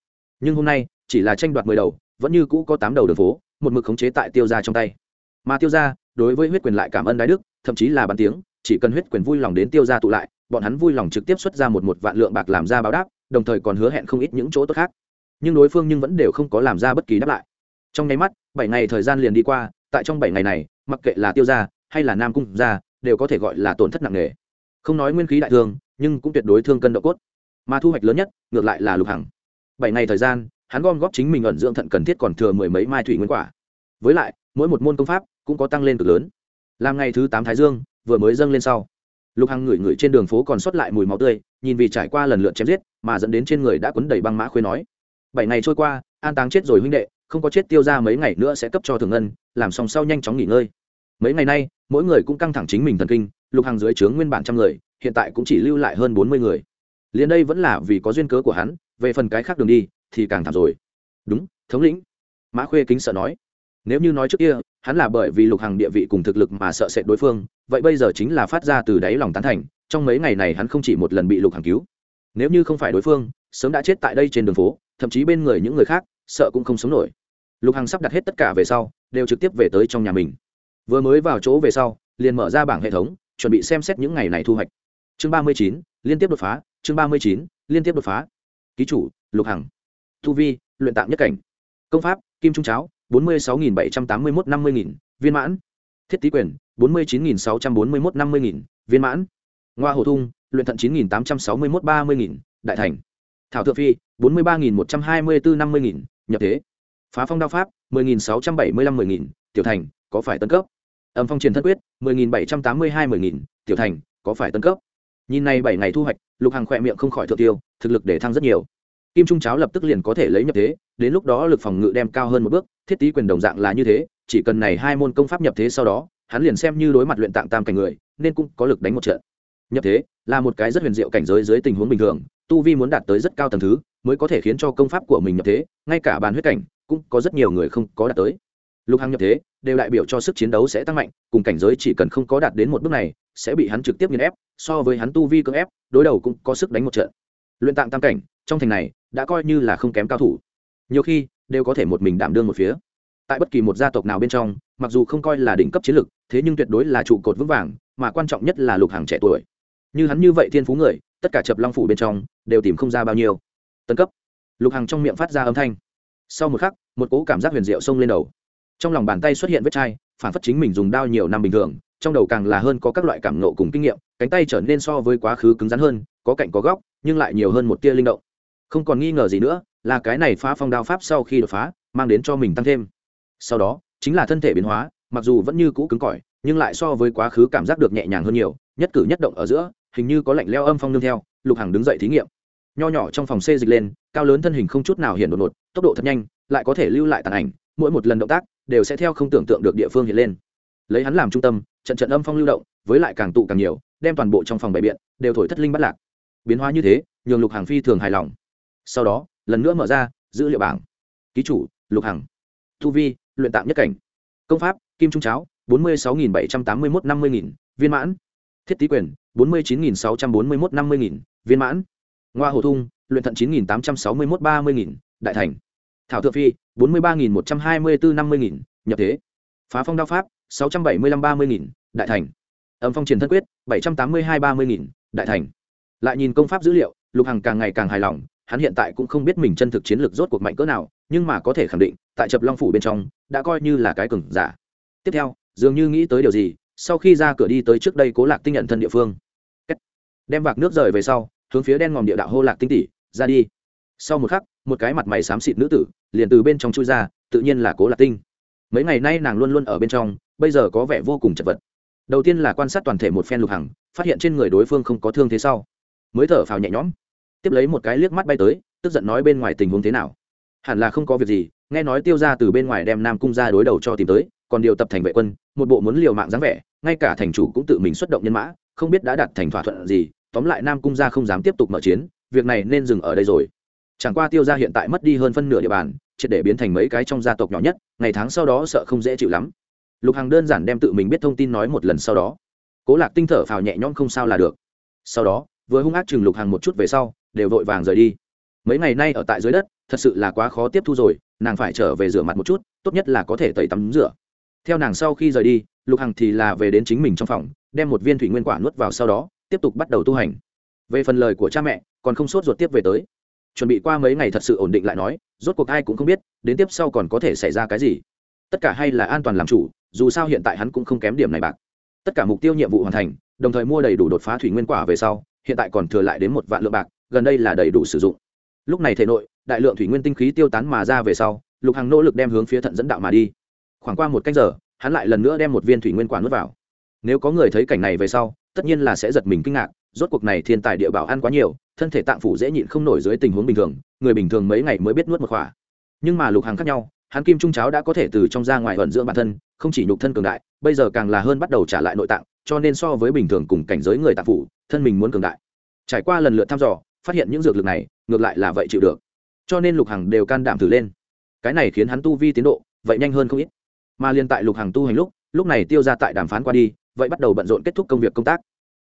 nhưng hôm nay, chỉ là tranh đoạt mười đầu, vẫn như cũ có tám đầu đường phố, một mực khống chế tại tiêu ra trong tay. Mà tiêu ra đối với huyết quyền lại cảm ơn đái đức, thậm chí là bàn tiếng, chỉ cần huyết quyền vui lòng đến tiêu ra tụ lại, bọn hắn vui lòng trực tiếp xuất ra một một vạn lượng bạc làm ra báo đáp, đồng thời còn hứa hẹn không ít những chỗ tốt khác. Nhưng đối phương nhưng vẫn đều không có làm ra bất kỳ đáp lại. Trong nháy mắt, bảy ngày thời gian liền đi qua, tại trong bảy ngày này mặc kệ là tiêu gia hay là nam cung gia, đều có thể gọi là tổn thất nặng nề. Không nói nguyên khí đại thương, nhưng cũng tuyệt đối thương cân độ cốt. Mà thu hoạch lớn nhất, ngược lại là lục hằng. Bảy ngày thời gian, hắn gom góp chính mình ẩn dưỡng thận cần thiết còn thừa mười mấy mai thủy nguyên quả. Với lại, mỗi một môn công pháp cũng có tăng lên cực lớn. Làm ngày thứ tám thái dương, vừa mới dâng lên sau. Lục hằng ngửi ngửi trên đường phố còn sót lại mùi máu tươi, nhìn vì trải qua lần lượt chém giết, mà dẫn đến trên người đã quấn đầy băng mã khuê nói. Bảy ngày trôi qua, an táng chết rồi huynh đệ không có chết tiêu ra mấy ngày nữa sẽ cấp cho thường ngân, làm xong sau nhanh chóng nghỉ ngơi. Mấy ngày nay, mỗi người cũng căng thẳng chính mình thần kinh, lục hàng dưới trướng nguyên bản trăm người, hiện tại cũng chỉ lưu lại hơn bốn mươi người. Liền đây vẫn là vì có duyên cớ của hắn, về phần cái khác đường đi, thì càng thảm rồi. Đúng, thống lĩnh. Mã khuê kính sợ nói. Nếu như nói trước kia, hắn là bởi vì lục hàng địa vị cùng thực lực mà sợ sệt đối phương, vậy bây giờ chính là phát ra từ đáy lòng tán thành, trong mấy ngày này hắn không chỉ một lần bị lục hàng cứu. Nếu như không phải đối phương, sớm đã chết tại đây trên đường phố, thậm chí bên người những người khác, sợ cũng không sống nổi lục hằng sắp đặt hết tất cả về sau, đều trực tiếp về tới trong nhà mình. Vừa mới vào chỗ về sau, liền mở ra bảng hệ thống, chuẩn bị xem xét những ngày này thu hoạch. Chương ba mươi chín, liên tiếp đột phá, chương ba mươi chín, liên tiếp đột phá. Ký chủ, lục hằng. Thu vi, luyện tạm nhất cảnh. Công pháp, kim trung cháo, bốn mươi sáu nghìn bảy trăm tám mươi một năm mươi nghìn, viên mãn. Thiết tý quyền, bốn mươi chín nghìn sáu trăm bốn mươi một năm mươi nghìn, viên mãn. Ngoa hồ thung, luyện thận chín nghìn tám trăm sáu mươi một ba mươi nghìn, đại thành. Thảo thượng phi, bốn mươi ba nghìn một trăm hai mươi bốn năm mươi nghìn, nhập thế phá phong đao pháp, mười nghìn sáu trăm bảy mươi lăm mười nghìn, tiểu thành, có phải tân cấp? Âm phong truyền thân quyết, mười nghìn bảy trăm tám mươi hai mười nghìn, tiểu thành, có phải tân cấp? Nhìn này bảy ngày thu hoạch, lục hàng khỏe miệng không khỏi thượng tiêu, thực lực để thăng rất nhiều. Kim trung cháo lập tức liền có thể lấy nhập thế, đến lúc đó lực phòng ngự đem cao hơn một bước, thiết tý quyền đồng dạng là như thế, chỉ cần này hai môn công pháp nhập thế sau đó, hắn liền xem như đối mặt luyện tạng tam cảnh người, nên cũng có lực đánh một trận. Nhập thế, là một cái rất huyền diệu cảnh giới dưới tình huống bình thường, tu vi muốn đạt tới rất cao tầng thứ, mới có thể khiến cho công pháp của mình nhập thế, ngay cả bàn huyết cảnh cũng có rất nhiều người không có đạt tới. Lục hằng nhập thế, đều đại biểu cho sức chiến đấu sẽ tăng mạnh, cùng cảnh giới chỉ cần không có đạt đến một bước này, sẽ bị hắn trực tiếp nghiền ép, so với hắn tu vi cưỡng ép, đối đầu cũng có sức đánh một trận. Luyện tạng tam cảnh, trong thành này, đã coi như là không kém cao thủ. Nhiều khi, đều có thể một mình đảm đương một phía. Tại bất kỳ một gia tộc nào bên trong, mặc dù không coi là đỉnh cấp chiến lực, thế nhưng tuyệt đối là trụ cột vững vàng, mà quan trọng nhất là lục hàng trẻ tuổi. Như hắn như vậy thiên phú người, tất cả chập long phủ bên trong, đều tìm không ra bao nhiêu. Tân cấp. Lục hàng trong miệng phát ra âm thanh sau một khắc, một cỗ cảm giác huyền diệu xông lên đầu. Trong lòng bàn tay xuất hiện vết chai, phản phất chính mình dùng đao nhiều năm bình thường, trong đầu càng là hơn có các loại cảm nộ cùng kinh nghiệm, cánh tay trở nên so với quá khứ cứng rắn hơn, có cạnh có góc, nhưng lại nhiều hơn một tia linh động. Không còn nghi ngờ gì nữa, là cái này phá phong đao pháp sau khi đột phá, mang đến cho mình tăng thêm. Sau đó, chính là thân thể biến hóa, mặc dù vẫn như cũ cứng cỏi, nhưng lại so với quá khứ cảm giác được nhẹ nhàng hơn nhiều, nhất cử nhất động ở giữa, hình như có lạnh leo âm phong nương theo, lục hằng đứng dậy thí nghiệm nho nhỏ trong phòng xê dịch lên, cao lớn thân hình không chút nào hiện đột ngột, tốc độ thật nhanh, lại có thể lưu lại tàn ảnh, mỗi một lần động tác đều sẽ theo không tưởng tượng được địa phương hiện lên. Lấy hắn làm trung tâm, trận trận âm phong lưu động, với lại càng tụ càng nhiều, đem toàn bộ trong phòng bày biện, đều thổi thất linh bắt lạc. Biến hóa như thế, nhường lục hàng phi thường hài lòng. Sau đó, lần nữa mở ra, dữ liệu bảng. Ký chủ, lục hằng. Thu vi, luyện tạm nhất cảnh. Công pháp, kim trung cháo, bốn mươi sáu nghìn bảy trăm tám mươi một năm mươi nghìn, viên mãn. Thiết tý quyền, bốn mươi chín nghìn sáu trăm bốn mươi một năm mươi nghìn, viên mãn ngoa hồ thung, luyện thận chín nghìn tám trăm sáu mươi một ba mươi nghìn, đại thành. Thảo thượng phi, bốn mươi ba nghìn một trăm hai mươi bốn năm mươi nghìn, nhập thế. Phá phong đao pháp, sáu trăm bảy mươi năm ba mươi nghìn, đại thành. Âm phong triển thân quyết, bảy trăm tám mươi hai ba mươi nghìn, đại thành. Lại nhìn công pháp dữ liệu, lục hằng càng ngày càng hài lòng, hắn hiện tại cũng không biết mình chân thực chiến lược rốt cuộc mạnh cỡ nào, nhưng mà có thể khẳng định, tại chập long phủ bên trong, đã coi như là cái cừng giả. Tiếp theo, dường như nghĩ tới điều gì, sau khi ra cửa đi tới trước đây cố lạc tinh nhận thân địa phương. Đem vạc nước rời về sau hướng phía đen ngòm địa đạo hô lạc tinh tỷ, ra đi. Sau một khắc, một cái mặt mày xám xịt nữ tử, liền từ bên trong chui ra, tự nhiên là cố lạc tinh. Mấy ngày nay nàng luôn luôn ở bên trong, bây giờ có vẻ vô cùng chật vật. Đầu tiên là quan sát toàn thể một phen lục hằng, phát hiện trên người đối phương không có thương thế sau. Mới thở phào nhẹ nhõm. Tiếp lấy một cái liếc mắt bay tới, tức giận nói bên ngoài tình huống thế nào. Hẳn là không có việc gì, nghe nói tiêu ra từ bên ngoài đem nam cung ra đối đầu cho tìm tới, còn điều tập thành vệ quân, một bộ muốn liều mạng dáng vẻ, ngay cả thành chủ cũng tự mình xuất động nhân mã, không biết đã đặt thành thỏa thuận gì tóm lại nam cung gia không dám tiếp tục mở chiến, việc này nên dừng ở đây rồi. Chẳng qua tiêu gia hiện tại mất đi hơn phân nửa địa bàn, triệt để biến thành mấy cái trong gia tộc nhỏ nhất, ngày tháng sau đó sợ không dễ chịu lắm. Lục hằng đơn giản đem tự mình biết thông tin nói một lần sau đó. Cố lạc tinh thở phào nhẹ nhõm không sao là được. Sau đó, vừa hung ác chừng lục hằng một chút về sau, đều vội vàng rời đi. Mấy ngày nay ở tại dưới đất, thật sự là quá khó tiếp thu rồi, nàng phải trở về rửa mặt một chút, tốt nhất là có thể tẩy tắm rửa. Theo nàng sau khi rời đi, lục hằng thì là về đến chính mình trong phòng, đem một viên thủy nguyên quả nuốt vào sau đó tiếp tục bắt đầu tu hành. Về phần lời của cha mẹ, còn không sốt ruột tiếp về tới. Chuẩn bị qua mấy ngày thật sự ổn định lại nói, rốt cuộc ai cũng không biết, đến tiếp sau còn có thể xảy ra cái gì. Tất cả hay là an toàn làm chủ, dù sao hiện tại hắn cũng không kém điểm này bạc. Tất cả mục tiêu nhiệm vụ hoàn thành, đồng thời mua đầy đủ đột phá thủy nguyên quả về sau, hiện tại còn thừa lại đến một vạn lượng bạc, gần đây là đầy đủ sử dụng. Lúc này thể nội, đại lượng thủy nguyên tinh khí tiêu tán mà ra về sau, lục hằng nỗ lực đem hướng phía thận dẫn đạo mà đi. Khoảng qua một cách giờ, hắn lại lần nữa đem một viên thủy nguyên quả nuốt vào nếu có người thấy cảnh này về sau, tất nhiên là sẽ giật mình kinh ngạc, rốt cuộc này thiên tài địa bảo ăn quá nhiều, thân thể tạng phủ dễ nhịn không nổi dưới tình huống bình thường, người bình thường mấy ngày mới biết nuốt một khỏa. Nhưng mà lục hàng khác nhau, hắn kim trung cháo đã có thể từ trong ra ngoài vận dưỡng bản thân, không chỉ nhục thân cường đại, bây giờ càng là hơn bắt đầu trả lại nội tạng, cho nên so với bình thường cùng cảnh giới người tạng phủ, thân mình muốn cường đại. Trải qua lần lượt thăm dò, phát hiện những dược lực này, ngược lại là vậy chịu được. Cho nên lục hằng đều can đảm thử lên. Cái này khiến hắn tu vi tiến độ vậy nhanh hơn không ít. Mà liên tại lục hằng tu hành lúc lúc này tiêu ra tại đàm phán qua đi vậy bắt đầu bận rộn kết thúc công việc công tác.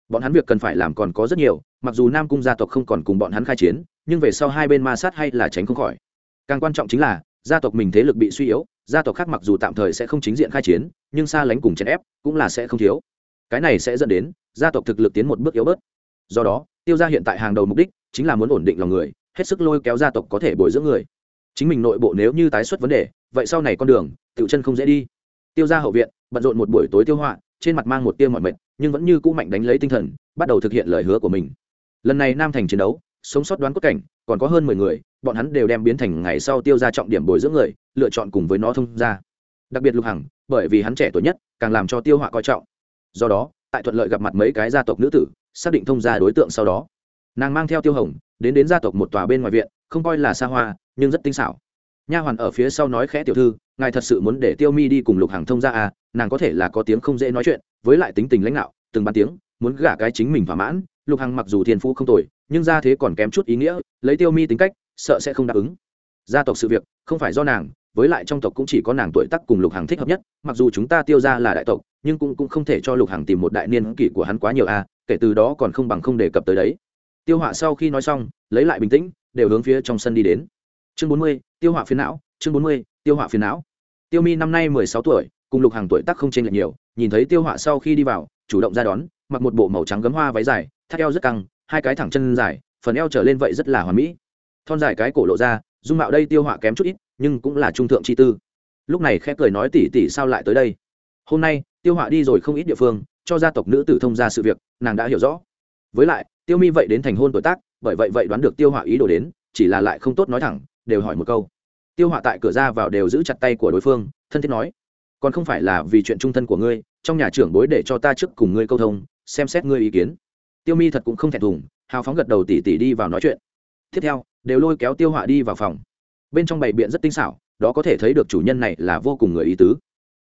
Bọn hắn việc cần phải làm còn có rất nhiều, mặc dù nam cung gia tộc không còn cùng bọn hắn khai chiến, nhưng về sau hai bên ma sát hay là tránh không khỏi. Càng quan trọng chính là, gia tộc mình thế lực bị suy yếu, gia tộc khác mặc dù tạm thời sẽ không chính diện khai chiến, nhưng xa lánh cùng chèn ép cũng là sẽ không thiếu. Cái này sẽ dẫn đến, gia tộc thực lực tiến một bước yếu bớt. Do đó, tiêu gia hiện tại hàng đầu mục đích chính là muốn ổn định lòng người, hết sức lôi kéo gia tộc có thể bồi dưỡng người. Chính mình nội bộ nếu như tái xuất vấn đề, vậy sau này con đường tự chân không dễ đi. Tiêu gia hậu viện, bận rộn một buổi tối tiêu họa trên mặt mang một tia mọi mệt, nhưng vẫn như cũ mạnh đánh lấy tinh thần, bắt đầu thực hiện lời hứa của mình. Lần này nam thành chiến đấu, sống sót đoán cốt cảnh, còn có hơn mười người, bọn hắn đều đem biến thành ngày sau tiêu ra trọng điểm bồi dưỡng người, lựa chọn cùng với nó thông ra đặc biệt lục hằng, bởi vì hắn trẻ tuổi nhất, càng làm cho tiêu họa coi trọng. Do đó, tại thuận lợi gặp mặt mấy cái gia tộc nữ tử, xác định thông ra đối tượng sau đó. Nàng mang theo tiêu hồng, đến đến gia tộc một tòa bên ngoài viện, không coi là xa hoa, nhưng rất tinh xảo. Nha hoàn ở phía sau nói khẽ tiểu thư ngài thật sự muốn để tiêu mi đi cùng lục hàng thông ra à? Nàng có thể là có tiếng không dễ nói chuyện với lại tính tình lãnh đạo từng bàn tiếng muốn gả cái chính mình thỏa mãn. Lục hằng mặc dù thiên phú không tồi nhưng ra thế còn kém chút ý nghĩa lấy tiêu mi tính cách sợ sẽ không đáp ứng. Gia tộc sự việc không phải do nàng với lại trong tộc cũng chỉ có nàng tuổi tác cùng lục hằng thích hợp nhất. Mặc dù chúng ta tiêu ra là đại tộc nhưng cũng, cũng không thể cho lục hằng tìm một đại niên kỷ của hắn quá nhiều a kể từ đó còn không bằng không đề cập tới đấy. Tiêu họa sau khi nói xong lấy lại bình tĩnh đều hướng phía trong sân đi đến. Chương bốn mươi tiêu họa phiến não chương bốn mươi tiêu họa phiến não tiêu mi năm nay mười sáu tuổi, cùng lục hàng tuổi tác không chênh lệch nhiều, nhìn thấy tiêu họa sau khi đi vào, chủ động ra đón, mặc một bộ màu trắng gấm hoa váy dài, thắt eo rất căng, hai cái thẳng chân dài, phần eo trở lên vậy rất là hoàn mỹ. Thon dài cái cổ lộ ra, dung mạo đây tiêu họa kém chút ít, nhưng cũng là trung thượng chi tư. Lúc này khẽ cười nói tỉ tỉ sao lại tới đây? Hôm nay, tiêu họa đi rồi không ít địa phương, cho gia tộc nữ tử thông ra sự việc, nàng đã hiểu rõ. Với lại, tiêu mi vậy đến thành hôn tuổi tác, bởi vậy vậy đoán được tiêu họa ý đồ đến, chỉ là lại không tốt nói thẳng, đều hỏi một câu tiêu họa tại cửa ra vào đều giữ chặt tay của đối phương, thân thiết nói, còn không phải là vì chuyện trung thân của ngươi, trong nhà trưởng bối để cho ta trước cùng ngươi câu thông, xem xét ngươi ý kiến. Tiêu mi thật cũng không thẹn thùng, hào phóng gật đầu tỉ tỉ đi vào nói chuyện. Tiếp theo, đều lôi kéo tiêu họa đi vào phòng. Bên trong bày biện rất tinh xảo, đó có thể thấy được chủ nhân này là vô cùng người ý tứ.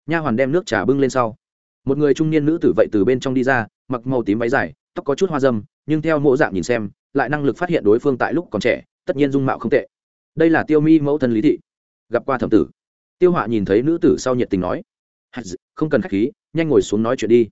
Nha hoàn đem nước trà bưng lên sau. Một người trung niên nữ tử vậy từ bên trong đi ra, mặc màu tím váy dài, tóc có chút hoa dâm, nhưng theo mộ dạng nhìn xem, lại năng lực phát hiện đối phương tại lúc còn trẻ, tất nhiên dung mạo không tệ đây là tiêu mi mẫu thân lý thị gặp qua thẩm tử tiêu họa nhìn thấy nữ tử sau nhiệt tình nói không cần k h á c h khí, nhanh ngồi xuống nói chuyện đi.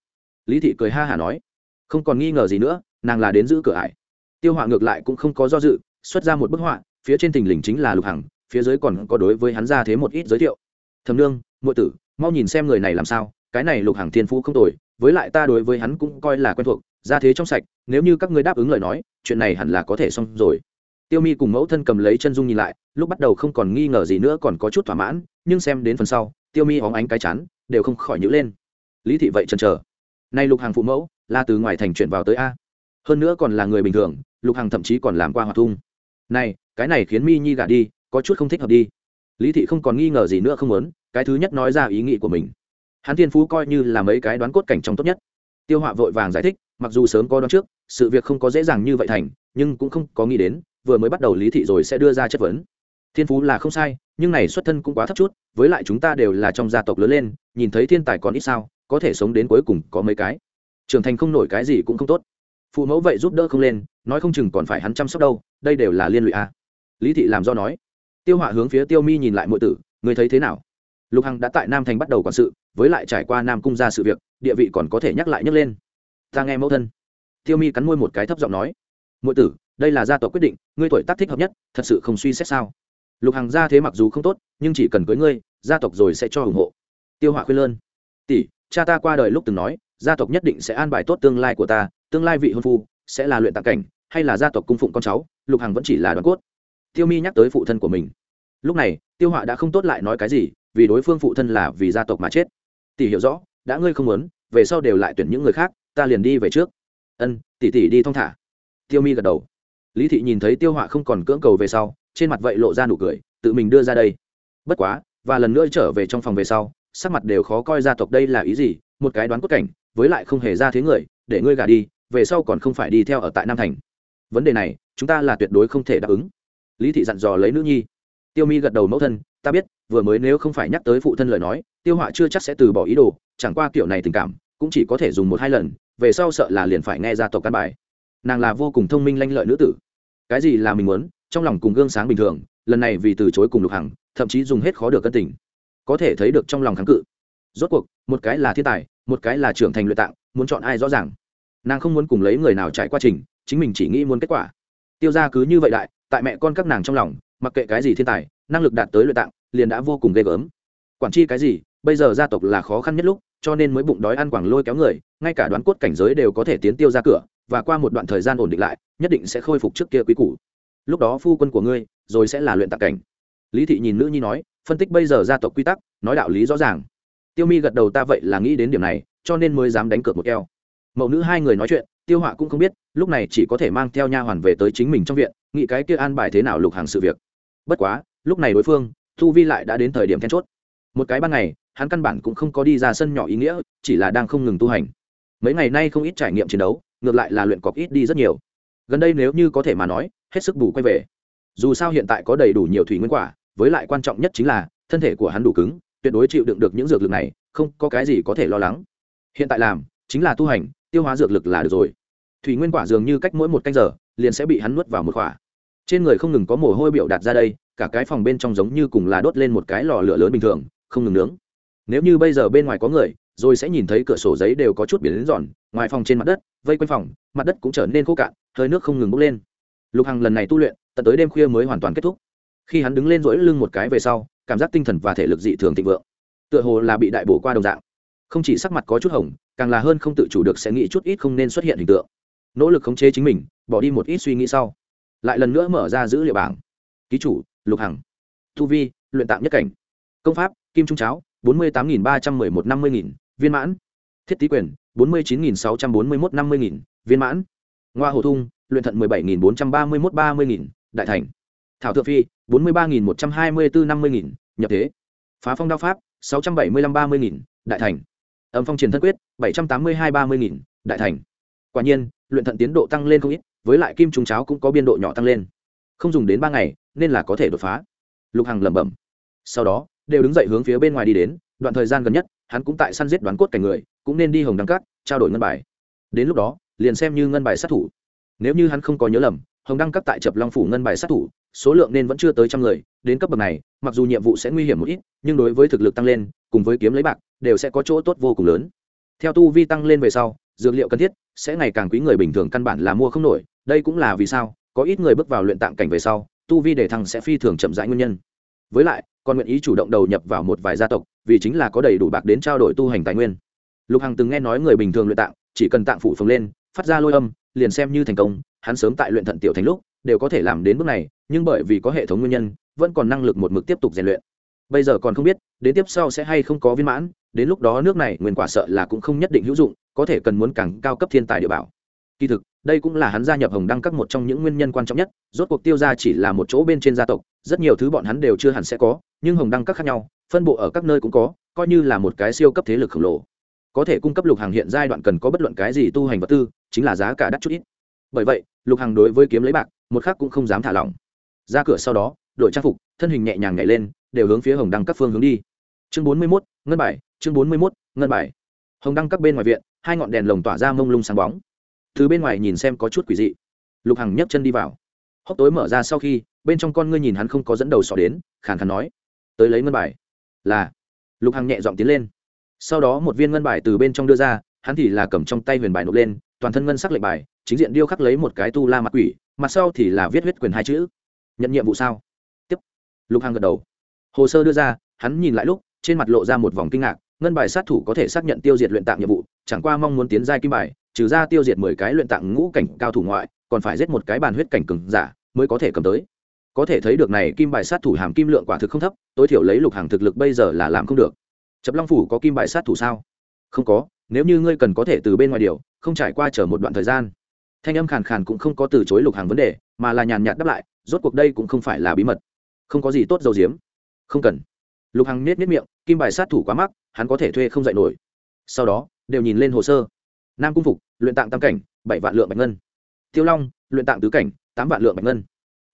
lý thị cười ha hả nói, không còn nghi ngờ gì nữa, nàng là đến giữ cửa ải. tiêu họa ngược lại cũng không có do dự, xuất ra một bức họa, phía trên thình lình chính là lục hằng, phía dưới còn có đối với hắn ra thế một ít giới thiệu. Thầm nương ngụ tử, mau nhìn xem người này làm sao, cái này lục hằng thiên phú không tồi, với lại ta đối với hắn cũng coi là quen thuộc, ra thế trong sạch, nếu như các ngươi đáp ứng lời nói, chuyện này hẳn là có thể xong rồi tiêu mi cùng mẫu thân cầm lấy chân dung nhìn lại, lúc bắt đầu không còn nghi ngờ gì nữa còn có chút thỏa mãn, nhưng xem đến phần sau, tiêu mi hóng ánh cái chán, đều không khỏi nhữ lên. Lý thị vậy chần chờ. Nay lục hàng phụ mẫu, là từ ngoài thành chuyển vào tới a. Hơn nữa còn là người bình thường, lục hàng thậm chí còn làm qua hoạt thung. Này, cái này khiến mi nhi gả đi, có chút không thích hợp đi. Lý thị không còn nghi ngờ gì nữa không muốn, cái thứ nhất nói ra ý nghĩ của mình. Hắn thiên phú coi như là mấy cái đoán cốt cảnh trong tốt nhất. Tiêu họa vội vàng giải thích, mặc dù sớm có đoán trước, sự việc không có dễ dàng như vậy thành, nhưng cũng không có nghĩ đến vừa mới bắt đầu lý thị rồi sẽ đưa ra chất vấn. Thiên phú là không sai, nhưng này xuất thân cũng quá thấp chút, với lại chúng ta đều là trong gia tộc lớn lên, nhìn thấy thiên tài còn ít sao, có thể sống đến cuối cùng có mấy cái. Trưởng thành không nổi cái gì cũng không tốt. Phụ mẫu vậy giúp đỡ không lên, nói không chừng còn phải hắn chăm sóc đâu, đây đều là liên lụy a à. lý thị làm do nói. Tiêu họa hướng phía tiêu mi nhìn lại mọi tử, người thấy thế nào? Lục hằng đã tại nam thành bắt đầu quản sự, với lại trải qua nam cung ra sự việc, địa vị còn có thể nhắc lại nhắc lên. Ta nghe mẫu thân. Tiêu mi cắn môi một cái thấp giọng nói. Mọi tử đây là gia tộc quyết định, ngươi tuổi tác thích hợp nhất, thật sự không suy xét sao? Lục hằng gia thế mặc dù không tốt, nhưng chỉ cần cưới ngươi, gia tộc rồi sẽ cho ủng hộ. Tiêu họa khuyên lơn. Tỷ, cha ta qua đời lúc từng nói, gia tộc nhất định sẽ an bài tốt tương lai của ta, tương lai vị hôn phu sẽ là luyện tạng cảnh, hay là gia tộc cung phụng con cháu, lục hằng vẫn chỉ là đoàn cốt. Tiêu mi nhắc tới phụ thân của mình. Lúc này, tiêu họa đã không tốt lại nói cái gì, vì đối phương phụ thân là vì gia tộc mà chết. Tỷ hiểu rõ, đã ngươi không muốn, về sau đều lại tuyển những người khác, ta liền đi về trước. Ân, tỷ tỷ đi thong thả. Tiêu mi gật đầu lý thị nhìn thấy tiêu họa không còn cưỡng cầu về sau, trên mặt vậy lộ ra nụ cười, tự mình đưa ra đây. Bất quá, và lần nữa trở về trong phòng về sau, sắc mặt đều khó coi gia tộc đây là ý gì, một cái đoán cốt cảnh, với lại không hề ra thế người, để ngươi gả đi, về sau còn không phải đi theo ở tại nam thành. Vấn đề này, chúng ta là tuyệt đối không thể đáp ứng. Lý thị dặn dò lấy nữ nhi. Tiêu mi gật đầu mẫu thân, ta biết, vừa mới nếu không phải nhắc tới phụ thân lời nói, tiêu họa chưa chắc sẽ từ bỏ ý đồ, chẳng qua kiểu này tình cảm, cũng chỉ có thể dùng một hai lần, về sau sợ là liền phải nghe ra tộc căn bài. Nàng là vô cùng thông minh lanh lợi nữ tử cái gì là mình muốn, trong lòng cùng gương sáng bình thường, lần này vì từ chối cùng lục hằng, thậm chí dùng hết khó được cân tình. Có thể thấy được trong lòng kháng cự. Rốt cuộc, một cái là thiên tài, một cái là trưởng thành luyện tạng, muốn chọn ai rõ ràng. Nàng không muốn cùng lấy người nào trải qua trình, chính mình chỉ nghĩ muốn kết quả. Tiêu ra cứ như vậy đại, tại mẹ con các nàng trong lòng, mặc kệ cái gì thiên tài, năng lực đạt tới luyện tạng, liền đã vô cùng ghê gớm. Quản chi cái gì, bây giờ gia tộc là khó khăn nhất lúc, cho nên mới bụng đói ăn quảng lôi kéo người, ngay cả đoán cốt cảnh giới đều có thể tiến tiêu ra cửa và qua một đoạn thời gian ổn định lại, nhất định sẽ khôi phục trước kia quý củ. Lúc đó phu quân của ngươi, rồi sẽ là luyện tạc cảnh. Lý thị nhìn nữ nhi nói, phân tích bây giờ gia tộc quy tắc, nói đạo lý rõ ràng. Tiêu mi gật đầu, ta vậy là nghĩ đến điểm này, cho nên mới dám đánh cược một keo. Mẫu nữ hai người nói chuyện, tiêu họa cũng không biết, lúc này chỉ có thể mang theo nha hoàn về tới chính mình trong viện, nghĩ cái kia an bài thế nào lục hàng sự việc. Bất quá, lúc này đối phương thu vi lại đã đến thời điểm then chốt. Một cái ban ngày, hắn căn bản cũng không có đi ra sân nhỏ ý nghĩa, chỉ là đang không ngừng tu hành. Mấy ngày nay không ít trải nghiệm chiến đấu ngược lại là luyện cọc ít đi rất nhiều. Gần đây nếu như có thể mà nói, hết sức bù quay về. Dù sao hiện tại có đầy đủ nhiều thủy nguyên quả, với lại quan trọng nhất chính là, thân thể của hắn đủ cứng, tuyệt đối chịu đựng được những dược lực này, không có cái gì có thể lo lắng. Hiện tại làm, chính là tu hành, tiêu hóa dược lực là được rồi. Thủy nguyên quả dường như cách mỗi một canh giờ, liền sẽ bị hắn nuốt vào một quả trên người không ngừng có mồ hôi biểu đạt ra đây, cả cái phòng bên trong giống như cùng là đốt lên một cái lò lửa lớn bình thường, không ngừng nướng. Nếu như bây giờ bên ngoài có người rồi sẽ nhìn thấy cửa sổ giấy đều có chút biển lớn giòn, ngoài phòng trên mặt đất, vây quanh phòng, mặt đất cũng trở nên khô cạn, hơi nước không ngừng bốc lên. Lục hằng lần này tu luyện, tận tới đêm khuya mới hoàn toàn kết thúc. Khi hắn đứng lên rỗi lưng một cái về sau, cảm giác tinh thần và thể lực dị thường thịnh vượng, tựa hồ là bị đại bổ qua đồng dạng. Không chỉ sắc mặt có chút hồng, càng là hơn không tự chủ được sẽ nghĩ chút ít không nên xuất hiện hình tượng. Nỗ lực khống chế chính mình, bỏ đi một ít suy nghĩ sau. Lại lần nữa mở ra dữ liệu bảng. Ký chủ, lục hằng. Tu vi, luyện tạm nhất cảnh. Công pháp, kim trung cháo, bốn mươi tám nghìn ba trăm mười một năm mươi nghìn viên mãn. Thiết tý quyền, bốn mươi chín nghìn sáu trăm bốn mươi một năm mươi nghìn, viên mãn. Ngoa hồ thung, luyện thận mười bảy nghìn bốn trăm ba mươi một ba mươi nghìn, đại thành. Thảo thượng phi, bốn mươi ba nghìn một trăm hai mươi bốn năm mươi nghìn, nhập thế. Phá phong đao pháp, sáu trăm bảy mươi lăm ba mươi nghìn, đại thành. Âm phong triển thân quyết, bảy trăm tám mươi hai ba mươi nghìn, đại thành. Quả nhiên, luyện thận tiến độ tăng lên không ít, với lại kim trùng cháo cũng có biên độ nhỏ tăng lên. Không dùng đến ba ngày, nên là có thể đột phá. Lục hằng lẩm bẩm. Sau đó, đều đứng dậy hướng phía bên ngoài đi đến, đoạn thời gian gần nhất hắn cũng tại săn giết đoán cốt cảnh người, cũng nên đi hồng đăng cát trao đổi ngân bài. Đến lúc đó, liền xem như ngân bài sát thủ. Nếu như hắn không có nhớ lầm, hồng đăng cát tại chập long phủ ngân bài sát thủ, số lượng nên vẫn chưa tới trăm người, đến cấp bậc này, mặc dù nhiệm vụ sẽ nguy hiểm một ít, nhưng đối với thực lực tăng lên, cùng với kiếm lấy bạc, đều sẽ có chỗ tốt vô cùng lớn. Theo tu vi tăng lên về sau, dược liệu cần thiết, sẽ ngày càng quý người bình thường căn bản là mua không nổi, đây cũng là vì sao, có ít người bước vào luyện tạng cảnh về sau, tu vi để thăng sẽ phi thường chậm rãi nguyên nhân. Với lại, còn nguyện ý chủ động đầu nhập vào một vài gia tộc vì chính là có đầy đủ bạc đến trao đổi tu hành tài nguyên. Lục hằng từng nghe nói người bình thường luyện tạng, chỉ cần tạng phủ phồng lên, phát ra lôi âm, liền xem như thành công, hắn sớm tại luyện thận tiểu thành lúc, đều có thể làm đến bước này, nhưng bởi vì có hệ thống nguyên nhân, vẫn còn năng lực một mực tiếp tục rèn luyện. Bây giờ còn không biết, đến tiếp sau sẽ hay không có viên mãn, đến lúc đó nước này nguyên quả sợ là cũng không nhất định hữu dụng, có thể cần muốn càng cao cấp thiên tài địa bảo. Kỳ thực, đây cũng là hắn gia nhập hồng đăng các một trong những nguyên nhân quan trọng nhất, rốt cuộc tiêu ra chỉ là một chỗ bên trên gia tộc, rất nhiều thứ bọn hắn đều chưa hẳn sẽ có, nhưng hồng đăng các khác nhau phân bộ ở các nơi cũng có, coi như là một cái siêu cấp thế lực khổng lồ. Có thể cung cấp lục hàng hiện giai đoạn cần có bất luận cái gì tu hành vật tư, chính là giá cả đắt chút ít. Bởi vậy, lục hàng đối với kiếm lấy bạc, một khác cũng không dám thả lỏng. Ra cửa sau đó, đội trang phục, thân hình nhẹ nhàng nhảy lên, đều hướng phía hồng đăng các phương hướng đi. Chương bốn mươi mốt, ngân bài, chương bốn mươi mốt, ngân bài. Hồng đăng các bên ngoài viện, hai ngọn đèn lồng tỏa ra mông lung sáng bóng. Từ bên ngoài nhìn xem có chút quỷ dị. Lục hằng nhấc chân đi vào. Hốc tối mở ra sau khi, bên trong con ngươi nhìn hắn không có dẫn đầu sọ đến, khàn khàn nói, tới lấy ngân bài là lục hằng nhẹ dọn tiến lên sau đó một viên ngân bài từ bên trong đưa ra hắn thì là cầm trong tay huyền bài nộp lên toàn thân ngân sắc lệnh bài chính diện điêu khắc lấy một cái tu la mặt quỷ mặt sau thì là viết huyết quyền hai chữ nhận nhiệm vụ sao tiếp lục hằng gật đầu hồ sơ đưa ra hắn nhìn lại lúc trên mặt lộ ra một vòng kinh ngạc ngân bài sát thủ có thể xác nhận tiêu diệt luyện tạng nhiệm vụ chẳng qua mong muốn tiến giai kim bài trừ ra tiêu diệt mười cái luyện tạng ngũ cảnh cao thủ ngoại còn phải giết một cái bàn huyết cảnh cừng giả mới có thể cầm tới có thể thấy được này kim bài sát thủ hàm kim lượng quả thực không thấp, tối thiểu lấy lục hàng thực lực bây giờ là làm không được. Chập long phủ có kim bài sát thủ sao? Không có, nếu như ngươi cần có thể từ bên ngoài điều, không trải qua chờ một đoạn thời gian. Thanh âm khàn khàn cũng không có từ chối lục hàng vấn đề, mà là nhàn nhạt đáp lại, rốt cuộc đây cũng không phải là bí mật. Không có gì tốt dầu diếm. Không cần. Lục hằng nết nết miệng, kim bài sát thủ quá mắc, hắn có thể thuê không dạy nổi. Sau đó, đều nhìn lên hồ sơ. Nam cung phục, luyện tạng tam cảnh, bảy vạn lượng bạch ngân. Tiêu long, luyện tạng tứ cảnh, tám vạn lượng bạch ngân.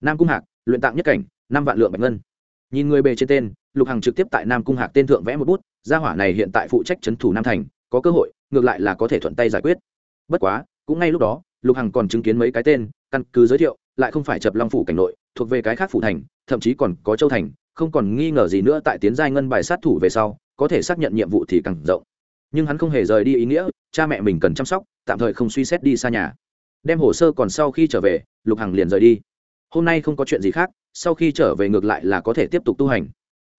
Nam cung hạc luyện tạng nhất cảnh, năm vạn lượng bạch ngân. Nhìn người bề trên tên, lục hằng trực tiếp tại nam cung hạc tên thượng vẽ một bút, gia hỏa này hiện tại phụ trách c h ấ n thủ nam thành, có cơ hội, ngược lại là có thể thuận tay giải quyết. Bất quá, cũng ngay lúc đó, lục hằng còn chứng kiến mấy cái tên, căn cứ giới thiệu, lại không phải chập long phủ cảnh nội, thuộc về cái khác phủ thành, thậm chí còn có châu thành, không còn nghi ngờ gì nữa tại tiến giai ngân bài sát thủ về sau, có thể xác nhận nhiệm vụ thì càng rộng. Nhưng hắn không hề rời đi ý nghĩa, cha mẹ mình cần chăm sóc, tạm thời không suy xét đi xa nhà. Đem hồ sơ còn sau khi trở về, lục hằng liền rời đi hôm nay không có chuyện gì khác, sau khi trở về ngược lại là có thể tiếp tục tu hành.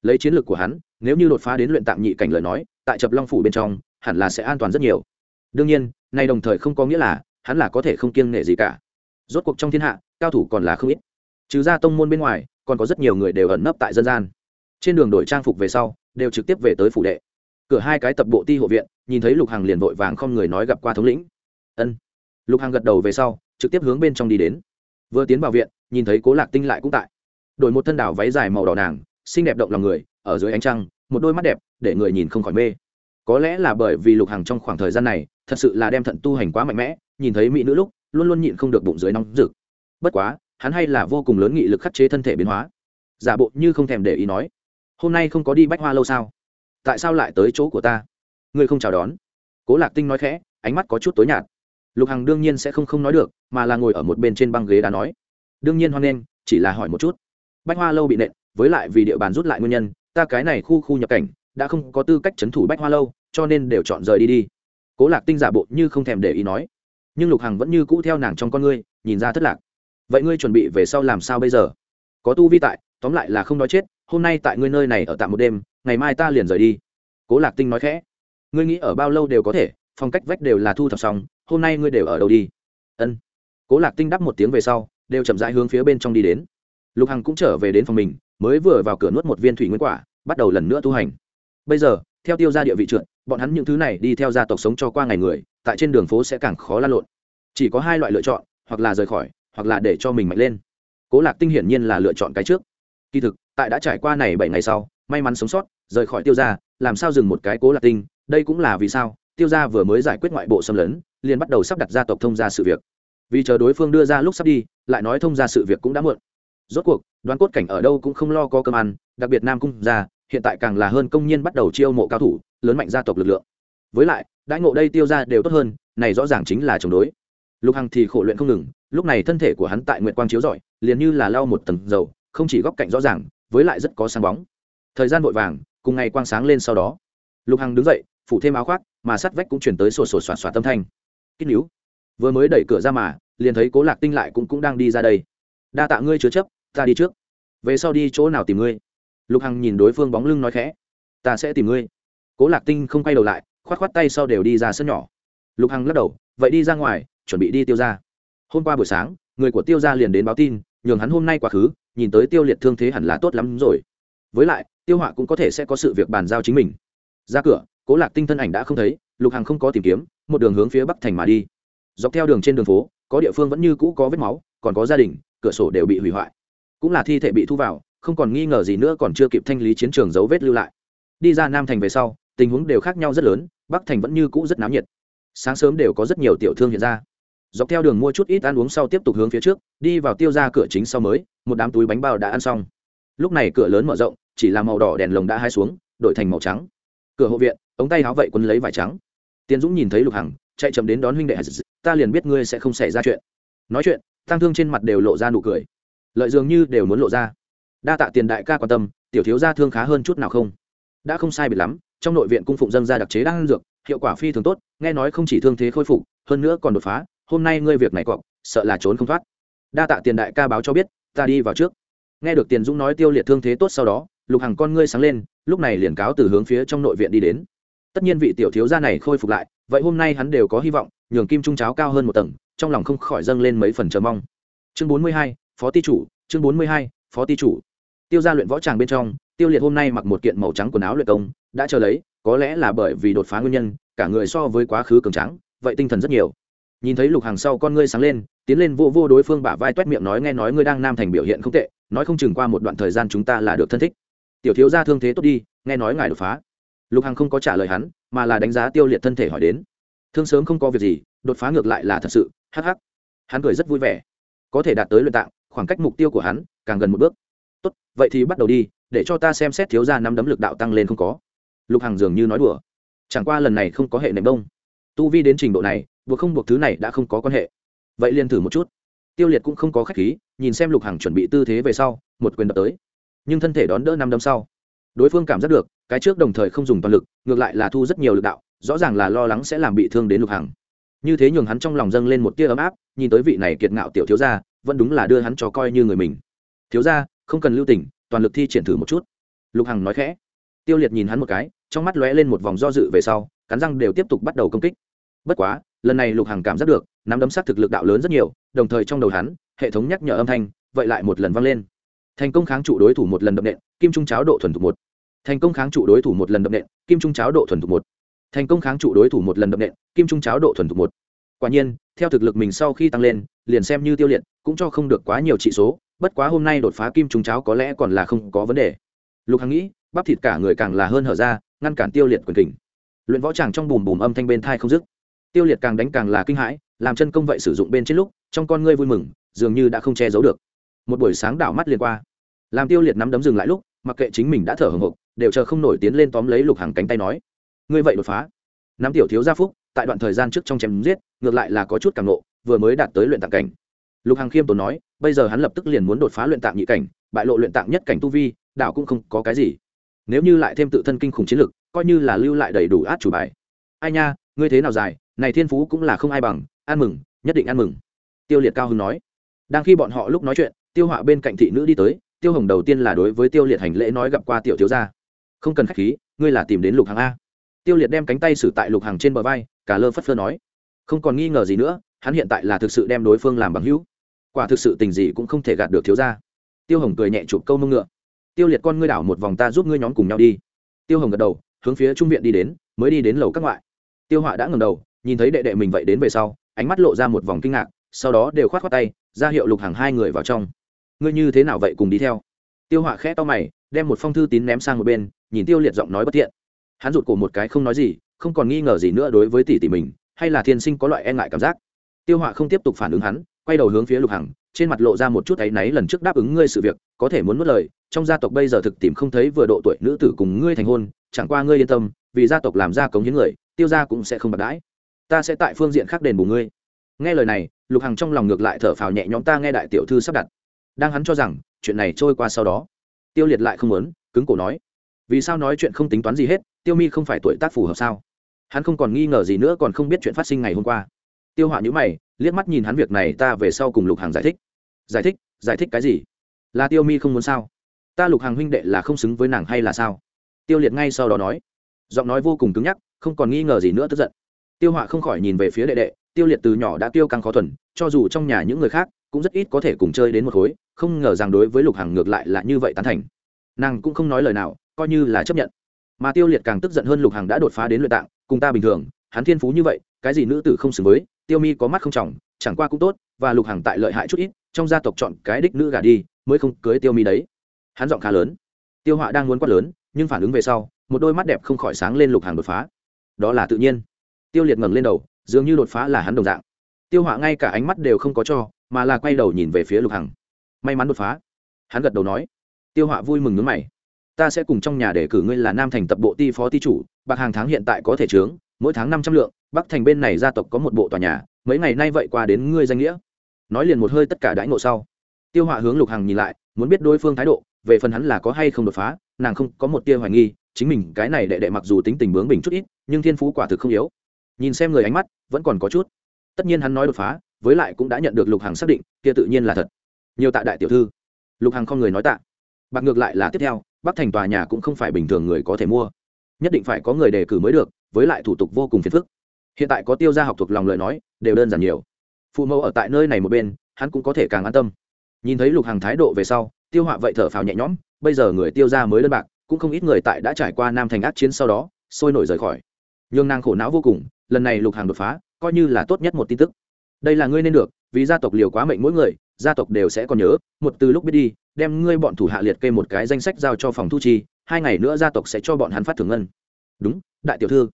Lấy chiến lược của hắn, nếu như đột phá đến luyện tạm nhị cảnh lời nói, tại chập long phủ bên trong, hẳn là sẽ an toàn rất nhiều. Đương nhiên nay đồng thời không có nghĩa là, hắn là có thể không kiêng nể gì cả. Rốt cuộc trong thiên hạ, cao thủ còn là không ít. Trừ ra tông môn bên ngoài, còn có rất nhiều người đều ẩn nấp tại dân gian. Trên đường đổi trang phục về sau, đều trực tiếp về tới phủ đệ. Cửa hai cái tập bộ ti hộ viện, nhìn thấy lục hằng liền vội vàng không người nói gặp qua thống lĩnh. Ân. Lục hằng gật đầu về sau, trực tiếp hướng bên trong đi đến. Vừa tiến vào viện nhìn thấy cố lạc tinh lại cũng tại. Đổi một thân đảo váy dài màu đỏ nàng, xinh đẹp động lòng người, ở dưới ánh trăng, một đôi mắt đẹp, để người nhìn không khỏi mê. Có lẽ là bởi vì lục hằng trong khoảng thời gian này, thật sự là đem thận tu hành quá mạnh mẽ, nhìn thấy mỹ nữ lúc, luôn luôn nhịn không được bụng dưới nóng rực. Bất quá, hắn hay là vô cùng lớn nghị lực khắc chế thân thể biến hóa. Giả bộ như không thèm để ý nói, hôm nay không có đi bách hoa lâu sao? Tại sao lại tới chỗ của ta? Ngươi không chào đón. Cố lạc tinh nói khẽ, ánh mắt có chút tối nhạt. Lục hằng đương nhiên sẽ không không nói được, mà là ngồi ở một bên trên băng ghế đá nói đương nhiên hoan nghênh, chỉ là hỏi một chút. Bách hoa lâu bị nện, với lại vì địa bàn rút lại nguyên nhân, ta cái này khu khu nhập cảnh, đã không có tư cách c h ấ n thủ bách hoa lâu, cho nên đều chọn rời đi đi. Cố lạc tinh giả bộ như không thèm để ý nói. Nhưng lục hằng vẫn như cũ theo nàng trong con ngươi, nhìn ra thất lạc. Vậy ngươi chuẩn bị về sau làm sao bây giờ? Có tu vi tại, tóm lại là không nói chết, hôm nay tại ngươi nơi này ở tạm một đêm, ngày mai ta liền rời đi. Cố lạc tinh nói khẽ. Ngươi nghĩ ở bao lâu đều có thể, phong cách vách đều là thu thập xong, hôm nay ngươi đều ở đâu đi? Ân. Cố lạc tinh đáp một tiếng về sau đều chậm rãi hướng phía bên trong đi đến. Lục hằng cũng trở về đến phòng mình, mới vừa vào cửa nuốt một viên thủy nguyên quả, bắt đầu lần nữa tu hành. Bây giờ, theo tiêu gia địa vị trượt, bọn hắn những thứ này đi theo gia tộc sống cho qua ngày người, tại trên đường phố sẽ càng khó lan lộn. Chỉ có hai loại lựa chọn, hoặc là rời khỏi, hoặc là để cho mình mạnh lên. Cố lạc tinh hiển nhiên là lựa chọn cái trước. Kỳ thực, tại đã trải qua này bảy ngày sau, may mắn sống sót, rời khỏi tiêu gia, làm sao dừng một cái cố lạc tinh, đây cũng là vì sao tiêu gia vừa mới giải quyết ngoại bộ xâm lấn, liền bắt đầu sắp đặt gia tộc thông ra sự việc vì chờ đối phương đưa ra lúc sắp đi, lại nói thông ra sự việc cũng đã muộn. Rốt cuộc, đoán cốt cảnh ở đâu cũng không lo có cơm ăn, đặc biệt nam cung gia, hiện tại càng là hơn công nhân bắt đầu chiêu mộ cao thủ, lớn mạnh gia tộc lực lượng. Với lại, đãi ngộ đây tiêu ra đều tốt hơn, này rõ ràng chính là chống đối. Lục hằng thì khổ luyện không ngừng, lúc này thân thể của hắn tại nguyện quang chiếu rọi, liền như là lau một tầng dầu, không chỉ góc cạnh rõ ràng, với lại rất có sáng bóng. Thời gian vội vàng, cùng ngày quang sáng lên sau đó. Lục hằng đứng dậy, phủ thêm áo khoác, mà sắt vách cũng chuyển tới sổ sổ soạt soạt tâm thanh. Kích níu. Vừa mới đẩy cửa ra mà liền thấy cố lạc tinh lại cũng cũng đang đi ra đây. Đa tạ ngươi chứa chấp, ta đi trước. Về sau đi chỗ nào tìm ngươi? Lục hằng nhìn đối phương bóng lưng nói khẽ. Ta sẽ tìm ngươi. Cố lạc tinh không quay đầu lại k h o á t k h o á t tay sau đều đi ra sân nhỏ. Lục hằng lắc đầu, vậy đi ra ngoài, chuẩn bị đi tiêu ra hôm qua buổi sáng, người của tiêu ra liền đến báo tin, nhường hắn hôm nay quá khứ, nhìn tới tiêu liệt thương thế hẳn là tốt lắm rồi. Với lại, tiêu họa cũng có thể sẽ có sự việc bàn giao chính mình. Ra cửa, cố lạc tinh thân ảnh đã không thấy, lục hằng không có tìm kiếm, một đường hướng phía bắc thành mà đi. Dọc theo đường trên đường phố có địa phương vẫn như cũ có vết máu, còn có gia đình, cửa sổ đều bị hủy hoại. Cũng là thi thể bị thu vào, không còn nghi ngờ gì nữa còn chưa kịp thanh lý chiến trường dấu vết lưu lại. Đi ra nam thành về sau, tình huống đều khác nhau rất lớn, bắc thành vẫn như cũ rất náo nhiệt. Sáng sớm đều có rất nhiều tiểu thương hiện ra. Dọc theo đường mua chút ít ăn uống sau tiếp tục hướng phía trước, đi vào tiêu ra cửa chính sau mới, một đám túi bánh bao đã ăn xong. Lúc này cửa lớn mở rộng, chỉ là màu đỏ đèn lồng đã hai xuống, đổi thành màu trắng. Cửa hộ viện, ống tay háo vậy quấn lấy vải trắng. Tiến dũng nhìn thấy lục hằng chạy chậm đến đón huynh đệ. Ta liền biết ngươi sẽ không xảy ra chuyện. Nói chuyện tăng thương trên mặt đều lộ ra nụ cười. Lợi dường như đều muốn lộ ra. Đa tạ tiền đại ca quan tâm, tiểu thiếu gia thương khá hơn chút nào không? Đã không sai biệt lắm, trong nội viện cung phụng dân gia đặc chế đang ăn dược, hiệu quả phi thường tốt, nghe nói không chỉ thương thế khôi phục, hơn nữa còn đột phá, hôm nay ngươi việc này cọc, sợ là trốn không thoát. Đa tạ tiền đại ca báo cho biết, ta đi vào trước. Nghe được tiền dũng nói tiêu liệt thương thế tốt sau đó, lục hàng con ngươi sáng lên, lúc này liền cáo từ hướng phía trong nội viện đi đến. Tất nhiên vị tiểu thiếu gia này khôi phục lại vậy hôm nay hắn đều có hy vọng, nhường kim trung cháo cao hơn một tầng, trong lòng không khỏi dâng lên mấy phần chờ mong. Chương bốn mươi hai, phó Ti chủ, chương bốn mươi hai, phó ti chủ. Tiêu gia luyện võ tràng bên trong, tiêu liệt hôm nay mặc một kiện màu trắng quần áo luyện công, đã chờ lấy, có lẽ là bởi vì đột phá nguyên nhân, cả người so với quá khứ cường trắng vậy tinh thần rất nhiều. Nhìn thấy lục hàng sau con ngươi sáng lên, tiến lên vô vô đối phương bả vai t u é t miệng nói nghe nói ngươi đang nam thành biểu hiện không tệ, nói không chừng qua một đoạn thời gian chúng ta là được thân thích. Tiểu thiếu gia thương thế tốt đi, nghe nói ngài đột phá lục hằng không có trả lời hắn, mà là đánh giá tiêu liệt thân thể hỏi đến. Thương sớm không có việc gì, đột phá ngược lại là thật sự hh hắn cười rất vui vẻ. Có thể đạt tới luyện tạng, khoảng cách mục tiêu của hắn càng gần một bước. Tốt, vậy thì bắt đầu đi, để cho ta xem xét thiếu gia năm đấm lực đạo tăng lên không có. Lục hằng dường như nói đùa. Chẳng qua lần này không có hệ nệm đông. Tu vi đến trình độ này, buộc không buộc thứ này đã không có quan hệ. Vậy liền thử một chút. Tiêu liệt cũng không có khách khí, nhìn xem lục hằng chuẩn bị tư thế về sau, một quyền đập tới. Nhưng thân thể đón đỡ năm đấm sau đối phương cảm giác được, cái trước đồng thời không dùng toàn lực, ngược lại là thu rất nhiều lực đạo, rõ ràng là lo lắng sẽ làm bị thương đến lục hằng. Như thế nhường hắn trong lòng dâng lên một tia ấm áp, nhìn tới vị này kiệt ngạo tiểu thiếu gia, vẫn đúng là đưa hắn cho coi như người mình. Thiếu gia, không cần lưu tình, toàn lực thi triển thử một chút. Lục hằng nói khẽ. Tiêu liệt nhìn hắn một cái, trong mắt lóe lên một vòng do dự về sau, cắn răng đều tiếp tục bắt đầu công kích. Bất quá, lần này lục hằng cảm giác được, nắm đấm sát thực lực đạo lớn rất nhiều, đồng thời trong đầu hắn, hệ thống nhắc nhở âm thanh, vậy lại một lần vang lên thành công kháng trụ đối thủ một lần đậm nện, kim trung cháo độ thuần thục một. Thành công kháng trụ đối thủ một lần đậm nện, kim trung cháo độ thuần thục một. Thành công kháng trụ đối thủ một lần đậm nện, kim trung cháo độ thuần thục một. Quả nhiên, theo thực lực mình sau khi tăng lên, liền xem như tiêu liệt, cũng cho không được quá nhiều trị số, bất quá hôm nay đột phá kim trung cháo có lẽ còn là không có vấn đề. Lục hằng nghĩ, bắp thịt cả người càng là hơn hở ra, ngăn cản tiêu liệt quyền kình. Luyện võ tràng trong bùm bùm âm thanh bên thai không dứt. Tiêu liệt càng đánh càng là kinh hãi, làm chân công vậy sử dụng bên trên lúc, trong con ngươi vui mừng, dường như đã không che giấu được một buổi sáng đảo mắt liền qua. Làm tiêu liệt nắm đấm dừng lại lúc, mặc kệ chính mình đã thở hồng hộc, đều chờ không nổi tiến lên tóm lấy lục hàng cánh tay nói, ngươi vậy đột phá. Nắm tiểu thiếu gia phúc, tại đoạn thời gian trước trong chém giết, ngược lại là có chút càng nộ vừa mới đạt tới luyện tạng cảnh. Lục hàng khiêm tốn nói, bây giờ hắn lập tức liền muốn đột phá luyện tạng nhị cảnh, bại lộ luyện tạng nhất cảnh tu vi, đảo cũng không có cái gì. Nếu như lại thêm tự thân kinh khủng chiến lực, coi như là lưu lại đầy đủ át chủ bài. Ai nha, ngươi thế nào dài, này thiên phú cũng là không ai bằng, ăn mừng, nhất định ăn mừng. Tiêu liệt cao hưng nói. Đang khi bọn họ lúc nói chuyện tiêu họa bên cạnh thị nữ đi tới, tiêu hồng đầu tiên là đối với tiêu liệt hành lễ nói gặp qua tiểu thiếu gia. Không cần khách khí, ngươi là tìm đến lục hàng a. Tiêu liệt đem cánh tay xử tại lục hàng trên bờ vai, cả lơ phất phơ nói. Không còn nghi ngờ gì nữa, hắn hiện tại là thực sự đem đối phương làm bằng hữu. Quả thực sự tình gì cũng không thể gạt được thiếu gia. Tiêu hồng cười nhẹ chụp câu mông ngựa. Tiêu liệt con ngươi đảo một vòng ta giúp ngươi nhóm cùng nhau đi. Tiêu hồng gật đầu, hướng phía trung viện đi đến, mới đi đến lầu các ngoại. Tiêu họa đã ngầm đầu, nhìn thấy đệ đệ mình vậy đến về sau, ánh mắt lộ ra một vòng kinh ngạc, sau đó đều khoát khoát tay, ra hiệu lục hàng hai người vào trong ngươi như thế nào vậy cùng đi theo? Tiêu họa khẽ to mày, đem một phong thư tín ném sang một bên, nhìn tiêu liệt giọng nói bất thiện. Hắn rụt cổ một cái không nói gì, không còn nghi ngờ gì nữa đối với tỷ tỷ mình, hay là thiên sinh có loại e ngại cảm giác. Tiêu họa không tiếp tục phản ứng hắn, quay đầu hướng phía lục hằng, trên mặt lộ ra một chút áy náy lần trước đáp ứng ngươi sự việc, có thể muốn mất lời, trong gia tộc bây giờ thực tìm không thấy vừa độ tuổi nữ tử cùng ngươi thành hôn, chẳng qua ngươi yên tâm, vì gia tộc làm ra cống những người, tiêu gia cũng sẽ không bạc đãi. Ta sẽ tại phương diện khác đền bù ngươi. Nghe lời này, lục hằng trong lòng ngược lại thở phào nhẹ nhõm, ta nghe đại tiểu thư sắp đặt đang hắn cho rằng, chuyện này trôi qua sau đó, tiêu liệt lại không muốn, cứng cổ nói. Vì sao nói chuyện không tính toán gì hết, tiêu mi không phải tuổi tác phù hợp sao? Hắn không còn nghi ngờ gì nữa còn không biết chuyện phát sinh ngày hôm qua. Tiêu họa nhữ mày, liếc mắt nhìn hắn việc này ta về sau cùng lục hàng giải thích. Giải thích? Giải thích cái gì? Là tiêu mi không muốn sao? Ta lục hàng huynh đệ là không xứng với nàng hay là sao? Tiêu liệt ngay sau đó nói. Giọng nói vô cùng cứng nhắc, không còn nghi ngờ gì nữa tức giận. Tiêu họa không khỏi nhìn về phía đệ đệ, tiêu liệt từ nhỏ đã tiêu căng khó thuần, cho dù trong nhà những người khác cũng rất ít có thể cùng chơi đến một khối không ngờ rằng đối với lục hằng ngược lại là như vậy tán thành. Nàng cũng không nói lời nào coi như là chấp nhận. Mà tiêu liệt càng tức giận hơn lục hằng đã đột phá đến luyện tạng cùng ta bình thường hắn thiên phú như vậy cái gì nữ tử không xứng với tiêu mi có mắt không tròng, chẳng qua cũng tốt và lục hằng tại lợi hại chút ít trong gia tộc chọn cái đích nữ gả đi mới không cưới tiêu mi đấy. Hắn giọng khá lớn. Tiêu họa đang muốn quát lớn nhưng phản ứng về sau một đôi mắt đẹp không khỏi sáng lên lục hàng đột phá. Đó là tự nhiên. Tiêu liệt ngẩng lên đầu dường như đột phá là hắn đồng dạng. Tiêu họa ngay cả ánh mắt đều không có cho mà là quay đầu nhìn về phía lục hằng. May mắn đột phá. Hắn gật đầu nói, tiêu họa vui mừng nước mày. Ta sẽ cùng trong nhà để cử ngươi là nam thành tập bộ ti phó ti chủ, bạc hàng tháng hiện tại có thể trướng mỗi tháng năm trăm lượng, bắc thành bên này gia tộc có một bộ tòa nhà, mấy ngày nay vậy qua đến ngươi danh nghĩa. Nói liền một hơi tất cả đãi ngộ sau. Tiêu họa hướng lục hằng nhìn lại, muốn biết đối phương thái độ, về phần hắn là có hay không đột phá, nàng không có một tia hoài nghi, chính mình cái này đệ đệ mặc dù tính tình bướng bình chút ít, nhưng thiên phú quả thực không yếu. Nhìn xem người ánh mắt, vẫn còn có chút. Tất nhiên hắn nói đột phá với lại cũng đã nhận được lục hàng xác định, kia tự nhiên là thật. Nhiều tạ đại tiểu thư. Lục hàng không người nói tạ. Bạc ngược lại là tiếp theo, bắc thành tòa nhà cũng không phải bình thường người có thể mua. Nhất định phải có người đề cử mới được, với lại thủ tục vô cùng phiền phức. Hiện tại có tiêu gia học thuộc lòng lời nói, đều đơn giản nhiều. Phụ mẫu ở tại nơi này một bên, hắn cũng có thể càng an tâm. Nhìn thấy lục hàng thái độ về sau, tiêu họa vậy thở phào nhẹ nhõm, bây giờ người tiêu ra mới đơn bạc, cũng không ít người tại đã trải qua nam thành ác chiến sau đó, sôi nổi rời khỏi. Nhưng nàng khổ não vô cùng, lần này lục hàng đột phá, coi như là tốt nhất một tin tức đây là ngươi nên được, vì gia tộc liều quá mệnh mỗi người, gia tộc đều sẽ còn nhớ, một từ lúc biết đi, đem ngươi bọn thủ hạ liệt kê một cái danh sách giao cho phòng thu chi, hai ngày nữa gia tộc sẽ cho bọn hắn phát thưởng ngân. Đúng, đại tiểu thư.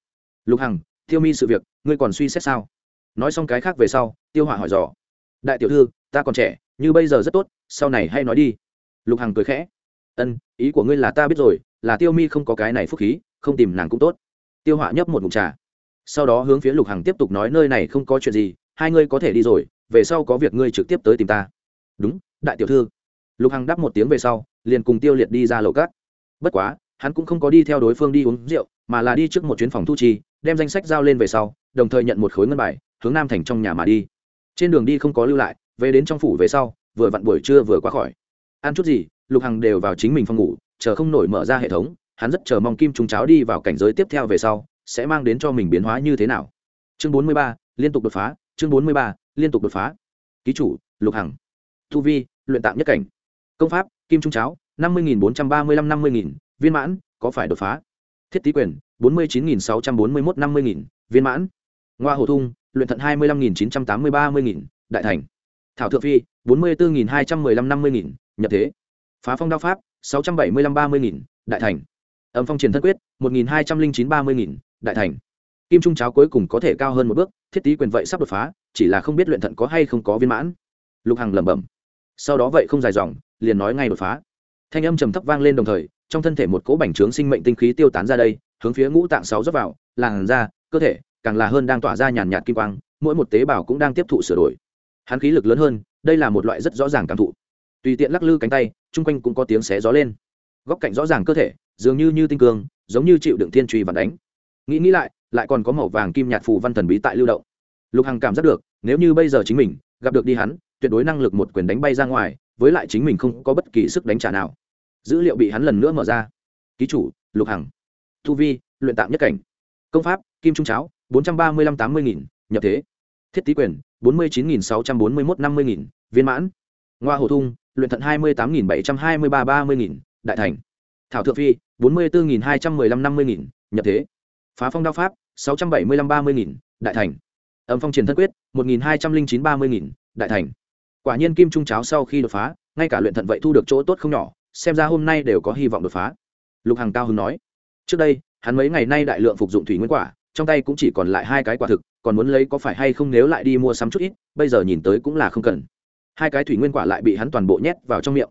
Lục hằng tiêu mi sự việc, ngươi còn suy xét sao? Nói xong cái khác về sau, tiêu hỏa hỏi dò. Đại tiểu thư, ta còn trẻ, như bây giờ rất tốt, sau này hay nói đi. Lục hằng cười khẽ. Ân, ý của ngươi là ta biết rồi, là tiêu mi không có cái này phúc khí, không tìm nàng cũng tốt. Tiêu hỏa nhấp một mục trà. Sau đó hướng phía lục hằng tiếp tục nói, nơi này không có chuyện gì hai ngươi có thể đi rồi, về sau có việc ngươi trực tiếp tới tìm ta. Đúng, đại tiểu thư. Lục hằng đáp một tiếng về sau, liền cùng tiêu liệt đi ra lầu cát. Bất quá, hắn cũng không có đi theo đối phương đi uống rượu, mà là đi trước một chuyến phòng thu chi, đem danh sách giao lên về sau, đồng thời nhận một khối ngân bài, hướng nam thành trong nhà mà đi. Trên đường đi không có lưu lại, về đến trong phủ về sau, vừa vặn buổi trưa vừa qua khỏi. Ăn chút gì, lục hằng đều vào chính mình phòng ngủ, chờ không nổi mở ra hệ thống, hắn rất chờ mong kim trùng cháo đi vào cảnh giới tiếp theo về sau, sẽ mang đến cho mình biến hóa như thế nào. Chương bốn mươi ba, liên tục đột phá chương bốn mươi ba, liên tục đột phá. Ký chủ, lục hằng. Thu vi, luyện tạm nhất cảnh. Công pháp, kim trung cháo, năm mươi bốn trăm ba mươi lăm năm mươi nghìn, viên mãn, có phải đột phá? Thiết tý quyền, bốn mươi chín sáu trăm bốn mươi một năm mươi nghìn, viên mãn. Ngoa hồ thung, luyện thận hai mươi năm nghìn chín trăm tám mươi ba mươi nghìn, đại thành. Thảo thượng phi, bốn mươi bốn hai trăm mười lăm năm mươi nghìn, nhập thế. Phá phong đao pháp, sáu trăm bảy mươi lăm ba mươi nghìn, đại thành. Âm phong triển thân quyết, một nghìn hai trăm linh chín ba mươi nghìn, đại thành kim trung cháo cuối cùng có thể cao hơn một bước, thiết tý quyền vậy sắp đột phá, chỉ là không biết luyện thận có hay không có viên mãn. Lục hằng lẩm bẩm. Sau đó vậy không dài dòng, liền nói ngay đột phá. Thanh âm trầm thấp vang lên đồng thời, trong thân thể một cỗ bành trướng sinh mệnh tinh khí tiêu tán ra đây, hướng phía ngũ tạng sáu rót vào, làn da, cơ thể, càng là hơn đang tỏa ra nhàn nhạt kim quang, mỗi một tế bào cũng đang tiếp thụ sửa đổi. Hắn khí lực lớn hơn, đây là một loại rất rõ ràng cảm thụ. Tùy tiện lắc lư cánh tay, chung quanh cũng có tiếng xé gió lên. Góc cạnh rõ ràng cơ thể, dường như như tinh cường giống như chịu đựng thiên truy và đánh. Nghĩ nghĩ lại lại còn có màu vàng kim nhạt phù văn thần bí tại lưu động. Lục hằng cảm giác được, nếu như bây giờ chính mình gặp được đi hắn, tuyệt đối năng lực một quyền đánh bay ra ngoài, với lại chính mình không có bất kỳ sức đánh trả nào. Dữ liệu bị hắn lần nữa mở ra. Ký chủ, lục hằng. Thu vi, luyện tạm nhất cảnh. Công pháp, kim trung cháo, bốn trăm ba mươi năm tám mươi nghìn, nhập thế. Thiết tý quyền, bốn mươi chín nghìn sáu trăm bốn mươi một năm mươi nghìn, viên mãn. Ngoa hồ thung, luyện thận hai mươi tám nghìn bảy trăm hai mươi ba ba mươi nghìn, đại thành. Thảo thượng phi, bốn mươi bốn nghìn hai trăm mười lăm năm mươi nghìn, nhập thế phá phong đao pháp, sáu trăm bảy mươi lăm ba mươi nghìn, đại thành. Âm phong triển thân quyết, một nghìn hai trăm linh chín ba mươi nghìn, đại thành. Quả nhiên kim trung cháo sau khi đột phá, ngay cả luyện thận vậy thu được chỗ tốt không nhỏ, xem ra hôm nay đều có hy vọng đột phá. Lục hằng cao hưng nói. Trước đây, hắn mấy ngày nay đại lượng phục dụng thủy nguyên quả, trong tay cũng chỉ còn lại hai cái quả thực, còn muốn lấy có phải hay không nếu lại đi mua sắm chút ít, bây giờ nhìn tới cũng là không cần. Hai cái thủy nguyên quả lại bị hắn toàn bộ nhét vào trong miệng.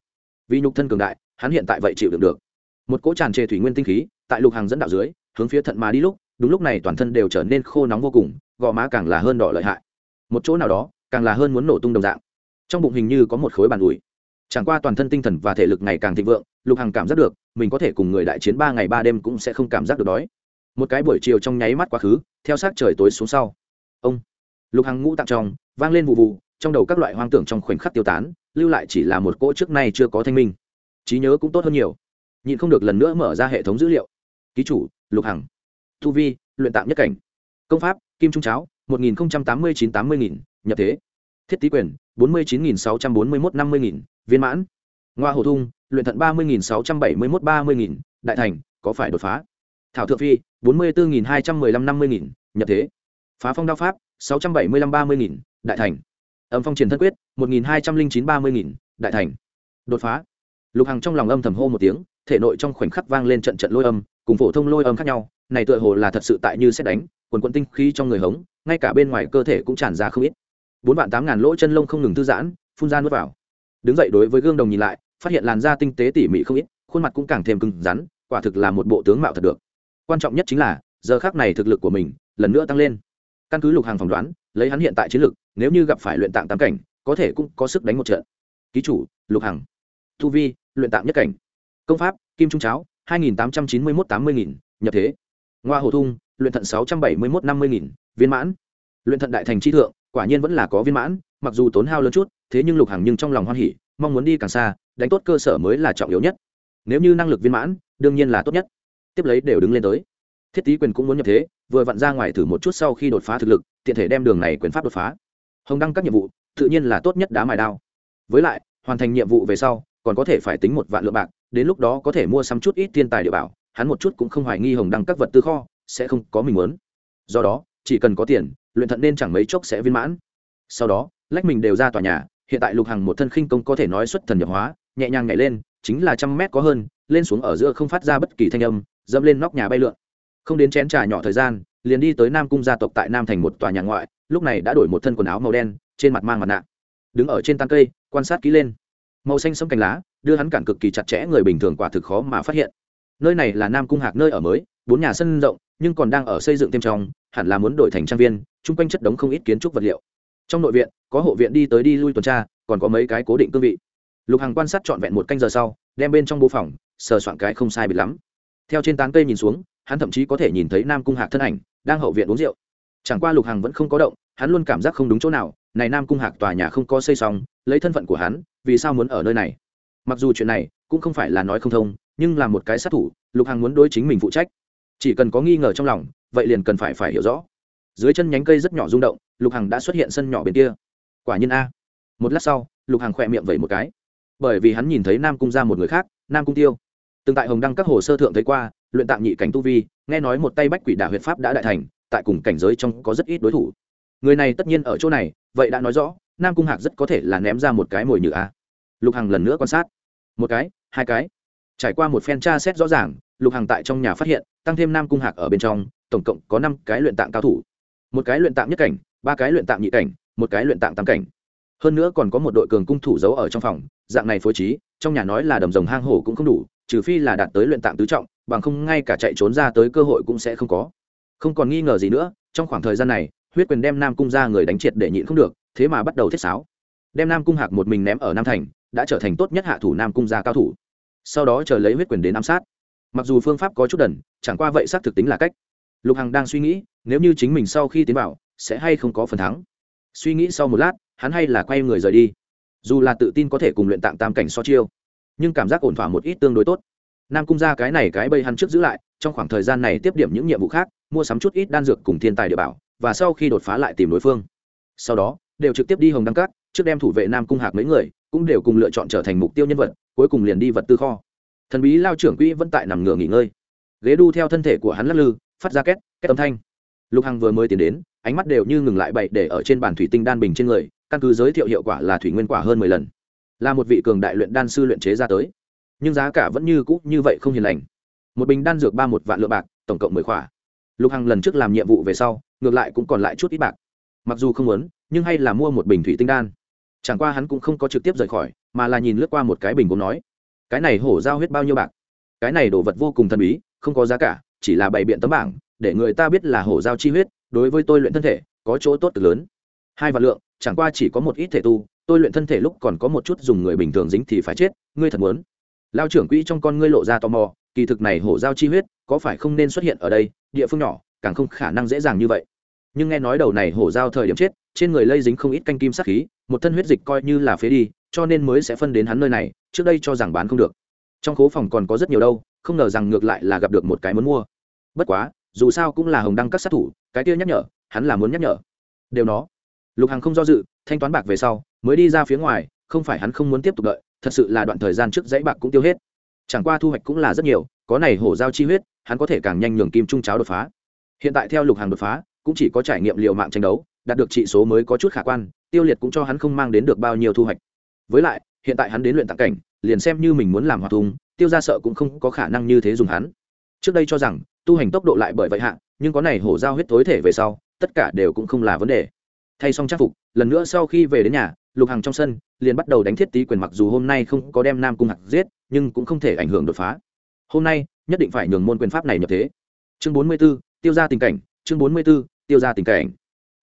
Vì nhục thân cường đại, hắn hiện tại vậy chịu đựng được. Một cỗ tràn trề thủy nguyên tinh khí, tại lục hàng dẫn đạo dưới hướng phía thận mà đi lúc, đúng lúc này toàn thân đều trở nên khô nóng vô cùng, gò má càng là hơn đỏ lợi hại. Một chỗ nào đó, càng là hơn muốn nổ tung đồng dạng. Trong bụng hình như có một khối bàn ủi. Chẳng qua toàn thân tinh thần và thể lực ngày càng thịnh vượng, lục hằng cảm giác được, mình có thể cùng người đại chiến ba ngày ba đêm cũng sẽ không cảm giác được đói. Một cái buổi chiều trong nháy mắt quá khứ, theo sát trời tối xuống sau. Ông. Lục hằng ngũ tặng trong, vang lên vụ vụ, trong đầu các loại hoang tưởng trong khoảnh khắc tiêu tán, lưu lại chỉ là một cỗ trước nay chưa có thanh minh. Trí nhớ cũng tốt hơn nhiều. Nhịn không được lần nữa mở ra hệ thống dữ liệu. Ký chủ lục hằng thu vi, luyện tạm nhất cảnh, công pháp, kim trung cháo, một nghìn tám mươi chín tám mươi nghìn, nhập thế, thiết tý quyền, bốn mươi chín nghìn sáu trăm bốn mươi một năm mươi nghìn, viên mãn, ngoa hồ thung, luyện thận ba mươi nghìn sáu trăm bảy mươi một ba mươi nghìn, đại thành, có phải đột phá? Thảo thượng phi, bốn mươi bốn nghìn hai trăm mười lăm năm mươi nghìn, nhập thế, phá phong đao pháp, sáu trăm bảy mươi lăm ba mươi nghìn, đại thành, âm phong triển thân quyết, một nghìn hai trăm linh chín ba mươi nghìn, đại thành, đột phá lục hằng trong lòng âm thầm hô một tiếng, thể nội trong khoảnh khắc vang lên trận trận lôi âm, cùng phổ thông lôi âm khác nhau, này tựa hồ là thật sự tại như xét đánh, quần quận tinh khí trong người hống, ngay cả bên ngoài cơ thể cũng tràn ra không ít. Bốn vạn tám ngàn lỗ chân lông không ngừng thư giãn, phun ra nuốt vào. Đứng dậy đối với gương đồng nhìn lại, phát hiện làn da tinh tế tỉ mỉ không ít, khuôn mặt cũng càng thêm cứng rắn, quả thực là một bộ tướng mạo thật được. Quan trọng nhất chính là, giờ khác này thực lực của mình lần nữa tăng lên. Căn cứ lục hàng phỏng đoán, lấy hắn hiện tại chiến lực, nếu như gặp phải luyện tạng tám cảnh, có thể cũng có sức đánh một trận. Ký chủ, lục hằng thu vi, luyện tạm nhất cảnh. Công pháp, kim trung cháo, hai nghìn tám trăm chín mươi một tám mươi nghìn, nhập thế. Ngoa hồ thung, luyện thận sáu trăm bảy mươi một năm mươi nghìn, viên mãn. Luyện thận đại thành chi thượng, quả nhiên vẫn là có viên mãn, mặc dù tốn hao lớn chút, thế nhưng lục hằng nhưng trong lòng hoan hỉ, mong muốn đi càng xa, đánh tốt cơ sở mới là trọng yếu nhất. Nếu như năng lực viên mãn, đương nhiên là tốt nhất. Tiếp lấy đều đứng lên tới. Thiết tý quyền cũng muốn nhập thế, vừa vặn ra ngoài thử một chút sau khi đột phá thực lực, tiện thể đem đường này quyền pháp đột phá. Hồng đăng các nhiệm vụ, tự nhiên là tốt nhất đá mài đao. Với lại, hoàn thành nhiệm vụ về sau còn có thể phải tính một vạn lượng bạc, đến lúc đó có thể mua sắm chút ít thiên tài địa bảo, hắn một chút cũng không hoài nghi hồng đăng các vật tư kho, sẽ không có mình muốn. Do đó, chỉ cần có tiền, luyện thận nên chẳng mấy chốc sẽ viên mãn. Sau đó, lách mình đều ra tòa nhà, hiện tại lục hằng một thân khinh công có thể nói xuất thần nhập hóa, nhẹ nhàng nhảy lên, chính là trăm mét có hơn, lên xuống ở giữa không phát ra bất kỳ thanh âm, dẫm lên nóc nhà bay lượn. Không đến chén trà nhỏ thời gian, liền đi tới nam cung gia tộc tại nam thành một tòa nhà ngoại, lúc này đã đổi một thân quần áo màu đen, trên mặt mang mặt nạ. Đứng ở trên tán cây, quan sát kỹ lên màu xanh sẫm cành lá, đưa hắn cản cực kỳ chặt chẽ, người bình thường quả thực khó mà phát hiện. Nơi này là nam cung hạc nơi ở mới, bốn nhà sân rộng, nhưng còn đang ở xây dựng thêm trong, hẳn là muốn đổi thành trang viên, chung quanh chất đống không ít kiến trúc vật liệu. Trong nội viện, có hộ viện đi tới đi lui tuần tra, còn có mấy cái cố định cương vị. Lục hằng quan sát trọn vẹn một canh giờ sau, đem bên trong bố phòng, sờ soạn cái không sai bịt lắm. Theo trên tán cây nhìn xuống, hắn thậm chí có thể nhìn thấy nam cung hạc thân ảnh, đang hậu viện uống rượu. Chẳng qua lục hằng vẫn không có động hắn luôn cảm giác không đúng chỗ nào, này nam cung hạc tòa nhà không có xây xong, lấy thân phận của hắn, vì sao muốn ở nơi này? Mặc dù chuyện này cũng không phải là nói không thông, nhưng là một cái sát thủ, lục hằng muốn đối chính mình phụ trách. Chỉ cần có nghi ngờ trong lòng, vậy liền cần phải phải hiểu rõ. Dưới chân nhánh cây rất nhỏ rung động, lục hằng đã xuất hiện sân nhỏ bên kia. Quả nhiên a. Một lát sau, lục hằng khỏe miệng vẩy một cái. Bởi vì hắn nhìn thấy nam cung ra một người khác, nam cung tiêu. Từng tại hồng đăng các hồ sơ thượng thấy qua, luyện tạm nhị cảnh tu vi, nghe nói một tay bách quỷ đả huyệt pháp đã đại thành, tại cùng cảnh giới trong có rất ít đối thủ người này tất nhiên ở chỗ này, vậy đã nói rõ, nam cung hạc rất có thể là ném ra một cái mồi nhử a. Lục hằng lần nữa quan sát. Một cái, hai cái. Trải qua một phen tra xét rõ ràng, lục hằng tại trong nhà phát hiện, tăng thêm nam cung hạc ở bên trong, tổng cộng có năm cái luyện tạng cao thủ. Một cái luyện tạng nhất cảnh, ba cái luyện tạng nhị cảnh, một cái luyện tạng tam cảnh. Hơn nữa còn có một đội cường cung thủ giấu ở trong phòng, dạng này phối trí, trong nhà nói là đầm rồng hang hổ cũng không đủ, trừ phi là đạt tới luyện tạng tứ trọng, bằng không ngay cả chạy trốn ra tới cơ hội cũng sẽ không có. Không còn nghi ngờ gì nữa, trong khoảng thời gian này huyết quyền đem nam cung ra người đánh triệt để nhịn không được, thế mà bắt đầu thiết sáo. Đem nam cung hạc một mình ném ở nam thành, đã trở thành tốt nhất hạ thủ nam cung gia cao thủ. Sau đó chờ lấy huyết quyền đến ám sát. Mặc dù phương pháp có chút đần, chẳng qua vậy xác thực tính là cách. Lục hằng đang suy nghĩ, nếu như chính mình sau khi tiến vào, sẽ hay không có phần thắng. Suy nghĩ sau một lát, hắn hay là quay người rời đi. Dù là tự tin có thể cùng luyện tạng tam cảnh so chiêu, nhưng cảm giác ổn thỏa một ít tương đối tốt. Nam cung ra cái này cái bây hắn trước giữ lại, trong khoảng thời gian này tiếp điểm những nhiệm vụ khác, mua sắm chút ít đan dược cùng thiên tài địa bảo và sau khi đột phá lại tìm đối phương. Sau đó, đều trực tiếp đi hồng đăng cát, trước đem thủ vệ nam cung hạc mấy người, cũng đều cùng lựa chọn trở thành mục tiêu nhân vật, cuối cùng liền đi vật tư kho. Thần bí lao trưởng quỹ vẫn tại nằm ngửa nghỉ ngơi. Ghế đu theo thân thể của hắn lắc lư, phát ra két két âm thanh. Lục hằng vừa mới tiến đến, ánh mắt đều như ngừng lại bậy để ở trên bàn thủy tinh đan bình trên người, căn cứ giới thiệu hiệu quả là thủy nguyên quả hơn mười lần. Là một vị cường đại luyện đan sư luyện chế ra tới. Nhưng giá cả vẫn như cũ như vậy không hiền lành. Một bình đan dược ba một vạn lượng bạc, tổng cộng mười khỏa. Lục hằng lần trước làm nhiệm vụ về sau ngược lại cũng còn lại chút ít bạc. Mặc dù không muốn, nhưng hay là mua một bình thủy tinh đan. Chẳng qua hắn cũng không có trực tiếp rời khỏi, mà là nhìn lướt qua một cái bình cũng nói, cái này hổ giao huyết bao nhiêu bạc? Cái này đồ vật vô cùng thần bí, không có giá cả, chỉ là bày biện tấm bảng, để người ta biết là hổ giao chi huyết, đối với tôi luyện thân thể, có chỗ tốt cực lớn. Hai vạn lượng, chẳng qua chỉ có một ít thể tu, tôi luyện thân thể lúc còn có một chút dùng người bình thường dính thì phải chết, ngươi thật muốn. Lao trưởng quỹ trong con ngươi lộ ra tò mò, kỳ thực này hổ giao chi huyết, có phải không nên xuất hiện ở đây, địa phương nhỏ càng không khả năng dễ dàng như vậy. Nhưng nghe nói đầu này hổ giao thời điểm chết, trên người lây dính không ít canh kim sát khí, một thân huyết dịch coi như là phế đi, cho nên mới sẽ phân đến hắn nơi này, trước đây cho rằng bán không được. Trong khố phòng còn có rất nhiều đâu, không ngờ rằng ngược lại là gặp được một cái muốn mua. Bất quá, dù sao cũng là hồng đăng các sát thủ, cái kia nhắc nhở, hắn là muốn nhắc nhở. Đều nó. Lục hằng không do dự, thanh toán bạc về sau, mới đi ra phía ngoài, không phải hắn không muốn tiếp tục đợi, thật sự là đoạn thời gian trước dãy bạc cũng tiêu hết. Chẳng qua thu hoạch cũng là rất nhiều, có này hổ giao chi huyết, hắn có thể càng nhanh nhường kim trung cháo đột phá hiện tại theo lục hàng đột phá, cũng chỉ có trải nghiệm liệu mạng tranh đấu, đạt được trị số mới có chút khả quan, tiêu liệt cũng cho hắn không mang đến được bao nhiêu thu hoạch. Với lại, hiện tại hắn đến luyện tặng cảnh, liền xem như mình muốn làm hoạt thùng, tiêu ra sợ cũng không có khả năng như thế dùng hắn. Trước đây cho rằng, tu hành tốc độ lại bởi vậy hạ, nhưng có này hổ giao huyết tối thể về sau, tất cả đều cũng không là vấn đề. Thay xong trang phục, lần nữa sau khi về đến nhà, lục hằng trong sân, liền bắt đầu đánh thiết tý quyền mặc dù hôm nay không có đem nam cung hạc giết, nhưng cũng không thể ảnh hưởng đột phá. Hôm nay, nhất định phải nhường môn quyền pháp này nhập thế. Chương bốn mươi b ố tiêu ra tình cảnh, chương bốn mươi b ố tiêu ra tình cảnh.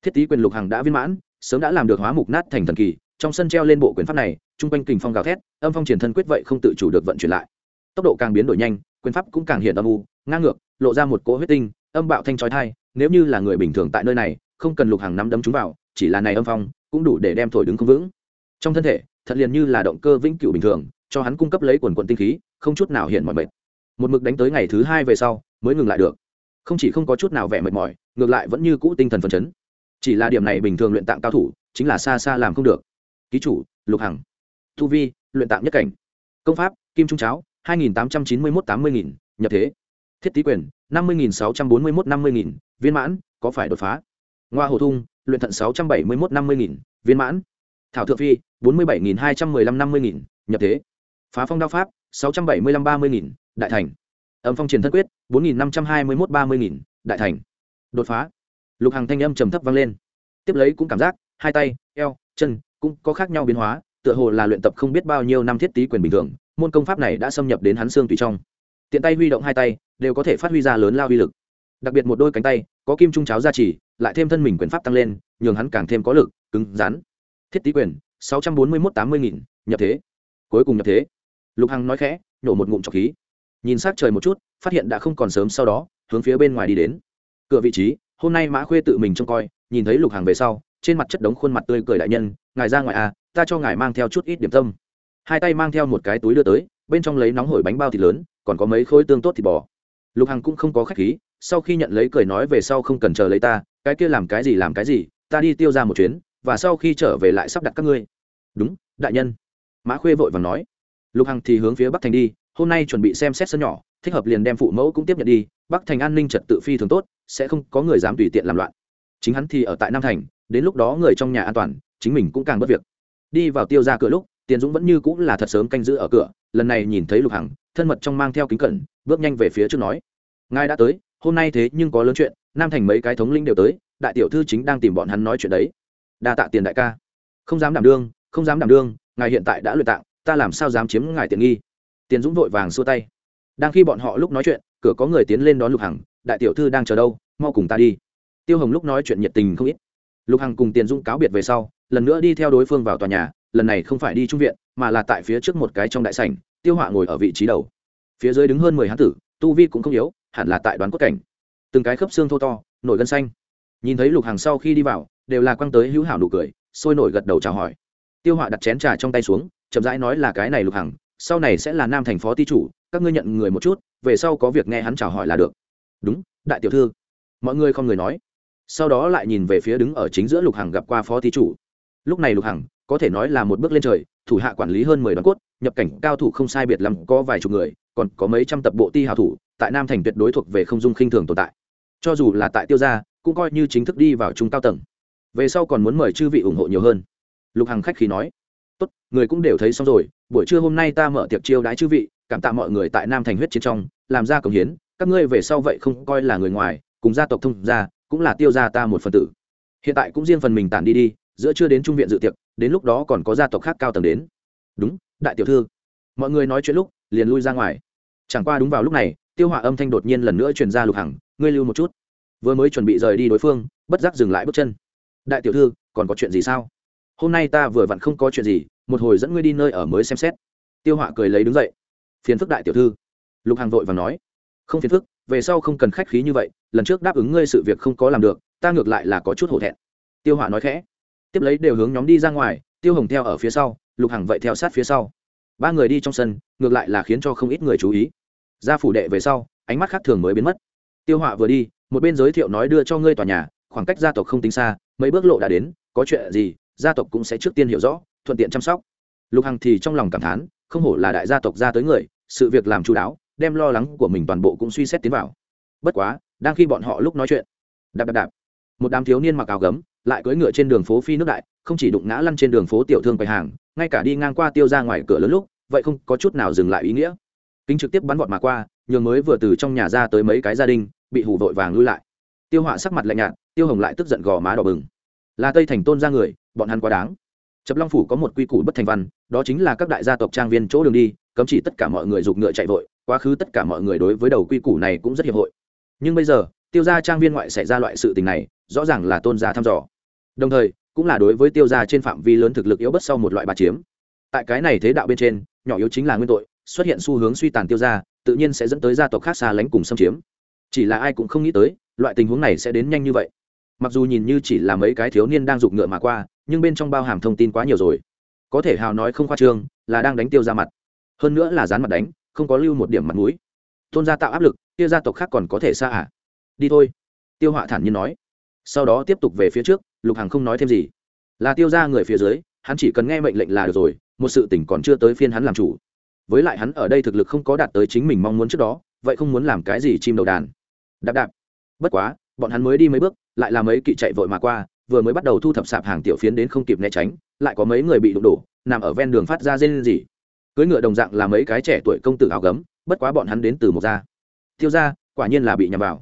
Thiết tý quyền lục hằng đã viên mãn, sớm đã làm được hóa mục nát thành thần kỳ, trong sân treo lên bộ quyền pháp này chung quanh kình phong gào thét, âm phong triển thân quyết vậy không tự chủ được vận chuyển lại. Tốc độ càng biến đổi nhanh, quyền pháp cũng càng hiện âm u, ngang ngược, lộ ra một cỗ huyết tinh, âm bạo thanh trói thai, nếu như là người bình thường tại nơi này, không cần lục hàng nắm đấm chúng vào, chỉ là này âm phong, cũng đủ để đem thổi đứng không vững. Trong thân thể, thật liền như là động cơ vĩnh cửu bình thường, cho hắn cung cấp lấy quần quần tinh khí, không chút nào hiện mọi mệt. Một mực đánh tới ngày thứ hai về sau, mới ngừng lại được không chỉ không có chút nào vẻ mệt mỏi, ngược lại vẫn như cũ tinh thần phấn chấn. Chỉ là điểm này bình thường luyện tạng cao thủ, chính là xa xa làm không được. Ký chủ, lục hằng. Thu vi, luyện tạng nhất cảnh. Công pháp, kim trung cháo, hai nghìn tám trăm chín mươi mốt tám mươi nghìn, nhập thế. Thiết tý quyền, năm mươi nghìn sáu trăm bốn mươi mốt năm mươi nghìn, viên mãn, có phải đột phá? Ngoa hồ thung, luyện thận sáu trăm bảy mươi mốt năm mươi nghìn, viên mãn. Thảo thượng phi, bốn mươi bảy nghìn hai trăm mười lăm năm mươi nghìn, nhập thế. Phá phong đao pháp, sáu trăm bảy mươi lăm ba mươi nghìn, đại thành âm phong triển thân quyết, bốn nghìn năm trăm hai mươi mốt ba mươi nghìn, đại thành. Đột phá. Lục hàng thanh âm trầm thấp vang lên. Tiếp lấy cũng cảm giác, hai tay, eo, chân cũng có khác nhau biến hóa, tựa hồ là luyện tập không biết bao nhiêu năm thiết tý quyền bình thường, môn công pháp này đã xâm nhập đến hắn xương tùy trong. Tiện tay huy động hai tay, đều có thể phát huy ra lớn lao uy lực. Đặc biệt một đôi cánh tay, có kim trung cháo gia trì, lại thêm thân mình quyền pháp tăng lên, nhường hắn càng thêm có lực, cứng rắn. Thiết tý quyền, sáu trăm bốn mươi mốt tám mươi nghìn, nhập thế. Cuối cùng nhập thế. Lục hằng nói khẽ nhổ một ngụm trọc khí nhìn sát trời một chút, phát hiện đã không còn sớm sau đó, hướng phía bên ngoài đi đến. Cửa vị trí, hôm nay mã khuê tự mình trông coi, nhìn thấy lục hàng về sau, trên mặt chất đống khuôn mặt tươi cười đại nhân, ngài ra ngoài à ta cho ngài mang theo chút ít điểm tâm. Hai tay mang theo một cái túi đưa tới, bên trong lấy nóng hổi bánh bao thịt lớn, còn có mấy khối tương tốt thịt bò. Lục hằng cũng không có khách khí, sau khi nhận lấy cười nói về sau không cần chờ lấy ta, cái kia làm cái gì làm cái gì, ta đi tiêu ra một chuyến, và sau khi trở về lại sắp đặt các ngươi. Đúng, đại nhân. Mã khuê vội vàng nói. Lục hằng thì hướng phía bắc thành đi hôm nay chuẩn bị xem xét sân nhỏ, thích hợp liền đem phụ mẫu cũng tiếp nhận đi, bắc thành an ninh trật tự phi thường tốt, sẽ không có người dám tùy tiện làm loạn. Chính hắn thì ở tại nam thành, đến lúc đó người trong nhà an toàn, chính mình cũng càng bất việc. Đi vào tiêu ra cửa lúc, tiền dũng vẫn như cũng là thật sớm canh giữ ở cửa, lần này nhìn thấy lục hằng, thân mật trong mang theo kính cẩn, bước nhanh về phía trước nói, ngài đã tới, hôm nay thế nhưng có lớn chuyện, nam thành mấy cái thống linh đều tới, đại tiểu thư chính đang tìm bọn hắn nói chuyện đấy. Đa tạ tiền đại ca. Không dám đảm đương, không dám đảm đương, ngài hiện tại đã luyện tạng, ta làm sao dám chiếm ngài tiện nghi? Tiền dũng vội vàng xua tay. Đang khi bọn họ lúc nói chuyện, cửa có người tiến lên đón lục hằng, đại tiểu thư đang chờ đâu? Mau cùng ta đi. Tiêu hồng lúc nói chuyện nhiệt tình không ít. Lục hằng cùng tiền dũng cáo biệt về sau, lần nữa đi theo đối phương vào tòa nhà, lần này không phải đi trung viện, mà là tại phía trước một cái trong đại sảnh, tiêu họa ngồi ở vị trí đầu. Phía dưới đứng hơn mười hán tử, tu vi cũng không yếu, hẳn là tại đoán cốt cảnh. Từng cái khớp xương thô to, nổi gân xanh. Nhìn thấy lục Hằng sau khi đi vào, đều là quăng tới hữu hảo nụ cười, sôi nổi gật đầu chào hỏi. Tiêu họa đặt chén trà trong tay xuống, chậm rãi nói là cái này lục hằng sau này sẽ là nam thành phó ty chủ, các ngươi nhận người một chút, về sau có việc nghe hắn chào hỏi là được. Đúng, đại tiểu thư. Mọi người không người nói. Sau đó lại nhìn về phía đứng ở chính giữa lục hằng gặp qua phó ty chủ. Lúc này lục hằng, có thể nói là một bước lên trời, thủ hạ quản lý hơn mười đoàn cốt, nhập cảnh cao thủ không sai biệt lắm, có vài chục người, còn có mấy trăm tập bộ ti hào thủ, tại nam thành tuyệt đối thuộc về không dung khinh thường tồn tại. Cho dù là tại tiêu gia, cũng coi như chính thức đi vào trung cao tầng. Về sau còn muốn mời chư vị ủng hộ nhiều hơn. Lục hằng khách khí nói tốt, người cũng đều thấy xong rồi, buổi trưa hôm nay ta mở tiệc chiêu đãi chư vị, cảm tạ mọi người tại nam thành huyết chiến trong, làm ra cống hiến, các ngươi về sau vậy không coi là người ngoài, cùng gia tộc thông gia, cũng là tiêu gia ta một phần tử. Hiện tại cũng riêng phần mình tản đi đi, giữa chưa đến trung viện dự tiệc, đến lúc đó còn có gia tộc khác cao tầng đến. Đúng, đại tiểu thư. Mọi người nói chuyện lúc, liền lui ra ngoài. Chẳng qua đúng vào lúc này, tiêu hỏa âm thanh đột nhiên lần nữa truyền ra lục hằng, ngươi lưu một chút. Vừa mới chuẩn bị rời đi đối phương, bất giác dừng lại bước chân. Đại tiểu thư, còn có chuyện gì sao? Hôm nay ta vừa vặn không có chuyện gì, một hồi dẫn ngươi đi nơi ở mới xem xét. Tiêu họa cười lấy đứng dậy. Phiền phức đại tiểu thư. Lục hàng vội và nói. Không phiền phức, về sau không cần khách khí như vậy, lần trước đáp ứng ngươi sự việc không có làm được, ta ngược lại là có chút hổ thẹn. Tiêu họa nói khẽ. Tiếp lấy đều hướng nhóm đi ra ngoài, tiêu hồng theo ở phía sau, lục hằng vậy theo sát phía sau. Ba người đi trong sân, ngược lại là khiến cho không ít người chú ý. Ra phủ đệ về sau, ánh mắt khác thường mới biến mất. Tiêu họa vừa đi, một bên giới thiệu nói đưa cho ngươi tòa nhà, khoảng cách gia tộc không tính xa, mấy bước lộ đã đến, có chuyện gì gia tộc cũng sẽ trước tiên hiểu rõ, thuận tiện chăm sóc. Lục hằng thì trong lòng cảm thán, không hổ là đại gia tộc ra tới người, sự việc làm chú đáo, đem lo lắng của mình toàn bộ cũng suy xét tiến vào. Bất quá, đang khi bọn họ lúc nói chuyện, đạp đạp đạp, một đám thiếu niên mặc áo gấm, lại cưỡi ngựa trên đường phố phi nước đại, không chỉ đụng ngã lăn trên đường phố tiểu thương quầy hàng, ngay cả đi ngang qua tiêu ra ngoài cửa lớn lúc, vậy không có chút nào dừng lại ý nghĩa. Kính trực tiếp bắn vọt mà qua, nhường mới vừa từ trong nhà ra tới mấy cái gia đình, bị hủ vội vàng lui lại. Tiêu họa sắc mặt lạnh nhạt, tiêu hồng lại tức giận gò má đỏ bừng. Là tây thành tôn ra người bọn hắn quá đáng. Chập long phủ có một quy củ bất thành văn, đó chính là các đại gia tộc trang viên chỗ đường đi, cấm chỉ tất cả mọi người giục ngựa chạy vội, quá khứ tất cả mọi người đối với đầu quy củ này cũng rất hiệp hội. Nhưng bây giờ, tiêu gia trang viên ngoại xảy ra loại sự tình này, rõ ràng là tôn gia thăm dò. Đồng thời, cũng là đối với tiêu gia trên phạm vi lớn thực lực yếu bất sau một loại bà chiếm. Tại cái này thế đạo bên trên, nhỏ yếu chính là nguyên tội, xuất hiện xu hướng suy tàn tiêu gia, tự nhiên sẽ dẫn tới gia tộc khác xa lánh cùng xâm chiếm. Chỉ là ai cũng không nghĩ tới, loại tình huống này sẽ đến nhanh như vậy. Mặc dù nhìn như chỉ là mấy cái thiếu niên đang giục ngựa mà qua nhưng bên trong bao hàm thông tin quá nhiều rồi. Có thể hào nói không khoa trương, là đang đánh tiêu ra mặt. Hơn nữa là dán mặt đánh, không có lưu một điểm mặt mũi. Tôn gia tạo áp lực tiêu gia tộc khác còn có thể xa à? Đi thôi. Tiêu họa thản nhiên nói. Sau đó tiếp tục về phía trước, lục hằng không nói thêm gì. Là tiêu ra người phía dưới, hắn chỉ cần nghe mệnh lệnh là được rồi, một sự tỉnh còn chưa tới phiên hắn làm chủ. Với lại hắn ở đây thực lực không có đạt tới chính mình mong muốn trước đó, vậy không muốn làm cái gì chim đầu đàn. Đạp đạp. Bất quá, bọn hắn mới đi mấy bước, lại là mấy kỵ chạy vội mà qua vừa mới bắt đầu thu thập sạp hàng tiểu phiến đến không kịp né tránh, lại có mấy người bị đụng đổ, nằm ở ven đường phát ra rên rỉ. Cưới ngựa đồng dạng là mấy cái trẻ tuổi công tử áo gấm, bất quá bọn hắn đến từ một gia. Tiêu gia, quả nhiên là bị nhầm vào.